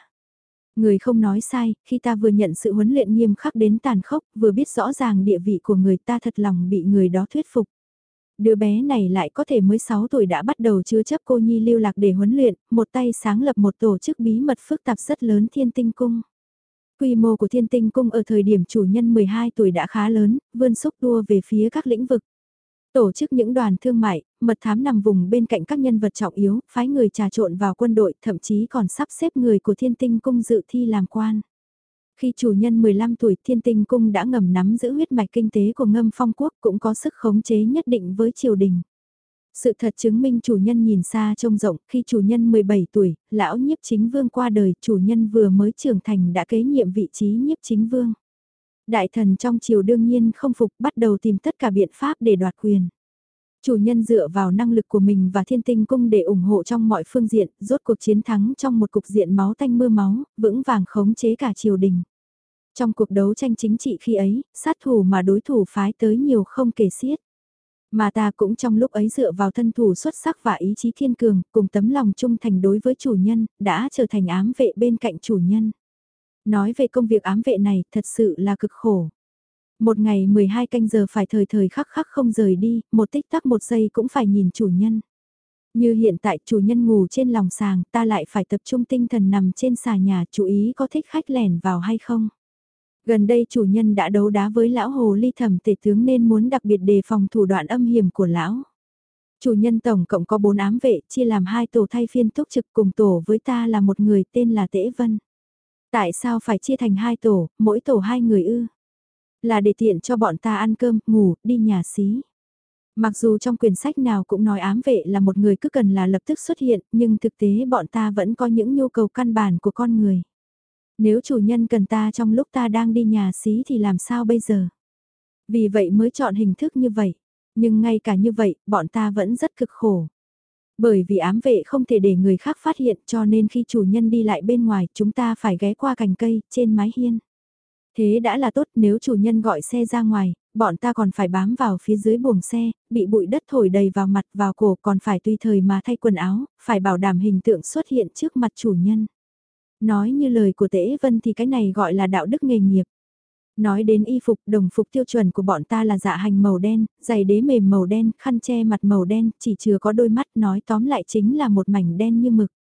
Người không nói sai, khi ta vừa nhận sự huấn luyện nghiêm khắc đến tàn khốc, vừa biết rõ ràng địa vị của người ta thật lòng bị người đó thuyết phục. Đứa bé này lại có thể mới 6 tuổi đã bắt đầu chứa chấp cô Nhi lưu lạc để huấn luyện, một tay sáng lập một tổ chức bí mật phức tạp rất lớn thiên tinh cung. Quy mô của thiên tinh cung ở thời điểm chủ nhân 12 tuổi đã khá lớn, vươn xúc đua về phía các lĩnh vực. Tổ chức những đoàn thương mại, mật thám nằm vùng bên cạnh các nhân vật trọng yếu, phái người trà trộn vào quân đội, thậm chí còn sắp xếp người của thiên tinh cung dự thi làm quan. Khi chủ nhân 15 tuổi thiên tinh cung đã ngầm nắm giữ huyết mạch kinh tế của ngâm phong quốc cũng có sức khống chế nhất định với triều đình. Sự thật chứng minh chủ nhân nhìn xa trông rộng, khi chủ nhân 17 tuổi, lão nhiếp chính vương qua đời, chủ nhân vừa mới trưởng thành đã kế nhiệm vị trí nhiếp chính vương. Đại thần trong triều đương nhiên không phục bắt đầu tìm tất cả biện pháp để đoạt quyền. Chủ nhân dựa vào năng lực của mình và thiên tinh cung để ủng hộ trong mọi phương diện, rốt cuộc chiến thắng trong một cục diện máu tanh mưa máu, vững vàng khống chế cả triều đình. Trong cuộc đấu tranh chính trị khi ấy, sát thủ mà đối thủ phái tới nhiều không kể xiết. Mà ta cũng trong lúc ấy dựa vào thân thủ xuất sắc và ý chí kiên cường, cùng tấm lòng trung thành đối với chủ nhân, đã trở thành ám vệ bên cạnh chủ nhân. Nói về công việc ám vệ này thật sự là cực khổ. Một ngày 12 canh giờ phải thời thời khắc khắc không rời đi, một tích tắc một giây cũng phải nhìn chủ nhân. Như hiện tại chủ nhân ngủ trên lòng sàng, ta lại phải tập trung tinh thần nằm trên xà nhà chú ý có thích khách lẻn vào hay không. Gần đây chủ nhân đã đấu đá với lão hồ ly thẩm tể tướng nên muốn đặc biệt đề phòng thủ đoạn âm hiểm của lão. Chủ nhân tổng cộng có 4 ám vệ, chia làm hai tổ thay phiên túc trực cùng tổ với ta là một người tên là Tễ Vân. Tại sao phải chia thành hai tổ, mỗi tổ hai người ư? Là để tiện cho bọn ta ăn cơm, ngủ, đi nhà xí. Mặc dù trong quyển sách nào cũng nói ám vệ là một người cứ cần là lập tức xuất hiện, nhưng thực tế bọn ta vẫn có những nhu cầu căn bản của con người. Nếu chủ nhân cần ta trong lúc ta đang đi nhà xí thì làm sao bây giờ? Vì vậy mới chọn hình thức như vậy. Nhưng ngay cả như vậy, bọn ta vẫn rất cực khổ. Bởi vì ám vệ không thể để người khác phát hiện cho nên khi chủ nhân đi lại bên ngoài chúng ta phải ghé qua cành cây, trên mái hiên. Thế đã là tốt nếu chủ nhân gọi xe ra ngoài, bọn ta còn phải bám vào phía dưới buồng xe, bị bụi đất thổi đầy vào mặt vào cổ còn phải tùy thời mà thay quần áo, phải bảo đảm hình tượng xuất hiện trước mặt chủ nhân. Nói như lời của tế Vân thì cái này gọi là đạo đức nghề nghiệp. Nói đến y phục, đồng phục tiêu chuẩn của bọn ta là dạ hành màu đen, giày đế mềm màu đen, khăn che mặt màu đen, chỉ chừa có đôi mắt nói tóm lại chính là một mảnh đen như mực.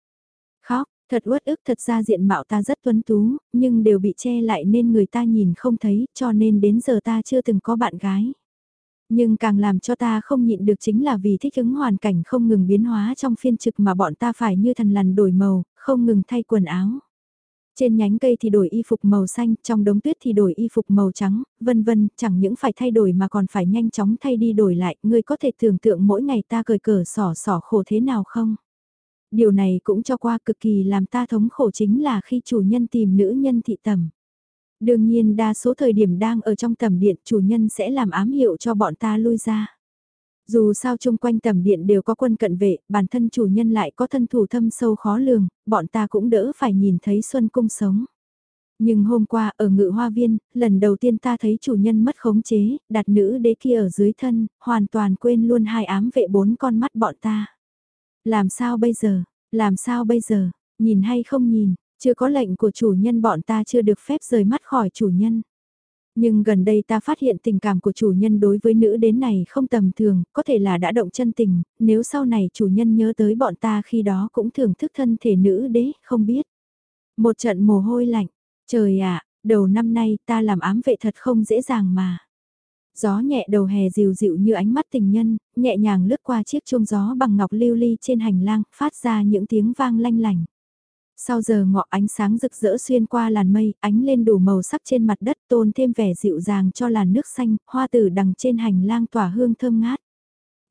Thật uất ức thật ra diện mạo ta rất tuấn tú, nhưng đều bị che lại nên người ta nhìn không thấy, cho nên đến giờ ta chưa từng có bạn gái. Nhưng càng làm cho ta không nhịn được chính là vì thích ứng hoàn cảnh không ngừng biến hóa trong phiên trực mà bọn ta phải như thần lằn đổi màu, không ngừng thay quần áo. Trên nhánh cây thì đổi y phục màu xanh, trong đống tuyết thì đổi y phục màu trắng, vân vân, chẳng những phải thay đổi mà còn phải nhanh chóng thay đi đổi lại, ngươi có thể tưởng tượng mỗi ngày ta cười cờ sỏ sỏ khổ thế nào không? Điều này cũng cho qua cực kỳ làm ta thống khổ chính là khi chủ nhân tìm nữ nhân thị tầm. Đương nhiên đa số thời điểm đang ở trong tầm điện chủ nhân sẽ làm ám hiệu cho bọn ta lui ra. Dù sao chung quanh tầm điện đều có quân cận vệ, bản thân chủ nhân lại có thân thủ thâm sâu khó lường, bọn ta cũng đỡ phải nhìn thấy Xuân Cung sống. Nhưng hôm qua ở ngự hoa viên, lần đầu tiên ta thấy chủ nhân mất khống chế, đặt nữ đế kia ở dưới thân, hoàn toàn quên luôn hai ám vệ bốn con mắt bọn ta. Làm sao bây giờ, làm sao bây giờ, nhìn hay không nhìn, chưa có lệnh của chủ nhân bọn ta chưa được phép rời mắt khỏi chủ nhân. Nhưng gần đây ta phát hiện tình cảm của chủ nhân đối với nữ đến này không tầm thường, có thể là đã động chân tình, nếu sau này chủ nhân nhớ tới bọn ta khi đó cũng thưởng thức thân thể nữ đế, không biết. Một trận mồ hôi lạnh, trời ạ, đầu năm nay ta làm ám vệ thật không dễ dàng mà. Gió nhẹ đầu hè dịu dịu như ánh mắt tình nhân, nhẹ nhàng lướt qua chiếc chuông gió bằng ngọc lưu ly trên hành lang, phát ra những tiếng vang lanh lành. Sau giờ ngọ ánh sáng rực rỡ xuyên qua làn mây, ánh lên đủ màu sắc trên mặt đất tôn thêm vẻ dịu dàng cho làn nước xanh, hoa tử đằng trên hành lang tỏa hương thơm ngát.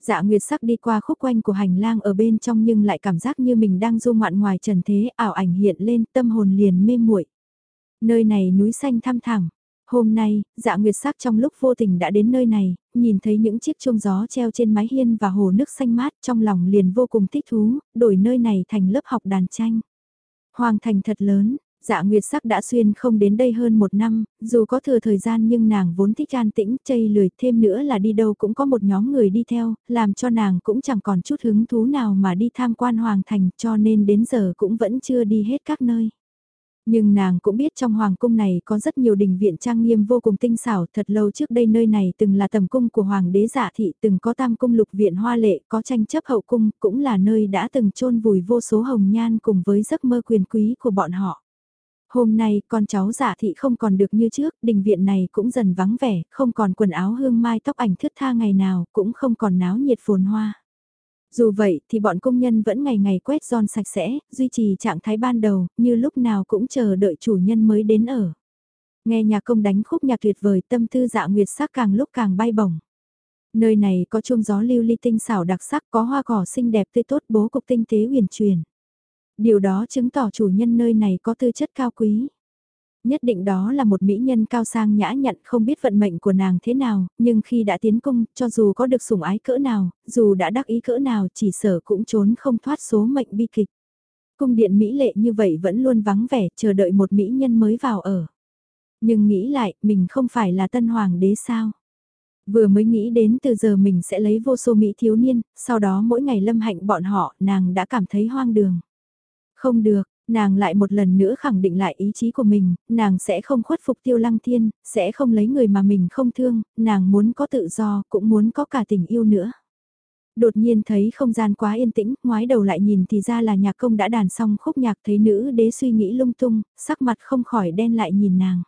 Dạ Nguyệt sắc đi qua khúc quanh của hành lang ở bên trong nhưng lại cảm giác như mình đang du ngoạn ngoài trần thế, ảo ảnh hiện lên, tâm hồn liền mê muội. Nơi này núi xanh thăm thẳng. Hôm nay, dạ nguyệt sắc trong lúc vô tình đã đến nơi này, nhìn thấy những chiếc chuông gió treo trên mái hiên và hồ nước xanh mát trong lòng liền vô cùng thích thú, đổi nơi này thành lớp học đàn tranh. Hoàng thành thật lớn, dạ nguyệt sắc đã xuyên không đến đây hơn một năm, dù có thừa thời gian nhưng nàng vốn thích an tĩnh, chây lười thêm nữa là đi đâu cũng có một nhóm người đi theo, làm cho nàng cũng chẳng còn chút hứng thú nào mà đi tham quan hoàng thành cho nên đến giờ cũng vẫn chưa đi hết các nơi. Nhưng nàng cũng biết trong hoàng cung này có rất nhiều đình viện trang nghiêm vô cùng tinh xảo, thật lâu trước đây nơi này từng là tầm cung của hoàng đế dạ thị, từng có tam cung lục viện hoa lệ, có tranh chấp hậu cung, cũng là nơi đã từng chôn vùi vô số hồng nhan cùng với giấc mơ quyền quý của bọn họ. Hôm nay con cháu dạ thị không còn được như trước, đình viện này cũng dần vắng vẻ, không còn quần áo hương mai tóc ảnh thướt tha ngày nào, cũng không còn náo nhiệt phồn hoa. Dù vậy thì bọn công nhân vẫn ngày ngày quét giòn sạch sẽ, duy trì trạng thái ban đầu, như lúc nào cũng chờ đợi chủ nhân mới đến ở. Nghe nhà công đánh khúc nhạc tuyệt vời tâm tư dạ nguyệt sắc càng lúc càng bay bổng. Nơi này có chuông gió lưu ly tinh xảo đặc sắc có hoa cỏ xinh đẹp tươi tốt bố cục tinh tế huyền truyền. Điều đó chứng tỏ chủ nhân nơi này có tư chất cao quý nhất định đó là một mỹ nhân cao sang nhã nhặn không biết vận mệnh của nàng thế nào, nhưng khi đã tiến cung, cho dù có được sủng ái cỡ nào, dù đã đắc ý cỡ nào chỉ sở cũng trốn không thoát số mệnh bi kịch. Cung điện mỹ lệ như vậy vẫn luôn vắng vẻ, chờ đợi một mỹ nhân mới vào ở. Nhưng nghĩ lại, mình không phải là tân hoàng đế sao? Vừa mới nghĩ đến từ giờ mình sẽ lấy vô số mỹ thiếu niên, sau đó mỗi ngày lâm hạnh bọn họ, nàng đã cảm thấy hoang đường. Không được, Nàng lại một lần nữa khẳng định lại ý chí của mình, nàng sẽ không khuất phục tiêu lăng thiên, sẽ không lấy người mà mình không thương, nàng muốn có tự do, cũng muốn có cả tình yêu nữa. Đột nhiên thấy không gian quá yên tĩnh, ngoái đầu lại nhìn thì ra là nhạc công đã đàn xong khúc nhạc thấy nữ đế suy nghĩ lung tung, sắc mặt không khỏi đen lại nhìn nàng.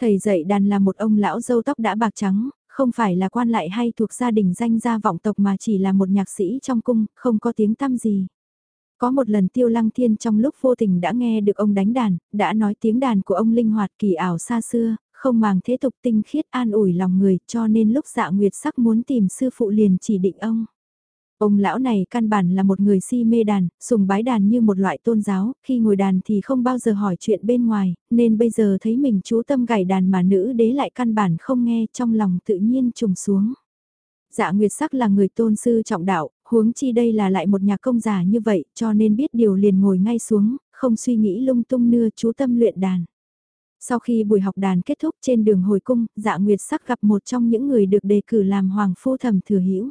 Thầy dạy đàn là một ông lão dâu tóc đã bạc trắng, không phải là quan lại hay thuộc gia đình danh gia vọng tộc mà chỉ là một nhạc sĩ trong cung, không có tiếng tăm gì. Có một lần Tiêu Lăng Thiên trong lúc vô tình đã nghe được ông đánh đàn, đã nói tiếng đàn của ông linh hoạt kỳ ảo xa xưa, không màng thế tục tinh khiết an ủi lòng người cho nên lúc dạ nguyệt sắc muốn tìm sư phụ liền chỉ định ông. Ông lão này căn bản là một người si mê đàn, sùng bái đàn như một loại tôn giáo, khi ngồi đàn thì không bao giờ hỏi chuyện bên ngoài, nên bây giờ thấy mình chú tâm gảy đàn mà nữ đế lại căn bản không nghe trong lòng tự nhiên trùng xuống. Dạ Nguyệt Sắc là người tôn sư trọng đạo, huống chi đây là lại một nhà công giả như vậy, cho nên biết điều liền ngồi ngay xuống, không suy nghĩ lung tung nưa chú tâm luyện đàn. Sau khi buổi học đàn kết thúc trên đường hồi cung, dạ Nguyệt Sắc gặp một trong những người được đề cử làm hoàng phu thẩm thừa hiểu.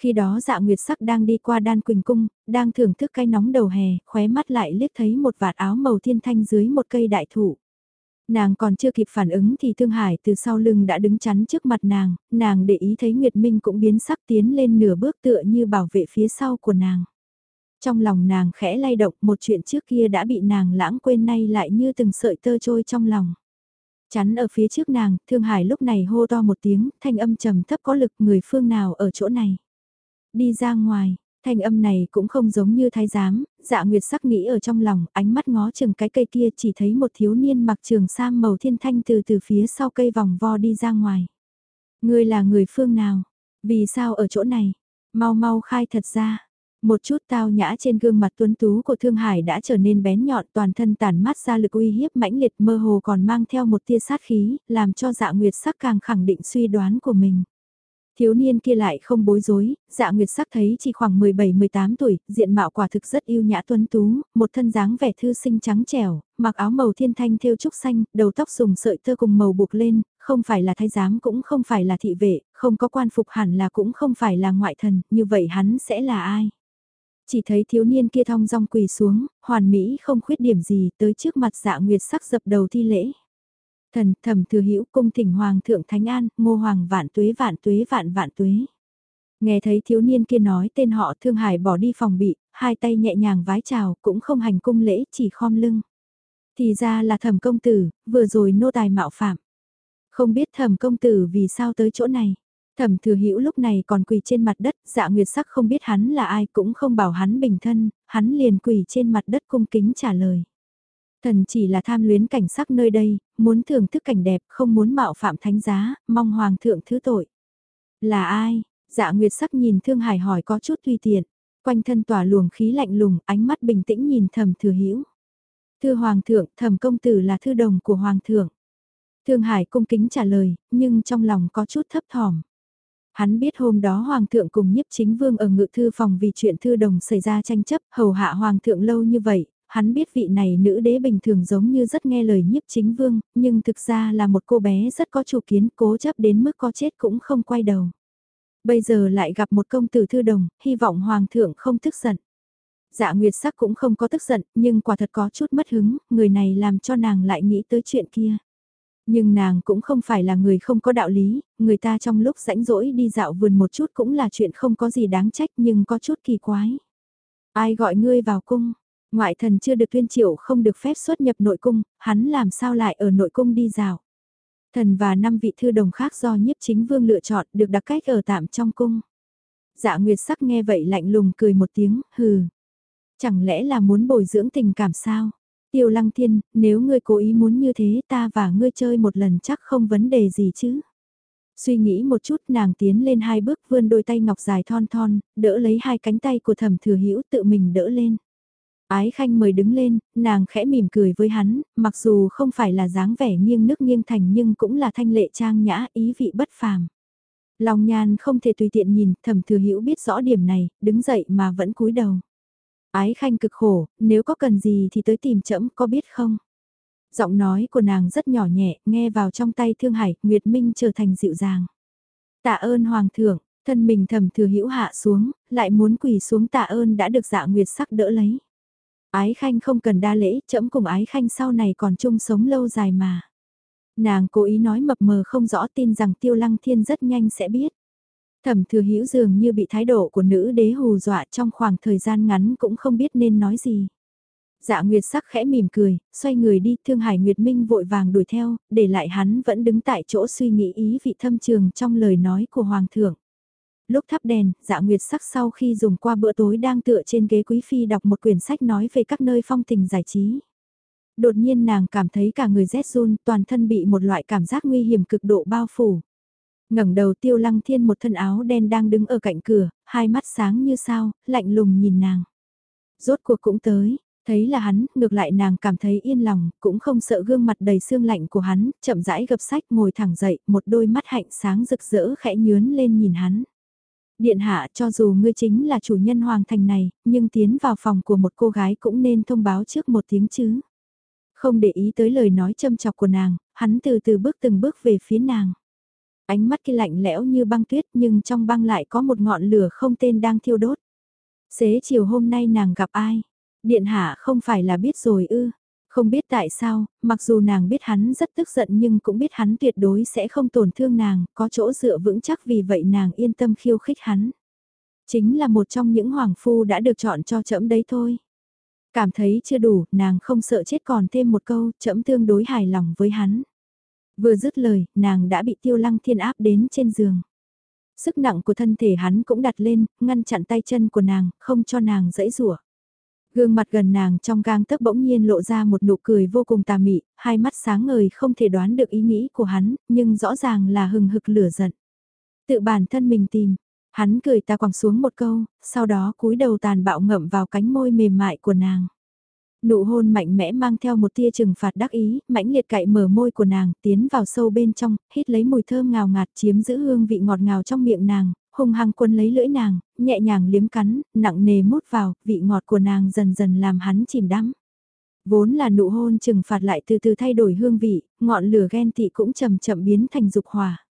Khi đó dạ Nguyệt Sắc đang đi qua đan quỳnh cung, đang thưởng thức cây nóng đầu hè, khóe mắt lại liếc thấy một vạt áo màu thiên thanh dưới một cây đại thụ. Nàng còn chưa kịp phản ứng thì Thương Hải từ sau lưng đã đứng chắn trước mặt nàng, nàng để ý thấy Nguyệt Minh cũng biến sắc tiến lên nửa bước tựa như bảo vệ phía sau của nàng. Trong lòng nàng khẽ lay động một chuyện trước kia đã bị nàng lãng quên nay lại như từng sợi tơ trôi trong lòng. Chắn ở phía trước nàng, Thương Hải lúc này hô to một tiếng, thanh âm trầm thấp có lực người phương nào ở chỗ này. Đi ra ngoài, thanh âm này cũng không giống như thái giám, dạ nguyệt sắc nghĩ ở trong lòng, ánh mắt ngó chừng cái cây kia chỉ thấy một thiếu niên mặc trường sam màu thiên thanh từ từ phía sau cây vòng vo đi ra ngoài. Ngươi là người phương nào? Vì sao ở chỗ này? Mau mau khai thật ra. Một chút tao nhã trên gương mặt tuấn tú của Thương Hải đã trở nên bén nhọn toàn thân tàn mát ra lực uy hiếp mãnh liệt mơ hồ còn mang theo một tia sát khí, làm cho dạ nguyệt sắc càng khẳng định suy đoán của mình. Thiếu niên kia lại không bối rối, dạ nguyệt sắc thấy chỉ khoảng 17-18 tuổi, diện mạo quả thực rất yêu nhã tuấn tú, một thân dáng vẻ thư sinh trắng trẻo, mặc áo màu thiên thanh thêu trúc xanh, đầu tóc dùng sợi tơ cùng màu buộc lên, không phải là thái giám cũng không phải là thị vệ, không có quan phục hẳn là cũng không phải là ngoại thần, như vậy hắn sẽ là ai? Chỉ thấy thiếu niên kia thong dong quỳ xuống, hoàn mỹ không khuyết điểm gì tới trước mặt dạ nguyệt sắc dập đầu thi lễ. Thần thầm thừa hữu cung thỉnh hoàng thượng thánh an, ngô hoàng vạn tuế vạn tuế vạn vạn tuế. Nghe thấy thiếu niên kia nói tên họ Thương Hải bỏ đi phòng bị, hai tay nhẹ nhàng vái chào, cũng không hành cung lễ, chỉ khom lưng. Thì ra là thẩm công tử, vừa rồi nô tài mạo phạm. Không biết thẩm công tử vì sao tới chỗ này. Thẩm thừa hữu lúc này còn quỳ trên mặt đất, dạ nguyệt sắc không biết hắn là ai cũng không bảo hắn bình thân, hắn liền quỳ trên mặt đất cung kính trả lời. Thần chỉ là tham luyến cảnh sắc nơi đây, muốn thưởng thức cảnh đẹp, không muốn mạo phạm thánh giá, mong hoàng thượng thứ tội. Là ai? Dạ Nguyệt sắc nhìn Thương Hải hỏi có chút tùy tiện, quanh thân tỏa luồng khí lạnh lùng, ánh mắt bình tĩnh nhìn Thẩm Thừa Hữu. Thưa hoàng thượng, Thẩm công tử là thư đồng của hoàng thượng. Thương Hải cung kính trả lời, nhưng trong lòng có chút thấp thỏm. Hắn biết hôm đó Hoàng thượng cùng nhiếp chính vương ở ngự thư phòng vì chuyện thư đồng xảy ra tranh chấp hầu hạ Hoàng thượng lâu như vậy, hắn biết vị này nữ đế bình thường giống như rất nghe lời nhiếp chính vương, nhưng thực ra là một cô bé rất có chủ kiến cố chấp đến mức có chết cũng không quay đầu. Bây giờ lại gặp một công tử thư đồng, hy vọng Hoàng thượng không tức giận. Dạ Nguyệt sắc cũng không có tức giận, nhưng quả thật có chút mất hứng, người này làm cho nàng lại nghĩ tới chuyện kia. Nhưng nàng cũng không phải là người không có đạo lý, người ta trong lúc rãnh rỗi đi dạo vườn một chút cũng là chuyện không có gì đáng trách nhưng có chút kỳ quái. Ai gọi ngươi vào cung? Ngoại thần chưa được tuyên triệu không được phép xuất nhập nội cung, hắn làm sao lại ở nội cung đi rào Thần và năm vị thư đồng khác do nhiếp chính vương lựa chọn được đặt cách ở tạm trong cung. Dạ Nguyệt sắc nghe vậy lạnh lùng cười một tiếng, hừ. Chẳng lẽ là muốn bồi dưỡng tình cảm sao? Tiêu lăng thiên, nếu ngươi cố ý muốn như thế ta và ngươi chơi một lần chắc không vấn đề gì chứ. Suy nghĩ một chút nàng tiến lên hai bước vươn đôi tay ngọc dài thon thon, đỡ lấy hai cánh tay của thẩm thừa hữu tự mình đỡ lên. Ái khanh mời đứng lên, nàng khẽ mỉm cười với hắn, mặc dù không phải là dáng vẻ nghiêng nước nghiêng thành nhưng cũng là thanh lệ trang nhã ý vị bất phàm. Lòng nhan không thể tùy tiện nhìn, thẩm thừa hữu biết rõ điểm này, đứng dậy mà vẫn cúi đầu. Ái khanh cực khổ, nếu có cần gì thì tới tìm trẫm có biết không? Giọng nói của nàng rất nhỏ nhẹ, nghe vào trong tay thương hải, Nguyệt Minh trở thành dịu dàng. Tạ ơn Hoàng thượng, thân mình thầm thừa hữu hạ xuống, lại muốn quỳ xuống tạ ơn đã được dạ Nguyệt sắc đỡ lấy. Ái khanh không cần đa lễ, trẫm cùng ái khanh sau này còn chung sống lâu dài mà. Nàng cố ý nói mập mờ không rõ tin rằng tiêu lăng thiên rất nhanh sẽ biết. Thẩm thừa hữu dường như bị thái độ của nữ đế hù dọa trong khoảng thời gian ngắn cũng không biết nên nói gì. Dạ Nguyệt sắc khẽ mỉm cười, xoay người đi, Thương Hải Nguyệt Minh vội vàng đuổi theo, để lại hắn vẫn đứng tại chỗ suy nghĩ ý vị thâm trường trong lời nói của Hoàng thượng. Lúc thắp đèn, dạ Nguyệt sắc sau khi dùng qua bữa tối đang tựa trên ghế quý phi đọc một quyển sách nói về các nơi phong tình giải trí. Đột nhiên nàng cảm thấy cả người rét run, toàn thân bị một loại cảm giác nguy hiểm cực độ bao phủ ngẩng đầu tiêu lăng thiên một thân áo đen đang đứng ở cạnh cửa, hai mắt sáng như sao, lạnh lùng nhìn nàng. Rốt cuộc cũng tới, thấy là hắn, ngược lại nàng cảm thấy yên lòng, cũng không sợ gương mặt đầy xương lạnh của hắn, chậm rãi gập sách ngồi thẳng dậy, một đôi mắt hạnh sáng rực rỡ khẽ nhướn lên nhìn hắn. Điện hạ cho dù ngươi chính là chủ nhân hoàng thành này, nhưng tiến vào phòng của một cô gái cũng nên thông báo trước một tiếng chứ. Không để ý tới lời nói châm chọc của nàng, hắn từ từ bước từng bước về phía nàng. Ánh mắt kia lạnh lẽo như băng tuyết nhưng trong băng lại có một ngọn lửa không tên đang thiêu đốt. Xế chiều hôm nay nàng gặp ai? Điện hạ không phải là biết rồi ư. Không biết tại sao, mặc dù nàng biết hắn rất tức giận nhưng cũng biết hắn tuyệt đối sẽ không tổn thương nàng, có chỗ dựa vững chắc vì vậy nàng yên tâm khiêu khích hắn. Chính là một trong những hoàng phu đã được chọn cho trẫm đấy thôi. Cảm thấy chưa đủ, nàng không sợ chết còn thêm một câu, trẫm tương đối hài lòng với hắn. Vừa dứt lời, nàng đã bị tiêu lăng thiên áp đến trên giường. Sức nặng của thân thể hắn cũng đặt lên, ngăn chặn tay chân của nàng, không cho nàng dẫy rủa. Gương mặt gần nàng trong gang tấc bỗng nhiên lộ ra một nụ cười vô cùng tà mị, hai mắt sáng ngời không thể đoán được ý nghĩ của hắn, nhưng rõ ràng là hừng hực lửa giận. Tự bản thân mình tìm, hắn cười ta quẳng xuống một câu, sau đó cúi đầu tàn bạo ngậm vào cánh môi mềm mại của nàng. Nụ hôn mạnh mẽ mang theo một tia trừng phạt đắc ý, mãnh liệt cậy mở môi của nàng, tiến vào sâu bên trong, hít lấy mùi thơm ngào ngạt chiếm giữ hương vị ngọt ngào trong miệng nàng, hung hăng quân lấy lưỡi nàng, nhẹ nhàng liếm cắn, nặng nề mút vào, vị ngọt của nàng dần dần làm hắn chìm đắm. Vốn là nụ hôn trừng phạt lại từ từ thay đổi hương vị, ngọn lửa ghen tị cũng chậm chậm biến thành dục hỏa.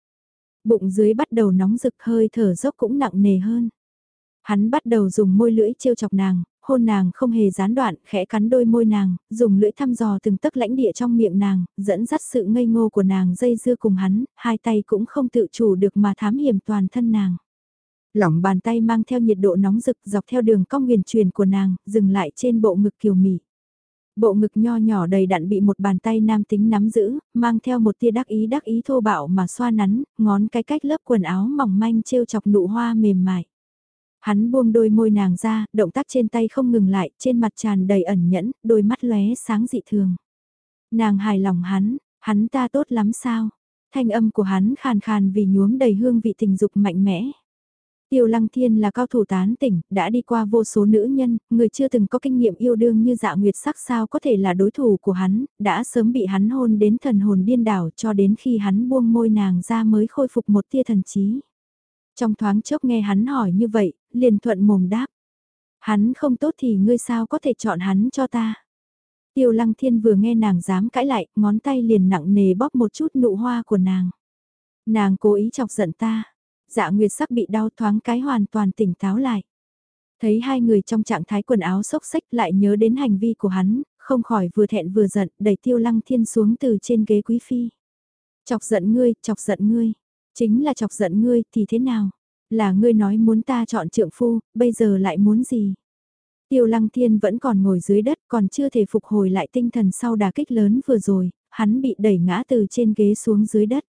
Bụng dưới bắt đầu nóng rực hơi thở dốc cũng nặng nề hơn. Hắn bắt đầu dùng môi lưỡi trêu chọc nàng, hôn nàng không hề gián đoạn, khẽ cắn đôi môi nàng, dùng lưỡi thăm dò từng tấc lãnh địa trong miệng nàng, dẫn dắt sự ngây ngô của nàng dây dưa cùng hắn, hai tay cũng không tự chủ được mà thám hiểm toàn thân nàng. Lỏng bàn tay mang theo nhiệt độ nóng rực dọc theo đường cong huyền truyền của nàng, dừng lại trên bộ ngực kiều mị. Bộ ngực nho nhỏ đầy đặn bị một bàn tay nam tính nắm giữ, mang theo một tia đắc ý đắc ý thô bạo mà xoa nắn, ngón cái cách lớp quần áo mỏng manh trêu chọc nụ hoa mềm mại. Hắn buông đôi môi nàng ra, động tác trên tay không ngừng lại, trên mặt tràn đầy ẩn nhẫn, đôi mắt lóe sáng dị thường. Nàng hài lòng hắn, hắn ta tốt lắm sao? Thanh âm của hắn khàn khàn vì nhuốm đầy hương vị tình dục mạnh mẽ. Tiêu Lăng Thiên là cao thủ tán tỉnh, đã đi qua vô số nữ nhân, người chưa từng có kinh nghiệm yêu đương như dạ nguyệt sắc sao có thể là đối thủ của hắn, đã sớm bị hắn hôn đến thần hồn điên đảo cho đến khi hắn buông môi nàng ra mới khôi phục một tia thần trí. Trong thoáng chốc nghe hắn hỏi như vậy, liền thuận mồm đáp. Hắn không tốt thì ngươi sao có thể chọn hắn cho ta. Tiêu Lăng Thiên vừa nghe nàng dám cãi lại, ngón tay liền nặng nề bóp một chút nụ hoa của nàng. Nàng cố ý chọc giận ta dạ nguyệt sắc bị đau thoáng cái hoàn toàn tỉnh táo lại. Thấy hai người trong trạng thái quần áo xốc xách lại nhớ đến hành vi của hắn, không khỏi vừa thẹn vừa giận, đẩy tiêu lăng thiên xuống từ trên ghế quý phi. Chọc giận ngươi, chọc giận ngươi, chính là chọc giận ngươi thì thế nào? Là ngươi nói muốn ta chọn trượng phu, bây giờ lại muốn gì? Tiêu lăng thiên vẫn còn ngồi dưới đất còn chưa thể phục hồi lại tinh thần sau đà kích lớn vừa rồi, hắn bị đẩy ngã từ trên ghế xuống dưới đất.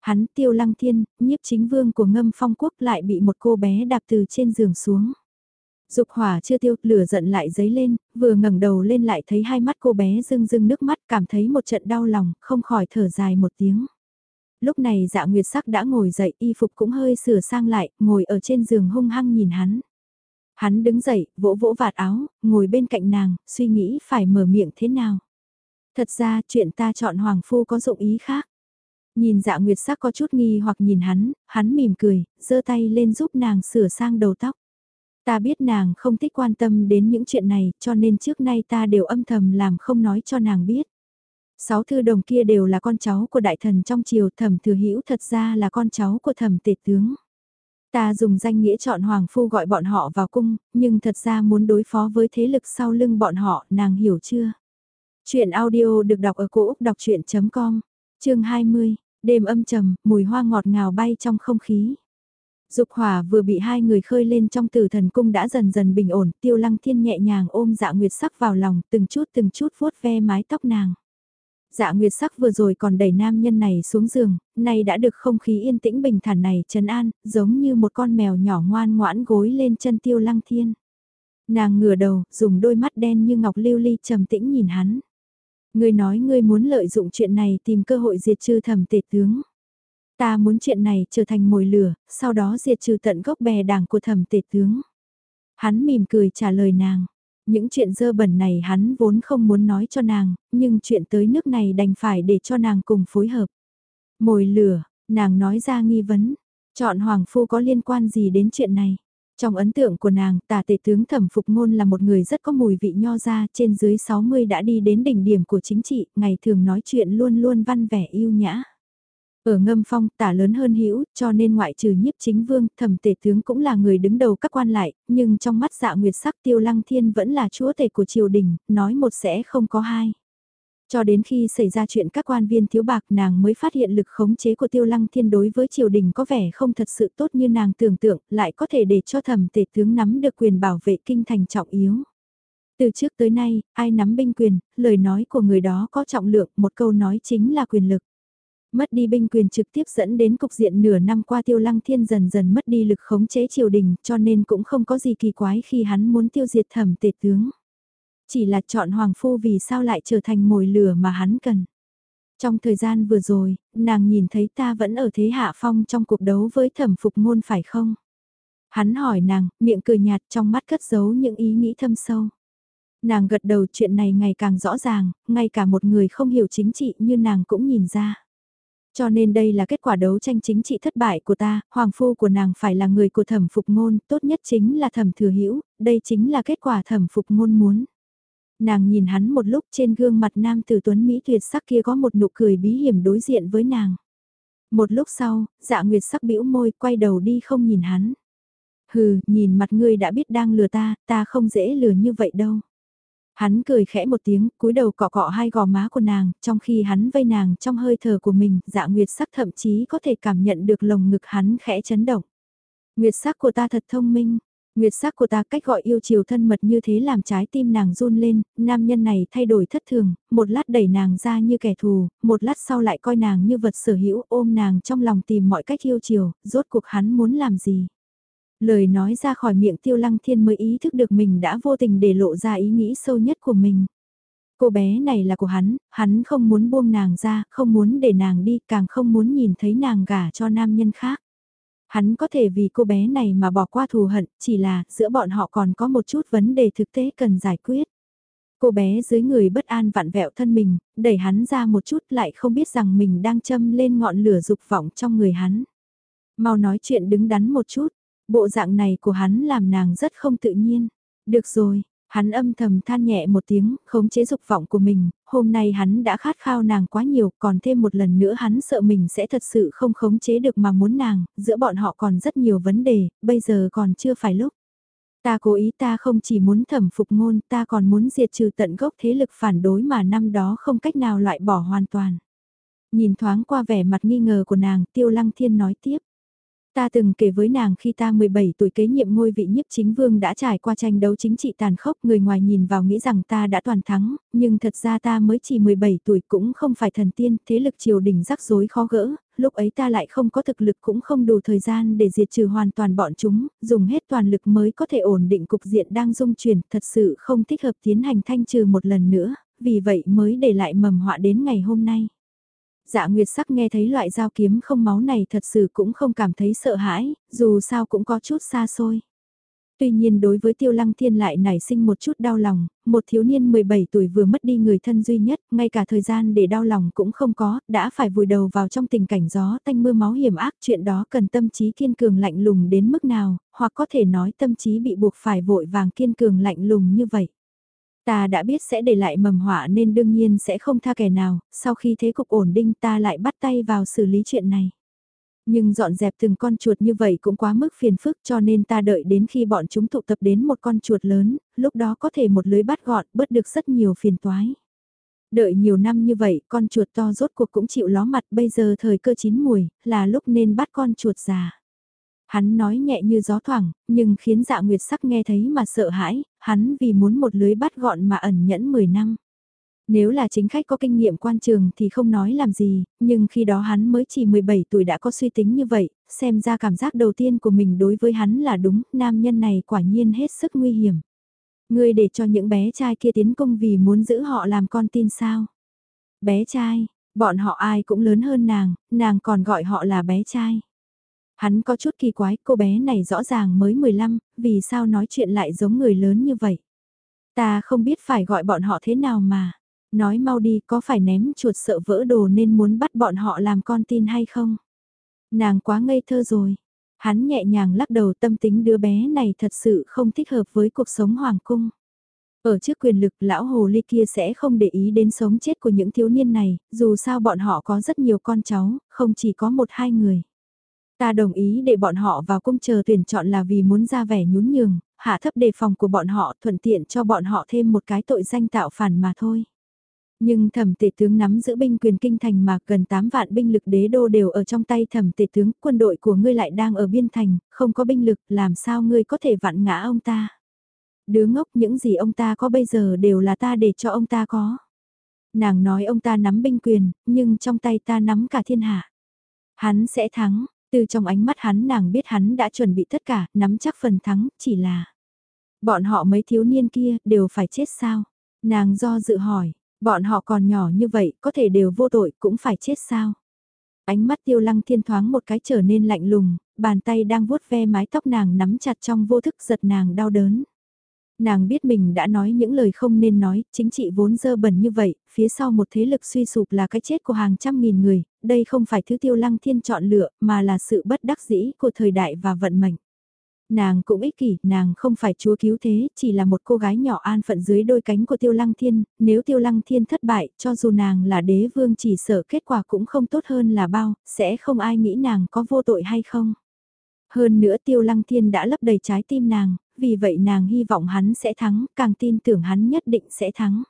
Hắn tiêu lăng thiên, nhiếp chính vương của ngâm phong quốc lại bị một cô bé đạp từ trên giường xuống. Dục hỏa chưa tiêu, lửa giận lại dấy lên, vừa ngẩng đầu lên lại thấy hai mắt cô bé rưng rưng nước mắt cảm thấy một trận đau lòng, không khỏi thở dài một tiếng. Lúc này dạ nguyệt sắc đã ngồi dậy, y phục cũng hơi sửa sang lại, ngồi ở trên giường hung hăng nhìn hắn. Hắn đứng dậy, vỗ vỗ vạt áo, ngồi bên cạnh nàng, suy nghĩ phải mở miệng thế nào. Thật ra chuyện ta chọn hoàng phu có dụng ý khác. Nhìn dạ nguyệt sắc có chút nghi hoặc nhìn hắn, hắn mỉm cười, giơ tay lên giúp nàng sửa sang đầu tóc. Ta biết nàng không thích quan tâm đến những chuyện này, cho nên trước nay ta đều âm thầm làm không nói cho nàng biết. Sáu thư đồng kia đều là con cháu của đại thần trong triều thẩm thừa hữu thật ra là con cháu của thẩm tể tướng. Ta dùng danh nghĩa chọn hoàng phu gọi bọn họ vào cung, nhưng thật ra muốn đối phó với thế lực sau lưng bọn họ, nàng hiểu chưa? Chuyện audio được đọc ở cổ Úc đọc chuyện.com, chương 20. Đêm âm trầm, mùi hoa ngọt ngào bay trong không khí. Dục hỏa vừa bị hai người khơi lên trong tử thần cung đã dần dần bình ổn, tiêu lăng thiên nhẹ nhàng ôm dạ nguyệt sắc vào lòng, từng chút từng chút vuốt ve mái tóc nàng. Dạ nguyệt sắc vừa rồi còn đẩy nam nhân này xuống giường, nay đã được không khí yên tĩnh bình thản này trấn an, giống như một con mèo nhỏ ngoan ngoãn gối lên chân tiêu lăng thiên. Nàng ngửa đầu, dùng đôi mắt đen như ngọc lưu ly trầm tĩnh nhìn hắn. Ngươi nói ngươi muốn lợi dụng chuyện này tìm cơ hội diệt trừ thẩm tể tướng. Ta muốn chuyện này trở thành mồi lửa, sau đó diệt trừ tận gốc bè đảng của thẩm tể tướng. Hắn mỉm cười trả lời nàng. Những chuyện dơ bẩn này hắn vốn không muốn nói cho nàng, nhưng chuyện tới nước này đành phải để cho nàng cùng phối hợp. Mồi lửa, nàng nói ra nghi vấn. Chọn hoàng phu có liên quan gì đến chuyện này? Trong ấn tượng của nàng, tà tể tướng thẩm phục ngôn là một người rất có mùi vị nho ra, trên dưới 60 đã đi đến đỉnh điểm của chính trị, ngày thường nói chuyện luôn luôn văn vẻ yêu nhã. Ở ngâm phong tả lớn hơn hữu cho nên ngoại trừ nhiếp chính vương, thẩm tể tướng cũng là người đứng đầu các quan lại, nhưng trong mắt dạ nguyệt sắc tiêu lăng thiên vẫn là chúa tể của triều đình, nói một sẽ không có hai. Cho đến khi xảy ra chuyện các quan viên thiếu bạc nàng mới phát hiện lực khống chế của tiêu lăng thiên đối với triều đình có vẻ không thật sự tốt như nàng tưởng tượng, lại có thể để cho thẩm tể tướng nắm được quyền bảo vệ kinh thành trọng yếu. Từ trước tới nay, ai nắm binh quyền, lời nói của người đó có trọng lượng, một câu nói chính là quyền lực. Mất đi binh quyền trực tiếp dẫn đến cục diện nửa năm qua tiêu lăng thiên dần dần mất đi lực khống chế triều đình cho nên cũng không có gì kỳ quái khi hắn muốn tiêu diệt thẩm tể tướng. Chỉ là chọn hoàng phu vì sao lại trở thành mồi lửa mà hắn cần. Trong thời gian vừa rồi, nàng nhìn thấy ta vẫn ở thế hạ phong trong cuộc đấu với thẩm phục ngôn phải không? Hắn hỏi nàng, miệng cười nhạt trong mắt cất giấu những ý nghĩ thâm sâu. Nàng gật đầu chuyện này ngày càng rõ ràng, ngay cả một người không hiểu chính trị như nàng cũng nhìn ra. Cho nên đây là kết quả đấu tranh chính trị thất bại của ta, hoàng phu của nàng phải là người của thẩm phục ngôn, tốt nhất chính là thẩm thừa hữu đây chính là kết quả thẩm phục ngôn muốn. Nàng nhìn hắn một lúc trên gương mặt nam tử tuấn Mỹ tuyệt sắc kia có một nụ cười bí hiểm đối diện với nàng. Một lúc sau, dạ nguyệt sắc bĩu môi quay đầu đi không nhìn hắn. Hừ, nhìn mặt ngươi đã biết đang lừa ta, ta không dễ lừa như vậy đâu. Hắn cười khẽ một tiếng, cúi đầu cọ cọ hai gò má của nàng, trong khi hắn vây nàng trong hơi thở của mình, dạ nguyệt sắc thậm chí có thể cảm nhận được lồng ngực hắn khẽ chấn động. Nguyệt sắc của ta thật thông minh, Nguyệt sắc của ta cách gọi yêu chiều thân mật như thế làm trái tim nàng run lên, nam nhân này thay đổi thất thường, một lát đẩy nàng ra như kẻ thù, một lát sau lại coi nàng như vật sở hữu ôm nàng trong lòng tìm mọi cách yêu chiều, rốt cuộc hắn muốn làm gì. Lời nói ra khỏi miệng tiêu lăng thiên mới ý thức được mình đã vô tình để lộ ra ý nghĩ sâu nhất của mình. Cô bé này là của hắn, hắn không muốn buông nàng ra, không muốn để nàng đi, càng không muốn nhìn thấy nàng gả cho nam nhân khác. Hắn có thể vì cô bé này mà bỏ qua thù hận, chỉ là giữa bọn họ còn có một chút vấn đề thực tế cần giải quyết. Cô bé dưới người bất an vặn vẹo thân mình, đẩy hắn ra một chút lại không biết rằng mình đang châm lên ngọn lửa dục vọng trong người hắn. Mau nói chuyện đứng đắn một chút, bộ dạng này của hắn làm nàng rất không tự nhiên. Được rồi, Hắn âm thầm than nhẹ một tiếng, khống chế dục vọng của mình, hôm nay hắn đã khát khao nàng quá nhiều, còn thêm một lần nữa hắn sợ mình sẽ thật sự không khống chế được mà muốn nàng, giữa bọn họ còn rất nhiều vấn đề, bây giờ còn chưa phải lúc. Ta cố ý ta không chỉ muốn thẩm phục ngôn, ta còn muốn diệt trừ tận gốc thế lực phản đối mà năm đó không cách nào loại bỏ hoàn toàn. Nhìn thoáng qua vẻ mặt nghi ngờ của nàng, tiêu lăng thiên nói tiếp. Ta từng kể với nàng khi ta 17 tuổi kế nhiệm ngôi vị nhiếp chính vương đã trải qua tranh đấu chính trị tàn khốc người ngoài nhìn vào nghĩ rằng ta đã toàn thắng, nhưng thật ra ta mới chỉ 17 tuổi cũng không phải thần tiên, thế lực triều đình rắc rối khó gỡ, lúc ấy ta lại không có thực lực cũng không đủ thời gian để diệt trừ hoàn toàn bọn chúng, dùng hết toàn lực mới có thể ổn định cục diện đang dung chuyển, thật sự không thích hợp tiến hành thanh trừ một lần nữa, vì vậy mới để lại mầm họa đến ngày hôm nay. Dạ Nguyệt sắc nghe thấy loại dao kiếm không máu này thật sự cũng không cảm thấy sợ hãi, dù sao cũng có chút xa xôi. Tuy nhiên đối với Tiêu Lăng Thiên lại nảy sinh một chút đau lòng, một thiếu niên 17 tuổi vừa mất đi người thân duy nhất, ngay cả thời gian để đau lòng cũng không có, đã phải vùi đầu vào trong tình cảnh gió tanh mưa máu hiểm ác, chuyện đó cần tâm trí kiên cường lạnh lùng đến mức nào, hoặc có thể nói tâm trí bị buộc phải vội vàng kiên cường lạnh lùng như vậy. Ta đã biết sẽ để lại mầm họa nên đương nhiên sẽ không tha kẻ nào, sau khi thế cục ổn định ta lại bắt tay vào xử lý chuyện này. Nhưng dọn dẹp từng con chuột như vậy cũng quá mức phiền phức cho nên ta đợi đến khi bọn chúng tụ tập đến một con chuột lớn, lúc đó có thể một lưới bắt gọn bớt được rất nhiều phiền toái. Đợi nhiều năm như vậy, con chuột to rốt cuộc cũng chịu ló mặt bây giờ thời cơ chín mùi, là lúc nên bắt con chuột già. Hắn nói nhẹ như gió thoảng, nhưng khiến dạ nguyệt sắc nghe thấy mà sợ hãi, hắn vì muốn một lưới bắt gọn mà ẩn nhẫn 10 năm. Nếu là chính khách có kinh nghiệm quan trường thì không nói làm gì, nhưng khi đó hắn mới chỉ 17 tuổi đã có suy tính như vậy, xem ra cảm giác đầu tiên của mình đối với hắn là đúng, nam nhân này quả nhiên hết sức nguy hiểm. Ngươi để cho những bé trai kia tiến công vì muốn giữ họ làm con tin sao? Bé trai, bọn họ ai cũng lớn hơn nàng, nàng còn gọi họ là bé trai. Hắn có chút kỳ quái, cô bé này rõ ràng mới 15, vì sao nói chuyện lại giống người lớn như vậy? Ta không biết phải gọi bọn họ thế nào mà. Nói mau đi có phải ném chuột sợ vỡ đồ nên muốn bắt bọn họ làm con tin hay không? Nàng quá ngây thơ rồi. Hắn nhẹ nhàng lắc đầu tâm tính đứa bé này thật sự không thích hợp với cuộc sống hoàng cung. Ở trước quyền lực lão hồ ly kia sẽ không để ý đến sống chết của những thiếu niên này, dù sao bọn họ có rất nhiều con cháu, không chỉ có một hai người. Ta đồng ý để bọn họ vào cung chờ tuyển chọn là vì muốn ra vẻ nhún nhường, hạ thấp đề phòng của bọn họ thuận tiện cho bọn họ thêm một cái tội danh tạo phản mà thôi. Nhưng thẩm tể tướng nắm giữ binh quyền kinh thành mà gần 8 vạn binh lực đế đô đều ở trong tay thẩm tể tướng, quân đội của ngươi lại đang ở biên thành, không có binh lực, làm sao ngươi có thể vặn ngã ông ta. Đứa ngốc những gì ông ta có bây giờ đều là ta để cho ông ta có. Nàng nói ông ta nắm binh quyền, nhưng trong tay ta nắm cả thiên hạ. Hắn sẽ thắng, từ trong ánh mắt hắn nàng biết hắn đã chuẩn bị tất cả, nắm chắc phần thắng, chỉ là... Bọn họ mấy thiếu niên kia đều phải chết sao? Nàng do dự hỏi, bọn họ còn nhỏ như vậy có thể đều vô tội cũng phải chết sao? Ánh mắt tiêu lăng thiên thoáng một cái trở nên lạnh lùng, bàn tay đang vuốt ve mái tóc nàng nắm chặt trong vô thức giật nàng đau đớn. Nàng biết mình đã nói những lời không nên nói, chính trị vốn dơ bẩn như vậy, phía sau một thế lực suy sụp là cái chết của hàng trăm nghìn người, đây không phải thứ tiêu lăng thiên chọn lựa, mà là sự bất đắc dĩ của thời đại và vận mệnh. Nàng cũng ích kỷ, nàng không phải chúa cứu thế, chỉ là một cô gái nhỏ an phận dưới đôi cánh của tiêu lăng thiên, nếu tiêu lăng thiên thất bại, cho dù nàng là đế vương chỉ sợ kết quả cũng không tốt hơn là bao, sẽ không ai nghĩ nàng có vô tội hay không. Hơn nữa tiêu lăng thiên đã lấp đầy trái tim nàng, vì vậy nàng hy vọng hắn sẽ thắng, càng tin tưởng hắn nhất định sẽ thắng.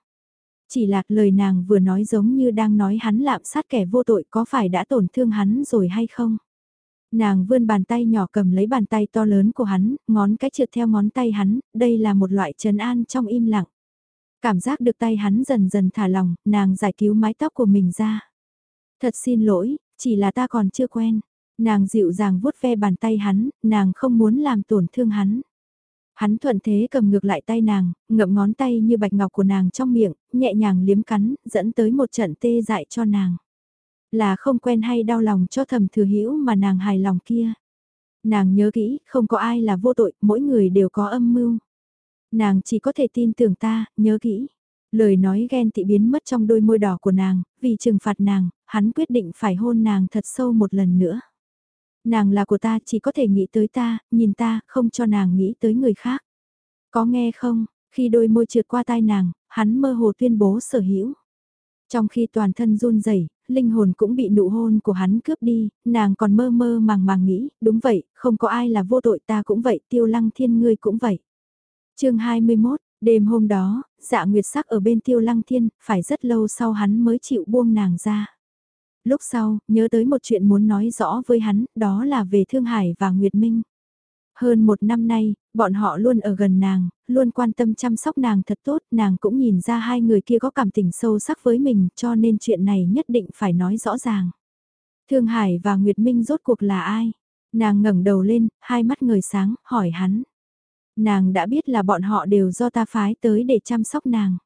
Chỉ là lời nàng vừa nói giống như đang nói hắn lạm sát kẻ vô tội có phải đã tổn thương hắn rồi hay không? Nàng vươn bàn tay nhỏ cầm lấy bàn tay to lớn của hắn, ngón cái trượt theo ngón tay hắn, đây là một loại trấn an trong im lặng. Cảm giác được tay hắn dần dần thả lòng, nàng giải cứu mái tóc của mình ra. Thật xin lỗi, chỉ là ta còn chưa quen. Nàng dịu dàng vuốt ve bàn tay hắn, nàng không muốn làm tổn thương hắn. Hắn thuận thế cầm ngược lại tay nàng, ngậm ngón tay như bạch ngọc của nàng trong miệng, nhẹ nhàng liếm cắn, dẫn tới một trận tê dại cho nàng. Là không quen hay đau lòng cho thầm thừa hiểu mà nàng hài lòng kia. Nàng nhớ kỹ, không có ai là vô tội, mỗi người đều có âm mưu. Nàng chỉ có thể tin tưởng ta, nhớ kỹ. Lời nói ghen tị biến mất trong đôi môi đỏ của nàng, vì trừng phạt nàng, hắn quyết định phải hôn nàng thật sâu một lần nữa. Nàng là của ta chỉ có thể nghĩ tới ta, nhìn ta, không cho nàng nghĩ tới người khác. Có nghe không, khi đôi môi trượt qua tai nàng, hắn mơ hồ tuyên bố sở hữu. Trong khi toàn thân run rẩy, linh hồn cũng bị nụ hôn của hắn cướp đi, nàng còn mơ mơ màng màng nghĩ, đúng vậy, không có ai là vô tội ta cũng vậy, tiêu lăng thiên ngươi cũng vậy. chương 21, đêm hôm đó, dạ nguyệt sắc ở bên tiêu lăng thiên, phải rất lâu sau hắn mới chịu buông nàng ra. Lúc sau, nhớ tới một chuyện muốn nói rõ với hắn, đó là về Thương Hải và Nguyệt Minh. Hơn một năm nay, bọn họ luôn ở gần nàng, luôn quan tâm chăm sóc nàng thật tốt, nàng cũng nhìn ra hai người kia có cảm tình sâu sắc với mình, cho nên chuyện này nhất định phải nói rõ ràng. Thương Hải và Nguyệt Minh rốt cuộc là ai? Nàng ngẩng đầu lên, hai mắt người sáng, hỏi hắn. Nàng đã biết là bọn họ đều do ta phái tới để chăm sóc nàng.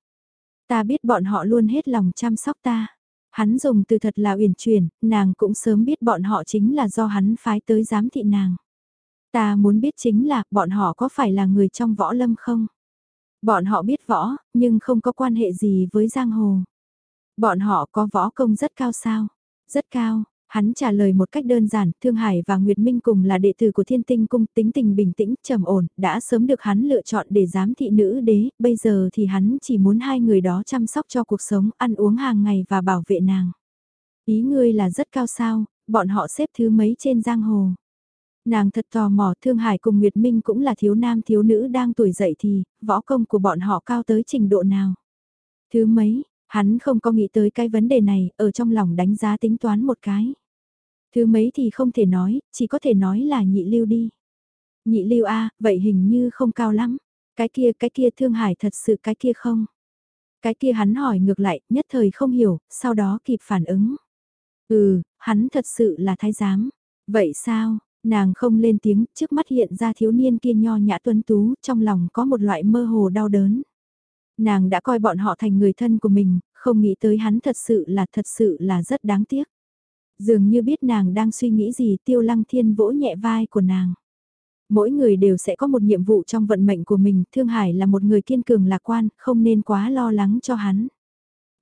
Ta biết bọn họ luôn hết lòng chăm sóc ta. Hắn dùng từ thật là uyển chuyển, nàng cũng sớm biết bọn họ chính là do hắn phái tới giám thị nàng. Ta muốn biết chính là bọn họ có phải là người trong võ lâm không? Bọn họ biết võ, nhưng không có quan hệ gì với giang hồ. Bọn họ có võ công rất cao sao? Rất cao, hắn trả lời một cách đơn giản, Thương Hải và Nguyệt Minh cùng là đệ tử của Thiên Tinh Cung, tính tình bình tĩnh, trầm ổn, đã sớm được hắn lựa chọn để giám thị nữ đế, bây giờ thì hắn chỉ muốn hai người đó chăm sóc cho cuộc sống, ăn uống hàng ngày và bảo vệ nàng. Ý ngươi là rất cao sao, bọn họ xếp thứ mấy trên giang hồ. Nàng thật tò mò Thương Hải cùng Nguyệt Minh cũng là thiếu nam thiếu nữ đang tuổi dậy thì, võ công của bọn họ cao tới trình độ nào. Thứ mấy, hắn không có nghĩ tới cái vấn đề này, ở trong lòng đánh giá tính toán một cái. Thứ mấy thì không thể nói, chỉ có thể nói là nhị lưu đi. Nhị lưu A, vậy hình như không cao lắm. Cái kia, cái kia Thương Hải thật sự cái kia không? Cái kia hắn hỏi ngược lại, nhất thời không hiểu, sau đó kịp phản ứng. Ừ, hắn thật sự là thái giám. Vậy sao, Nàng không lên tiếng, trước mắt hiện ra thiếu niên kia nho nhã tuấn tú, trong lòng có một loại mơ hồ đau đớn. Nàng đã coi bọn họ thành người thân của mình, không nghĩ tới hắn thật sự là thật sự là rất đáng tiếc. Dường như biết nàng đang suy nghĩ gì tiêu lăng thiên vỗ nhẹ vai của nàng. Mỗi người đều sẽ có một nhiệm vụ trong vận mệnh của mình, Thương Hải là một người kiên cường lạc quan, không nên quá lo lắng cho hắn.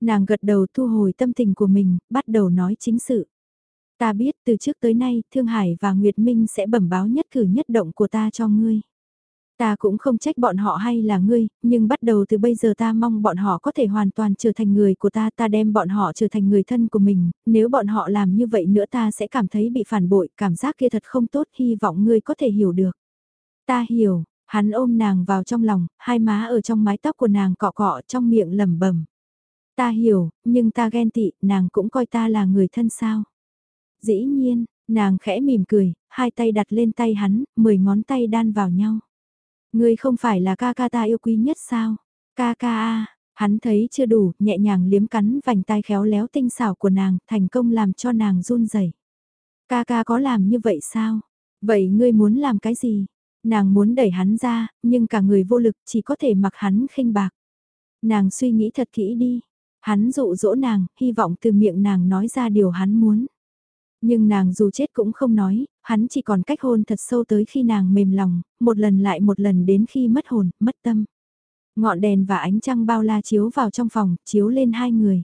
Nàng gật đầu thu hồi tâm tình của mình, bắt đầu nói chính sự. Ta biết từ trước tới nay Thương Hải và Nguyệt Minh sẽ bẩm báo nhất cử nhất động của ta cho ngươi. Ta cũng không trách bọn họ hay là ngươi, nhưng bắt đầu từ bây giờ ta mong bọn họ có thể hoàn toàn trở thành người của ta, ta đem bọn họ trở thành người thân của mình, nếu bọn họ làm như vậy nữa ta sẽ cảm thấy bị phản bội, cảm giác kia thật không tốt, hy vọng ngươi có thể hiểu được. Ta hiểu, hắn ôm nàng vào trong lòng, hai má ở trong mái tóc của nàng cọ cọ trong miệng lẩm bẩm. Ta hiểu, nhưng ta ghen tị, nàng cũng coi ta là người thân sao. Dĩ nhiên, nàng khẽ mỉm cười, hai tay đặt lên tay hắn, mười ngón tay đan vào nhau. Ngươi không phải là ca ca ta yêu quý nhất sao? Ca ca a, Hắn thấy chưa đủ, nhẹ nhàng liếm cắn vành tai khéo léo tinh xảo của nàng, thành công làm cho nàng run rẩy. Ca ca có làm như vậy sao? Vậy ngươi muốn làm cái gì? Nàng muốn đẩy hắn ra, nhưng cả người vô lực chỉ có thể mặc hắn khinh bạc. Nàng suy nghĩ thật kỹ đi. Hắn dụ dỗ nàng, hy vọng từ miệng nàng nói ra điều hắn muốn. Nhưng nàng dù chết cũng không nói, hắn chỉ còn cách hôn thật sâu tới khi nàng mềm lòng, một lần lại một lần đến khi mất hồn, mất tâm. Ngọn đèn và ánh trăng bao la chiếu vào trong phòng, chiếu lên hai người.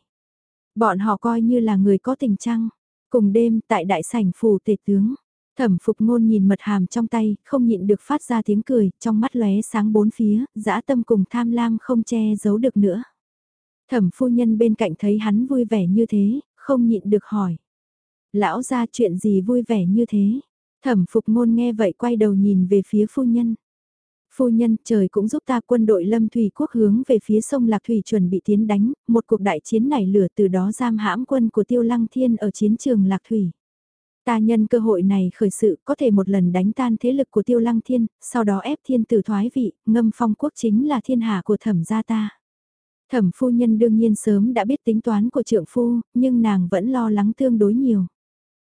Bọn họ coi như là người có tình trăng. Cùng đêm, tại đại sảnh phủ tể tướng. Thẩm phục ngôn nhìn mật hàm trong tay, không nhịn được phát ra tiếng cười, trong mắt lóe sáng bốn phía, dã tâm cùng tham lam không che giấu được nữa. Thẩm phu nhân bên cạnh thấy hắn vui vẻ như thế, không nhịn được hỏi. Lão ra chuyện gì vui vẻ như thế? Thẩm phục ngôn nghe vậy quay đầu nhìn về phía phu nhân. Phu nhân, trời cũng giúp ta quân đội lâm thủy quốc hướng về phía sông Lạc Thủy chuẩn bị tiến đánh, một cuộc đại chiến nảy lửa từ đó giam hãm quân của Tiêu Lăng Thiên ở chiến trường Lạc Thủy. Ta nhân cơ hội này khởi sự có thể một lần đánh tan thế lực của Tiêu Lăng Thiên, sau đó ép thiên tử thoái vị, ngâm phong quốc chính là thiên hạ của thẩm gia ta. Thẩm phu nhân đương nhiên sớm đã biết tính toán của trượng phu, nhưng nàng vẫn lo lắng tương đối nhiều.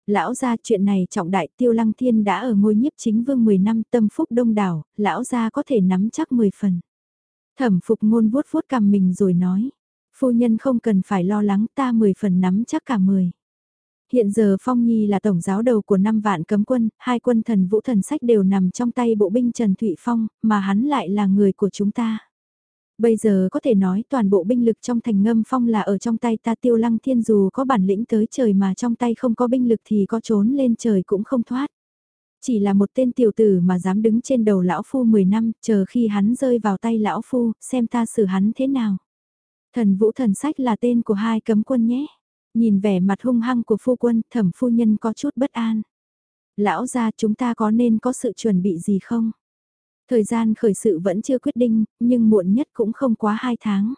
Lão gia chuyện này trọng đại tiêu lăng thiên đã ở ngôi nhiếp chính vương 10 năm tâm phúc đông đảo, lão gia có thể nắm chắc 10 phần. Thẩm phục ngôn vuốt vuốt cầm mình rồi nói, phu nhân không cần phải lo lắng ta 10 phần nắm chắc cả 10. Hiện giờ Phong Nhi là tổng giáo đầu của năm vạn cấm quân, hai quân thần vũ thần sách đều nằm trong tay bộ binh Trần Thụy Phong, mà hắn lại là người của chúng ta. Bây giờ có thể nói toàn bộ binh lực trong thành ngâm phong là ở trong tay ta tiêu lăng thiên dù có bản lĩnh tới trời mà trong tay không có binh lực thì có trốn lên trời cũng không thoát. Chỉ là một tên tiểu tử mà dám đứng trên đầu lão phu 10 năm, chờ khi hắn rơi vào tay lão phu, xem ta xử hắn thế nào. Thần vũ thần sách là tên của hai cấm quân nhé. Nhìn vẻ mặt hung hăng của phu quân, thẩm phu nhân có chút bất an. Lão ra chúng ta có nên có sự chuẩn bị gì không? Thời gian khởi sự vẫn chưa quyết định, nhưng muộn nhất cũng không quá 2 tháng.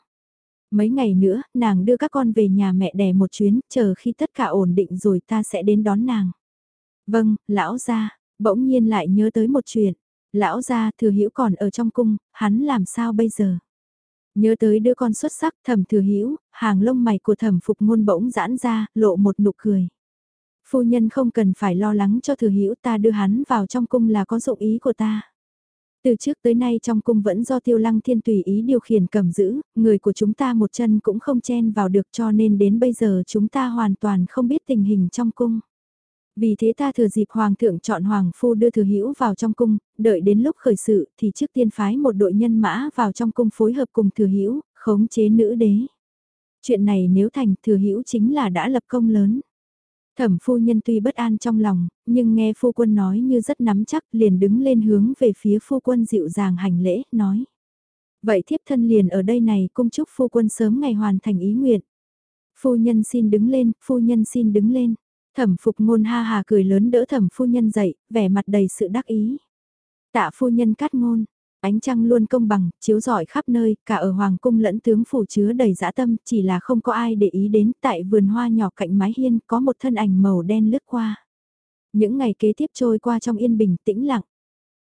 Mấy ngày nữa, nàng đưa các con về nhà mẹ đẻ một chuyến, chờ khi tất cả ổn định rồi ta sẽ đến đón nàng. Vâng, lão gia, bỗng nhiên lại nhớ tới một chuyện. Lão gia thừa hữu còn ở trong cung, hắn làm sao bây giờ? Nhớ tới đứa con xuất sắc thẩm thừa hữu hàng lông mày của thẩm phục ngôn bỗng giãn ra, lộ một nụ cười. Phu nhân không cần phải lo lắng cho thừa hữu ta đưa hắn vào trong cung là có dụng ý của ta. Từ trước tới nay trong cung vẫn do tiêu lăng thiên tùy ý điều khiển cầm giữ, người của chúng ta một chân cũng không chen vào được cho nên đến bây giờ chúng ta hoàn toàn không biết tình hình trong cung. Vì thế ta thừa dịp hoàng thượng chọn hoàng phu đưa thừa hữu vào trong cung, đợi đến lúc khởi sự thì trước tiên phái một đội nhân mã vào trong cung phối hợp cùng thừa hữu, khống chế nữ đế. Chuyện này nếu thành thừa hữu chính là đã lập công lớn. Thẩm phu nhân tuy bất an trong lòng, nhưng nghe phu quân nói như rất nắm chắc liền đứng lên hướng về phía phu quân dịu dàng hành lễ, nói. Vậy thiếp thân liền ở đây này cung chúc phu quân sớm ngày hoàn thành ý nguyện. Phu nhân xin đứng lên, phu nhân xin đứng lên. Thẩm phục ngôn ha hà cười lớn đỡ thẩm phu nhân dậy, vẻ mặt đầy sự đắc ý. Tạ phu nhân cắt ngôn, Ánh trăng luôn công bằng, chiếu rọi khắp nơi, cả ở hoàng cung lẫn tướng phủ chứa đầy dã tâm, chỉ là không có ai để ý đến, tại vườn hoa nhỏ cạnh mái hiên có một thân ảnh màu đen lướt qua. Những ngày kế tiếp trôi qua trong yên bình tĩnh lặng.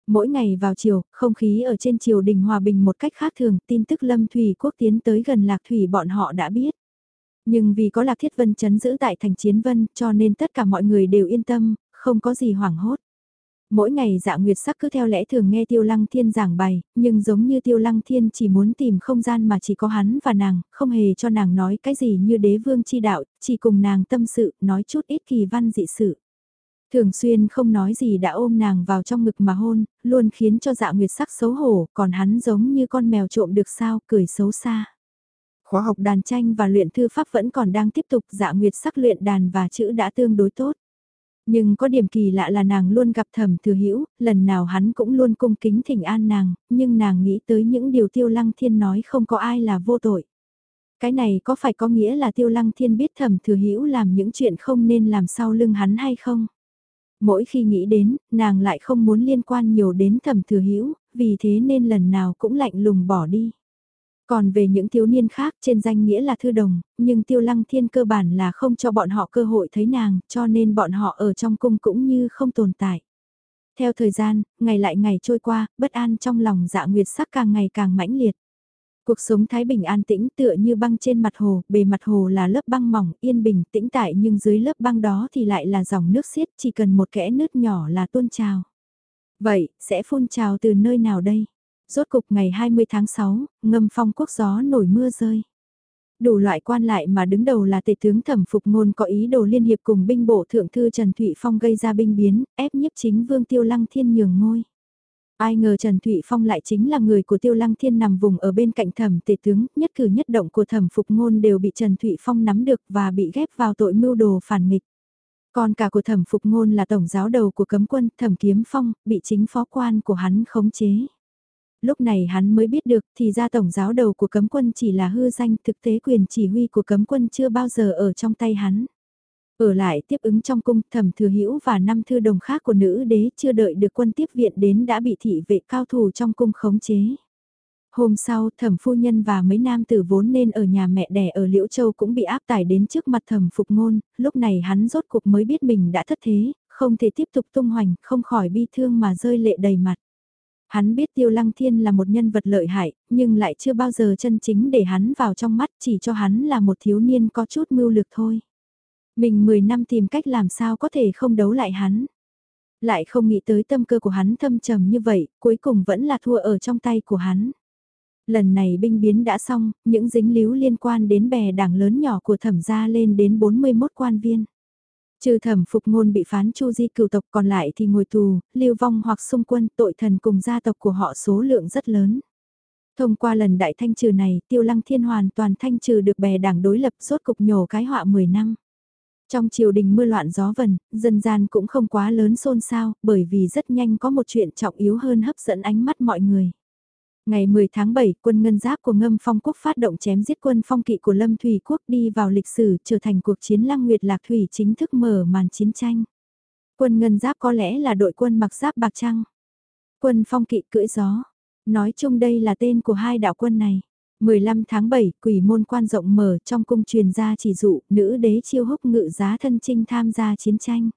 Mỗi ngày vào chiều, không khí ở trên triều đình hòa bình một cách khác thường, tin tức Lâm Thủy Quốc tiến tới gần Lạc Thủy bọn họ đã biết. Nhưng vì có Lạc Thiết Vân chấn giữ tại thành Chiến Vân, cho nên tất cả mọi người đều yên tâm, không có gì hoảng hốt. Mỗi ngày dạ nguyệt sắc cứ theo lẽ thường nghe tiêu lăng thiên giảng bài, nhưng giống như tiêu lăng thiên chỉ muốn tìm không gian mà chỉ có hắn và nàng, không hề cho nàng nói cái gì như đế vương chi đạo, chỉ cùng nàng tâm sự, nói chút ít kỳ văn dị sự. Thường xuyên không nói gì đã ôm nàng vào trong ngực mà hôn, luôn khiến cho dạ nguyệt sắc xấu hổ, còn hắn giống như con mèo trộm được sao, cười xấu xa. Khóa học đàn tranh và luyện thư pháp vẫn còn đang tiếp tục dạ nguyệt sắc luyện đàn và chữ đã tương đối tốt. Nhưng có điểm kỳ lạ là nàng luôn gặp thẩm thừa hữu lần nào hắn cũng luôn cung kính thỉnh an nàng, nhưng nàng nghĩ tới những điều tiêu lăng thiên nói không có ai là vô tội. Cái này có phải có nghĩa là tiêu lăng thiên biết thẩm thừa hữu làm những chuyện không nên làm sau lưng hắn hay không? Mỗi khi nghĩ đến, nàng lại không muốn liên quan nhiều đến thẩm thừa hữu vì thế nên lần nào cũng lạnh lùng bỏ đi. Còn về những thiếu niên khác trên danh nghĩa là thư đồng, nhưng tiêu lăng thiên cơ bản là không cho bọn họ cơ hội thấy nàng, cho nên bọn họ ở trong cung cũng như không tồn tại. Theo thời gian, ngày lại ngày trôi qua, bất an trong lòng dạ nguyệt sắc càng ngày càng mãnh liệt. Cuộc sống thái bình an tĩnh tựa như băng trên mặt hồ, bề mặt hồ là lớp băng mỏng, yên bình, tĩnh tại nhưng dưới lớp băng đó thì lại là dòng nước xiết, chỉ cần một kẽ nước nhỏ là tuôn trào. Vậy, sẽ phun trào từ nơi nào đây? Rốt cục ngày 20 tháng 6, ngâm phong quốc gió nổi mưa rơi. Đủ loại quan lại mà đứng đầu là tể tướng thẩm phục ngôn có ý đồ liên hiệp cùng binh bộ thượng thư Trần Thụy Phong gây ra binh biến, ép nhiếp chính vương tiêu lăng thiên nhường ngôi. Ai ngờ Trần Thụy Phong lại chính là người của Tiêu Lăng Thiên nằm vùng ở bên cạnh thẩm tể tướng, nhất cử nhất động của thẩm phục ngôn đều bị Trần Thụy Phong nắm được và bị ghép vào tội mưu đồ phản nghịch. Còn cả của thẩm phục ngôn là tổng giáo đầu của cấm quân thẩm kiếm phong, bị chính phó quan của hắn khống chế. Lúc này hắn mới biết được thì ra tổng giáo đầu của cấm quân chỉ là hư danh thực tế quyền chỉ huy của cấm quân chưa bao giờ ở trong tay hắn. Ở lại tiếp ứng trong cung thẩm thừa hữu và năm thư đồng khác của nữ đế chưa đợi được quân tiếp viện đến đã bị thị vệ cao thủ trong cung khống chế. Hôm sau, thẩm phu nhân và mấy nam tử vốn nên ở nhà mẹ đẻ ở Liễu Châu cũng bị áp tải đến trước mặt thẩm phục ngôn, lúc này hắn rốt cuộc mới biết mình đã thất thế, không thể tiếp tục tung hoành, không khỏi bi thương mà rơi lệ đầy mặt. Hắn biết Tiêu Lăng Thiên là một nhân vật lợi hại, nhưng lại chưa bao giờ chân chính để hắn vào trong mắt chỉ cho hắn là một thiếu niên có chút mưu lược thôi. Mình 10 năm tìm cách làm sao có thể không đấu lại hắn. Lại không nghĩ tới tâm cơ của hắn thâm trầm như vậy, cuối cùng vẫn là thua ở trong tay của hắn. Lần này binh biến đã xong, những dính líu liên quan đến bè đảng lớn nhỏ của thẩm gia lên đến 41 quan viên. Trừ thẩm phục ngôn bị phán chu di cửu tộc còn lại thì ngồi tù, lưu vong hoặc xung quân tội thần cùng gia tộc của họ số lượng rất lớn. Thông qua lần đại thanh trừ này, tiêu lăng thiên hoàn toàn thanh trừ được bè đảng đối lập rốt cục nhổ cái họa 10 năm. Trong triều đình mưa loạn gió vần, dân gian cũng không quá lớn xôn xao, bởi vì rất nhanh có một chuyện trọng yếu hơn hấp dẫn ánh mắt mọi người. Ngày 10 tháng 7, quân ngân giáp của ngâm phong quốc phát động chém giết quân phong kỵ của Lâm Thủy Quốc đi vào lịch sử trở thành cuộc chiến lăng nguyệt lạc thủy chính thức mở màn chiến tranh. Quân ngân giáp có lẽ là đội quân mặc giáp bạc trăng. Quân phong kỵ cưỡi gió. Nói chung đây là tên của hai đạo quân này. 15 tháng 7, quỷ môn quan rộng mở trong cung truyền ra chỉ dụ nữ đế chiêu húc ngự giá thân trinh tham gia chiến tranh.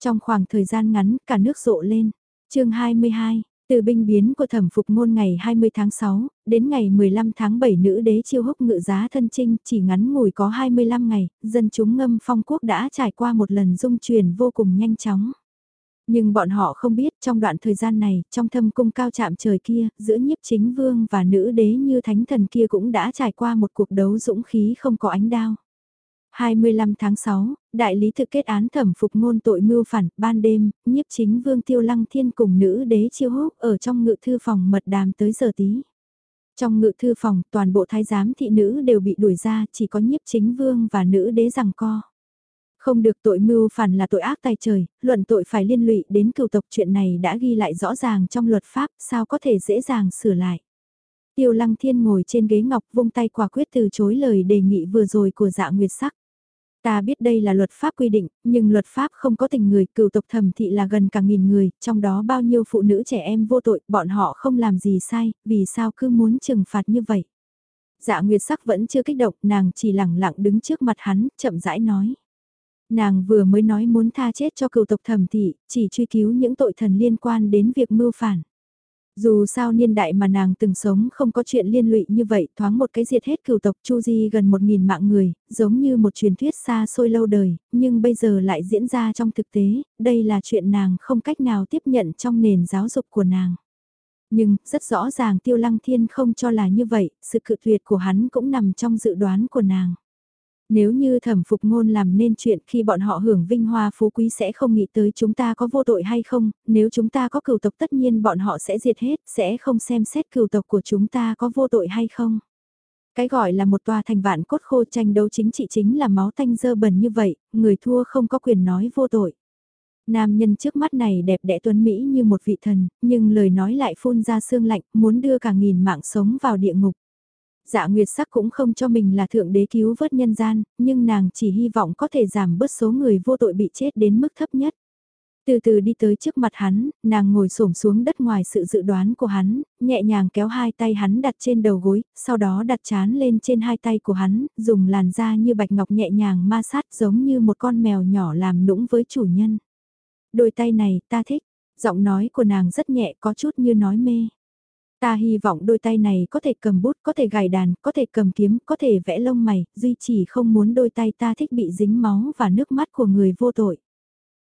Trong khoảng thời gian ngắn, cả nước rộ lên. chương 22, từ binh biến của thẩm phục ngôn ngày 20 tháng 6, đến ngày 15 tháng 7 nữ đế chiêu húc ngự giá thân trinh chỉ ngắn ngủi có 25 ngày, dân chúng ngâm phong quốc đã trải qua một lần dung truyền vô cùng nhanh chóng. Nhưng bọn họ không biết trong đoạn thời gian này, trong thâm cung cao chạm trời kia, giữa nhiếp chính vương và nữ đế như thánh thần kia cũng đã trải qua một cuộc đấu dũng khí không có ánh đao. 25 tháng 6, đại lý thực kết án thẩm phục ngôn tội mưu phản, ban đêm, nhiếp chính vương tiêu lăng thiên cùng nữ đế chiêu húc ở trong ngự thư phòng mật đàm tới giờ tí. Trong ngự thư phòng, toàn bộ thái giám thị nữ đều bị đuổi ra, chỉ có nhiếp chính vương và nữ đế rằng co. Không được tội mưu phản là tội ác tài trời, luận tội phải liên lụy đến cựu tộc chuyện này đã ghi lại rõ ràng trong luật pháp, sao có thể dễ dàng sửa lại. Tiêu lăng thiên ngồi trên ghế ngọc vung tay quả quyết từ chối lời đề nghị vừa rồi của dạ nguyệt sắc. Ta biết đây là luật pháp quy định, nhưng luật pháp không có tình người, cựu tộc thẩm thị là gần cả nghìn người, trong đó bao nhiêu phụ nữ trẻ em vô tội, bọn họ không làm gì sai, vì sao cứ muốn trừng phạt như vậy. Dạ Nguyệt Sắc vẫn chưa kích động, nàng chỉ lẳng lặng đứng trước mặt hắn, chậm rãi nói. Nàng vừa mới nói muốn tha chết cho cựu tộc thẩm thị, chỉ truy cứu những tội thần liên quan đến việc mưu phản. Dù sao niên đại mà nàng từng sống không có chuyện liên lụy như vậy, thoáng một cái diệt hết cửu tộc Chu Di gần một nghìn mạng người, giống như một truyền thuyết xa xôi lâu đời, nhưng bây giờ lại diễn ra trong thực tế, đây là chuyện nàng không cách nào tiếp nhận trong nền giáo dục của nàng. Nhưng, rất rõ ràng Tiêu Lăng Thiên không cho là như vậy, sự cự tuyệt của hắn cũng nằm trong dự đoán của nàng. Nếu như thẩm phục ngôn làm nên chuyện khi bọn họ hưởng vinh hoa phú quý sẽ không nghĩ tới chúng ta có vô tội hay không, nếu chúng ta có cửu tộc tất nhiên bọn họ sẽ diệt hết, sẽ không xem xét cửu tộc của chúng ta có vô tội hay không. Cái gọi là một tòa thành vạn cốt khô tranh đấu chính trị chính là máu tanh dơ bẩn như vậy, người thua không có quyền nói vô tội. Nam nhân trước mắt này đẹp đẽ tuấn Mỹ như một vị thần, nhưng lời nói lại phun ra xương lạnh, muốn đưa cả nghìn mạng sống vào địa ngục. Dạ Nguyệt Sắc cũng không cho mình là thượng đế cứu vớt nhân gian, nhưng nàng chỉ hy vọng có thể giảm bớt số người vô tội bị chết đến mức thấp nhất. Từ từ đi tới trước mặt hắn, nàng ngồi xổm xuống đất ngoài sự dự đoán của hắn, nhẹ nhàng kéo hai tay hắn đặt trên đầu gối, sau đó đặt chán lên trên hai tay của hắn, dùng làn da như bạch ngọc nhẹ nhàng ma sát giống như một con mèo nhỏ làm nũng với chủ nhân. Đôi tay này ta thích, giọng nói của nàng rất nhẹ có chút như nói mê. Ta hy vọng đôi tay này có thể cầm bút, có thể gài đàn, có thể cầm kiếm, có thể vẽ lông mày, duy chỉ không muốn đôi tay ta thích bị dính máu và nước mắt của người vô tội.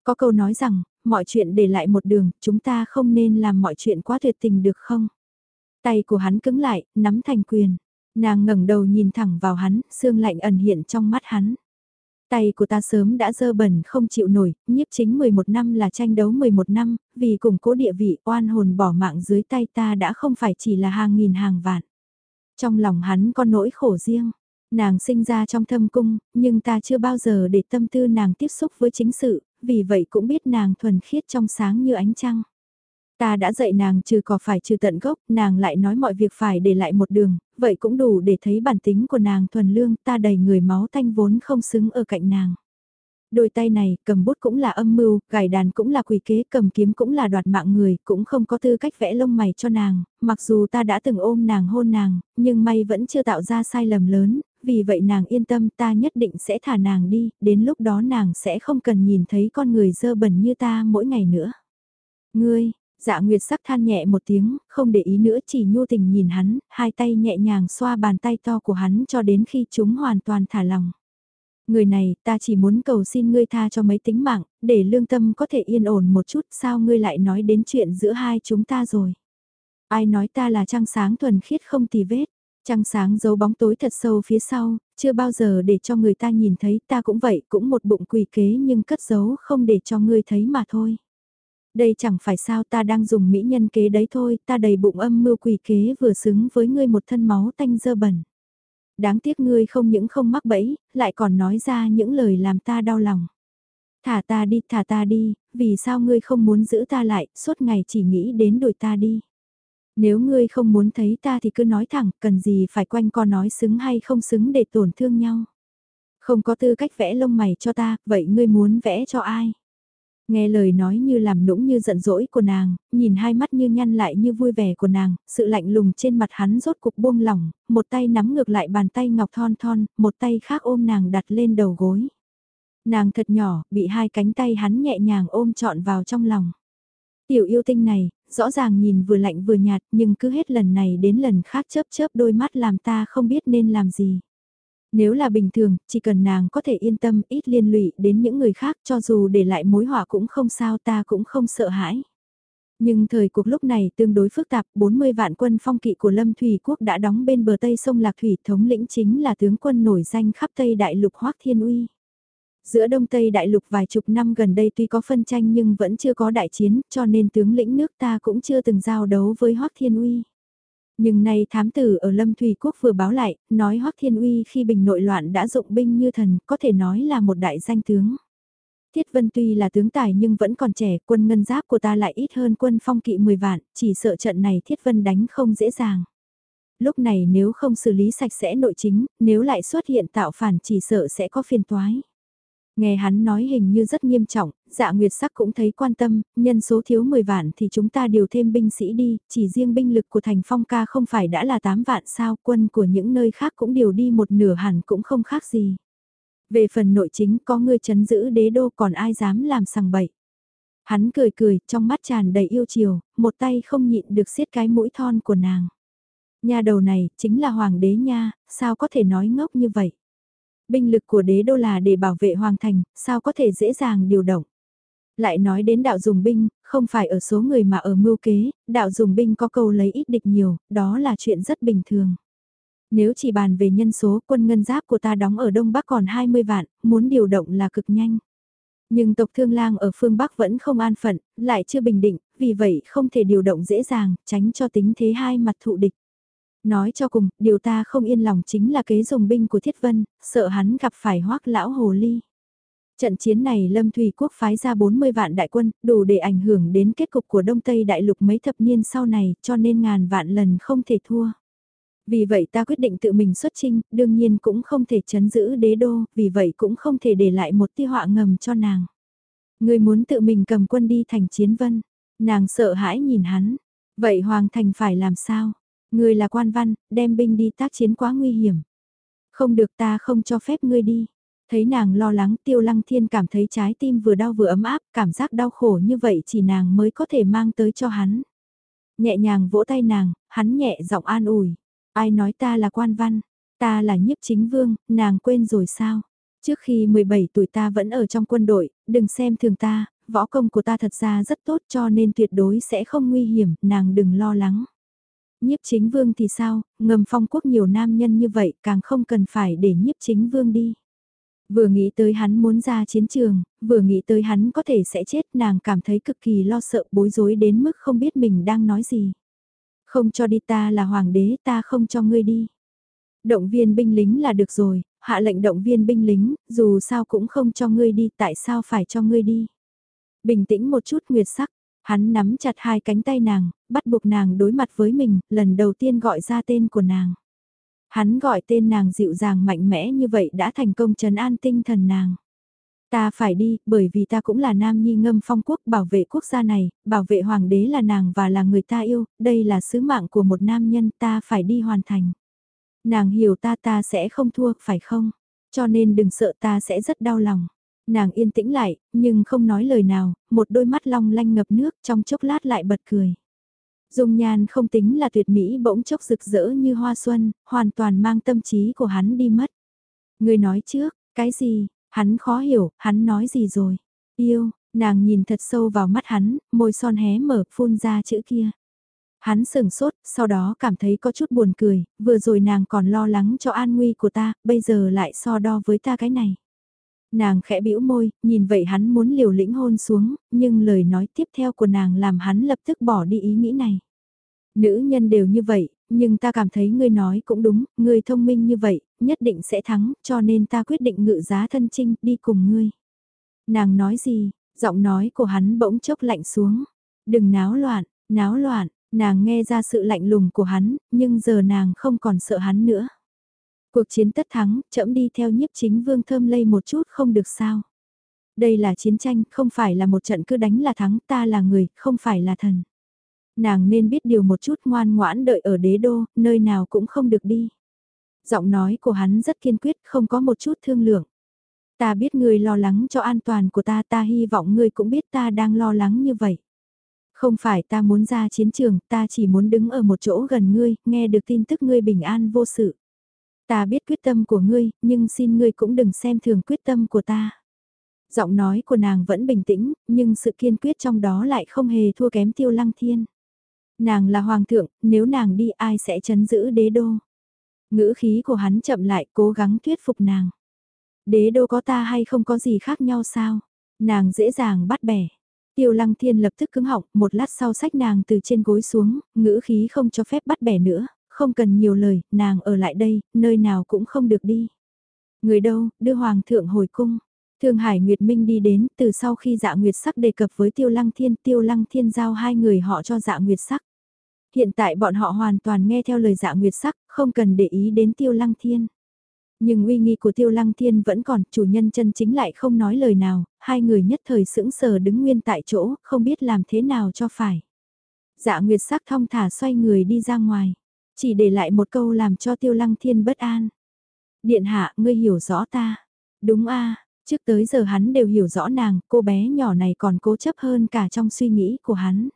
Có câu nói rằng, mọi chuyện để lại một đường, chúng ta không nên làm mọi chuyện quá tuyệt tình được không? Tay của hắn cứng lại, nắm thành quyền. Nàng ngẩng đầu nhìn thẳng vào hắn, xương lạnh ẩn hiện trong mắt hắn. Tay của ta sớm đã dơ bẩn không chịu nổi, nhiếp chính 11 năm là tranh đấu 11 năm, vì củng cố địa vị oan hồn bỏ mạng dưới tay ta đã không phải chỉ là hàng nghìn hàng vạn. Trong lòng hắn có nỗi khổ riêng, nàng sinh ra trong thâm cung, nhưng ta chưa bao giờ để tâm tư nàng tiếp xúc với chính sự, vì vậy cũng biết nàng thuần khiết trong sáng như ánh trăng. Ta đã dạy nàng trừ cỏ phải trừ tận gốc, nàng lại nói mọi việc phải để lại một đường, vậy cũng đủ để thấy bản tính của nàng thuần lương, ta đầy người máu thanh vốn không xứng ở cạnh nàng. Đôi tay này, cầm bút cũng là âm mưu, gài đàn cũng là quỷ kế, cầm kiếm cũng là đoạt mạng người, cũng không có tư cách vẽ lông mày cho nàng, mặc dù ta đã từng ôm nàng hôn nàng, nhưng may vẫn chưa tạo ra sai lầm lớn, vì vậy nàng yên tâm ta nhất định sẽ thả nàng đi, đến lúc đó nàng sẽ không cần nhìn thấy con người dơ bẩn như ta mỗi ngày nữa. Ngươi, Dạ Nguyệt sắc than nhẹ một tiếng, không để ý nữa chỉ nhu tình nhìn hắn, hai tay nhẹ nhàng xoa bàn tay to của hắn cho đến khi chúng hoàn toàn thả lòng. Người này, ta chỉ muốn cầu xin ngươi tha cho mấy tính mạng, để lương tâm có thể yên ổn một chút, sao ngươi lại nói đến chuyện giữa hai chúng ta rồi. Ai nói ta là trăng sáng thuần khiết không tì vết, trăng sáng giấu bóng tối thật sâu phía sau, chưa bao giờ để cho người ta nhìn thấy ta cũng vậy, cũng một bụng quỷ kế nhưng cất giấu không để cho ngươi thấy mà thôi. Đây chẳng phải sao ta đang dùng mỹ nhân kế đấy thôi, ta đầy bụng âm mưu quỷ kế vừa xứng với ngươi một thân máu tanh dơ bẩn. Đáng tiếc ngươi không những không mắc bẫy, lại còn nói ra những lời làm ta đau lòng. Thả ta đi, thả ta đi, vì sao ngươi không muốn giữ ta lại, suốt ngày chỉ nghĩ đến đuổi ta đi. Nếu ngươi không muốn thấy ta thì cứ nói thẳng, cần gì phải quanh co nói xứng hay không xứng để tổn thương nhau. Không có tư cách vẽ lông mày cho ta, vậy ngươi muốn vẽ cho ai? Nghe lời nói như làm nũng như giận dỗi của nàng, nhìn hai mắt như nhăn lại như vui vẻ của nàng, sự lạnh lùng trên mặt hắn rốt cục buông lỏng, một tay nắm ngược lại bàn tay ngọc thon thon, một tay khác ôm nàng đặt lên đầu gối. Nàng thật nhỏ, bị hai cánh tay hắn nhẹ nhàng ôm trọn vào trong lòng. Tiểu yêu tinh này, rõ ràng nhìn vừa lạnh vừa nhạt nhưng cứ hết lần này đến lần khác chớp chớp đôi mắt làm ta không biết nên làm gì. Nếu là bình thường, chỉ cần nàng có thể yên tâm ít liên lụy đến những người khác cho dù để lại mối họa cũng không sao ta cũng không sợ hãi. Nhưng thời cuộc lúc này tương đối phức tạp, 40 vạn quân phong kỵ của Lâm Thủy Quốc đã đóng bên bờ Tây sông Lạc Thủy thống lĩnh chính là tướng quân nổi danh khắp Tây Đại Lục Hoác Thiên Uy. Giữa Đông Tây Đại Lục vài chục năm gần đây tuy có phân tranh nhưng vẫn chưa có đại chiến cho nên tướng lĩnh nước ta cũng chưa từng giao đấu với Hoác Thiên Uy. Nhưng nay thám tử ở Lâm Thủy Quốc vừa báo lại, nói Hoắc Thiên Uy khi bình nội loạn đã dụng binh như thần, có thể nói là một đại danh tướng. Thiết Vân tuy là tướng tài nhưng vẫn còn trẻ, quân ngân giáp của ta lại ít hơn quân phong kỵ 10 vạn, chỉ sợ trận này Thiết Vân đánh không dễ dàng. Lúc này nếu không xử lý sạch sẽ nội chính, nếu lại xuất hiện tạo phản chỉ sợ sẽ có phiền toái. Nghe hắn nói hình như rất nghiêm trọng, dạ nguyệt sắc cũng thấy quan tâm, nhân số thiếu 10 vạn thì chúng ta điều thêm binh sĩ đi, chỉ riêng binh lực của thành phong ca không phải đã là 8 vạn sao, quân của những nơi khác cũng điều đi một nửa hẳn cũng không khác gì. Về phần nội chính có người chấn giữ đế đô còn ai dám làm sằng bậy. Hắn cười cười, trong mắt tràn đầy yêu chiều, một tay không nhịn được siết cái mũi thon của nàng. Nhà đầu này, chính là hoàng đế nha, sao có thể nói ngốc như vậy? Binh lực của đế đô là để bảo vệ hoàng thành, sao có thể dễ dàng điều động. Lại nói đến đạo dùng binh, không phải ở số người mà ở mưu kế, đạo dùng binh có câu lấy ít địch nhiều, đó là chuyện rất bình thường. Nếu chỉ bàn về nhân số quân ngân giáp của ta đóng ở Đông Bắc còn 20 vạn, muốn điều động là cực nhanh. Nhưng tộc thương lang ở phương Bắc vẫn không an phận, lại chưa bình định, vì vậy không thể điều động dễ dàng, tránh cho tính thế hai mặt thụ địch. Nói cho cùng, điều ta không yên lòng chính là kế dùng binh của Thiết Vân, sợ hắn gặp phải hoắc lão hồ ly. Trận chiến này Lâm Thủy Quốc phái ra 40 vạn đại quân, đủ để ảnh hưởng đến kết cục của Đông Tây Đại Lục mấy thập niên sau này, cho nên ngàn vạn lần không thể thua. Vì vậy ta quyết định tự mình xuất chinh, đương nhiên cũng không thể chấn giữ đế đô, vì vậy cũng không thể để lại một tia họa ngầm cho nàng. Người muốn tự mình cầm quân đi thành chiến vân, nàng sợ hãi nhìn hắn. Vậy Hoàng Thành phải làm sao? Ngươi là quan văn, đem binh đi tác chiến quá nguy hiểm. Không được ta không cho phép ngươi đi. Thấy nàng lo lắng tiêu lăng thiên cảm thấy trái tim vừa đau vừa ấm áp, cảm giác đau khổ như vậy chỉ nàng mới có thể mang tới cho hắn. Nhẹ nhàng vỗ tay nàng, hắn nhẹ giọng an ủi. Ai nói ta là quan văn, ta là nhiếp chính vương, nàng quên rồi sao? Trước khi 17 tuổi ta vẫn ở trong quân đội, đừng xem thường ta, võ công của ta thật ra rất tốt cho nên tuyệt đối sẽ không nguy hiểm, nàng đừng lo lắng. Nhiếp chính vương thì sao, ngầm phong quốc nhiều nam nhân như vậy càng không cần phải để nhiếp chính vương đi. Vừa nghĩ tới hắn muốn ra chiến trường, vừa nghĩ tới hắn có thể sẽ chết nàng cảm thấy cực kỳ lo sợ bối rối đến mức không biết mình đang nói gì. Không cho đi ta là hoàng đế ta không cho ngươi đi. Động viên binh lính là được rồi, hạ lệnh động viên binh lính, dù sao cũng không cho ngươi đi tại sao phải cho ngươi đi. Bình tĩnh một chút nguyệt sắc, hắn nắm chặt hai cánh tay nàng, bắt buộc nàng đối mặt với mình, lần đầu tiên gọi ra tên của nàng. Hắn gọi tên nàng dịu dàng mạnh mẽ như vậy đã thành công trấn an tinh thần nàng. Ta phải đi, bởi vì ta cũng là nam nhi ngâm phong quốc bảo vệ quốc gia này, bảo vệ hoàng đế là nàng và là người ta yêu, đây là sứ mạng của một nam nhân ta phải đi hoàn thành. Nàng hiểu ta ta sẽ không thua, phải không? Cho nên đừng sợ ta sẽ rất đau lòng. Nàng yên tĩnh lại, nhưng không nói lời nào, một đôi mắt long lanh ngập nước trong chốc lát lại bật cười. Dung nhan không tính là tuyệt mỹ bỗng chốc rực rỡ như hoa xuân, hoàn toàn mang tâm trí của hắn đi mất. Người nói trước, cái gì, hắn khó hiểu, hắn nói gì rồi. Yêu, nàng nhìn thật sâu vào mắt hắn, môi son hé mở, phun ra chữ kia. Hắn sừng sốt, sau đó cảm thấy có chút buồn cười, vừa rồi nàng còn lo lắng cho an nguy của ta, bây giờ lại so đo với ta cái này. Nàng khẽ bĩu môi, nhìn vậy hắn muốn liều lĩnh hôn xuống, nhưng lời nói tiếp theo của nàng làm hắn lập tức bỏ đi ý nghĩ này. Nữ nhân đều như vậy, nhưng ta cảm thấy ngươi nói cũng đúng, ngươi thông minh như vậy, nhất định sẽ thắng, cho nên ta quyết định ngự giá thân trinh đi cùng ngươi. Nàng nói gì, giọng nói của hắn bỗng chốc lạnh xuống. Đừng náo loạn, náo loạn, nàng nghe ra sự lạnh lùng của hắn, nhưng giờ nàng không còn sợ hắn nữa. Cuộc chiến tất thắng, chậm đi theo nhiếp chính vương thơm lây một chút không được sao. Đây là chiến tranh, không phải là một trận cứ đánh là thắng, ta là người, không phải là thần. Nàng nên biết điều một chút ngoan ngoãn đợi ở đế đô, nơi nào cũng không được đi. Giọng nói của hắn rất kiên quyết, không có một chút thương lượng. Ta biết ngươi lo lắng cho an toàn của ta, ta hy vọng ngươi cũng biết ta đang lo lắng như vậy. Không phải ta muốn ra chiến trường, ta chỉ muốn đứng ở một chỗ gần ngươi, nghe được tin tức ngươi bình an vô sự. Ta biết quyết tâm của ngươi, nhưng xin ngươi cũng đừng xem thường quyết tâm của ta. Giọng nói của nàng vẫn bình tĩnh, nhưng sự kiên quyết trong đó lại không hề thua kém tiêu lăng thiên. Nàng là hoàng thượng, nếu nàng đi ai sẽ chấn giữ đế đô. Ngữ khí của hắn chậm lại cố gắng thuyết phục nàng. Đế đô có ta hay không có gì khác nhau sao? Nàng dễ dàng bắt bẻ. Tiêu lăng thiên lập tức cứng họng, một lát sau sách nàng từ trên gối xuống, ngữ khí không cho phép bắt bẻ nữa, không cần nhiều lời, nàng ở lại đây, nơi nào cũng không được đi. Người đâu, đưa hoàng thượng hồi cung. Thương Hải Nguyệt Minh đi đến, từ sau khi dạ Nguyệt Sắc đề cập với Tiêu Lăng Thiên, Tiêu Lăng Thiên giao hai người họ cho dạ Nguyệt Sắc. Hiện tại bọn họ hoàn toàn nghe theo lời dạ Nguyệt Sắc, không cần để ý đến Tiêu Lăng Thiên. Nhưng uy nghi của Tiêu Lăng Thiên vẫn còn, chủ nhân chân chính lại không nói lời nào, hai người nhất thời sững sờ đứng nguyên tại chỗ, không biết làm thế nào cho phải. Dạ Nguyệt Sắc thong thả xoay người đi ra ngoài, chỉ để lại một câu làm cho Tiêu Lăng Thiên bất an. Điện hạ, ngươi hiểu rõ ta. Đúng a trước tới giờ hắn đều hiểu rõ nàng, cô bé nhỏ này còn cố chấp hơn cả trong suy nghĩ của hắn.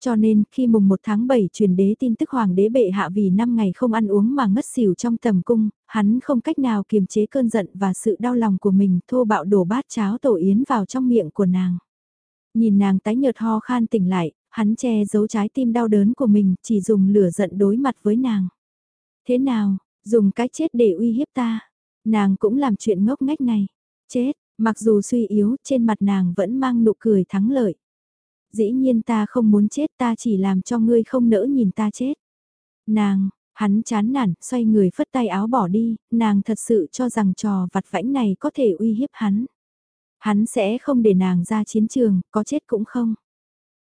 Cho nên, khi mùng 1 tháng 7 truyền đế tin tức hoàng đế bệ hạ vì 5 ngày không ăn uống mà ngất xỉu trong tầm cung, hắn không cách nào kiềm chế cơn giận và sự đau lòng của mình thô bạo đổ bát cháo tổ yến vào trong miệng của nàng. Nhìn nàng tái nhợt ho khan tỉnh lại, hắn che giấu trái tim đau đớn của mình, chỉ dùng lửa giận đối mặt với nàng. Thế nào, dùng cái chết để uy hiếp ta? Nàng cũng làm chuyện ngốc nghếch này. Chết, mặc dù suy yếu, trên mặt nàng vẫn mang nụ cười thắng lợi dĩ nhiên ta không muốn chết ta chỉ làm cho ngươi không nỡ nhìn ta chết. Nàng, hắn chán nản, xoay người phất tay áo bỏ đi, nàng thật sự cho rằng trò vặt vãnh này có thể uy hiếp hắn. Hắn sẽ không để nàng ra chiến trường, có chết cũng không.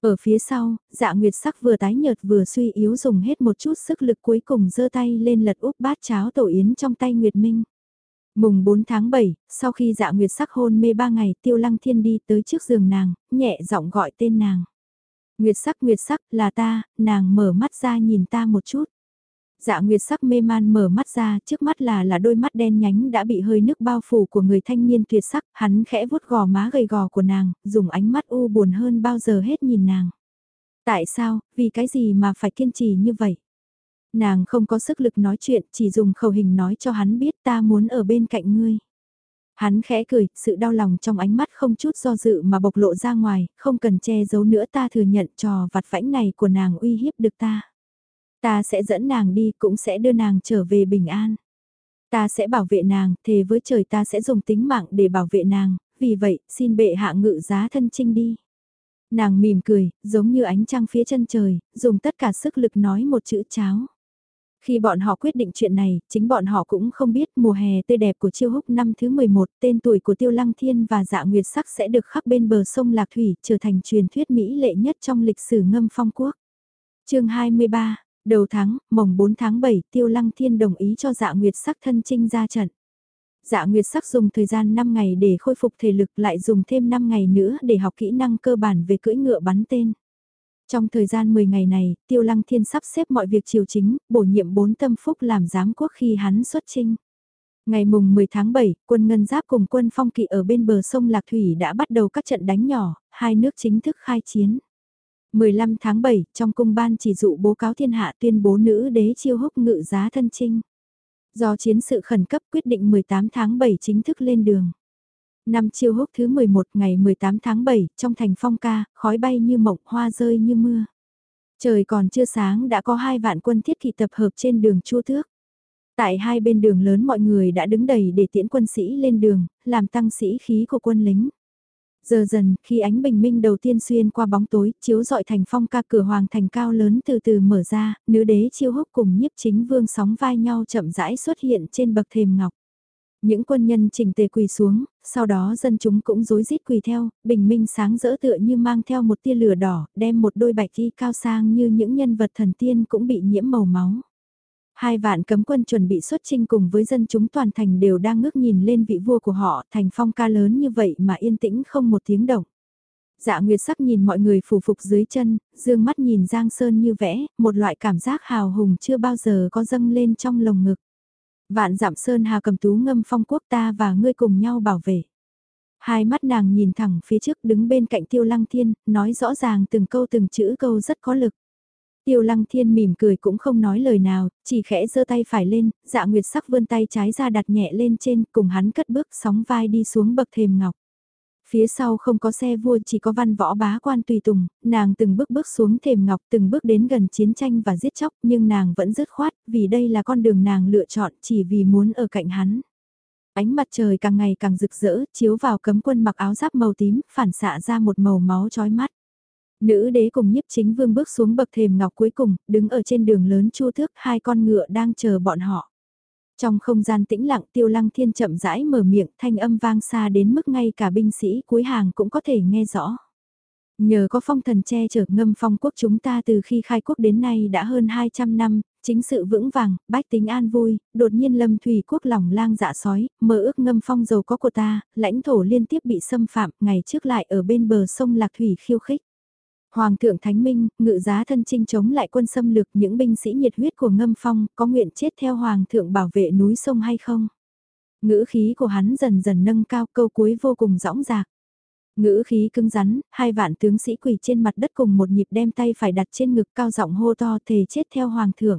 Ở phía sau, dạ nguyệt sắc vừa tái nhợt vừa suy yếu dùng hết một chút sức lực cuối cùng giơ tay lên lật úp bát cháo tổ yến trong tay Nguyệt Minh. Mùng 4 tháng 7, sau khi dạ nguyệt sắc hôn mê 3 ngày tiêu lăng thiên đi tới trước giường nàng, nhẹ giọng gọi tên nàng. Nguyệt sắc nguyệt sắc là ta, nàng mở mắt ra nhìn ta một chút. Dạ nguyệt sắc mê man mở mắt ra, trước mắt là là đôi mắt đen nhánh đã bị hơi nước bao phủ của người thanh niên tuyệt sắc, hắn khẽ vuốt gò má gầy gò của nàng, dùng ánh mắt u buồn hơn bao giờ hết nhìn nàng. Tại sao, vì cái gì mà phải kiên trì như vậy? Nàng không có sức lực nói chuyện, chỉ dùng khẩu hình nói cho hắn biết ta muốn ở bên cạnh ngươi. Hắn khẽ cười, sự đau lòng trong ánh mắt không chút do dự mà bộc lộ ra ngoài, không cần che giấu nữa ta thừa nhận trò vặt vãnh này của nàng uy hiếp được ta. Ta sẽ dẫn nàng đi cũng sẽ đưa nàng trở về bình an. Ta sẽ bảo vệ nàng, thề với trời ta sẽ dùng tính mạng để bảo vệ nàng, vì vậy xin bệ hạ ngự giá thân trinh đi. Nàng mỉm cười, giống như ánh trăng phía chân trời, dùng tất cả sức lực nói một chữ cháo. Khi bọn họ quyết định chuyện này, chính bọn họ cũng không biết mùa hè tươi đẹp của chiêu húc năm thứ 11, tên tuổi của Tiêu Lăng Thiên và Dạ Nguyệt Sắc sẽ được khắc bên bờ sông Lạc Thủy, trở thành truyền thuyết mỹ lệ nhất trong lịch sử ngâm phong quốc. chương 23, đầu tháng, mồng 4 tháng 7, Tiêu Lăng Thiên đồng ý cho Dạ Nguyệt Sắc thân trinh ra trận. Dạ Nguyệt Sắc dùng thời gian 5 ngày để khôi phục thể lực lại dùng thêm 5 ngày nữa để học kỹ năng cơ bản về cưỡi ngựa bắn tên. Trong thời gian 10 ngày này, Tiêu Lăng Thiên sắp xếp mọi việc triều chính, bổ nhiệm bốn tâm phúc làm giám quốc khi hắn xuất trinh. Ngày mùng 10 tháng 7, quân Ngân Giáp cùng quân Phong Kỵ ở bên bờ sông Lạc Thủy đã bắt đầu các trận đánh nhỏ, hai nước chính thức khai chiến. 15 tháng 7, trong cung ban chỉ dụ bố cáo thiên hạ tuyên bố nữ đế chiêu húc ngự giá thân trinh. Do chiến sự khẩn cấp quyết định 18 tháng 7 chính thức lên đường. Năm chiêu húc thứ 11 ngày 18 tháng 7, trong thành phong ca, khói bay như mộng, hoa rơi như mưa. Trời còn chưa sáng đã có hai vạn quân thiết kỵ tập hợp trên đường chua thước. Tại hai bên đường lớn mọi người đã đứng đầy để tiễn quân sĩ lên đường, làm tăng sĩ khí của quân lính. Giờ dần, khi ánh bình minh đầu tiên xuyên qua bóng tối, chiếu dọi thành phong ca cửa hoàng thành cao lớn từ từ mở ra, nữ đế chiêu húc cùng nhiếp chính vương sóng vai nhau chậm rãi xuất hiện trên bậc thềm ngọc. Những quân nhân chỉnh tề quỳ xuống, sau đó dân chúng cũng rối rít quỳ theo, bình minh sáng rỡ tựa như mang theo một tia lửa đỏ, đem một đôi bạch y cao sang như những nhân vật thần tiên cũng bị nhiễm màu máu. Hai vạn cấm quân chuẩn bị xuất chinh cùng với dân chúng toàn thành đều đang ngước nhìn lên vị vua của họ, thành phong ca lớn như vậy mà yên tĩnh không một tiếng động. Dạ Nguyệt sắc nhìn mọi người phủ phục dưới chân, dương mắt nhìn Giang Sơn như vẽ, một loại cảm giác hào hùng chưa bao giờ có dâng lên trong lồng ngực. Vạn giảm Sơn Hà cầm tú ngâm phong quốc ta và ngươi cùng nhau bảo vệ. Hai mắt nàng nhìn thẳng phía trước đứng bên cạnh Tiêu Lăng Thiên, nói rõ ràng từng câu từng chữ câu rất có lực. Tiêu Lăng Thiên mỉm cười cũng không nói lời nào, chỉ khẽ giơ tay phải lên, dạ nguyệt sắc vươn tay trái ra đặt nhẹ lên trên, cùng hắn cất bước sóng vai đi xuống bậc thềm ngọc. Phía sau không có xe vua chỉ có văn võ bá quan tùy tùng, nàng từng bước bước xuống thềm ngọc từng bước đến gần chiến tranh và giết chóc nhưng nàng vẫn dứt khoát vì đây là con đường nàng lựa chọn chỉ vì muốn ở cạnh hắn. Ánh mặt trời càng ngày càng rực rỡ chiếu vào cấm quân mặc áo giáp màu tím phản xạ ra một màu máu chói mắt. Nữ đế cùng nhiếp chính vương bước xuống bậc thềm ngọc cuối cùng, đứng ở trên đường lớn chu thước hai con ngựa đang chờ bọn họ. Trong không gian tĩnh lặng tiêu lăng thiên chậm rãi mở miệng thanh âm vang xa đến mức ngay cả binh sĩ cuối hàng cũng có thể nghe rõ. Nhờ có phong thần che chở ngâm phong quốc chúng ta từ khi khai quốc đến nay đã hơn 200 năm, chính sự vững vàng, bách tính an vui, đột nhiên lâm thủy quốc lòng lang dạ sói, mơ ước ngâm phong giàu có của ta, lãnh thổ liên tiếp bị xâm phạm, ngày trước lại ở bên bờ sông Lạc Thủy khiêu khích. Hoàng thượng Thánh Minh, ngự giá thân chinh chống lại quân xâm lược những binh sĩ nhiệt huyết của ngâm phong, có nguyện chết theo Hoàng thượng bảo vệ núi sông hay không? Ngữ khí của hắn dần dần nâng cao câu cuối vô cùng rõng rạc. Ngữ khí cứng rắn, hai vạn tướng sĩ quỳ trên mặt đất cùng một nhịp đem tay phải đặt trên ngực cao giọng hô to thề chết theo Hoàng thượng.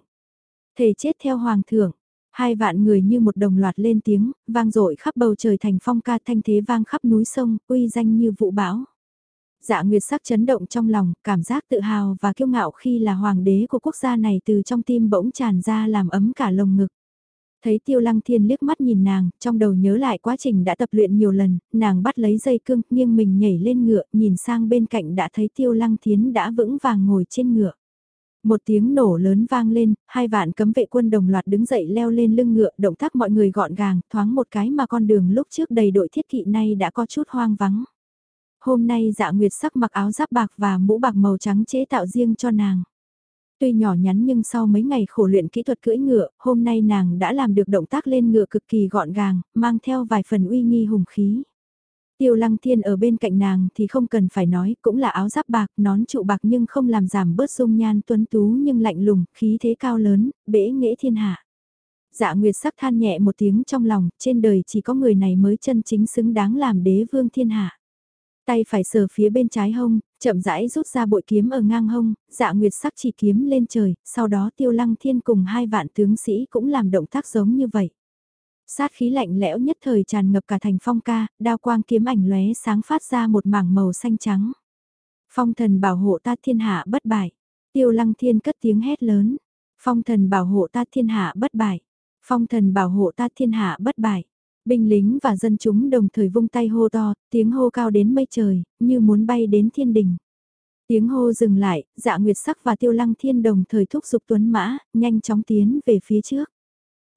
Thề chết theo Hoàng thượng. Hai vạn người như một đồng loạt lên tiếng, vang dội khắp bầu trời thành phong ca thanh thế vang khắp núi sông, uy danh như vụ bão. Dạ Nguyệt sắc chấn động trong lòng, cảm giác tự hào và kiêu ngạo khi là hoàng đế của quốc gia này từ trong tim bỗng tràn ra làm ấm cả lồng ngực. Thấy Tiêu Lăng Thiên liếc mắt nhìn nàng, trong đầu nhớ lại quá trình đã tập luyện nhiều lần, nàng bắt lấy dây cương, nghiêng mình nhảy lên ngựa, nhìn sang bên cạnh đã thấy Tiêu Lăng Thiến đã vững vàng ngồi trên ngựa. Một tiếng nổ lớn vang lên, hai vạn cấm vệ quân đồng loạt đứng dậy leo lên lưng ngựa, động tác mọi người gọn gàng, thoáng một cái mà con đường lúc trước đầy đội thiết kỵ nay đã có chút hoang vắng. Hôm nay dạ nguyệt sắc mặc áo giáp bạc và mũ bạc màu trắng chế tạo riêng cho nàng. Tuy nhỏ nhắn nhưng sau mấy ngày khổ luyện kỹ thuật cưỡi ngựa, hôm nay nàng đã làm được động tác lên ngựa cực kỳ gọn gàng, mang theo vài phần uy nghi hùng khí. Tiêu lăng thiên ở bên cạnh nàng thì không cần phải nói, cũng là áo giáp bạc, nón trụ bạc nhưng không làm giảm bớt dung nhan tuấn tú nhưng lạnh lùng, khí thế cao lớn, bể nghệ thiên hạ. Dạ Nguyệt sắc than nhẹ một tiếng trong lòng, trên đời chỉ có người này mới chân chính xứng đáng làm đế vương thiên hạ. Tay phải sờ phía bên trái hông, chậm rãi rút ra bội kiếm ở ngang hông, dạ nguyệt sắc chỉ kiếm lên trời, sau đó tiêu lăng thiên cùng hai vạn tướng sĩ cũng làm động tác giống như vậy. Sát khí lạnh lẽo nhất thời tràn ngập cả thành phong ca, đao quang kiếm ảnh lóe sáng phát ra một mảng màu xanh trắng. Phong thần bảo hộ ta thiên hạ bất bại. Tiêu lăng thiên cất tiếng hét lớn. Phong thần bảo hộ ta thiên hạ bất bại. Phong thần bảo hộ ta thiên hạ bất bại. Binh lính và dân chúng đồng thời vung tay hô to, tiếng hô cao đến mây trời, như muốn bay đến thiên đình. Tiếng hô dừng lại, dạ nguyệt sắc và tiêu lăng thiên đồng thời thúc giục tuấn mã, nhanh chóng tiến về phía trước.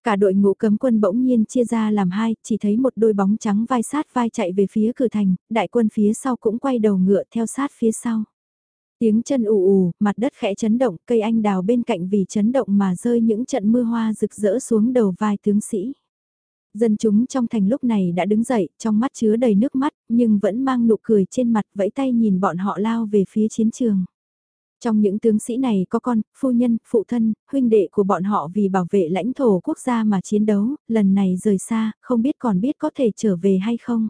Cả đội ngũ cấm quân bỗng nhiên chia ra làm hai, chỉ thấy một đôi bóng trắng vai sát vai chạy về phía cửa thành, đại quân phía sau cũng quay đầu ngựa theo sát phía sau. Tiếng chân ù ù, mặt đất khẽ chấn động, cây anh đào bên cạnh vì chấn động mà rơi những trận mưa hoa rực rỡ xuống đầu vai tướng sĩ. Dân chúng trong thành lúc này đã đứng dậy, trong mắt chứa đầy nước mắt, nhưng vẫn mang nụ cười trên mặt vẫy tay nhìn bọn họ lao về phía chiến trường. Trong những tướng sĩ này có con, phu nhân, phụ thân, huynh đệ của bọn họ vì bảo vệ lãnh thổ quốc gia mà chiến đấu, lần này rời xa, không biết còn biết có thể trở về hay không.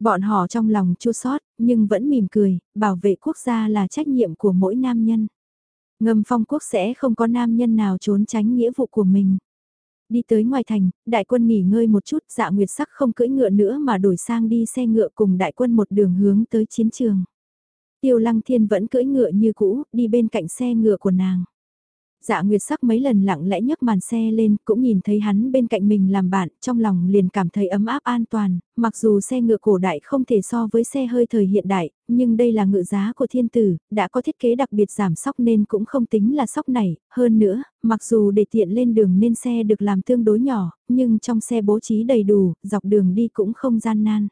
Bọn họ trong lòng chua sót, nhưng vẫn mỉm cười, bảo vệ quốc gia là trách nhiệm của mỗi nam nhân. Ngầm phong quốc sẽ không có nam nhân nào trốn tránh nghĩa vụ của mình. Đi tới ngoài thành, đại quân nghỉ ngơi một chút, dạ nguyệt sắc không cưỡi ngựa nữa mà đổi sang đi xe ngựa cùng đại quân một đường hướng tới chiến trường. Tiêu lăng thiên vẫn cưỡi ngựa như cũ, đi bên cạnh xe ngựa của nàng. Dạ Nguyệt sắc mấy lần lặng lẽ nhấc màn xe lên, cũng nhìn thấy hắn bên cạnh mình làm bạn, trong lòng liền cảm thấy ấm áp an toàn, mặc dù xe ngựa cổ đại không thể so với xe hơi thời hiện đại, nhưng đây là ngựa giá của thiên tử, đã có thiết kế đặc biệt giảm sóc nên cũng không tính là sóc này, hơn nữa, mặc dù để tiện lên đường nên xe được làm tương đối nhỏ, nhưng trong xe bố trí đầy đủ, dọc đường đi cũng không gian nan.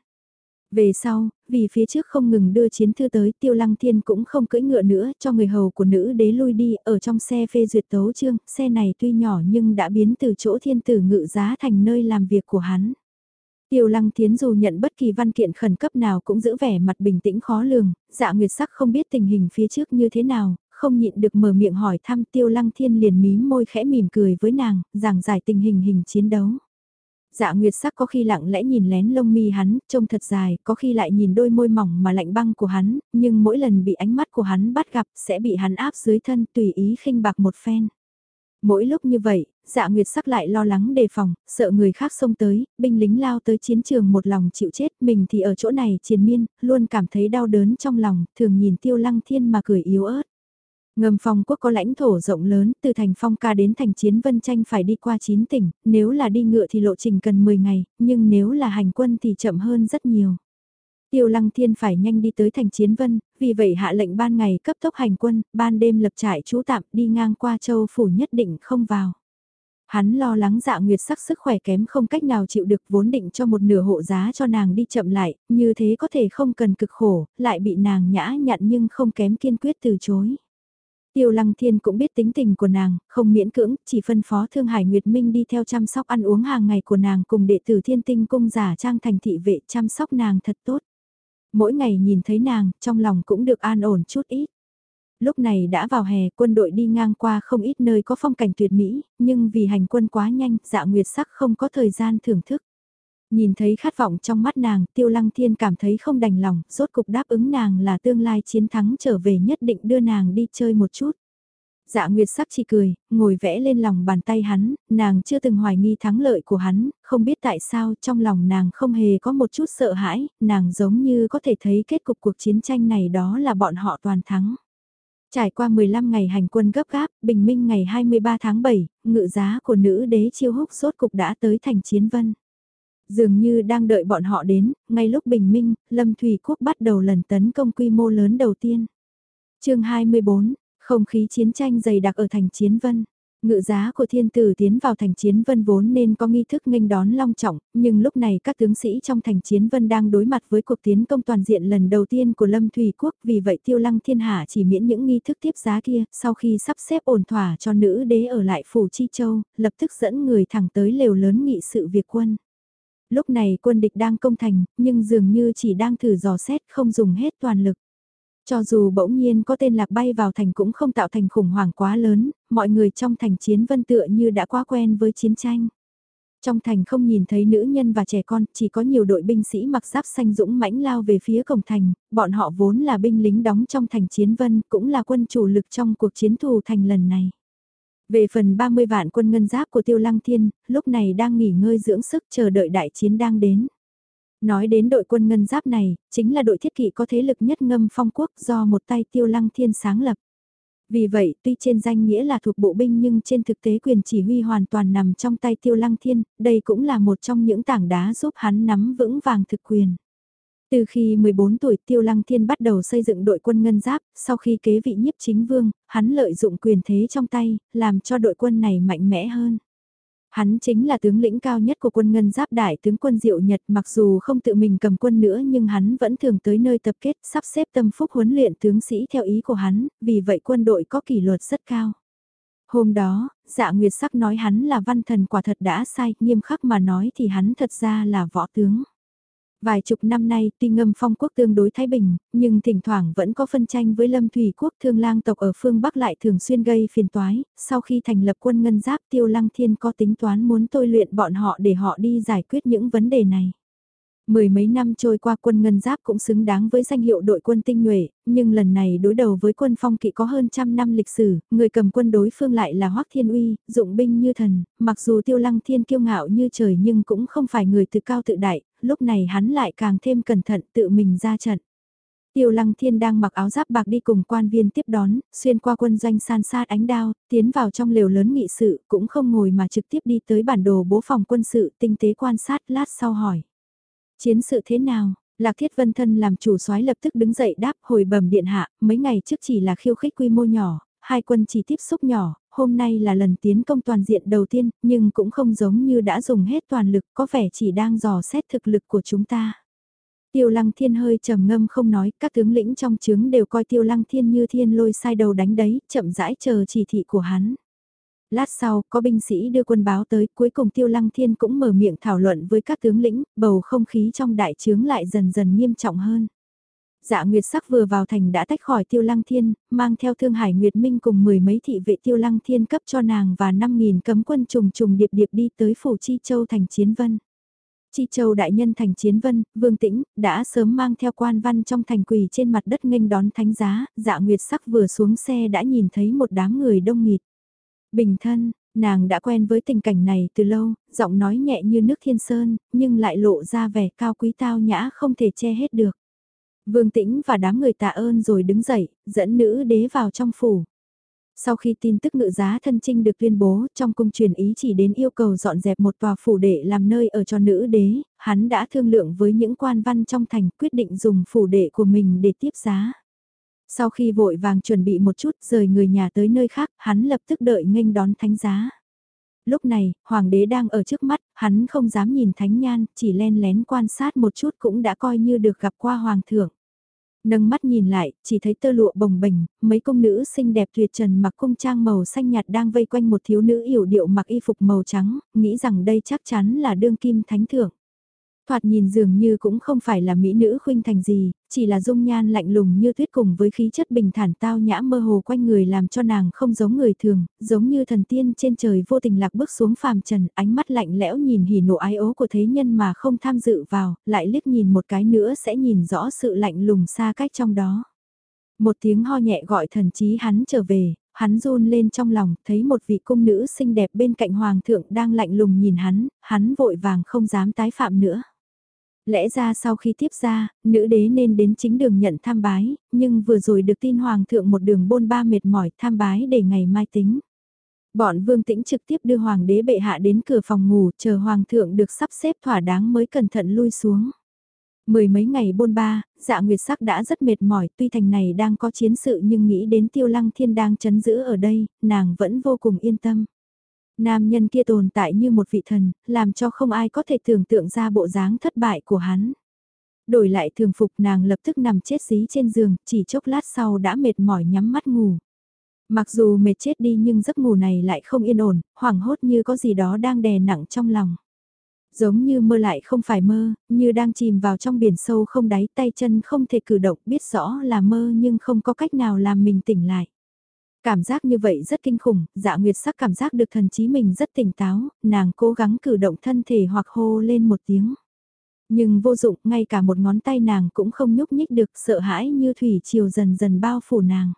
Về sau, vì phía trước không ngừng đưa chiến thư tới tiêu lăng thiên cũng không cưỡi ngựa nữa cho người hầu của nữ đế lui đi ở trong xe phê duyệt tấu chương, xe này tuy nhỏ nhưng đã biến từ chỗ thiên tử ngự giá thành nơi làm việc của hắn. Tiêu lăng Thiến dù nhận bất kỳ văn kiện khẩn cấp nào cũng giữ vẻ mặt bình tĩnh khó lường, dạ nguyệt sắc không biết tình hình phía trước như thế nào, không nhịn được mở miệng hỏi thăm tiêu lăng thiên liền mím môi khẽ mỉm cười với nàng, giảng giải tình hình hình chiến đấu. Dạ Nguyệt sắc có khi lặng lẽ nhìn lén lông mi hắn, trông thật dài, có khi lại nhìn đôi môi mỏng mà lạnh băng của hắn, nhưng mỗi lần bị ánh mắt của hắn bắt gặp sẽ bị hắn áp dưới thân tùy ý khinh bạc một phen. Mỗi lúc như vậy, dạ Nguyệt sắc lại lo lắng đề phòng, sợ người khác xông tới, binh lính lao tới chiến trường một lòng chịu chết, mình thì ở chỗ này triền miên, luôn cảm thấy đau đớn trong lòng, thường nhìn tiêu lăng thiên mà cười yếu ớt. Ngầm phong quốc có lãnh thổ rộng lớn, từ thành phong ca đến thành chiến vân tranh phải đi qua 9 tỉnh, nếu là đi ngựa thì lộ trình cần 10 ngày, nhưng nếu là hành quân thì chậm hơn rất nhiều. Tiêu lăng thiên phải nhanh đi tới thành chiến vân, vì vậy hạ lệnh ban ngày cấp tốc hành quân, ban đêm lập trại trú tạm đi ngang qua châu phủ nhất định không vào. Hắn lo lắng dạ nguyệt sắc sức khỏe kém không cách nào chịu được vốn định cho một nửa hộ giá cho nàng đi chậm lại, như thế có thể không cần cực khổ, lại bị nàng nhã nhặn nhưng không kém kiên quyết từ chối. Tiêu Lăng Thiên cũng biết tính tình của nàng, không miễn cưỡng, chỉ phân phó Thương Hải Nguyệt Minh đi theo chăm sóc ăn uống hàng ngày của nàng cùng đệ tử Thiên Tinh cung giả trang thành thị vệ chăm sóc nàng thật tốt. Mỗi ngày nhìn thấy nàng, trong lòng cũng được an ổn chút ít. Lúc này đã vào hè, quân đội đi ngang qua không ít nơi có phong cảnh tuyệt mỹ, nhưng vì hành quân quá nhanh, dạ nguyệt sắc không có thời gian thưởng thức. Nhìn thấy khát vọng trong mắt nàng, tiêu lăng thiên cảm thấy không đành lòng, rốt cục đáp ứng nàng là tương lai chiến thắng trở về nhất định đưa nàng đi chơi một chút. Dạ Nguyệt sắc chỉ cười, ngồi vẽ lên lòng bàn tay hắn, nàng chưa từng hoài nghi thắng lợi của hắn, không biết tại sao trong lòng nàng không hề có một chút sợ hãi, nàng giống như có thể thấy kết cục cuộc chiến tranh này đó là bọn họ toàn thắng. Trải qua 15 ngày hành quân gấp gáp, bình minh ngày 23 tháng 7, ngự giá của nữ đế chiêu húc rốt cục đã tới thành chiến vân. Dường như đang đợi bọn họ đến, ngay lúc bình minh, Lâm Thủy Quốc bắt đầu lần tấn công quy mô lớn đầu tiên. chương 24, không khí chiến tranh dày đặc ở thành Chiến Vân. Ngự giá của thiên tử tiến vào thành chiến vân vốn nên có nghi thức nghênh đón long trọng, nhưng lúc này các tướng sĩ trong thành chiến vân đang đối mặt với cuộc tiến công toàn diện lần đầu tiên của Lâm Thủy Quốc vì vậy tiêu lăng thiên hạ chỉ miễn những nghi thức tiếp giá kia, sau khi sắp xếp ổn thỏa cho nữ đế ở lại phủ Chi Châu, lập tức dẫn người thẳng tới lều lớn nghị sự việc quân. Lúc này quân địch đang công thành, nhưng dường như chỉ đang thử dò xét không dùng hết toàn lực. Cho dù bỗng nhiên có tên lạc bay vào thành cũng không tạo thành khủng hoảng quá lớn, mọi người trong thành chiến vân tựa như đã quá quen với chiến tranh. Trong thành không nhìn thấy nữ nhân và trẻ con, chỉ có nhiều đội binh sĩ mặc giáp xanh dũng mãnh lao về phía cổng thành, bọn họ vốn là binh lính đóng trong thành chiến vân, cũng là quân chủ lực trong cuộc chiến thù thành lần này. Về phần 30 vạn quân ngân giáp của Tiêu Lăng Thiên, lúc này đang nghỉ ngơi dưỡng sức chờ đợi đại chiến đang đến. Nói đến đội quân ngân giáp này, chính là đội thiết kỵ có thế lực nhất ngâm phong quốc do một tay Tiêu Lăng Thiên sáng lập. Vì vậy, tuy trên danh nghĩa là thuộc bộ binh nhưng trên thực tế quyền chỉ huy hoàn toàn nằm trong tay Tiêu Lăng Thiên, đây cũng là một trong những tảng đá giúp hắn nắm vững vàng thực quyền. Từ khi 14 tuổi Tiêu Lăng Thiên bắt đầu xây dựng đội quân ngân giáp, sau khi kế vị nhiếp chính vương, hắn lợi dụng quyền thế trong tay, làm cho đội quân này mạnh mẽ hơn. Hắn chính là tướng lĩnh cao nhất của quân ngân giáp đại tướng quân Diệu Nhật mặc dù không tự mình cầm quân nữa nhưng hắn vẫn thường tới nơi tập kết sắp xếp tâm phúc huấn luyện tướng sĩ theo ý của hắn, vì vậy quân đội có kỷ luật rất cao. Hôm đó, dạ nguyệt sắc nói hắn là văn thần quả thật đã sai, nghiêm khắc mà nói thì hắn thật ra là võ tướng. Vài chục năm nay tuy ngâm phong quốc tương đối thái bình, nhưng thỉnh thoảng vẫn có phân tranh với lâm thủy quốc thương lang tộc ở phương Bắc lại thường xuyên gây phiền toái, sau khi thành lập quân ngân giáp tiêu lăng thiên có tính toán muốn tôi luyện bọn họ để họ đi giải quyết những vấn đề này. Mười mấy năm trôi qua quân ngân giáp cũng xứng đáng với danh hiệu đội quân tinh nhuệ, nhưng lần này đối đầu với quân phong kỵ có hơn trăm năm lịch sử, người cầm quân đối phương lại là Hoắc Thiên Uy, dụng binh như thần, mặc dù tiêu lăng thiên kiêu ngạo như trời nhưng cũng không phải người tự cao tự đại, lúc này hắn lại càng thêm cẩn thận tự mình ra trận. Tiêu Lăng Thiên đang mặc áo giáp bạc đi cùng quan viên tiếp đón, xuyên qua quân doanh san sát ánh đao, tiến vào trong lều lớn nghị sự, cũng không ngồi mà trực tiếp đi tới bản đồ bố phòng quân sự tinh tế quan sát lát sau hỏi. Chiến sự thế nào? Lạc Thiết Vân Thân làm chủ soái lập tức đứng dậy đáp hồi bẩm điện hạ, mấy ngày trước chỉ là khiêu khích quy mô nhỏ, hai quân chỉ tiếp xúc nhỏ, hôm nay là lần tiến công toàn diện đầu tiên, nhưng cũng không giống như đã dùng hết toàn lực, có vẻ chỉ đang dò xét thực lực của chúng ta. Tiêu Lăng Thiên hơi trầm ngâm không nói, các tướng lĩnh trong trướng đều coi Tiêu Lăng Thiên như thiên lôi sai đầu đánh đấy, chậm rãi chờ chỉ thị của hắn. Lát sau, có binh sĩ đưa quân báo tới, cuối cùng Tiêu Lăng Thiên cũng mở miệng thảo luận với các tướng lĩnh, bầu không khí trong đại trướng lại dần dần nghiêm trọng hơn. Dạ Nguyệt Sắc vừa vào thành đã tách khỏi Tiêu Lăng Thiên, mang theo Thương Hải Nguyệt Minh cùng mười mấy thị vệ Tiêu Lăng Thiên cấp cho nàng và 5.000 cấm quân trùng trùng điệp điệp đi tới phủ Chi Châu thành Chiến Vân. Chi Châu đại nhân thành Chiến Vân, Vương Tĩnh, đã sớm mang theo quan văn trong thành quỳ trên mặt đất nghênh đón thánh giá, dạ Nguyệt Sắc vừa xuống xe đã nhìn thấy một đám người đông nghịt. Bình thân, nàng đã quen với tình cảnh này từ lâu, giọng nói nhẹ như nước thiên sơn, nhưng lại lộ ra vẻ cao quý tao nhã không thể che hết được. Vương Tĩnh và đám người tạ ơn rồi đứng dậy, dẫn nữ đế vào trong phủ. Sau khi tin tức ngự giá thân trinh được tuyên bố, trong cung truyền ý chỉ đến yêu cầu dọn dẹp một tòa phủ để làm nơi ở cho nữ đế, hắn đã thương lượng với những quan văn trong thành quyết định dùng phủ đệ của mình để tiếp giá. Sau khi vội vàng chuẩn bị một chút rời người nhà tới nơi khác, hắn lập tức đợi nghênh đón thánh giá. Lúc này, hoàng đế đang ở trước mắt, hắn không dám nhìn thánh nhan, chỉ len lén quan sát một chút cũng đã coi như được gặp qua hoàng thượng. Nâng mắt nhìn lại, chỉ thấy tơ lụa bồng bềnh, mấy công nữ xinh đẹp tuyệt trần mặc cung trang màu xanh nhạt đang vây quanh một thiếu nữ yểu điệu mặc y phục màu trắng, nghĩ rằng đây chắc chắn là đương kim thánh thượng. Thoạt nhìn dường như cũng không phải là mỹ nữ khuynh thành gì, chỉ là dung nhan lạnh lùng như tuyết cùng với khí chất bình thản tao nhã mơ hồ quanh người làm cho nàng không giống người thường, giống như thần tiên trên trời vô tình lạc bước xuống phàm trần, ánh mắt lạnh lẽo nhìn hỉ nộ ái ố của thế nhân mà không tham dự vào, lại liếc nhìn một cái nữa sẽ nhìn rõ sự lạnh lùng xa cách trong đó. Một tiếng ho nhẹ gọi thần chí hắn trở về, hắn run lên trong lòng, thấy một vị cung nữ xinh đẹp bên cạnh hoàng thượng đang lạnh lùng nhìn hắn, hắn vội vàng không dám tái phạm nữa. Lẽ ra sau khi tiếp ra, nữ đế nên đến chính đường nhận tham bái, nhưng vừa rồi được tin hoàng thượng một đường bôn ba mệt mỏi tham bái để ngày mai tính. Bọn vương tĩnh trực tiếp đưa hoàng đế bệ hạ đến cửa phòng ngủ chờ hoàng thượng được sắp xếp thỏa đáng mới cẩn thận lui xuống. Mười mấy ngày bôn ba, dạ nguyệt sắc đã rất mệt mỏi tuy thành này đang có chiến sự nhưng nghĩ đến tiêu lăng thiên đang chấn giữ ở đây, nàng vẫn vô cùng yên tâm. Nam nhân kia tồn tại như một vị thần, làm cho không ai có thể tưởng tượng ra bộ dáng thất bại của hắn. Đổi lại thường phục nàng lập tức nằm chết dí trên giường, chỉ chốc lát sau đã mệt mỏi nhắm mắt ngủ. Mặc dù mệt chết đi nhưng giấc ngủ này lại không yên ổn, hoảng hốt như có gì đó đang đè nặng trong lòng. Giống như mơ lại không phải mơ, như đang chìm vào trong biển sâu không đáy tay chân không thể cử động biết rõ là mơ nhưng không có cách nào làm mình tỉnh lại. Cảm giác như vậy rất kinh khủng, dạ nguyệt sắc cảm giác được thần trí mình rất tỉnh táo, nàng cố gắng cử động thân thể hoặc hô lên một tiếng. Nhưng vô dụng, ngay cả một ngón tay nàng cũng không nhúc nhích được, sợ hãi như thủy chiều dần dần bao phủ nàng.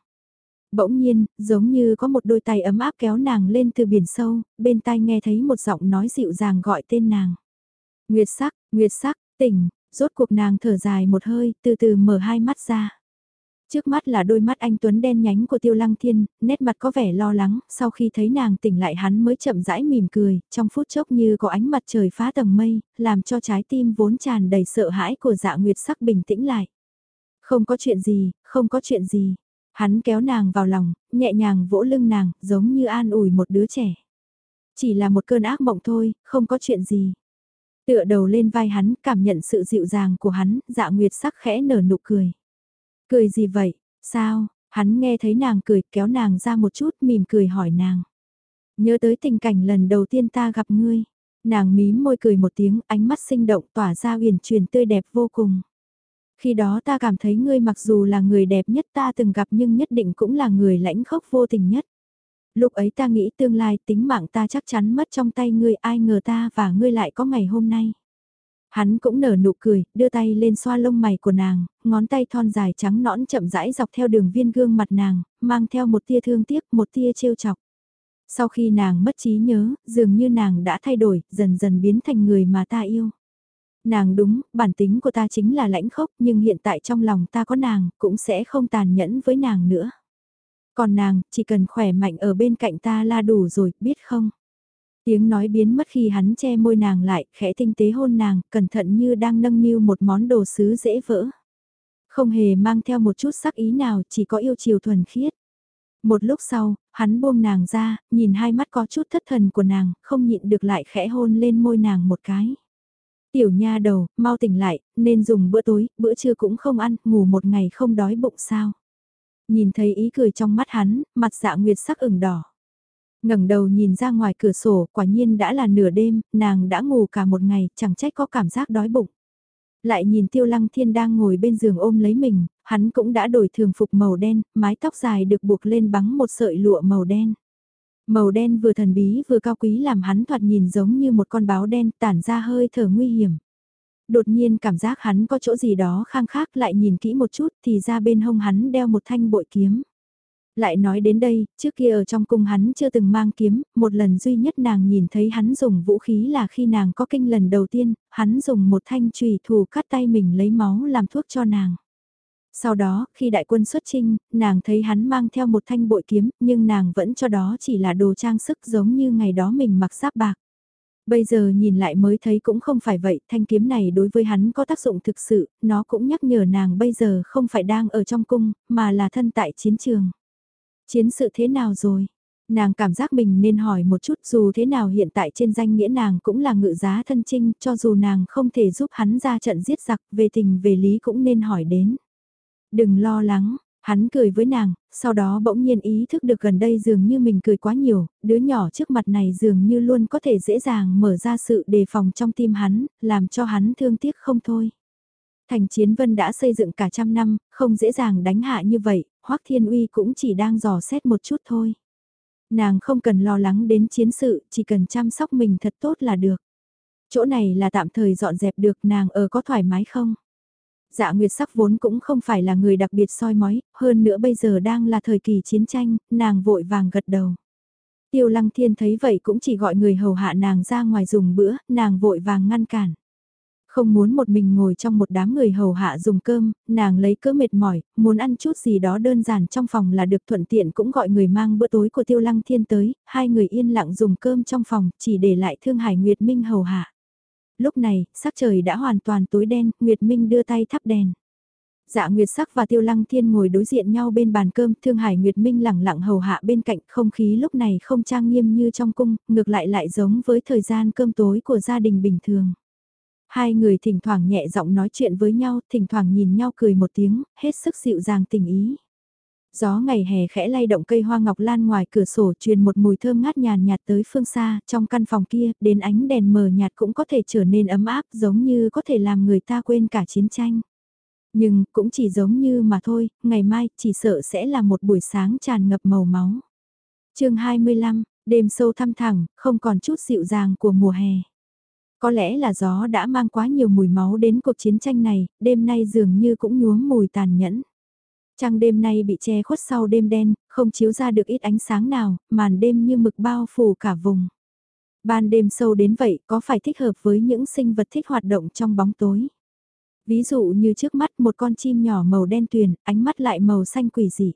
Bỗng nhiên, giống như có một đôi tay ấm áp kéo nàng lên từ biển sâu, bên tai nghe thấy một giọng nói dịu dàng gọi tên nàng. Nguyệt sắc, Nguyệt sắc, tỉnh, rốt cuộc nàng thở dài một hơi, từ từ mở hai mắt ra. Trước mắt là đôi mắt anh Tuấn đen nhánh của Tiêu Lăng Thiên, nét mặt có vẻ lo lắng, sau khi thấy nàng tỉnh lại hắn mới chậm rãi mỉm cười, trong phút chốc như có ánh mặt trời phá tầng mây, làm cho trái tim vốn tràn đầy sợ hãi của dạ nguyệt sắc bình tĩnh lại. Không có chuyện gì, không có chuyện gì. Hắn kéo nàng vào lòng, nhẹ nhàng vỗ lưng nàng, giống như an ủi một đứa trẻ. Chỉ là một cơn ác mộng thôi, không có chuyện gì. Tựa đầu lên vai hắn, cảm nhận sự dịu dàng của hắn, dạ nguyệt sắc khẽ nở nụ cười. Cười gì vậy, sao, hắn nghe thấy nàng cười kéo nàng ra một chút mỉm cười hỏi nàng. Nhớ tới tình cảnh lần đầu tiên ta gặp ngươi. Nàng mím môi cười một tiếng ánh mắt sinh động tỏa ra huyền truyền tươi đẹp vô cùng. Khi đó ta cảm thấy ngươi mặc dù là người đẹp nhất ta từng gặp nhưng nhất định cũng là người lãnh khốc vô tình nhất. Lúc ấy ta nghĩ tương lai tính mạng ta chắc chắn mất trong tay ngươi ai ngờ ta và ngươi lại có ngày hôm nay. Hắn cũng nở nụ cười, đưa tay lên xoa lông mày của nàng, ngón tay thon dài trắng nõn chậm rãi dọc theo đường viên gương mặt nàng, mang theo một tia thương tiếc, một tia trêu chọc. Sau khi nàng mất trí nhớ, dường như nàng đã thay đổi, dần dần biến thành người mà ta yêu. Nàng đúng, bản tính của ta chính là lãnh khốc nhưng hiện tại trong lòng ta có nàng, cũng sẽ không tàn nhẫn với nàng nữa. Còn nàng, chỉ cần khỏe mạnh ở bên cạnh ta là đủ rồi, biết không? Tiếng nói biến mất khi hắn che môi nàng lại, khẽ tinh tế hôn nàng, cẩn thận như đang nâng niu một món đồ sứ dễ vỡ. Không hề mang theo một chút sắc ý nào, chỉ có yêu chiều thuần khiết. Một lúc sau, hắn buông nàng ra, nhìn hai mắt có chút thất thần của nàng, không nhịn được lại khẽ hôn lên môi nàng một cái. Tiểu nha đầu, mau tỉnh lại, nên dùng bữa tối, bữa trưa cũng không ăn, ngủ một ngày không đói bụng sao. Nhìn thấy ý cười trong mắt hắn, mặt dạ nguyệt sắc ửng đỏ ngẩng đầu nhìn ra ngoài cửa sổ, quả nhiên đã là nửa đêm, nàng đã ngủ cả một ngày, chẳng trách có cảm giác đói bụng. Lại nhìn tiêu lăng thiên đang ngồi bên giường ôm lấy mình, hắn cũng đã đổi thường phục màu đen, mái tóc dài được buộc lên bắn một sợi lụa màu đen. Màu đen vừa thần bí vừa cao quý làm hắn thoạt nhìn giống như một con báo đen tản ra hơi thở nguy hiểm. Đột nhiên cảm giác hắn có chỗ gì đó khang khác lại nhìn kỹ một chút thì ra bên hông hắn đeo một thanh bội kiếm. Lại nói đến đây, trước kia ở trong cung hắn chưa từng mang kiếm, một lần duy nhất nàng nhìn thấy hắn dùng vũ khí là khi nàng có kinh lần đầu tiên, hắn dùng một thanh trùy thủ cắt tay mình lấy máu làm thuốc cho nàng. Sau đó, khi đại quân xuất chinh, nàng thấy hắn mang theo một thanh bội kiếm, nhưng nàng vẫn cho đó chỉ là đồ trang sức giống như ngày đó mình mặc giáp bạc. Bây giờ nhìn lại mới thấy cũng không phải vậy, thanh kiếm này đối với hắn có tác dụng thực sự, nó cũng nhắc nhở nàng bây giờ không phải đang ở trong cung, mà là thân tại chiến trường. Chiến sự thế nào rồi? Nàng cảm giác mình nên hỏi một chút dù thế nào hiện tại trên danh nghĩa nàng cũng là ngự giá thân trinh cho dù nàng không thể giúp hắn ra trận giết giặc về tình về lý cũng nên hỏi đến. Đừng lo lắng, hắn cười với nàng, sau đó bỗng nhiên ý thức được gần đây dường như mình cười quá nhiều, đứa nhỏ trước mặt này dường như luôn có thể dễ dàng mở ra sự đề phòng trong tim hắn, làm cho hắn thương tiếc không thôi. Thành chiến vân đã xây dựng cả trăm năm, không dễ dàng đánh hạ như vậy, Hoắc Thiên Uy cũng chỉ đang dò xét một chút thôi. Nàng không cần lo lắng đến chiến sự, chỉ cần chăm sóc mình thật tốt là được. Chỗ này là tạm thời dọn dẹp được nàng ở có thoải mái không? Dạ Nguyệt Sắc vốn cũng không phải là người đặc biệt soi mói, hơn nữa bây giờ đang là thời kỳ chiến tranh, nàng vội vàng gật đầu. Tiêu Lăng Thiên thấy vậy cũng chỉ gọi người hầu hạ nàng ra ngoài dùng bữa, nàng vội vàng ngăn cản. Không muốn một mình ngồi trong một đám người hầu hạ dùng cơm, nàng lấy cỡ mệt mỏi, muốn ăn chút gì đó đơn giản trong phòng là được thuận tiện cũng gọi người mang bữa tối của Tiêu Lăng Thiên tới, hai người yên lặng dùng cơm trong phòng, chỉ để lại Thương Hải Nguyệt Minh hầu hạ. Lúc này, sắc trời đã hoàn toàn tối đen, Nguyệt Minh đưa tay thắp đèn. Dạ Nguyệt Sắc và Tiêu Lăng Thiên ngồi đối diện nhau bên bàn cơm, Thương Hải Nguyệt Minh lẳng lặng hầu hạ bên cạnh, không khí lúc này không trang nghiêm như trong cung, ngược lại lại giống với thời gian cơm tối của gia đình bình thường. Hai người thỉnh thoảng nhẹ giọng nói chuyện với nhau, thỉnh thoảng nhìn nhau cười một tiếng, hết sức dịu dàng tình ý. Gió ngày hè khẽ lay động cây hoa ngọc lan ngoài cửa sổ truyền một mùi thơm ngát nhàn nhạt tới phương xa, trong căn phòng kia, đến ánh đèn mờ nhạt cũng có thể trở nên ấm áp giống như có thể làm người ta quên cả chiến tranh. Nhưng cũng chỉ giống như mà thôi, ngày mai chỉ sợ sẽ là một buổi sáng tràn ngập màu máu. chương 25, đêm sâu thăm thẳng, không còn chút dịu dàng của mùa hè. Có lẽ là gió đã mang quá nhiều mùi máu đến cuộc chiến tranh này, đêm nay dường như cũng nhuốm mùi tàn nhẫn. Trăng đêm nay bị che khuất sau đêm đen, không chiếu ra được ít ánh sáng nào, màn đêm như mực bao phủ cả vùng. Ban đêm sâu đến vậy có phải thích hợp với những sinh vật thích hoạt động trong bóng tối? Ví dụ như trước mắt một con chim nhỏ màu đen tuyền, ánh mắt lại màu xanh quỷ dị.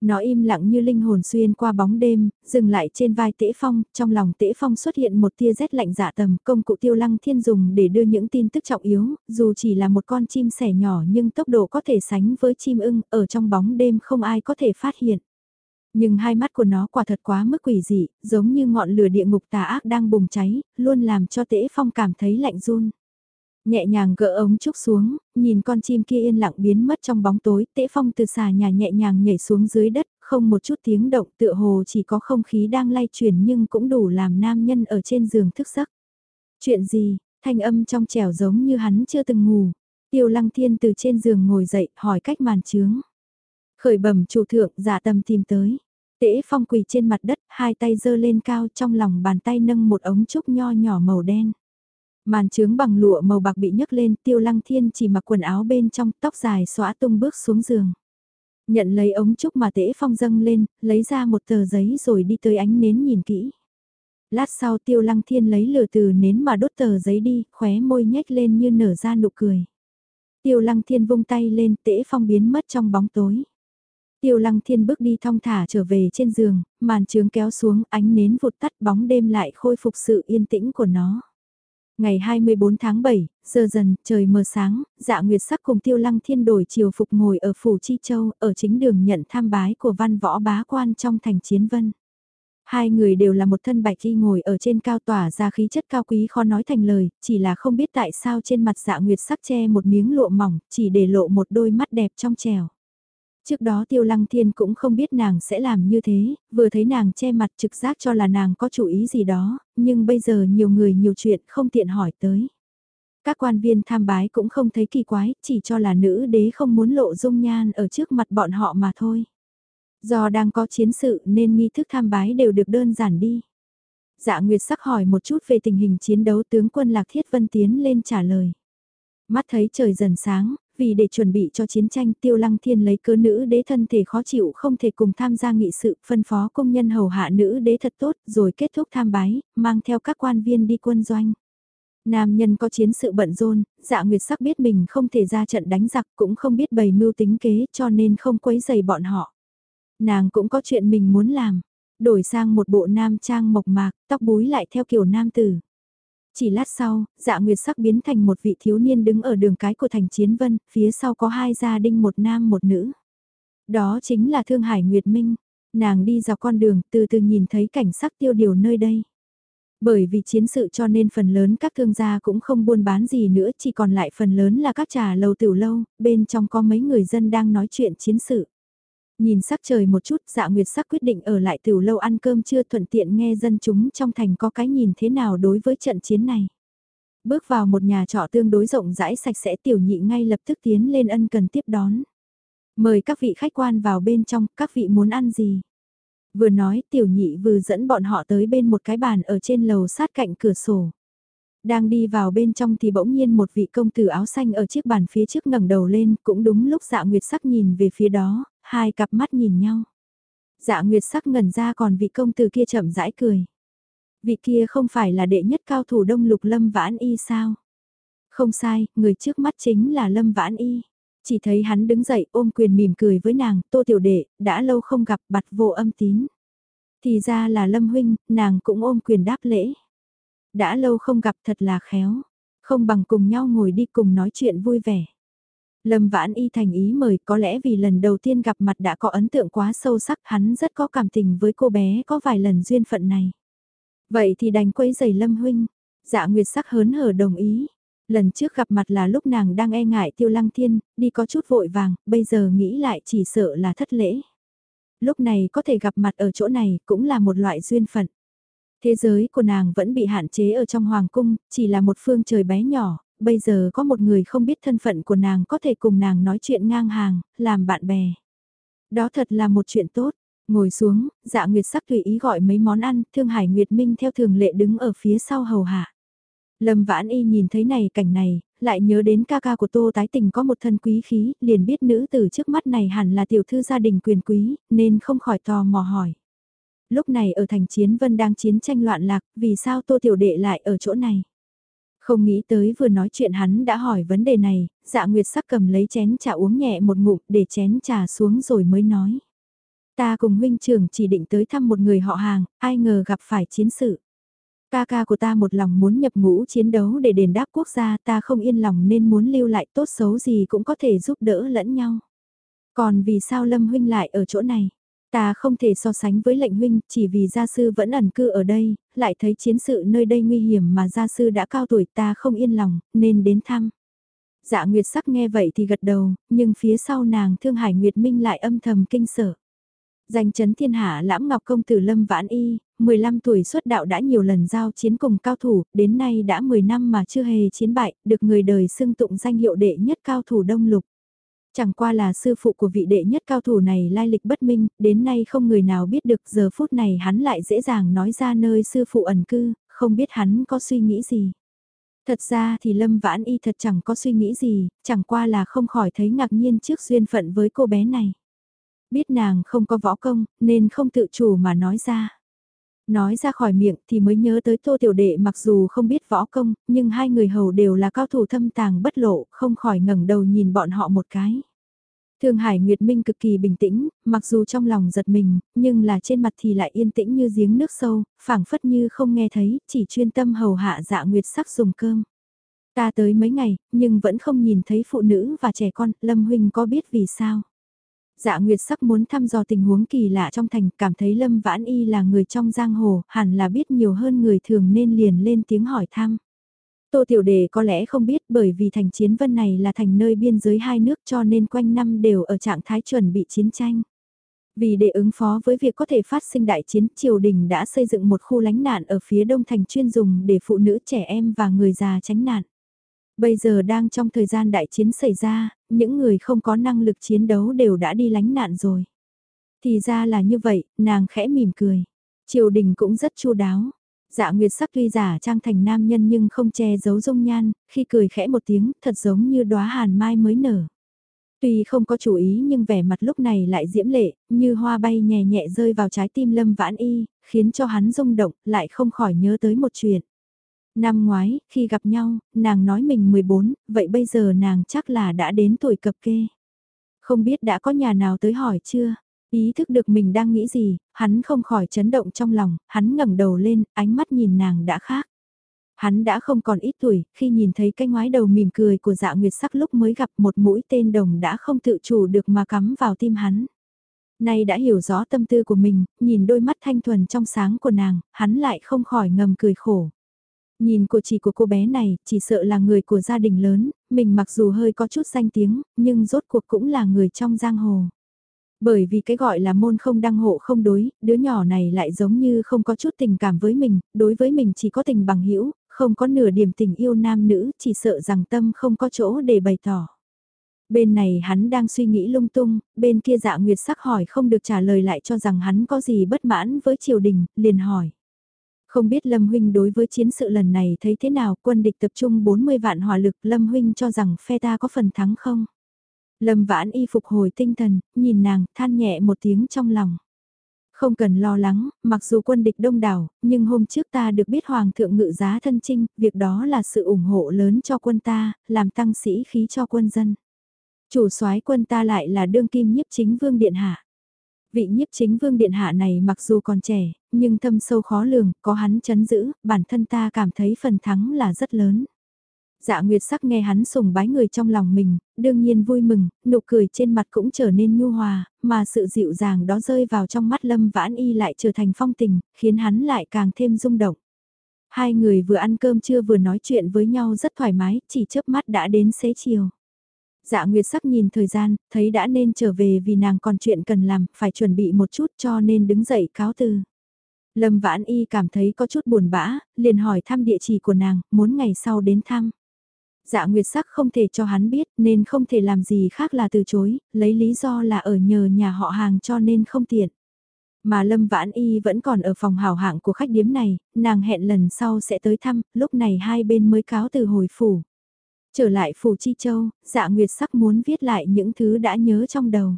Nó im lặng như linh hồn xuyên qua bóng đêm, dừng lại trên vai tễ phong, trong lòng tễ phong xuất hiện một tia rét lạnh dạ tầm, công cụ tiêu lăng thiên dùng để đưa những tin tức trọng yếu, dù chỉ là một con chim sẻ nhỏ nhưng tốc độ có thể sánh với chim ưng, ở trong bóng đêm không ai có thể phát hiện. Nhưng hai mắt của nó quả thật quá mức quỷ dị, giống như ngọn lửa địa ngục tà ác đang bùng cháy, luôn làm cho tễ phong cảm thấy lạnh run. Nhẹ nhàng gỡ ống trúc xuống, nhìn con chim kia yên lặng biến mất trong bóng tối, tễ phong từ xà nhà nhẹ nhàng nhảy xuống dưới đất, không một chút tiếng động tựa hồ chỉ có không khí đang lay chuyển nhưng cũng đủ làm nam nhân ở trên giường thức giấc. Chuyện gì, thanh âm trong trẻo giống như hắn chưa từng ngủ. Tiêu lăng thiên từ trên giường ngồi dậy, hỏi cách màn trướng. Khởi bẩm chủ thượng, giả tâm tìm tới. Tễ phong quỳ trên mặt đất, hai tay giơ lên cao trong lòng bàn tay nâng một ống trúc nho nhỏ màu đen. Màn trướng bằng lụa màu bạc bị nhấc lên, tiêu lăng thiên chỉ mặc quần áo bên trong, tóc dài xóa tung bước xuống giường. Nhận lấy ống trúc mà tễ phong dâng lên, lấy ra một tờ giấy rồi đi tới ánh nến nhìn kỹ. Lát sau tiêu lăng thiên lấy lửa từ nến mà đốt tờ giấy đi, khóe môi nhếch lên như nở ra nụ cười. Tiêu lăng thiên vung tay lên tễ phong biến mất trong bóng tối. Tiêu lăng thiên bước đi thong thả trở về trên giường, màn trướng kéo xuống ánh nến vụt tắt bóng đêm lại khôi phục sự yên tĩnh của nó. Ngày 24 tháng 7, giờ dần, trời mờ sáng, dạ nguyệt sắc cùng tiêu lăng thiên đổi chiều phục ngồi ở Phủ Chi Châu, ở chính đường nhận tham bái của văn võ bá quan trong thành chiến vân. Hai người đều là một thân bạch y ngồi ở trên cao tỏa ra khí chất cao quý khó nói thành lời, chỉ là không biết tại sao trên mặt dạ nguyệt sắc che một miếng lụa mỏng, chỉ để lộ một đôi mắt đẹp trong trèo. Trước đó Tiêu Lăng Thiên cũng không biết nàng sẽ làm như thế, vừa thấy nàng che mặt trực giác cho là nàng có chủ ý gì đó, nhưng bây giờ nhiều người nhiều chuyện không tiện hỏi tới. Các quan viên tham bái cũng không thấy kỳ quái, chỉ cho là nữ đế không muốn lộ dung nhan ở trước mặt bọn họ mà thôi. Do đang có chiến sự nên nghi thức tham bái đều được đơn giản đi. Dạ Nguyệt sắc hỏi một chút về tình hình chiến đấu tướng quân Lạc Thiết Vân tiến lên trả lời. Mắt thấy trời dần sáng, vì để chuẩn bị cho chiến tranh tiêu lăng thiên lấy cớ nữ đế thân thể khó chịu không thể cùng tham gia nghị sự phân phó công nhân hầu hạ nữ đế thật tốt rồi kết thúc tham bái, mang theo các quan viên đi quân doanh. Nam nhân có chiến sự bận rôn, dạ nguyệt sắc biết mình không thể ra trận đánh giặc cũng không biết bày mưu tính kế cho nên không quấy dày bọn họ. Nàng cũng có chuyện mình muốn làm, đổi sang một bộ nam trang mộc mạc, tóc búi lại theo kiểu nam tử. Chỉ lát sau, dạ nguyệt sắc biến thành một vị thiếu niên đứng ở đường cái của thành chiến vân, phía sau có hai gia đình một nam một nữ. Đó chính là Thương Hải Nguyệt Minh. Nàng đi dọc con đường từ từ nhìn thấy cảnh sắc tiêu điều nơi đây. Bởi vì chiến sự cho nên phần lớn các thương gia cũng không buôn bán gì nữa chỉ còn lại phần lớn là các trà lầu tiểu lâu, bên trong có mấy người dân đang nói chuyện chiến sự. Nhìn sắc trời một chút dạ nguyệt sắc quyết định ở lại tiểu lâu ăn cơm chưa thuận tiện nghe dân chúng trong thành có cái nhìn thế nào đối với trận chiến này. Bước vào một nhà trọ tương đối rộng rãi sạch sẽ tiểu nhị ngay lập tức tiến lên ân cần tiếp đón. Mời các vị khách quan vào bên trong, các vị muốn ăn gì? Vừa nói tiểu nhị vừa dẫn bọn họ tới bên một cái bàn ở trên lầu sát cạnh cửa sổ. Đang đi vào bên trong thì bỗng nhiên một vị công tử áo xanh ở chiếc bàn phía trước ngẩng đầu lên, cũng đúng lúc dạ nguyệt sắc nhìn về phía đó, hai cặp mắt nhìn nhau. Dạ Nguyệt sắc ngẩn ra còn vị công tử kia chậm rãi cười. Vị kia không phải là đệ nhất cao thủ đông lục Lâm Vãn Y sao? Không sai, người trước mắt chính là Lâm Vãn Y. Chỉ thấy hắn đứng dậy ôm quyền mỉm cười với nàng, tô tiểu đệ, đã lâu không gặp bặt vô âm tín. Thì ra là Lâm Huynh, nàng cũng ôm quyền đáp lễ. Đã lâu không gặp thật là khéo, không bằng cùng nhau ngồi đi cùng nói chuyện vui vẻ. Lâm Vãn Y thành ý mời có lẽ vì lần đầu tiên gặp mặt đã có ấn tượng quá sâu sắc hắn rất có cảm tình với cô bé có vài lần duyên phận này. Vậy thì đành quấy giày Lâm Huynh. Dạ Nguyệt sắc hớn hở đồng ý. Lần trước gặp mặt là lúc nàng đang e ngại tiêu lăng thiên, đi có chút vội vàng, bây giờ nghĩ lại chỉ sợ là thất lễ. Lúc này có thể gặp mặt ở chỗ này cũng là một loại duyên phận. Thế giới của nàng vẫn bị hạn chế ở trong hoàng cung, chỉ là một phương trời bé nhỏ, bây giờ có một người không biết thân phận của nàng có thể cùng nàng nói chuyện ngang hàng, làm bạn bè. Đó thật là một chuyện tốt. Ngồi xuống, dạ Nguyệt sắc tùy ý gọi mấy món ăn, Thương Hải Nguyệt Minh theo thường lệ đứng ở phía sau hầu hạ. Lâm Vãn Y nhìn thấy này cảnh này, lại nhớ đến ca ca của Tô Tái Tình có một thân quý khí, liền biết nữ tử trước mắt này hẳn là tiểu thư gia đình quyền quý, nên không khỏi tò mò hỏi. Lúc này ở thành chiến vân đang chiến tranh loạn lạc, vì sao Tô Tiểu Đệ lại ở chỗ này? Không nghĩ tới vừa nói chuyện hắn đã hỏi vấn đề này, dạ nguyệt sắc cầm lấy chén trà uống nhẹ một ngụm để chén trà xuống rồi mới nói. Ta cùng huynh trưởng chỉ định tới thăm một người họ hàng, ai ngờ gặp phải chiến sự. Ca ca của ta một lòng muốn nhập ngũ chiến đấu để đền đáp quốc gia ta không yên lòng nên muốn lưu lại tốt xấu gì cũng có thể giúp đỡ lẫn nhau. Còn vì sao Lâm huynh lại ở chỗ này? Ta không thể so sánh với lệnh huynh chỉ vì gia sư vẫn ẩn cư ở đây, lại thấy chiến sự nơi đây nguy hiểm mà gia sư đã cao tuổi ta không yên lòng, nên đến thăm. Dạ Nguyệt sắc nghe vậy thì gật đầu, nhưng phía sau nàng Thương Hải Nguyệt Minh lại âm thầm kinh sợ. Danh chấn thiên hạ lãm ngọc công tử Lâm Vãn Y, 15 tuổi xuất đạo đã nhiều lần giao chiến cùng cao thủ, đến nay đã 10 năm mà chưa hề chiến bại, được người đời xưng tụng danh hiệu đệ nhất cao thủ đông lục. Chẳng qua là sư phụ của vị đệ nhất cao thủ này lai lịch bất minh, đến nay không người nào biết được giờ phút này hắn lại dễ dàng nói ra nơi sư phụ ẩn cư, không biết hắn có suy nghĩ gì. Thật ra thì Lâm Vãn Y thật chẳng có suy nghĩ gì, chẳng qua là không khỏi thấy ngạc nhiên trước duyên phận với cô bé này. Biết nàng không có võ công, nên không tự chủ mà nói ra. Nói ra khỏi miệng thì mới nhớ tới tô tiểu đệ mặc dù không biết võ công, nhưng hai người hầu đều là cao thủ thâm tàng bất lộ, không khỏi ngẩng đầu nhìn bọn họ một cái. Thương Hải Nguyệt Minh cực kỳ bình tĩnh, mặc dù trong lòng giật mình, nhưng là trên mặt thì lại yên tĩnh như giếng nước sâu, phảng phất như không nghe thấy, chỉ chuyên tâm hầu hạ dạ Nguyệt sắc dùng cơm. Ta tới mấy ngày, nhưng vẫn không nhìn thấy phụ nữ và trẻ con, Lâm Huynh có biết vì sao? Dạ Nguyệt sắc muốn thăm dò tình huống kỳ lạ trong thành, cảm thấy Lâm Vãn Y là người trong giang hồ, hẳn là biết nhiều hơn người thường nên liền lên tiếng hỏi thăm. Tô Tiểu Đề có lẽ không biết bởi vì thành chiến vân này là thành nơi biên giới hai nước cho nên quanh năm đều ở trạng thái chuẩn bị chiến tranh. Vì để ứng phó với việc có thể phát sinh đại chiến, triều đình đã xây dựng một khu lánh nạn ở phía đông thành chuyên dùng để phụ nữ trẻ em và người già tránh nạn. Bây giờ đang trong thời gian đại chiến xảy ra, những người không có năng lực chiến đấu đều đã đi lánh nạn rồi. Thì ra là như vậy, nàng khẽ mỉm cười. Triều đình cũng rất chu đáo. Dạ Nguyệt sắc tuy giả trang thành nam nhân nhưng không che giấu dung nhan, khi cười khẽ một tiếng, thật giống như đóa hàn mai mới nở. Tuy không có chủ ý nhưng vẻ mặt lúc này lại diễm lệ, như hoa bay nhẹ nhẹ rơi vào trái tim Lâm Vãn Y, khiến cho hắn rung động, lại không khỏi nhớ tới một chuyện. Năm ngoái, khi gặp nhau, nàng nói mình 14, vậy bây giờ nàng chắc là đã đến tuổi cập kê. Không biết đã có nhà nào tới hỏi chưa? Ý thức được mình đang nghĩ gì, hắn không khỏi chấn động trong lòng, hắn ngẩng đầu lên, ánh mắt nhìn nàng đã khác. Hắn đã không còn ít tuổi, khi nhìn thấy cái ngoái đầu mỉm cười của dạ nguyệt sắc lúc mới gặp một mũi tên đồng đã không tự chủ được mà cắm vào tim hắn. Nay đã hiểu rõ tâm tư của mình, nhìn đôi mắt thanh thuần trong sáng của nàng, hắn lại không khỏi ngầm cười khổ. Nhìn của chỉ của cô bé này, chỉ sợ là người của gia đình lớn, mình mặc dù hơi có chút danh tiếng, nhưng rốt cuộc cũng là người trong giang hồ. Bởi vì cái gọi là môn không đăng hộ không đối, đứa nhỏ này lại giống như không có chút tình cảm với mình, đối với mình chỉ có tình bằng hữu không có nửa điểm tình yêu nam nữ, chỉ sợ rằng tâm không có chỗ để bày tỏ. Bên này hắn đang suy nghĩ lung tung, bên kia dạ nguyệt sắc hỏi không được trả lời lại cho rằng hắn có gì bất mãn với triều đình, liền hỏi. Không biết Lâm Huynh đối với chiến sự lần này thấy thế nào, quân địch tập trung 40 vạn hỏa lực, Lâm Huynh cho rằng phe ta có phần thắng không? Lâm vãn y phục hồi tinh thần, nhìn nàng, than nhẹ một tiếng trong lòng. Không cần lo lắng, mặc dù quân địch đông đảo, nhưng hôm trước ta được biết Hoàng thượng ngự giá thân trinh, việc đó là sự ủng hộ lớn cho quân ta, làm tăng sĩ khí cho quân dân. Chủ soái quân ta lại là đương kim nhiếp chính vương điện hạ. Vị nhiếp chính vương điện hạ này mặc dù còn trẻ, nhưng thâm sâu khó lường, có hắn chấn giữ, bản thân ta cảm thấy phần thắng là rất lớn. Dạ Nguyệt sắc nghe hắn sùng bái người trong lòng mình, đương nhiên vui mừng, nụ cười trên mặt cũng trở nên nhu hòa, mà sự dịu dàng đó rơi vào trong mắt Lâm Vãn Y lại trở thành phong tình, khiến hắn lại càng thêm rung động. Hai người vừa ăn cơm trưa vừa nói chuyện với nhau rất thoải mái, chỉ chớp mắt đã đến xế chiều. Dạ Nguyệt sắc nhìn thời gian, thấy đã nên trở về vì nàng còn chuyện cần làm, phải chuẩn bị một chút cho nên đứng dậy cáo từ. Lâm Vãn Y cảm thấy có chút buồn bã, liền hỏi thăm địa chỉ của nàng, muốn ngày sau đến thăm. Dạ Nguyệt sắc không thể cho hắn biết nên không thể làm gì khác là từ chối, lấy lý do là ở nhờ nhà họ hàng cho nên không tiện. Mà Lâm Vãn Y vẫn còn ở phòng hào hạng của khách điếm này, nàng hẹn lần sau sẽ tới thăm, lúc này hai bên mới cáo từ hồi phủ. Trở lại phủ Chi Châu, dạ Nguyệt sắc muốn viết lại những thứ đã nhớ trong đầu.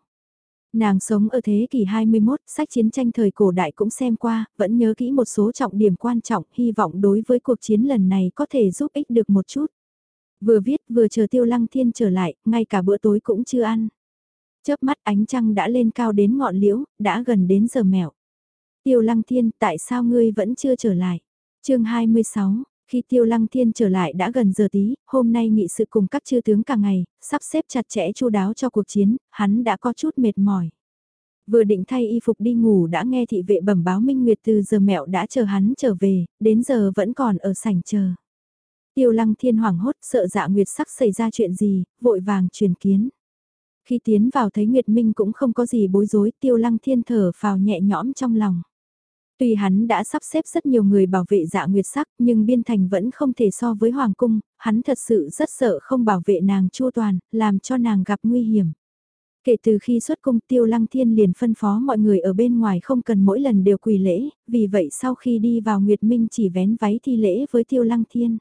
Nàng sống ở thế kỷ 21, sách chiến tranh thời cổ đại cũng xem qua, vẫn nhớ kỹ một số trọng điểm quan trọng, hy vọng đối với cuộc chiến lần này có thể giúp ích được một chút. Vừa viết vừa chờ tiêu lăng thiên trở lại, ngay cả bữa tối cũng chưa ăn. Chớp mắt ánh trăng đã lên cao đến ngọn liễu, đã gần đến giờ mẹo. Tiêu lăng thiên, tại sao ngươi vẫn chưa trở lại? chương 26, khi Tiêu Lăng Thiên trở lại đã gần giờ tí, hôm nay nghị sự cùng các chư tướng cả ngày, sắp xếp chặt chẽ chu đáo cho cuộc chiến, hắn đã có chút mệt mỏi. Vừa định thay y phục đi ngủ đã nghe thị vệ bẩm báo Minh Nguyệt từ giờ mẹo đã chờ hắn trở về, đến giờ vẫn còn ở sảnh chờ. Tiêu Lăng Thiên hoảng hốt sợ dạ Nguyệt sắc xảy ra chuyện gì, vội vàng truyền kiến. Khi tiến vào thấy Nguyệt Minh cũng không có gì bối rối, Tiêu Lăng Thiên thở phào nhẹ nhõm trong lòng. Tuy hắn đã sắp xếp rất nhiều người bảo vệ dạ nguyệt sắc nhưng biên thành vẫn không thể so với hoàng cung, hắn thật sự rất sợ không bảo vệ nàng chua toàn, làm cho nàng gặp nguy hiểm. Kể từ khi xuất cung tiêu lăng thiên liền phân phó mọi người ở bên ngoài không cần mỗi lần đều quỳ lễ, vì vậy sau khi đi vào Nguyệt Minh chỉ vén váy thi lễ với tiêu lăng thiên.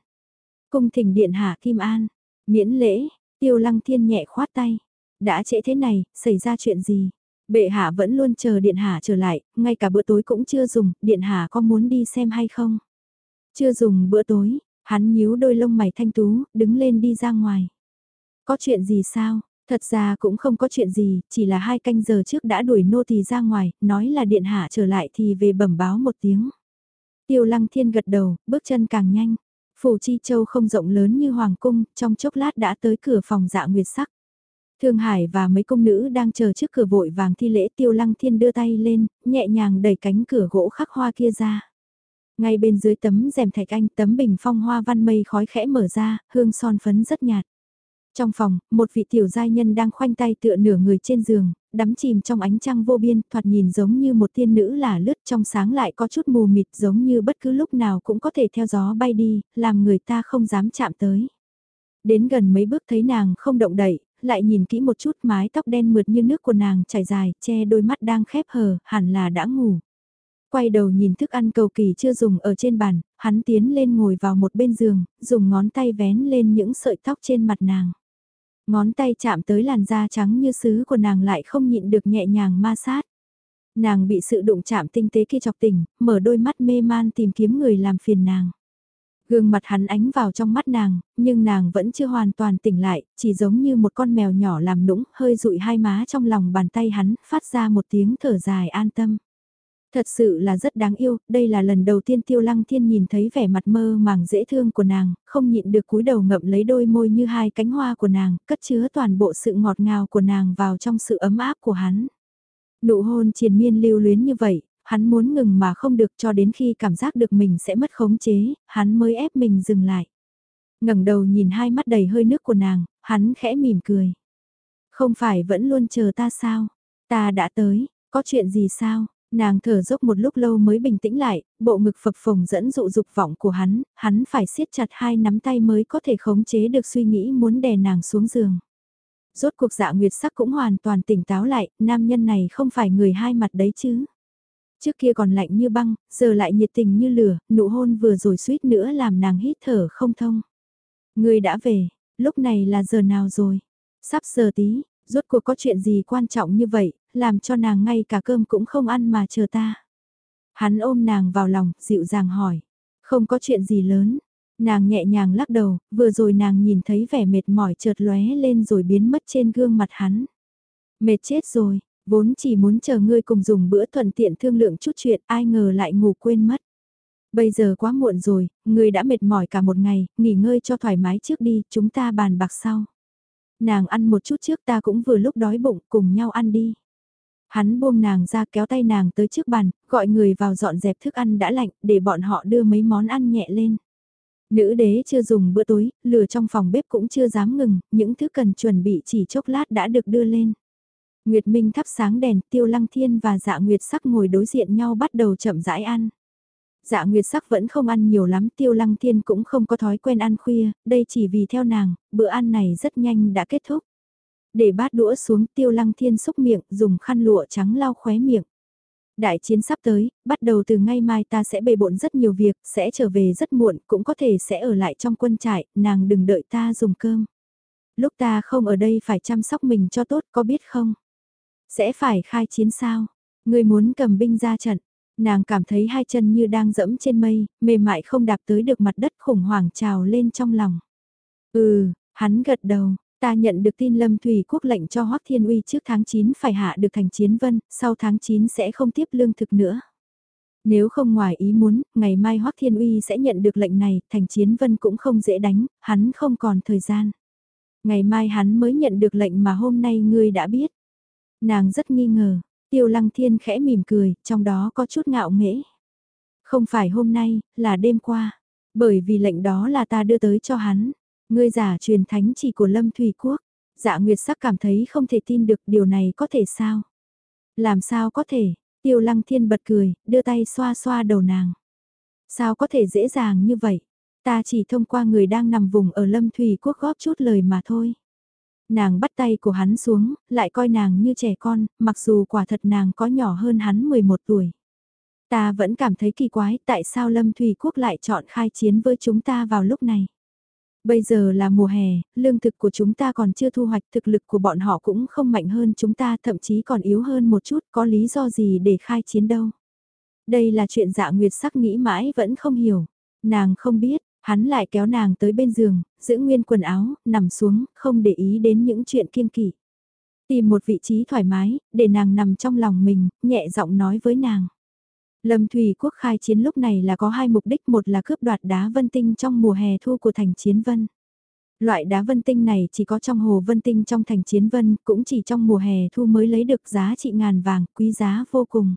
Cung thỉnh điện hạ Kim An, miễn lễ, tiêu lăng thiên nhẹ khoát tay. Đã trễ thế này, xảy ra chuyện gì? Bệ hạ vẫn luôn chờ điện hạ trở lại, ngay cả bữa tối cũng chưa dùng, điện hạ có muốn đi xem hay không? Chưa dùng bữa tối, hắn nhíu đôi lông mày thanh tú, đứng lên đi ra ngoài. Có chuyện gì sao? Thật ra cũng không có chuyện gì, chỉ là hai canh giờ trước đã đuổi nô tỳ ra ngoài, nói là điện hạ trở lại thì về bẩm báo một tiếng. Tiêu lăng thiên gật đầu, bước chân càng nhanh. Phủ Chi Châu không rộng lớn như Hoàng Cung, trong chốc lát đã tới cửa phòng dạ nguyệt sắc. Thương Hải và mấy công nữ đang chờ trước cửa vội vàng thi lễ tiêu lăng thiên đưa tay lên, nhẹ nhàng đẩy cánh cửa gỗ khắc hoa kia ra. Ngay bên dưới tấm rèm thạch anh tấm bình phong hoa văn mây khói khẽ mở ra, hương son phấn rất nhạt. Trong phòng, một vị tiểu giai nhân đang khoanh tay tựa nửa người trên giường, đắm chìm trong ánh trăng vô biên, thoạt nhìn giống như một tiên nữ là lướt trong sáng lại có chút mù mịt giống như bất cứ lúc nào cũng có thể theo gió bay đi, làm người ta không dám chạm tới. Đến gần mấy bước thấy nàng không động đậy, lại nhìn kỹ một chút mái tóc đen mượt như nước của nàng chảy dài, che đôi mắt đang khép hờ, hẳn là đã ngủ. Quay đầu nhìn thức ăn cầu kỳ chưa dùng ở trên bàn, hắn tiến lên ngồi vào một bên giường, dùng ngón tay vén lên những sợi tóc trên mặt nàng. Ngón tay chạm tới làn da trắng như sứ của nàng lại không nhịn được nhẹ nhàng ma sát. Nàng bị sự đụng chạm tinh tế kia chọc tỉnh, mở đôi mắt mê man tìm kiếm người làm phiền nàng. Gương mặt hắn ánh vào trong mắt nàng, nhưng nàng vẫn chưa hoàn toàn tỉnh lại, chỉ giống như một con mèo nhỏ làm nũng, hơi rụi hai má trong lòng bàn tay hắn, phát ra một tiếng thở dài an tâm. Thật sự là rất đáng yêu, đây là lần đầu tiên tiêu lăng thiên nhìn thấy vẻ mặt mơ màng dễ thương của nàng, không nhịn được cúi đầu ngậm lấy đôi môi như hai cánh hoa của nàng, cất chứa toàn bộ sự ngọt ngào của nàng vào trong sự ấm áp của hắn. Nụ hôn triền miên lưu luyến như vậy, hắn muốn ngừng mà không được cho đến khi cảm giác được mình sẽ mất khống chế, hắn mới ép mình dừng lại. ngẩng đầu nhìn hai mắt đầy hơi nước của nàng, hắn khẽ mỉm cười. Không phải vẫn luôn chờ ta sao? Ta đã tới, có chuyện gì sao? Nàng thở dốc một lúc lâu mới bình tĩnh lại, bộ ngực phập phồng dẫn dụ dục vọng của hắn, hắn phải siết chặt hai nắm tay mới có thể khống chế được suy nghĩ muốn đè nàng xuống giường. Rốt cuộc dạ nguyệt sắc cũng hoàn toàn tỉnh táo lại, nam nhân này không phải người hai mặt đấy chứ. Trước kia còn lạnh như băng, giờ lại nhiệt tình như lửa, nụ hôn vừa rồi suýt nữa làm nàng hít thở không thông. Người đã về, lúc này là giờ nào rồi? Sắp giờ tí, rốt cuộc có chuyện gì quan trọng như vậy, làm cho nàng ngay cả cơm cũng không ăn mà chờ ta. Hắn ôm nàng vào lòng, dịu dàng hỏi. Không có chuyện gì lớn. Nàng nhẹ nhàng lắc đầu, vừa rồi nàng nhìn thấy vẻ mệt mỏi chợt lóe lên rồi biến mất trên gương mặt hắn. Mệt chết rồi, Vốn chỉ muốn chờ ngươi cùng dùng bữa thuận tiện thương lượng chút chuyện ai ngờ lại ngủ quên mất. Bây giờ quá muộn rồi, ngươi đã mệt mỏi cả một ngày, nghỉ ngơi cho thoải mái trước đi, chúng ta bàn bạc sau. Nàng ăn một chút trước ta cũng vừa lúc đói bụng, cùng nhau ăn đi. Hắn buông nàng ra kéo tay nàng tới trước bàn, gọi người vào dọn dẹp thức ăn đã lạnh, để bọn họ đưa mấy món ăn nhẹ lên. Nữ đế chưa dùng bữa tối, lửa trong phòng bếp cũng chưa dám ngừng, những thứ cần chuẩn bị chỉ chốc lát đã được đưa lên. Nguyệt Minh thắp sáng đèn, Tiêu Lăng Thiên và Dạ Nguyệt sắc ngồi đối diện nhau bắt đầu chậm rãi ăn. Dạ Nguyệt sắc vẫn không ăn nhiều lắm, Tiêu Lăng Thiên cũng không có thói quen ăn khuya, đây chỉ vì theo nàng, bữa ăn này rất nhanh đã kết thúc. Để bát đũa xuống Tiêu Lăng Thiên xúc miệng, dùng khăn lụa trắng lau khóe miệng. Đại chiến sắp tới, bắt đầu từ ngay mai ta sẽ bề bộn rất nhiều việc, sẽ trở về rất muộn, cũng có thể sẽ ở lại trong quân trại, nàng đừng đợi ta dùng cơm. Lúc ta không ở đây phải chăm sóc mình cho tốt, có biết không? Sẽ phải khai chiến sao? Người muốn cầm binh ra trận, nàng cảm thấy hai chân như đang dẫm trên mây, mềm mại không đạp tới được mặt đất khủng hoảng trào lên trong lòng. Ừ, hắn gật đầu, ta nhận được tin Lâm Thủy Quốc lệnh cho Hoắc Thiên Uy trước tháng 9 phải hạ được thành chiến vân, sau tháng 9 sẽ không tiếp lương thực nữa. Nếu không ngoài ý muốn, ngày mai Hoắc Thiên Uy sẽ nhận được lệnh này, thành chiến vân cũng không dễ đánh, hắn không còn thời gian. Ngày mai hắn mới nhận được lệnh mà hôm nay ngươi đã biết. Nàng rất nghi ngờ, Tiêu Lăng Thiên khẽ mỉm cười, trong đó có chút ngạo nghễ. Không phải hôm nay, là đêm qua. Bởi vì lệnh đó là ta đưa tới cho hắn. Ngươi giả truyền thánh chỉ của Lâm Thủy Quốc. Dạ Nguyệt sắc cảm thấy không thể tin được điều này có thể sao. Làm sao có thể, Tiêu Lăng Thiên bật cười, đưa tay xoa xoa đầu nàng. Sao có thể dễ dàng như vậy? Ta chỉ thông qua người đang nằm vùng ở Lâm Thủy Quốc góp chút lời mà thôi. Nàng bắt tay của hắn xuống, lại coi nàng như trẻ con, mặc dù quả thật nàng có nhỏ hơn hắn 11 tuổi. Ta vẫn cảm thấy kỳ quái tại sao Lâm Thủy Quốc lại chọn khai chiến với chúng ta vào lúc này. Bây giờ là mùa hè, lương thực của chúng ta còn chưa thu hoạch, thực lực của bọn họ cũng không mạnh hơn chúng ta, thậm chí còn yếu hơn một chút, có lý do gì để khai chiến đâu. Đây là chuyện dạ nguyệt sắc nghĩ mãi vẫn không hiểu. Nàng không biết, Hắn lại kéo nàng tới bên giường, giữ nguyên quần áo, nằm xuống, không để ý đến những chuyện kiêng kỵ. Tìm một vị trí thoải mái, để nàng nằm trong lòng mình, nhẹ giọng nói với nàng. Lâm Thủy Quốc khai chiến lúc này là có hai mục đích, một là cướp đoạt đá vân tinh trong mùa hè thu của thành chiến vân. Loại đá vân tinh này chỉ có trong hồ vân tinh trong thành chiến vân, cũng chỉ trong mùa hè thu mới lấy được giá trị ngàn vàng, quý giá vô cùng.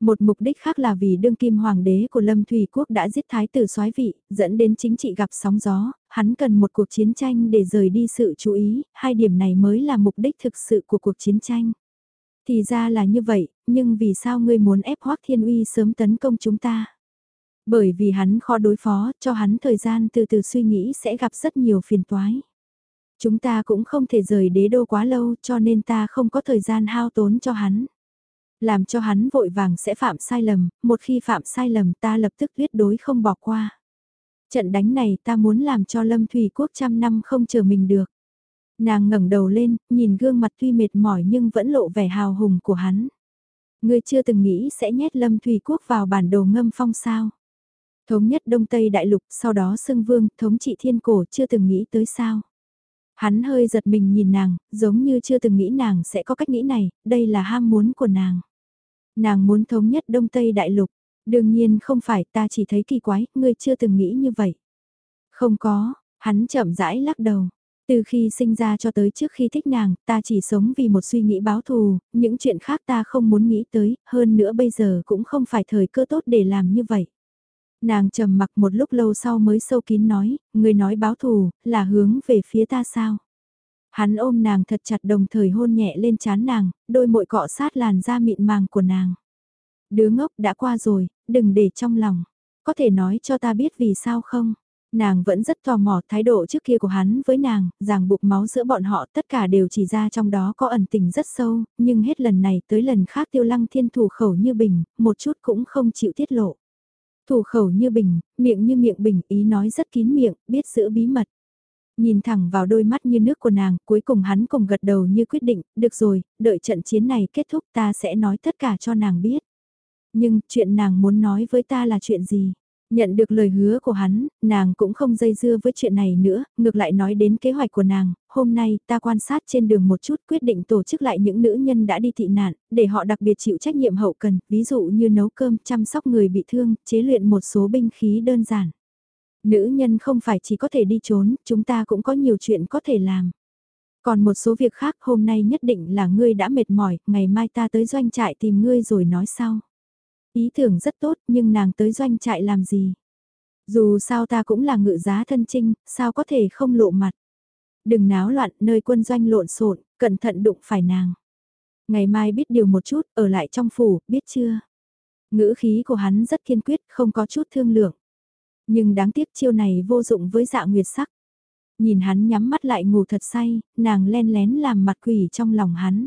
Một mục đích khác là vì đương kim hoàng đế của Lâm Thủy Quốc đã giết thái tử soái vị, dẫn đến chính trị gặp sóng gió, hắn cần một cuộc chiến tranh để rời đi sự chú ý, hai điểm này mới là mục đích thực sự của cuộc chiến tranh. Thì ra là như vậy, nhưng vì sao ngươi muốn ép Hoác Thiên Uy sớm tấn công chúng ta? Bởi vì hắn khó đối phó, cho hắn thời gian từ từ suy nghĩ sẽ gặp rất nhiều phiền toái. Chúng ta cũng không thể rời đế đô quá lâu cho nên ta không có thời gian hao tốn cho hắn. Làm cho hắn vội vàng sẽ phạm sai lầm, một khi phạm sai lầm ta lập tức tuyệt đối không bỏ qua. Trận đánh này ta muốn làm cho Lâm Thủy Quốc trăm năm không chờ mình được. Nàng ngẩng đầu lên, nhìn gương mặt tuy mệt mỏi nhưng vẫn lộ vẻ hào hùng của hắn. Ngươi chưa từng nghĩ sẽ nhét Lâm Thủy Quốc vào bản đồ ngâm phong sao. Thống nhất Đông Tây Đại Lục, sau đó xưng vương, thống trị thiên cổ chưa từng nghĩ tới sao. Hắn hơi giật mình nhìn nàng, giống như chưa từng nghĩ nàng sẽ có cách nghĩ này, đây là ham muốn của nàng. Nàng muốn thống nhất Đông Tây Đại Lục. Đương nhiên không phải ta chỉ thấy kỳ quái, ngươi chưa từng nghĩ như vậy. Không có, hắn chậm rãi lắc đầu. Từ khi sinh ra cho tới trước khi thích nàng, ta chỉ sống vì một suy nghĩ báo thù, những chuyện khác ta không muốn nghĩ tới, hơn nữa bây giờ cũng không phải thời cơ tốt để làm như vậy. Nàng trầm mặc một lúc lâu sau mới sâu kín nói, người nói báo thù, là hướng về phía ta sao? Hắn ôm nàng thật chặt đồng thời hôn nhẹ lên chán nàng, đôi mội cọ sát làn da mịn màng của nàng. Đứa ngốc đã qua rồi, đừng để trong lòng. Có thể nói cho ta biết vì sao không? Nàng vẫn rất tò mò thái độ trước kia của hắn với nàng, ràng buộc máu giữa bọn họ tất cả đều chỉ ra trong đó có ẩn tình rất sâu, nhưng hết lần này tới lần khác tiêu lăng thiên thủ khẩu như bình, một chút cũng không chịu tiết lộ. Thủ khẩu như bình, miệng như miệng bình, ý nói rất kín miệng, biết giữ bí mật. Nhìn thẳng vào đôi mắt như nước của nàng, cuối cùng hắn cùng gật đầu như quyết định, được rồi, đợi trận chiến này kết thúc ta sẽ nói tất cả cho nàng biết. Nhưng, chuyện nàng muốn nói với ta là chuyện gì? Nhận được lời hứa của hắn, nàng cũng không dây dưa với chuyện này nữa, ngược lại nói đến kế hoạch của nàng, hôm nay ta quan sát trên đường một chút quyết định tổ chức lại những nữ nhân đã đi thị nạn, để họ đặc biệt chịu trách nhiệm hậu cần, ví dụ như nấu cơm, chăm sóc người bị thương, chế luyện một số binh khí đơn giản. Nữ nhân không phải chỉ có thể đi trốn, chúng ta cũng có nhiều chuyện có thể làm. Còn một số việc khác hôm nay nhất định là ngươi đã mệt mỏi, ngày mai ta tới doanh trại tìm ngươi rồi nói sau. Ý tưởng rất tốt nhưng nàng tới doanh trại làm gì? Dù sao ta cũng là ngự giá thân trinh, sao có thể không lộ mặt? Đừng náo loạn nơi quân doanh lộn xộn, cẩn thận đụng phải nàng. Ngày mai biết điều một chút, ở lại trong phủ, biết chưa? Ngữ khí của hắn rất kiên quyết, không có chút thương lượng. Nhưng đáng tiếc chiêu này vô dụng với dạ nguyệt sắc. Nhìn hắn nhắm mắt lại ngủ thật say, nàng len lén làm mặt quỷ trong lòng hắn.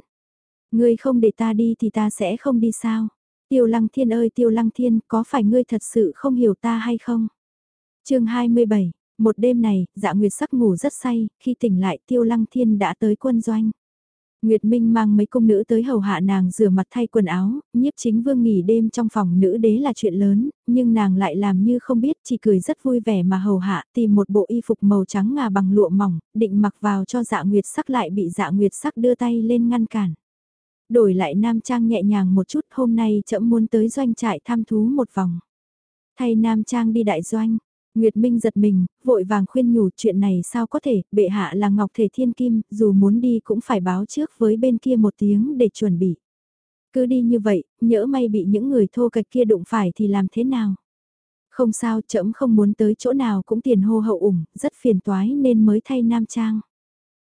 Ngươi không để ta đi thì ta sẽ không đi sao? Tiêu lăng thiên ơi tiêu lăng thiên, có phải ngươi thật sự không hiểu ta hay không? chương 27, một đêm này, dạ nguyệt sắc ngủ rất say, khi tỉnh lại tiêu lăng thiên đã tới quân doanh. Nguyệt Minh mang mấy công nữ tới hầu hạ nàng rửa mặt thay quần áo, nhiếp chính vương nghỉ đêm trong phòng nữ đế là chuyện lớn, nhưng nàng lại làm như không biết chỉ cười rất vui vẻ mà hầu hạ tìm một bộ y phục màu trắng ngà bằng lụa mỏng, định mặc vào cho dạ nguyệt sắc lại bị dạ nguyệt sắc đưa tay lên ngăn cản. Đổi lại nam trang nhẹ nhàng một chút hôm nay chậm muốn tới doanh trại tham thú một vòng. Thay nam trang đi đại doanh, Nguyệt Minh giật mình, vội vàng khuyên nhủ chuyện này sao có thể, bệ hạ là Ngọc Thể Thiên Kim, dù muốn đi cũng phải báo trước với bên kia một tiếng để chuẩn bị. Cứ đi như vậy, nhỡ may bị những người thô kịch kia đụng phải thì làm thế nào? Không sao, trẫm không muốn tới chỗ nào cũng tiền hô hậu ủng, rất phiền toái nên mới thay nam trang.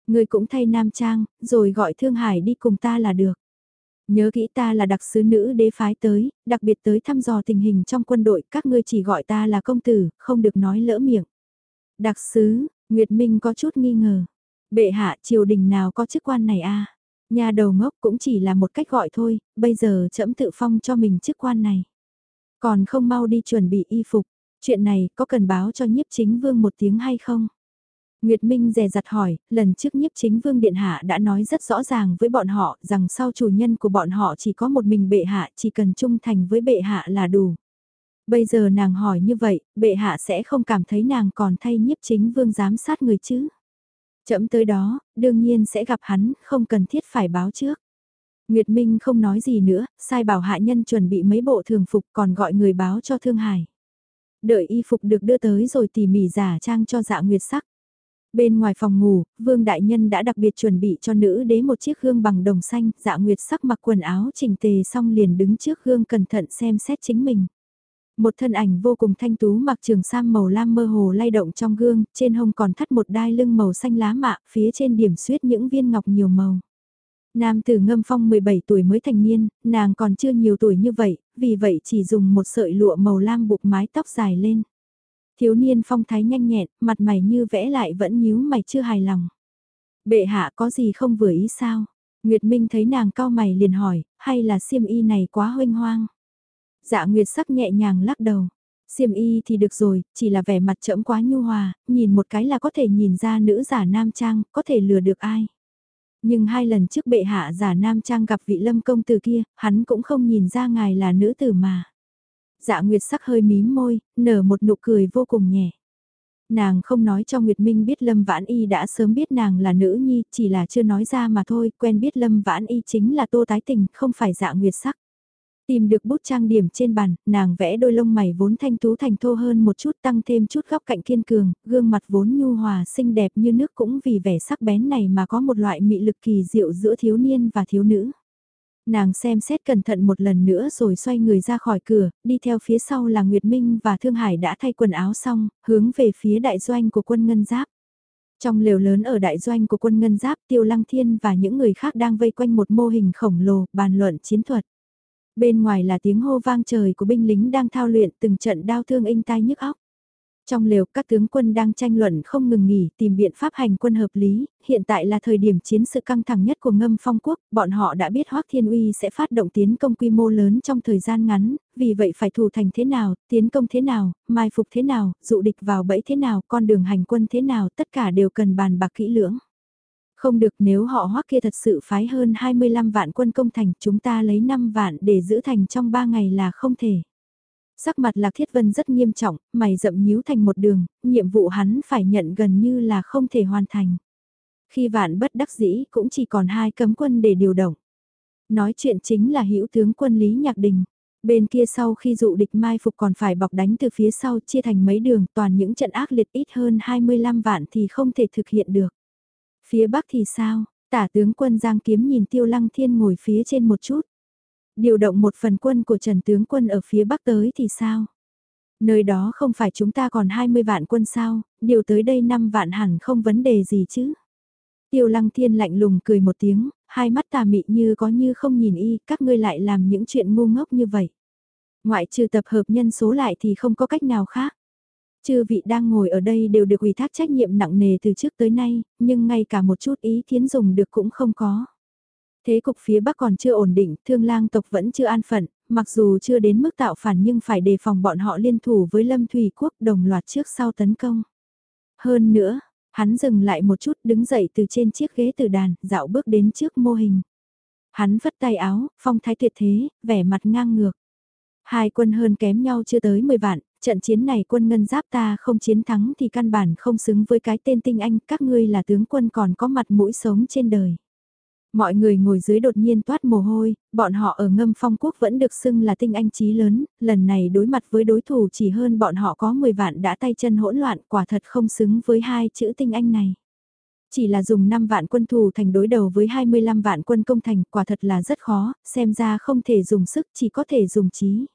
Người cũng thay nam trang, rồi gọi Thương Hải đi cùng ta là được. Nhớ kỹ ta là đặc sứ nữ đế phái tới, đặc biệt tới thăm dò tình hình trong quân đội, các ngươi chỉ gọi ta là công tử, không được nói lỡ miệng. Đặc sứ, Nguyệt Minh có chút nghi ngờ. Bệ hạ triều đình nào có chức quan này a? Nhà đầu ngốc cũng chỉ là một cách gọi thôi, bây giờ trẫm tự phong cho mình chức quan này. Còn không mau đi chuẩn bị y phục, chuyện này có cần báo cho nhiếp chính vương một tiếng hay không? Nguyệt Minh dè dặt hỏi, lần trước nhiếp chính vương điện hạ đã nói rất rõ ràng với bọn họ rằng sau chủ nhân của bọn họ chỉ có một mình bệ hạ chỉ cần trung thành với bệ hạ là đủ. Bây giờ nàng hỏi như vậy, bệ hạ sẽ không cảm thấy nàng còn thay nhiếp chính vương giám sát người chứ. Chậm tới đó, đương nhiên sẽ gặp hắn, không cần thiết phải báo trước. Nguyệt Minh không nói gì nữa, sai bảo hạ nhân chuẩn bị mấy bộ thường phục còn gọi người báo cho Thương Hải. Đợi y phục được đưa tới rồi tỉ mỉ giả trang cho dạ nguyệt sắc. Bên ngoài phòng ngủ, Vương Đại Nhân đã đặc biệt chuẩn bị cho nữ đế một chiếc gương bằng đồng xanh, dạ nguyệt sắc mặc quần áo chỉnh tề xong liền đứng trước gương cẩn thận xem xét chính mình. Một thân ảnh vô cùng thanh tú mặc trường sam màu lam mơ hồ lay động trong gương, trên hông còn thắt một đai lưng màu xanh lá mạ, phía trên điểm xuyết những viên ngọc nhiều màu. Nam tử ngâm phong 17 tuổi mới thành niên, nàng còn chưa nhiều tuổi như vậy, vì vậy chỉ dùng một sợi lụa màu lam buộc mái tóc dài lên. Thiếu niên phong thái nhanh nhẹn, mặt mày như vẽ lại vẫn nhíu mày chưa hài lòng. Bệ hạ có gì không vừa ý sao? Nguyệt Minh thấy nàng cao mày liền hỏi, hay là xiêm y này quá hoanh hoang? Dạ Nguyệt sắc nhẹ nhàng lắc đầu. Xiêm y thì được rồi, chỉ là vẻ mặt trẫm quá nhu hòa, nhìn một cái là có thể nhìn ra nữ giả nam trang, có thể lừa được ai. Nhưng hai lần trước bệ hạ giả nam trang gặp vị lâm công tử kia, hắn cũng không nhìn ra ngài là nữ tử mà dạ Nguyệt sắc hơi mím môi, nở một nụ cười vô cùng nhẹ. Nàng không nói cho Nguyệt Minh biết Lâm Vãn Y đã sớm biết nàng là nữ nhi, chỉ là chưa nói ra mà thôi, quen biết Lâm Vãn Y chính là tô tái tình, không phải dạ Nguyệt sắc. Tìm được bút trang điểm trên bàn, nàng vẽ đôi lông mày vốn thanh tú thành thô hơn một chút tăng thêm chút góc cạnh kiên cường, gương mặt vốn nhu hòa xinh đẹp như nước cũng vì vẻ sắc bén này mà có một loại mị lực kỳ diệu giữa thiếu niên và thiếu nữ. Nàng xem xét cẩn thận một lần nữa rồi xoay người ra khỏi cửa, đi theo phía sau là Nguyệt Minh và Thương Hải đã thay quần áo xong, hướng về phía đại doanh của quân Ngân Giáp. Trong lều lớn ở đại doanh của quân Ngân Giáp, Tiêu Lăng Thiên và những người khác đang vây quanh một mô hình khổng lồ, bàn luận chiến thuật. Bên ngoài là tiếng hô vang trời của binh lính đang thao luyện từng trận đao thương inh tai nhức óc. Trong lều các tướng quân đang tranh luận không ngừng nghỉ tìm biện pháp hành quân hợp lý, hiện tại là thời điểm chiến sự căng thẳng nhất của ngâm phong quốc, bọn họ đã biết Hoác Thiên Uy sẽ phát động tiến công quy mô lớn trong thời gian ngắn, vì vậy phải thủ thành thế nào, tiến công thế nào, mai phục thế nào, dụ địch vào bẫy thế nào, con đường hành quân thế nào, tất cả đều cần bàn bạc kỹ lưỡng. Không được nếu họ Hoác kia thật sự phái hơn 25 vạn quân công thành, chúng ta lấy 5 vạn để giữ thành trong 3 ngày là không thể. Sắc mặt Lạc Thiết Vân rất nghiêm trọng, mày rậm nhíu thành một đường, nhiệm vụ hắn phải nhận gần như là không thể hoàn thành. Khi vạn bất đắc dĩ cũng chỉ còn hai cấm quân để điều động. Nói chuyện chính là hữu tướng quân Lý Nhạc Đình. Bên kia sau khi dụ địch mai phục còn phải bọc đánh từ phía sau chia thành mấy đường toàn những trận ác liệt ít hơn 25 vạn thì không thể thực hiện được. Phía bắc thì sao? Tả tướng quân Giang Kiếm nhìn Tiêu Lăng Thiên ngồi phía trên một chút điều động một phần quân của Trần Tướng quân ở phía Bắc tới thì sao? Nơi đó không phải chúng ta còn 20 vạn quân sao, điều tới đây 5 vạn hẳn không vấn đề gì chứ? Tiêu lăng thiên lạnh lùng cười một tiếng, hai mắt tà mị như có như không nhìn y, các ngươi lại làm những chuyện ngu ngốc như vậy. Ngoại trừ tập hợp nhân số lại thì không có cách nào khác. Chư vị đang ngồi ở đây đều được ủy thác trách nhiệm nặng nề từ trước tới nay, nhưng ngay cả một chút ý kiến dùng được cũng không có. Thế cục phía Bắc còn chưa ổn định, thương lang tộc vẫn chưa an phận, mặc dù chưa đến mức tạo phản nhưng phải đề phòng bọn họ liên thủ với Lâm Thủy Quốc đồng loạt trước sau tấn công. Hơn nữa, hắn dừng lại một chút đứng dậy từ trên chiếc ghế từ đàn, dạo bước đến trước mô hình. Hắn vất tay áo, phong thái tuyệt thế, vẻ mặt ngang ngược. Hai quân hơn kém nhau chưa tới 10 vạn, trận chiến này quân ngân giáp ta không chiến thắng thì căn bản không xứng với cái tên tinh anh, các ngươi là tướng quân còn có mặt mũi sống trên đời. Mọi người ngồi dưới đột nhiên toát mồ hôi, bọn họ ở ngâm phong quốc vẫn được xưng là tinh anh trí lớn, lần này đối mặt với đối thủ chỉ hơn bọn họ có 10 vạn đã tay chân hỗn loạn quả thật không xứng với hai chữ tinh anh này. Chỉ là dùng 5 vạn quân thù thành đối đầu với 25 vạn quân công thành quả thật là rất khó, xem ra không thể dùng sức chỉ có thể dùng trí.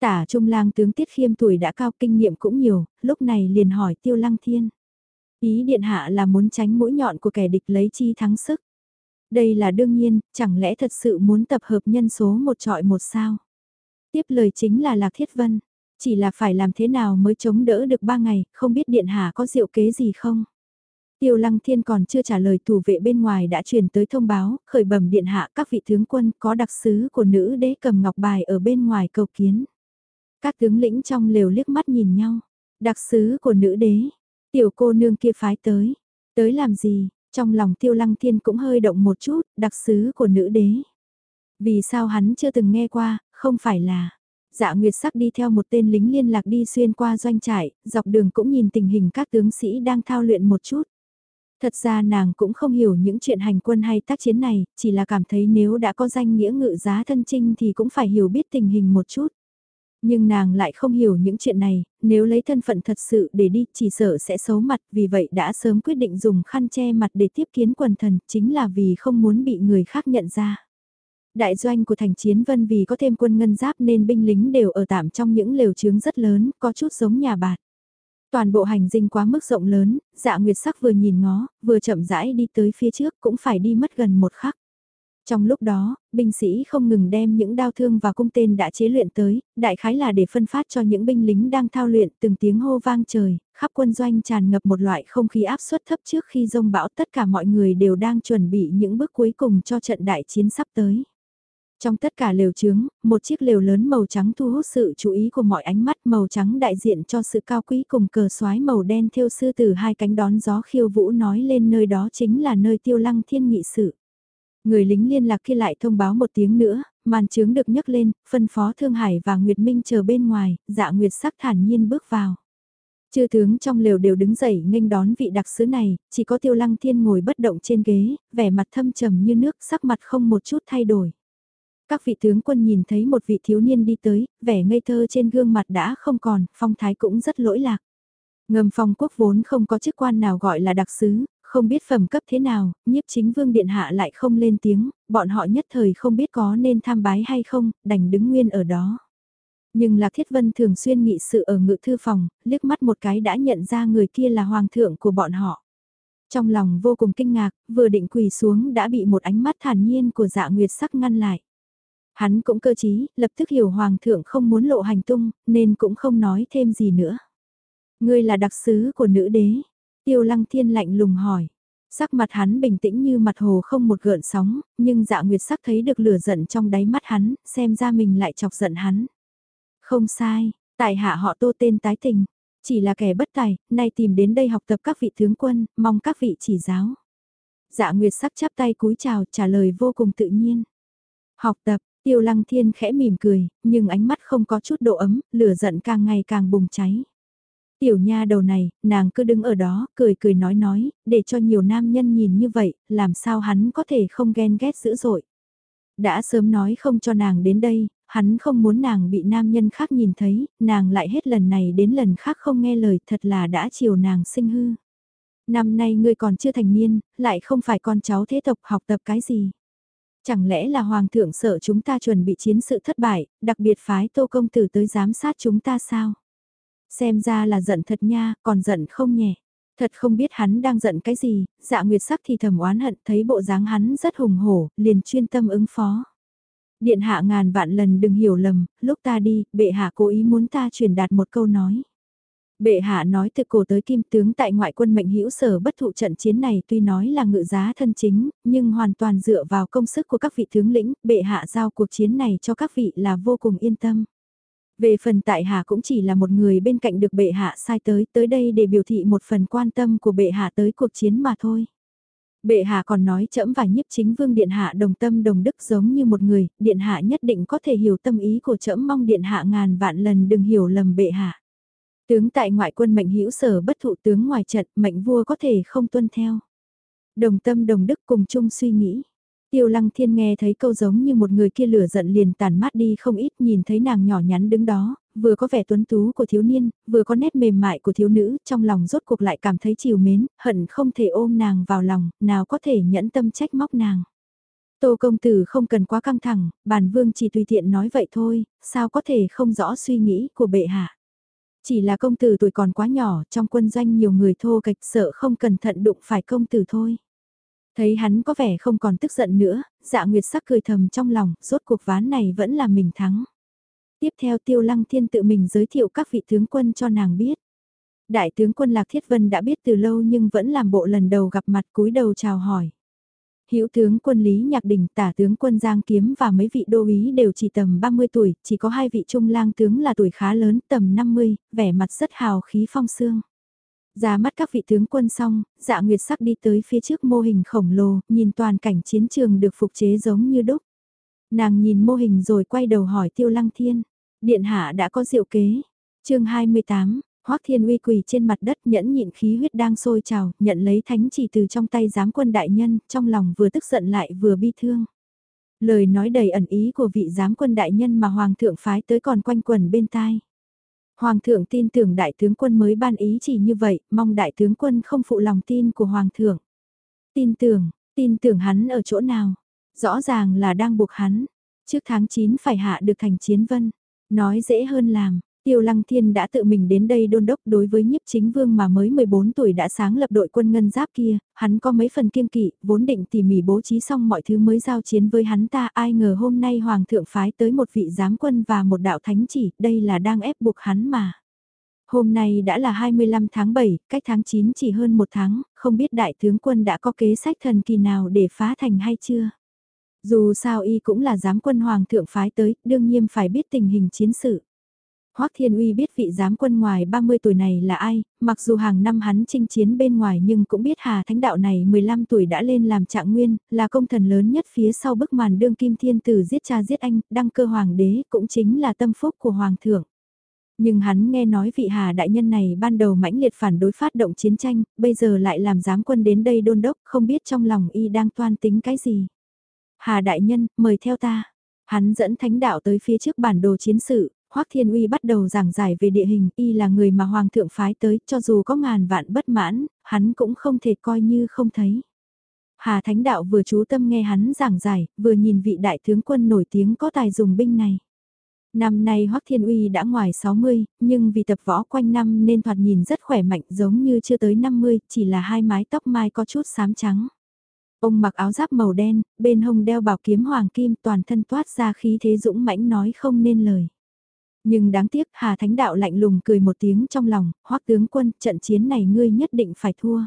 Tả Trung lang tướng Tiết Khiêm tuổi đã cao kinh nghiệm cũng nhiều, lúc này liền hỏi Tiêu Lăng Thiên. Ý điện hạ là muốn tránh mũi nhọn của kẻ địch lấy chi thắng sức. Đây là đương nhiên, chẳng lẽ thật sự muốn tập hợp nhân số một trọi một sao? Tiếp lời chính là Lạc Thiết Vân. Chỉ là phải làm thế nào mới chống đỡ được ba ngày, không biết điện hạ có diệu kế gì không? Tiêu Lăng Thiên còn chưa trả lời thủ vệ bên ngoài đã truyền tới thông báo, khởi bẩm điện hạ các vị tướng quân có đặc sứ của nữ đế cầm ngọc bài ở bên ngoài cầu kiến. Các tướng lĩnh trong lều liếc mắt nhìn nhau. Đặc sứ của nữ đế. Tiểu cô nương kia phái tới. Tới làm gì? Trong lòng tiêu lăng thiên cũng hơi động một chút, đặc sứ của nữ đế. Vì sao hắn chưa từng nghe qua, không phải là... Dạ Nguyệt sắc đi theo một tên lính liên lạc đi xuyên qua doanh trại, dọc đường cũng nhìn tình hình các tướng sĩ đang thao luyện một chút. Thật ra nàng cũng không hiểu những chuyện hành quân hay tác chiến này, chỉ là cảm thấy nếu đã có danh nghĩa ngự giá thân trinh thì cũng phải hiểu biết tình hình một chút. Nhưng nàng lại không hiểu những chuyện này, nếu lấy thân phận thật sự để đi chỉ sợ sẽ xấu mặt vì vậy đã sớm quyết định dùng khăn che mặt để tiếp kiến quần thần chính là vì không muốn bị người khác nhận ra. Đại doanh của thành chiến vân vì có thêm quân ngân giáp nên binh lính đều ở tạm trong những lều trướng rất lớn, có chút giống nhà bạt. Toàn bộ hành dinh quá mức rộng lớn, dạ nguyệt sắc vừa nhìn ngó, vừa chậm rãi đi tới phía trước cũng phải đi mất gần một khắc. Trong lúc đó, binh sĩ không ngừng đem những đao thương và cung tên đã chế luyện tới, đại khái là để phân phát cho những binh lính đang thao luyện từng tiếng hô vang trời, khắp quân doanh tràn ngập một loại không khí áp suất thấp trước khi rông bão tất cả mọi người đều đang chuẩn bị những bước cuối cùng cho trận đại chiến sắp tới. Trong tất cả lều trướng, một chiếc lều lớn màu trắng thu hút sự chú ý của mọi ánh mắt màu trắng đại diện cho sự cao quý cùng cờ xoái màu đen theo sư tử hai cánh đón gió khiêu vũ nói lên nơi đó chính là nơi tiêu lăng thiên nghị sự. Người lính liên lạc kia lại thông báo một tiếng nữa, màn trướng được nhấc lên, phân phó Thương Hải và Nguyệt Minh chờ bên ngoài, dạ Nguyệt sắc thản nhiên bước vào. Chư tướng trong lều đều đứng dậy nghênh đón vị đặc sứ này, chỉ có tiêu lăng thiên ngồi bất động trên ghế, vẻ mặt thâm trầm như nước, sắc mặt không một chút thay đổi. Các vị tướng quân nhìn thấy một vị thiếu niên đi tới, vẻ ngây thơ trên gương mặt đã không còn, phong thái cũng rất lỗi lạc. Ngầm phong quốc vốn không có chức quan nào gọi là đặc sứ, không biết phẩm cấp thế nào, nhiếp chính vương điện hạ lại không lên tiếng, bọn họ nhất thời không biết có nên tham bái hay không, đành đứng nguyên ở đó. Nhưng Lạc Thiết Vân thường xuyên nghị sự ở ngự thư phòng, liếc mắt một cái đã nhận ra người kia là hoàng thượng của bọn họ. Trong lòng vô cùng kinh ngạc, vừa định quỳ xuống đã bị một ánh mắt thản nhiên của dạ nguyệt sắc ngăn lại. Hắn cũng cơ trí, lập tức hiểu hoàng thượng không muốn lộ hành tung, nên cũng không nói thêm gì nữa. Ngươi là đặc sứ của nữ đế, Tiêu lăng thiên lạnh lùng hỏi. Sắc mặt hắn bình tĩnh như mặt hồ không một gợn sóng, nhưng dạ nguyệt sắc thấy được lửa giận trong đáy mắt hắn, xem ra mình lại chọc giận hắn. Không sai, tại hạ họ tô tên tái tình, chỉ là kẻ bất tài, nay tìm đến đây học tập các vị tướng quân, mong các vị chỉ giáo. Dạ nguyệt sắc chắp tay cúi chào trả lời vô cùng tự nhiên. Học tập, tiêu lăng thiên khẽ mỉm cười, nhưng ánh mắt không có chút độ ấm, lửa giận càng ngày càng bùng cháy. Tiểu nha đầu này, nàng cứ đứng ở đó, cười cười nói nói, để cho nhiều nam nhân nhìn như vậy, làm sao hắn có thể không ghen ghét dữ dội. Đã sớm nói không cho nàng đến đây, hắn không muốn nàng bị nam nhân khác nhìn thấy, nàng lại hết lần này đến lần khác không nghe lời thật là đã chiều nàng sinh hư. Năm nay ngươi còn chưa thành niên, lại không phải con cháu thế tộc học tập cái gì. Chẳng lẽ là hoàng thượng sợ chúng ta chuẩn bị chiến sự thất bại, đặc biệt phái tô công tử tới giám sát chúng ta sao? Xem ra là giận thật nha, còn giận không nhẹ. Thật không biết hắn đang giận cái gì, dạ nguyệt sắc thì thầm oán hận thấy bộ dáng hắn rất hùng hổ, liền chuyên tâm ứng phó. Điện hạ ngàn vạn lần đừng hiểu lầm, lúc ta đi, bệ hạ cố ý muốn ta truyền đạt một câu nói. Bệ hạ nói từ cổ tới kim tướng tại ngoại quân mệnh hữu sở bất thụ trận chiến này tuy nói là ngự giá thân chính, nhưng hoàn toàn dựa vào công sức của các vị tướng lĩnh, bệ hạ giao cuộc chiến này cho các vị là vô cùng yên tâm. Về phần tại hạ cũng chỉ là một người bên cạnh được bệ hạ sai tới, tới đây để biểu thị một phần quan tâm của bệ hạ tới cuộc chiến mà thôi. Bệ hạ còn nói chẫm và nhiếp chính vương điện hạ đồng tâm đồng đức giống như một người, điện hạ nhất định có thể hiểu tâm ý của chẫm mong điện hạ ngàn vạn lần đừng hiểu lầm bệ hạ. Tướng tại ngoại quân mệnh hữu sở bất thụ tướng ngoài trận, mệnh vua có thể không tuân theo. Đồng tâm đồng đức cùng chung suy nghĩ. Tiêu lăng thiên nghe thấy câu giống như một người kia lửa giận liền tàn mát đi không ít nhìn thấy nàng nhỏ nhắn đứng đó, vừa có vẻ tuấn tú của thiếu niên, vừa có nét mềm mại của thiếu nữ, trong lòng rốt cuộc lại cảm thấy chiều mến, hận không thể ôm nàng vào lòng, nào có thể nhẫn tâm trách móc nàng. Tô công tử không cần quá căng thẳng, bản vương chỉ tùy tiện nói vậy thôi, sao có thể không rõ suy nghĩ của bệ hạ. Chỉ là công tử tuổi còn quá nhỏ, trong quân doanh nhiều người thô kịch sợ không cẩn thận đụng phải công tử thôi. Thấy hắn có vẻ không còn tức giận nữa, dạ nguyệt sắc cười thầm trong lòng, rốt cuộc ván này vẫn là mình thắng. Tiếp theo tiêu lăng thiên tự mình giới thiệu các vị tướng quân cho nàng biết. Đại tướng quân Lạc Thiết Vân đã biết từ lâu nhưng vẫn làm bộ lần đầu gặp mặt cúi đầu chào hỏi. Hữu tướng quân Lý Nhạc Đình, tả tướng quân Giang Kiếm và mấy vị đô úy đều chỉ tầm 30 tuổi, chỉ có hai vị trung lang tướng là tuổi khá lớn, tầm 50, vẻ mặt rất hào khí phong sương. Ra mắt các vị tướng quân xong, dạ nguyệt sắc đi tới phía trước mô hình khổng lồ, nhìn toàn cảnh chiến trường được phục chế giống như đúc. Nàng nhìn mô hình rồi quay đầu hỏi tiêu lăng thiên, điện hạ đã có diệu kế. chương 28, Hoắc Thiên Uy quỳ trên mặt đất nhẫn nhịn khí huyết đang sôi trào, nhận lấy thánh chỉ từ trong tay giám quân đại nhân, trong lòng vừa tức giận lại vừa bi thương. Lời nói đầy ẩn ý của vị giám quân đại nhân mà Hoàng thượng phái tới còn quanh quần bên tai. Hoàng thượng tin tưởng đại tướng quân mới ban ý chỉ như vậy, mong đại tướng quân không phụ lòng tin của Hoàng thượng. Tin tưởng, tin tưởng hắn ở chỗ nào? Rõ ràng là đang buộc hắn. Trước tháng 9 phải hạ được thành chiến vân. Nói dễ hơn làm, Tiêu Lăng Thiên đã tự mình đến đây đôn đốc đối với nhiếp chính vương mà mới 14 tuổi đã sáng lập đội quân ngân giáp kia, hắn có mấy phần kiêng kỵ, vốn định tỉ mỉ bố trí xong mọi thứ mới giao chiến với hắn ta ai ngờ hôm nay Hoàng thượng phái tới một vị giám quân và một đạo thánh chỉ, đây là đang ép buộc hắn mà. Hôm nay đã là 25 tháng 7, cách tháng 9 chỉ hơn một tháng, không biết đại tướng quân đã có kế sách thần kỳ nào để phá thành hay chưa? Dù sao y cũng là giám quân hoàng thượng phái tới, đương nhiên phải biết tình hình chiến sự. Hoắc Thiên Uy biết vị giám quân ngoài 30 tuổi này là ai, mặc dù hàng năm hắn chinh chiến bên ngoài nhưng cũng biết Hà Thánh Đạo này 15 tuổi đã lên làm trạng nguyên, là công thần lớn nhất phía sau bức màn đương kim thiên tử giết cha giết anh, đăng cơ hoàng đế cũng chính là tâm phúc của hoàng thượng. Nhưng hắn nghe nói vị Hà đại nhân này ban đầu mãnh liệt phản đối phát động chiến tranh, bây giờ lại làm giám quân đến đây đôn đốc, không biết trong lòng y đang toan tính cái gì. Hà đại nhân, mời theo ta. Hắn dẫn thánh đạo tới phía trước bản đồ chiến sự, Hoắc Thiên Uy bắt đầu giảng giải về địa hình, y là người mà Hoàng thượng phái tới, cho dù có ngàn vạn bất mãn, hắn cũng không thể coi như không thấy. Hà Thánh Đạo vừa chú tâm nghe hắn giảng giải, vừa nhìn vị đại tướng quân nổi tiếng có tài dùng binh này. Năm nay Hoắc Thiên Uy đã ngoài 60, nhưng vì tập võ quanh năm nên thoạt nhìn rất khỏe mạnh giống như chưa tới 50, chỉ là hai mái tóc mai có chút xám trắng. Ông mặc áo giáp màu đen, bên hông đeo bảo kiếm hoàng kim toàn thân toát ra khí thế dũng mãnh nói không nên lời. Nhưng đáng tiếc Hà Thánh Đạo lạnh lùng cười một tiếng trong lòng, hoắc tướng quân, trận chiến này ngươi nhất định phải thua.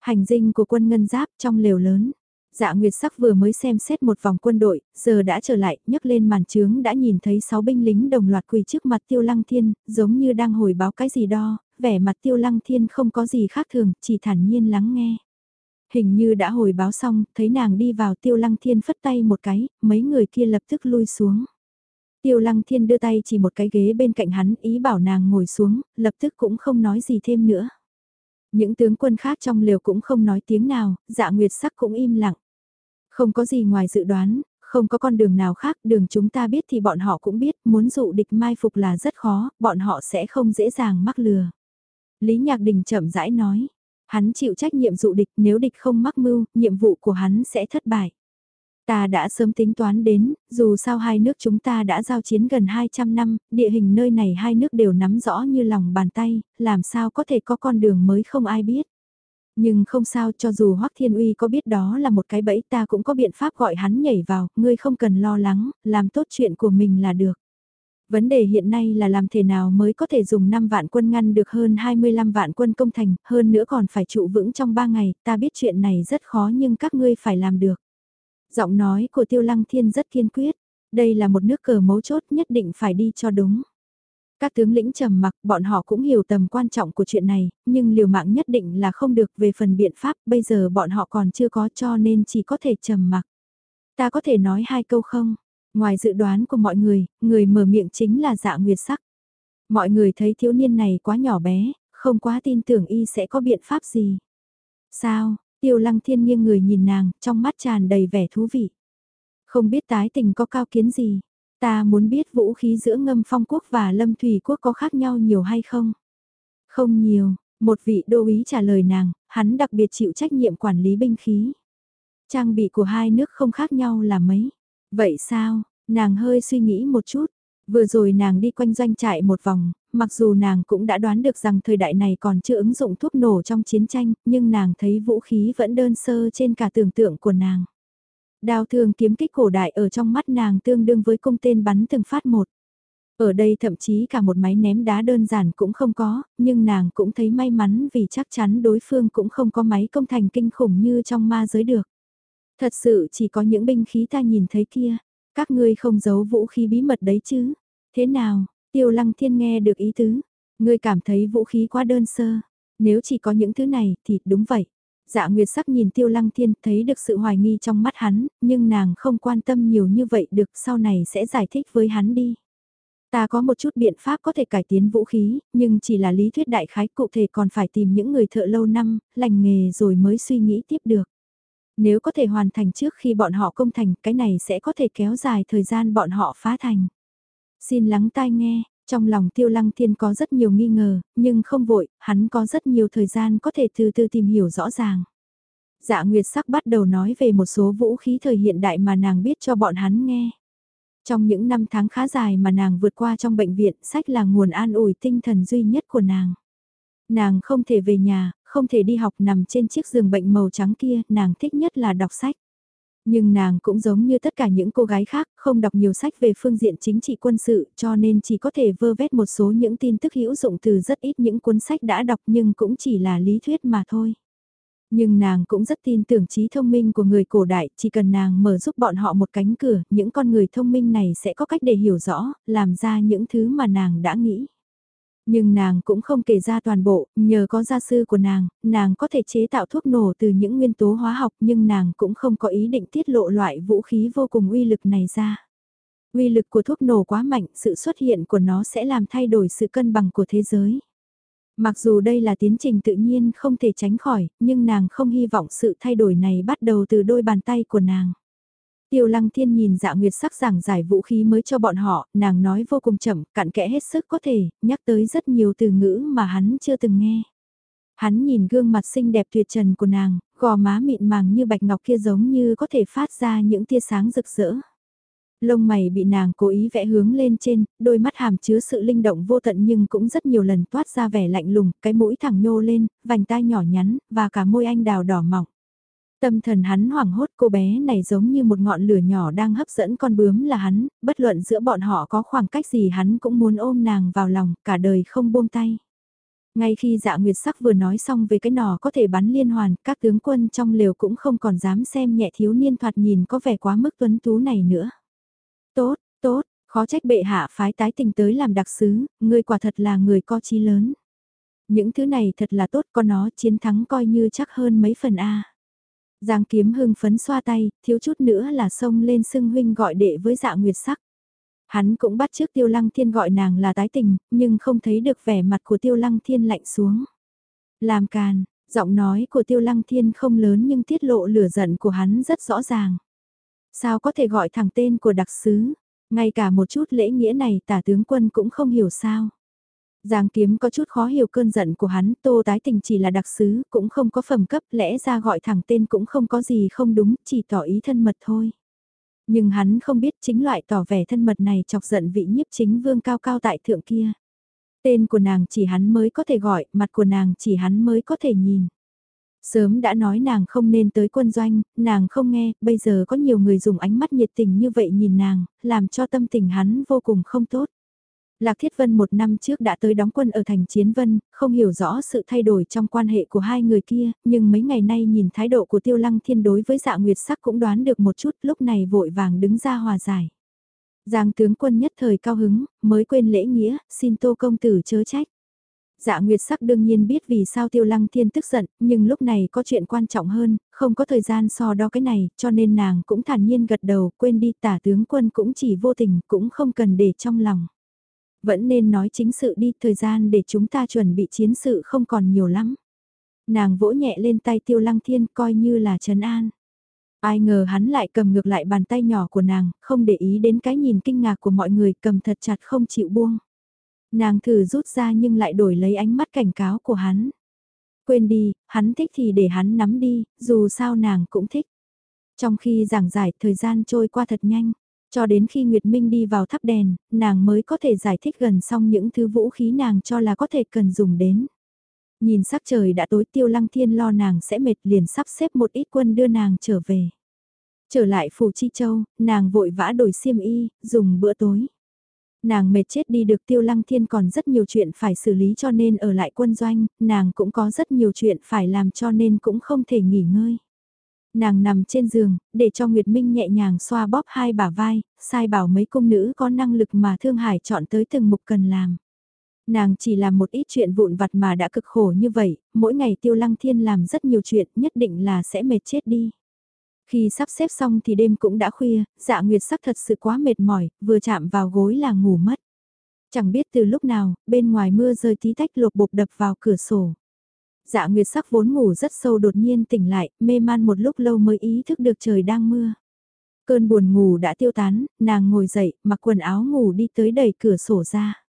Hành dinh của quân ngân giáp trong lều lớn. Dạ Nguyệt Sắc vừa mới xem xét một vòng quân đội, giờ đã trở lại, nhấc lên màn trướng đã nhìn thấy sáu binh lính đồng loạt quỳ trước mặt Tiêu Lăng Thiên, giống như đang hồi báo cái gì đó, vẻ mặt Tiêu Lăng Thiên không có gì khác thường, chỉ thản nhiên lắng nghe. Hình như đã hồi báo xong, thấy nàng đi vào Tiêu Lăng Thiên phất tay một cái, mấy người kia lập tức lui xuống. Tiêu lăng thiên đưa tay chỉ một cái ghế bên cạnh hắn ý bảo nàng ngồi xuống, lập tức cũng không nói gì thêm nữa. Những tướng quân khác trong liều cũng không nói tiếng nào, dạ nguyệt sắc cũng im lặng. Không có gì ngoài dự đoán, không có con đường nào khác, đường chúng ta biết thì bọn họ cũng biết, muốn dụ địch mai phục là rất khó, bọn họ sẽ không dễ dàng mắc lừa. Lý Nhạc Đình chậm rãi nói, hắn chịu trách nhiệm dụ địch nếu địch không mắc mưu, nhiệm vụ của hắn sẽ thất bại. Ta đã sớm tính toán đến, dù sao hai nước chúng ta đã giao chiến gần 200 năm, địa hình nơi này hai nước đều nắm rõ như lòng bàn tay, làm sao có thể có con đường mới không ai biết. Nhưng không sao cho dù Hoắc Thiên Uy có biết đó là một cái bẫy ta cũng có biện pháp gọi hắn nhảy vào, ngươi không cần lo lắng, làm tốt chuyện của mình là được. Vấn đề hiện nay là làm thế nào mới có thể dùng 5 vạn quân ngăn được hơn 25 vạn quân công thành, hơn nữa còn phải trụ vững trong 3 ngày, ta biết chuyện này rất khó nhưng các ngươi phải làm được. Giọng nói của Tiêu Lăng Thiên rất kiên quyết, đây là một nước cờ mấu chốt nhất định phải đi cho đúng. Các tướng lĩnh trầm mặc, bọn họ cũng hiểu tầm quan trọng của chuyện này, nhưng liều mạng nhất định là không được về phần biện pháp, bây giờ bọn họ còn chưa có cho nên chỉ có thể trầm mặc. Ta có thể nói hai câu không? Ngoài dự đoán của mọi người, người mở miệng chính là dạ nguyệt sắc. Mọi người thấy thiếu niên này quá nhỏ bé, không quá tin tưởng y sẽ có biện pháp gì. Sao, tiêu lăng thiên nghiêng người nhìn nàng, trong mắt tràn đầy vẻ thú vị. Không biết tái tình có cao kiến gì, ta muốn biết vũ khí giữa ngâm phong quốc và lâm thủy quốc có khác nhau nhiều hay không? Không nhiều, một vị đô úy trả lời nàng, hắn đặc biệt chịu trách nhiệm quản lý binh khí. Trang bị của hai nước không khác nhau là mấy. Vậy sao, nàng hơi suy nghĩ một chút. Vừa rồi nàng đi quanh doanh trại một vòng, mặc dù nàng cũng đã đoán được rằng thời đại này còn chưa ứng dụng thuốc nổ trong chiến tranh, nhưng nàng thấy vũ khí vẫn đơn sơ trên cả tưởng tượng của nàng. Đao thương kiếm kích cổ đại ở trong mắt nàng tương đương với cung tên bắn từng phát một. Ở đây thậm chí cả một máy ném đá đơn giản cũng không có, nhưng nàng cũng thấy may mắn vì chắc chắn đối phương cũng không có máy công thành kinh khủng như trong ma giới được. Thật sự chỉ có những binh khí ta nhìn thấy kia, các ngươi không giấu vũ khí bí mật đấy chứ. Thế nào, tiêu lăng thiên nghe được ý tứ, ngươi cảm thấy vũ khí quá đơn sơ, nếu chỉ có những thứ này thì đúng vậy. Dạ Nguyệt sắc nhìn Tiêu Lăng Thiên thấy được sự hoài nghi trong mắt hắn, nhưng nàng không quan tâm nhiều như vậy được sau này sẽ giải thích với hắn đi. Ta có một chút biện pháp có thể cải tiến vũ khí, nhưng chỉ là lý thuyết đại khái cụ thể còn phải tìm những người thợ lâu năm, lành nghề rồi mới suy nghĩ tiếp được. Nếu có thể hoàn thành trước khi bọn họ công thành, cái này sẽ có thể kéo dài thời gian bọn họ phá thành. Xin lắng tai nghe, trong lòng tiêu lăng thiên có rất nhiều nghi ngờ, nhưng không vội, hắn có rất nhiều thời gian có thể từ từ tìm hiểu rõ ràng. Dạ Nguyệt Sắc bắt đầu nói về một số vũ khí thời hiện đại mà nàng biết cho bọn hắn nghe. Trong những năm tháng khá dài mà nàng vượt qua trong bệnh viện, sách là nguồn an ủi tinh thần duy nhất của nàng. Nàng không thể về nhà, không thể đi học nằm trên chiếc giường bệnh màu trắng kia, nàng thích nhất là đọc sách. Nhưng nàng cũng giống như tất cả những cô gái khác, không đọc nhiều sách về phương diện chính trị quân sự, cho nên chỉ có thể vơ vét một số những tin tức hữu dụng từ rất ít những cuốn sách đã đọc nhưng cũng chỉ là lý thuyết mà thôi. Nhưng nàng cũng rất tin tưởng trí thông minh của người cổ đại, chỉ cần nàng mở giúp bọn họ một cánh cửa, những con người thông minh này sẽ có cách để hiểu rõ, làm ra những thứ mà nàng đã nghĩ. Nhưng nàng cũng không kể ra toàn bộ, nhờ có gia sư của nàng, nàng có thể chế tạo thuốc nổ từ những nguyên tố hóa học nhưng nàng cũng không có ý định tiết lộ loại vũ khí vô cùng uy lực này ra. Uy lực của thuốc nổ quá mạnh, sự xuất hiện của nó sẽ làm thay đổi sự cân bằng của thế giới. Mặc dù đây là tiến trình tự nhiên không thể tránh khỏi, nhưng nàng không hy vọng sự thay đổi này bắt đầu từ đôi bàn tay của nàng. Tiêu lăng thiên nhìn dạ nguyệt sắc giảng giải vũ khí mới cho bọn họ, nàng nói vô cùng chậm, cặn kẽ hết sức có thể, nhắc tới rất nhiều từ ngữ mà hắn chưa từng nghe. Hắn nhìn gương mặt xinh đẹp tuyệt trần của nàng, gò má mịn màng như bạch ngọc kia giống như có thể phát ra những tia sáng rực rỡ. Lông mày bị nàng cố ý vẽ hướng lên trên, đôi mắt hàm chứa sự linh động vô tận nhưng cũng rất nhiều lần toát ra vẻ lạnh lùng, cái mũi thẳng nhô lên, vành tai nhỏ nhắn, và cả môi anh đào đỏ mỏng. Tâm thần hắn hoảng hốt cô bé này giống như một ngọn lửa nhỏ đang hấp dẫn con bướm là hắn, bất luận giữa bọn họ có khoảng cách gì hắn cũng muốn ôm nàng vào lòng, cả đời không buông tay. Ngay khi dạ nguyệt sắc vừa nói xong về cái nỏ có thể bắn liên hoàn, các tướng quân trong lều cũng không còn dám xem nhẹ thiếu niên thoạt nhìn có vẻ quá mức tuấn tú này nữa. Tốt, tốt, khó trách bệ hạ phái tái tình tới làm đặc sứ, người quả thật là người có chí lớn. Những thứ này thật là tốt, có nó chiến thắng coi như chắc hơn mấy phần A. Giang kiếm hưng phấn xoa tay, thiếu chút nữa là xông lên xưng huynh gọi đệ với dạ nguyệt sắc. Hắn cũng bắt trước tiêu lăng thiên gọi nàng là tái tình, nhưng không thấy được vẻ mặt của tiêu lăng thiên lạnh xuống. Làm càn, giọng nói của tiêu lăng thiên không lớn nhưng tiết lộ lửa giận của hắn rất rõ ràng. Sao có thể gọi thẳng tên của đặc sứ, ngay cả một chút lễ nghĩa này tả tướng quân cũng không hiểu sao. Giang kiếm có chút khó hiểu cơn giận của hắn, tô tái tình chỉ là đặc sứ, cũng không có phẩm cấp, lẽ ra gọi thẳng tên cũng không có gì không đúng, chỉ tỏ ý thân mật thôi. Nhưng hắn không biết chính loại tỏ vẻ thân mật này chọc giận vị nhiếp chính vương cao cao tại thượng kia. Tên của nàng chỉ hắn mới có thể gọi, mặt của nàng chỉ hắn mới có thể nhìn. Sớm đã nói nàng không nên tới quân doanh, nàng không nghe, bây giờ có nhiều người dùng ánh mắt nhiệt tình như vậy nhìn nàng, làm cho tâm tình hắn vô cùng không tốt. Lạc Thiết Vân một năm trước đã tới đóng quân ở thành Chiến Vân, không hiểu rõ sự thay đổi trong quan hệ của hai người kia, nhưng mấy ngày nay nhìn thái độ của Tiêu Lăng Thiên đối với dạ Nguyệt Sắc cũng đoán được một chút lúc này vội vàng đứng ra hòa giải. Giang tướng quân nhất thời cao hứng, mới quên lễ nghĩa, xin tô công tử chớ trách. Dạ Nguyệt Sắc đương nhiên biết vì sao Tiêu Lăng Thiên tức giận, nhưng lúc này có chuyện quan trọng hơn, không có thời gian so đo cái này, cho nên nàng cũng thản nhiên gật đầu, quên đi tả tướng quân cũng chỉ vô tình, cũng không cần để trong lòng. Vẫn nên nói chính sự đi, thời gian để chúng ta chuẩn bị chiến sự không còn nhiều lắm. Nàng vỗ nhẹ lên tay Tiêu Lăng Thiên coi như là trấn an. Ai ngờ hắn lại cầm ngược lại bàn tay nhỏ của nàng, không để ý đến cái nhìn kinh ngạc của mọi người cầm thật chặt không chịu buông. Nàng thử rút ra nhưng lại đổi lấy ánh mắt cảnh cáo của hắn. Quên đi, hắn thích thì để hắn nắm đi, dù sao nàng cũng thích. Trong khi giảng giải thời gian trôi qua thật nhanh, cho đến khi Nguyệt Minh đi vào thắp đèn, nàng mới có thể giải thích gần xong những thứ vũ khí nàng cho là có thể cần dùng đến. Nhìn sắc trời đã tối tiêu lăng thiên lo nàng sẽ mệt liền sắp xếp một ít quân đưa nàng trở về. Trở lại phủ Chi Châu, nàng vội vã đổi xiêm y, dùng bữa tối. Nàng mệt chết đi được tiêu lăng thiên còn rất nhiều chuyện phải xử lý cho nên ở lại quân doanh, nàng cũng có rất nhiều chuyện phải làm cho nên cũng không thể nghỉ ngơi. Nàng nằm trên giường, để cho Nguyệt Minh nhẹ nhàng xoa bóp hai bả vai, sai bảo mấy công nữ có năng lực mà Thương Hải chọn tới từng mục cần làm. Nàng chỉ làm một ít chuyện vụn vặt mà đã cực khổ như vậy, mỗi ngày Tiêu Lăng Thiên làm rất nhiều chuyện nhất định là sẽ mệt chết đi. Khi sắp xếp xong thì đêm cũng đã khuya, dạ nguyệt sắc thật sự quá mệt mỏi, vừa chạm vào gối là ngủ mất. Chẳng biết từ lúc nào, bên ngoài mưa rơi tí tách lột bột đập vào cửa sổ. Dạ Nguyệt sắc vốn ngủ rất sâu đột nhiên tỉnh lại, mê man một lúc lâu mới ý thức được trời đang mưa. Cơn buồn ngủ đã tiêu tán, nàng ngồi dậy, mặc quần áo ngủ đi tới đẩy cửa sổ ra.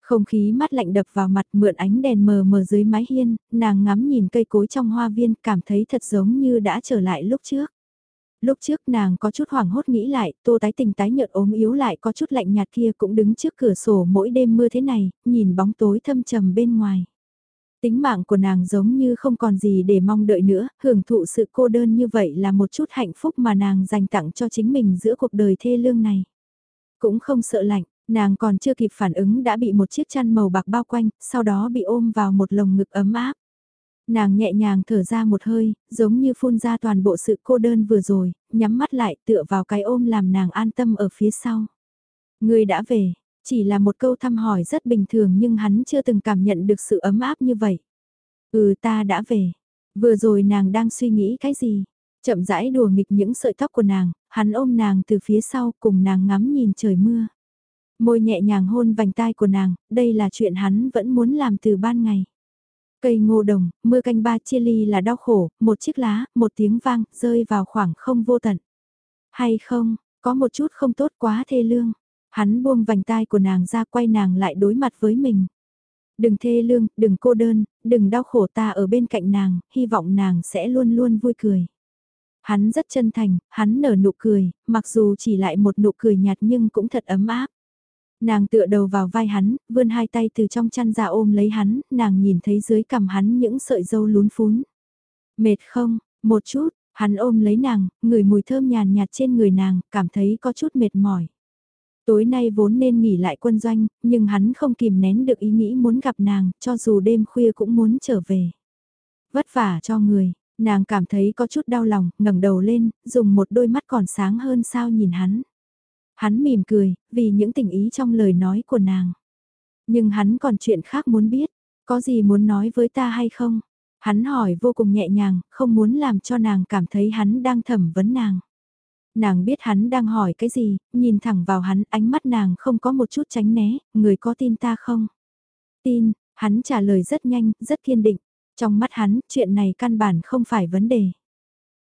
Không khí mát lạnh đập vào mặt mượn ánh đèn mờ mờ dưới mái hiên, nàng ngắm nhìn cây cối trong hoa viên cảm thấy thật giống như đã trở lại lúc trước. Lúc trước nàng có chút hoảng hốt nghĩ lại, tô tái tình tái nhợt ốm yếu lại có chút lạnh nhạt kia cũng đứng trước cửa sổ mỗi đêm mưa thế này, nhìn bóng tối thâm trầm bên ngoài. Tính mạng của nàng giống như không còn gì để mong đợi nữa, hưởng thụ sự cô đơn như vậy là một chút hạnh phúc mà nàng dành tặng cho chính mình giữa cuộc đời thê lương này. Cũng không sợ lạnh, nàng còn chưa kịp phản ứng đã bị một chiếc chăn màu bạc bao quanh, sau đó bị ôm vào một lồng ngực ấm áp. Nàng nhẹ nhàng thở ra một hơi, giống như phun ra toàn bộ sự cô đơn vừa rồi, nhắm mắt lại tựa vào cái ôm làm nàng an tâm ở phía sau. Người đã về, chỉ là một câu thăm hỏi rất bình thường nhưng hắn chưa từng cảm nhận được sự ấm áp như vậy. Ừ ta đã về. Vừa rồi nàng đang suy nghĩ cái gì? Chậm rãi đùa nghịch những sợi tóc của nàng, hắn ôm nàng từ phía sau cùng nàng ngắm nhìn trời mưa. Môi nhẹ nhàng hôn vành tai của nàng, đây là chuyện hắn vẫn muốn làm từ ban ngày. Cây ngô đồng, mưa canh ba chia ly là đau khổ, một chiếc lá, một tiếng vang, rơi vào khoảng không vô tận. Hay không, có một chút không tốt quá thê lương. Hắn buông vành tai của nàng ra quay nàng lại đối mặt với mình. Đừng thê lương, đừng cô đơn, đừng đau khổ ta ở bên cạnh nàng, hy vọng nàng sẽ luôn luôn vui cười. Hắn rất chân thành, hắn nở nụ cười, mặc dù chỉ lại một nụ cười nhạt nhưng cũng thật ấm áp. Nàng tựa đầu vào vai hắn, vươn hai tay từ trong chăn ra ôm lấy hắn, nàng nhìn thấy dưới cằm hắn những sợi dâu lún phún. Mệt không, một chút, hắn ôm lấy nàng, ngửi mùi thơm nhàn nhạt trên người nàng, cảm thấy có chút mệt mỏi. Tối nay vốn nên nghỉ lại quân doanh, nhưng hắn không kìm nén được ý nghĩ muốn gặp nàng, cho dù đêm khuya cũng muốn trở về. Vất vả cho người, nàng cảm thấy có chút đau lòng, ngẩng đầu lên, dùng một đôi mắt còn sáng hơn sao nhìn hắn. Hắn mỉm cười, vì những tình ý trong lời nói của nàng. Nhưng hắn còn chuyện khác muốn biết, có gì muốn nói với ta hay không? Hắn hỏi vô cùng nhẹ nhàng, không muốn làm cho nàng cảm thấy hắn đang thẩm vấn nàng. Nàng biết hắn đang hỏi cái gì, nhìn thẳng vào hắn, ánh mắt nàng không có một chút tránh né, người có tin ta không? Tin, hắn trả lời rất nhanh, rất kiên định. Trong mắt hắn, chuyện này căn bản không phải vấn đề.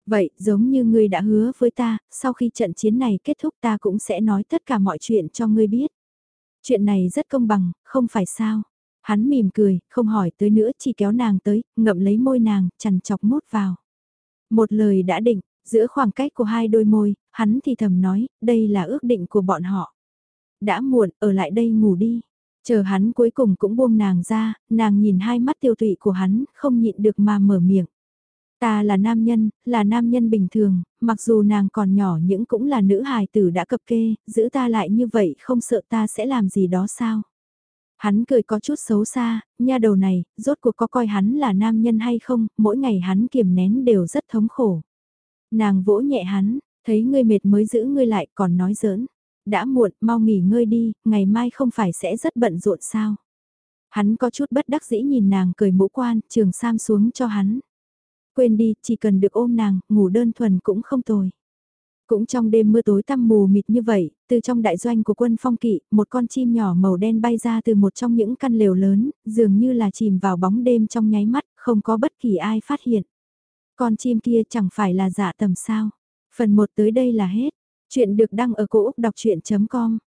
Vậy, giống như ngươi đã hứa với ta, sau khi trận chiến này kết thúc ta cũng sẽ nói tất cả mọi chuyện cho ngươi biết. Chuyện này rất công bằng, không phải sao? Hắn mỉm cười, không hỏi tới nữa, chỉ kéo nàng tới, ngậm lấy môi nàng, chằn chọc mút vào. Một lời đã định, giữa khoảng cách của hai đôi môi, hắn thì thầm nói, đây là ước định của bọn họ. Đã muộn, ở lại đây ngủ đi. Chờ hắn cuối cùng cũng buông nàng ra, nàng nhìn hai mắt tiêu tụy của hắn, không nhịn được mà mở miệng. Ta là nam nhân, là nam nhân bình thường, mặc dù nàng còn nhỏ những cũng là nữ hài tử đã cập kê, giữ ta lại như vậy không sợ ta sẽ làm gì đó sao. Hắn cười có chút xấu xa, nha đầu này, rốt cuộc có coi hắn là nam nhân hay không, mỗi ngày hắn kiềm nén đều rất thống khổ. Nàng vỗ nhẹ hắn, thấy ngươi mệt mới giữ ngươi lại còn nói giỡn. Đã muộn, mau nghỉ ngơi đi, ngày mai không phải sẽ rất bận rộn sao. Hắn có chút bất đắc dĩ nhìn nàng cười mũ quan, trường sam xuống cho hắn. Quên đi, chỉ cần được ôm nàng, ngủ đơn thuần cũng không tồi. Cũng trong đêm mưa tối tăm mù mịt như vậy, từ trong đại doanh của quân phong kỵ, một con chim nhỏ màu đen bay ra từ một trong những căn lều lớn, dường như là chìm vào bóng đêm trong nháy mắt, không có bất kỳ ai phát hiện. Con chim kia chẳng phải là dạ tầm sao. Phần 1 tới đây là hết. Chuyện được đăng ở cổ Úc đọc chuyện.com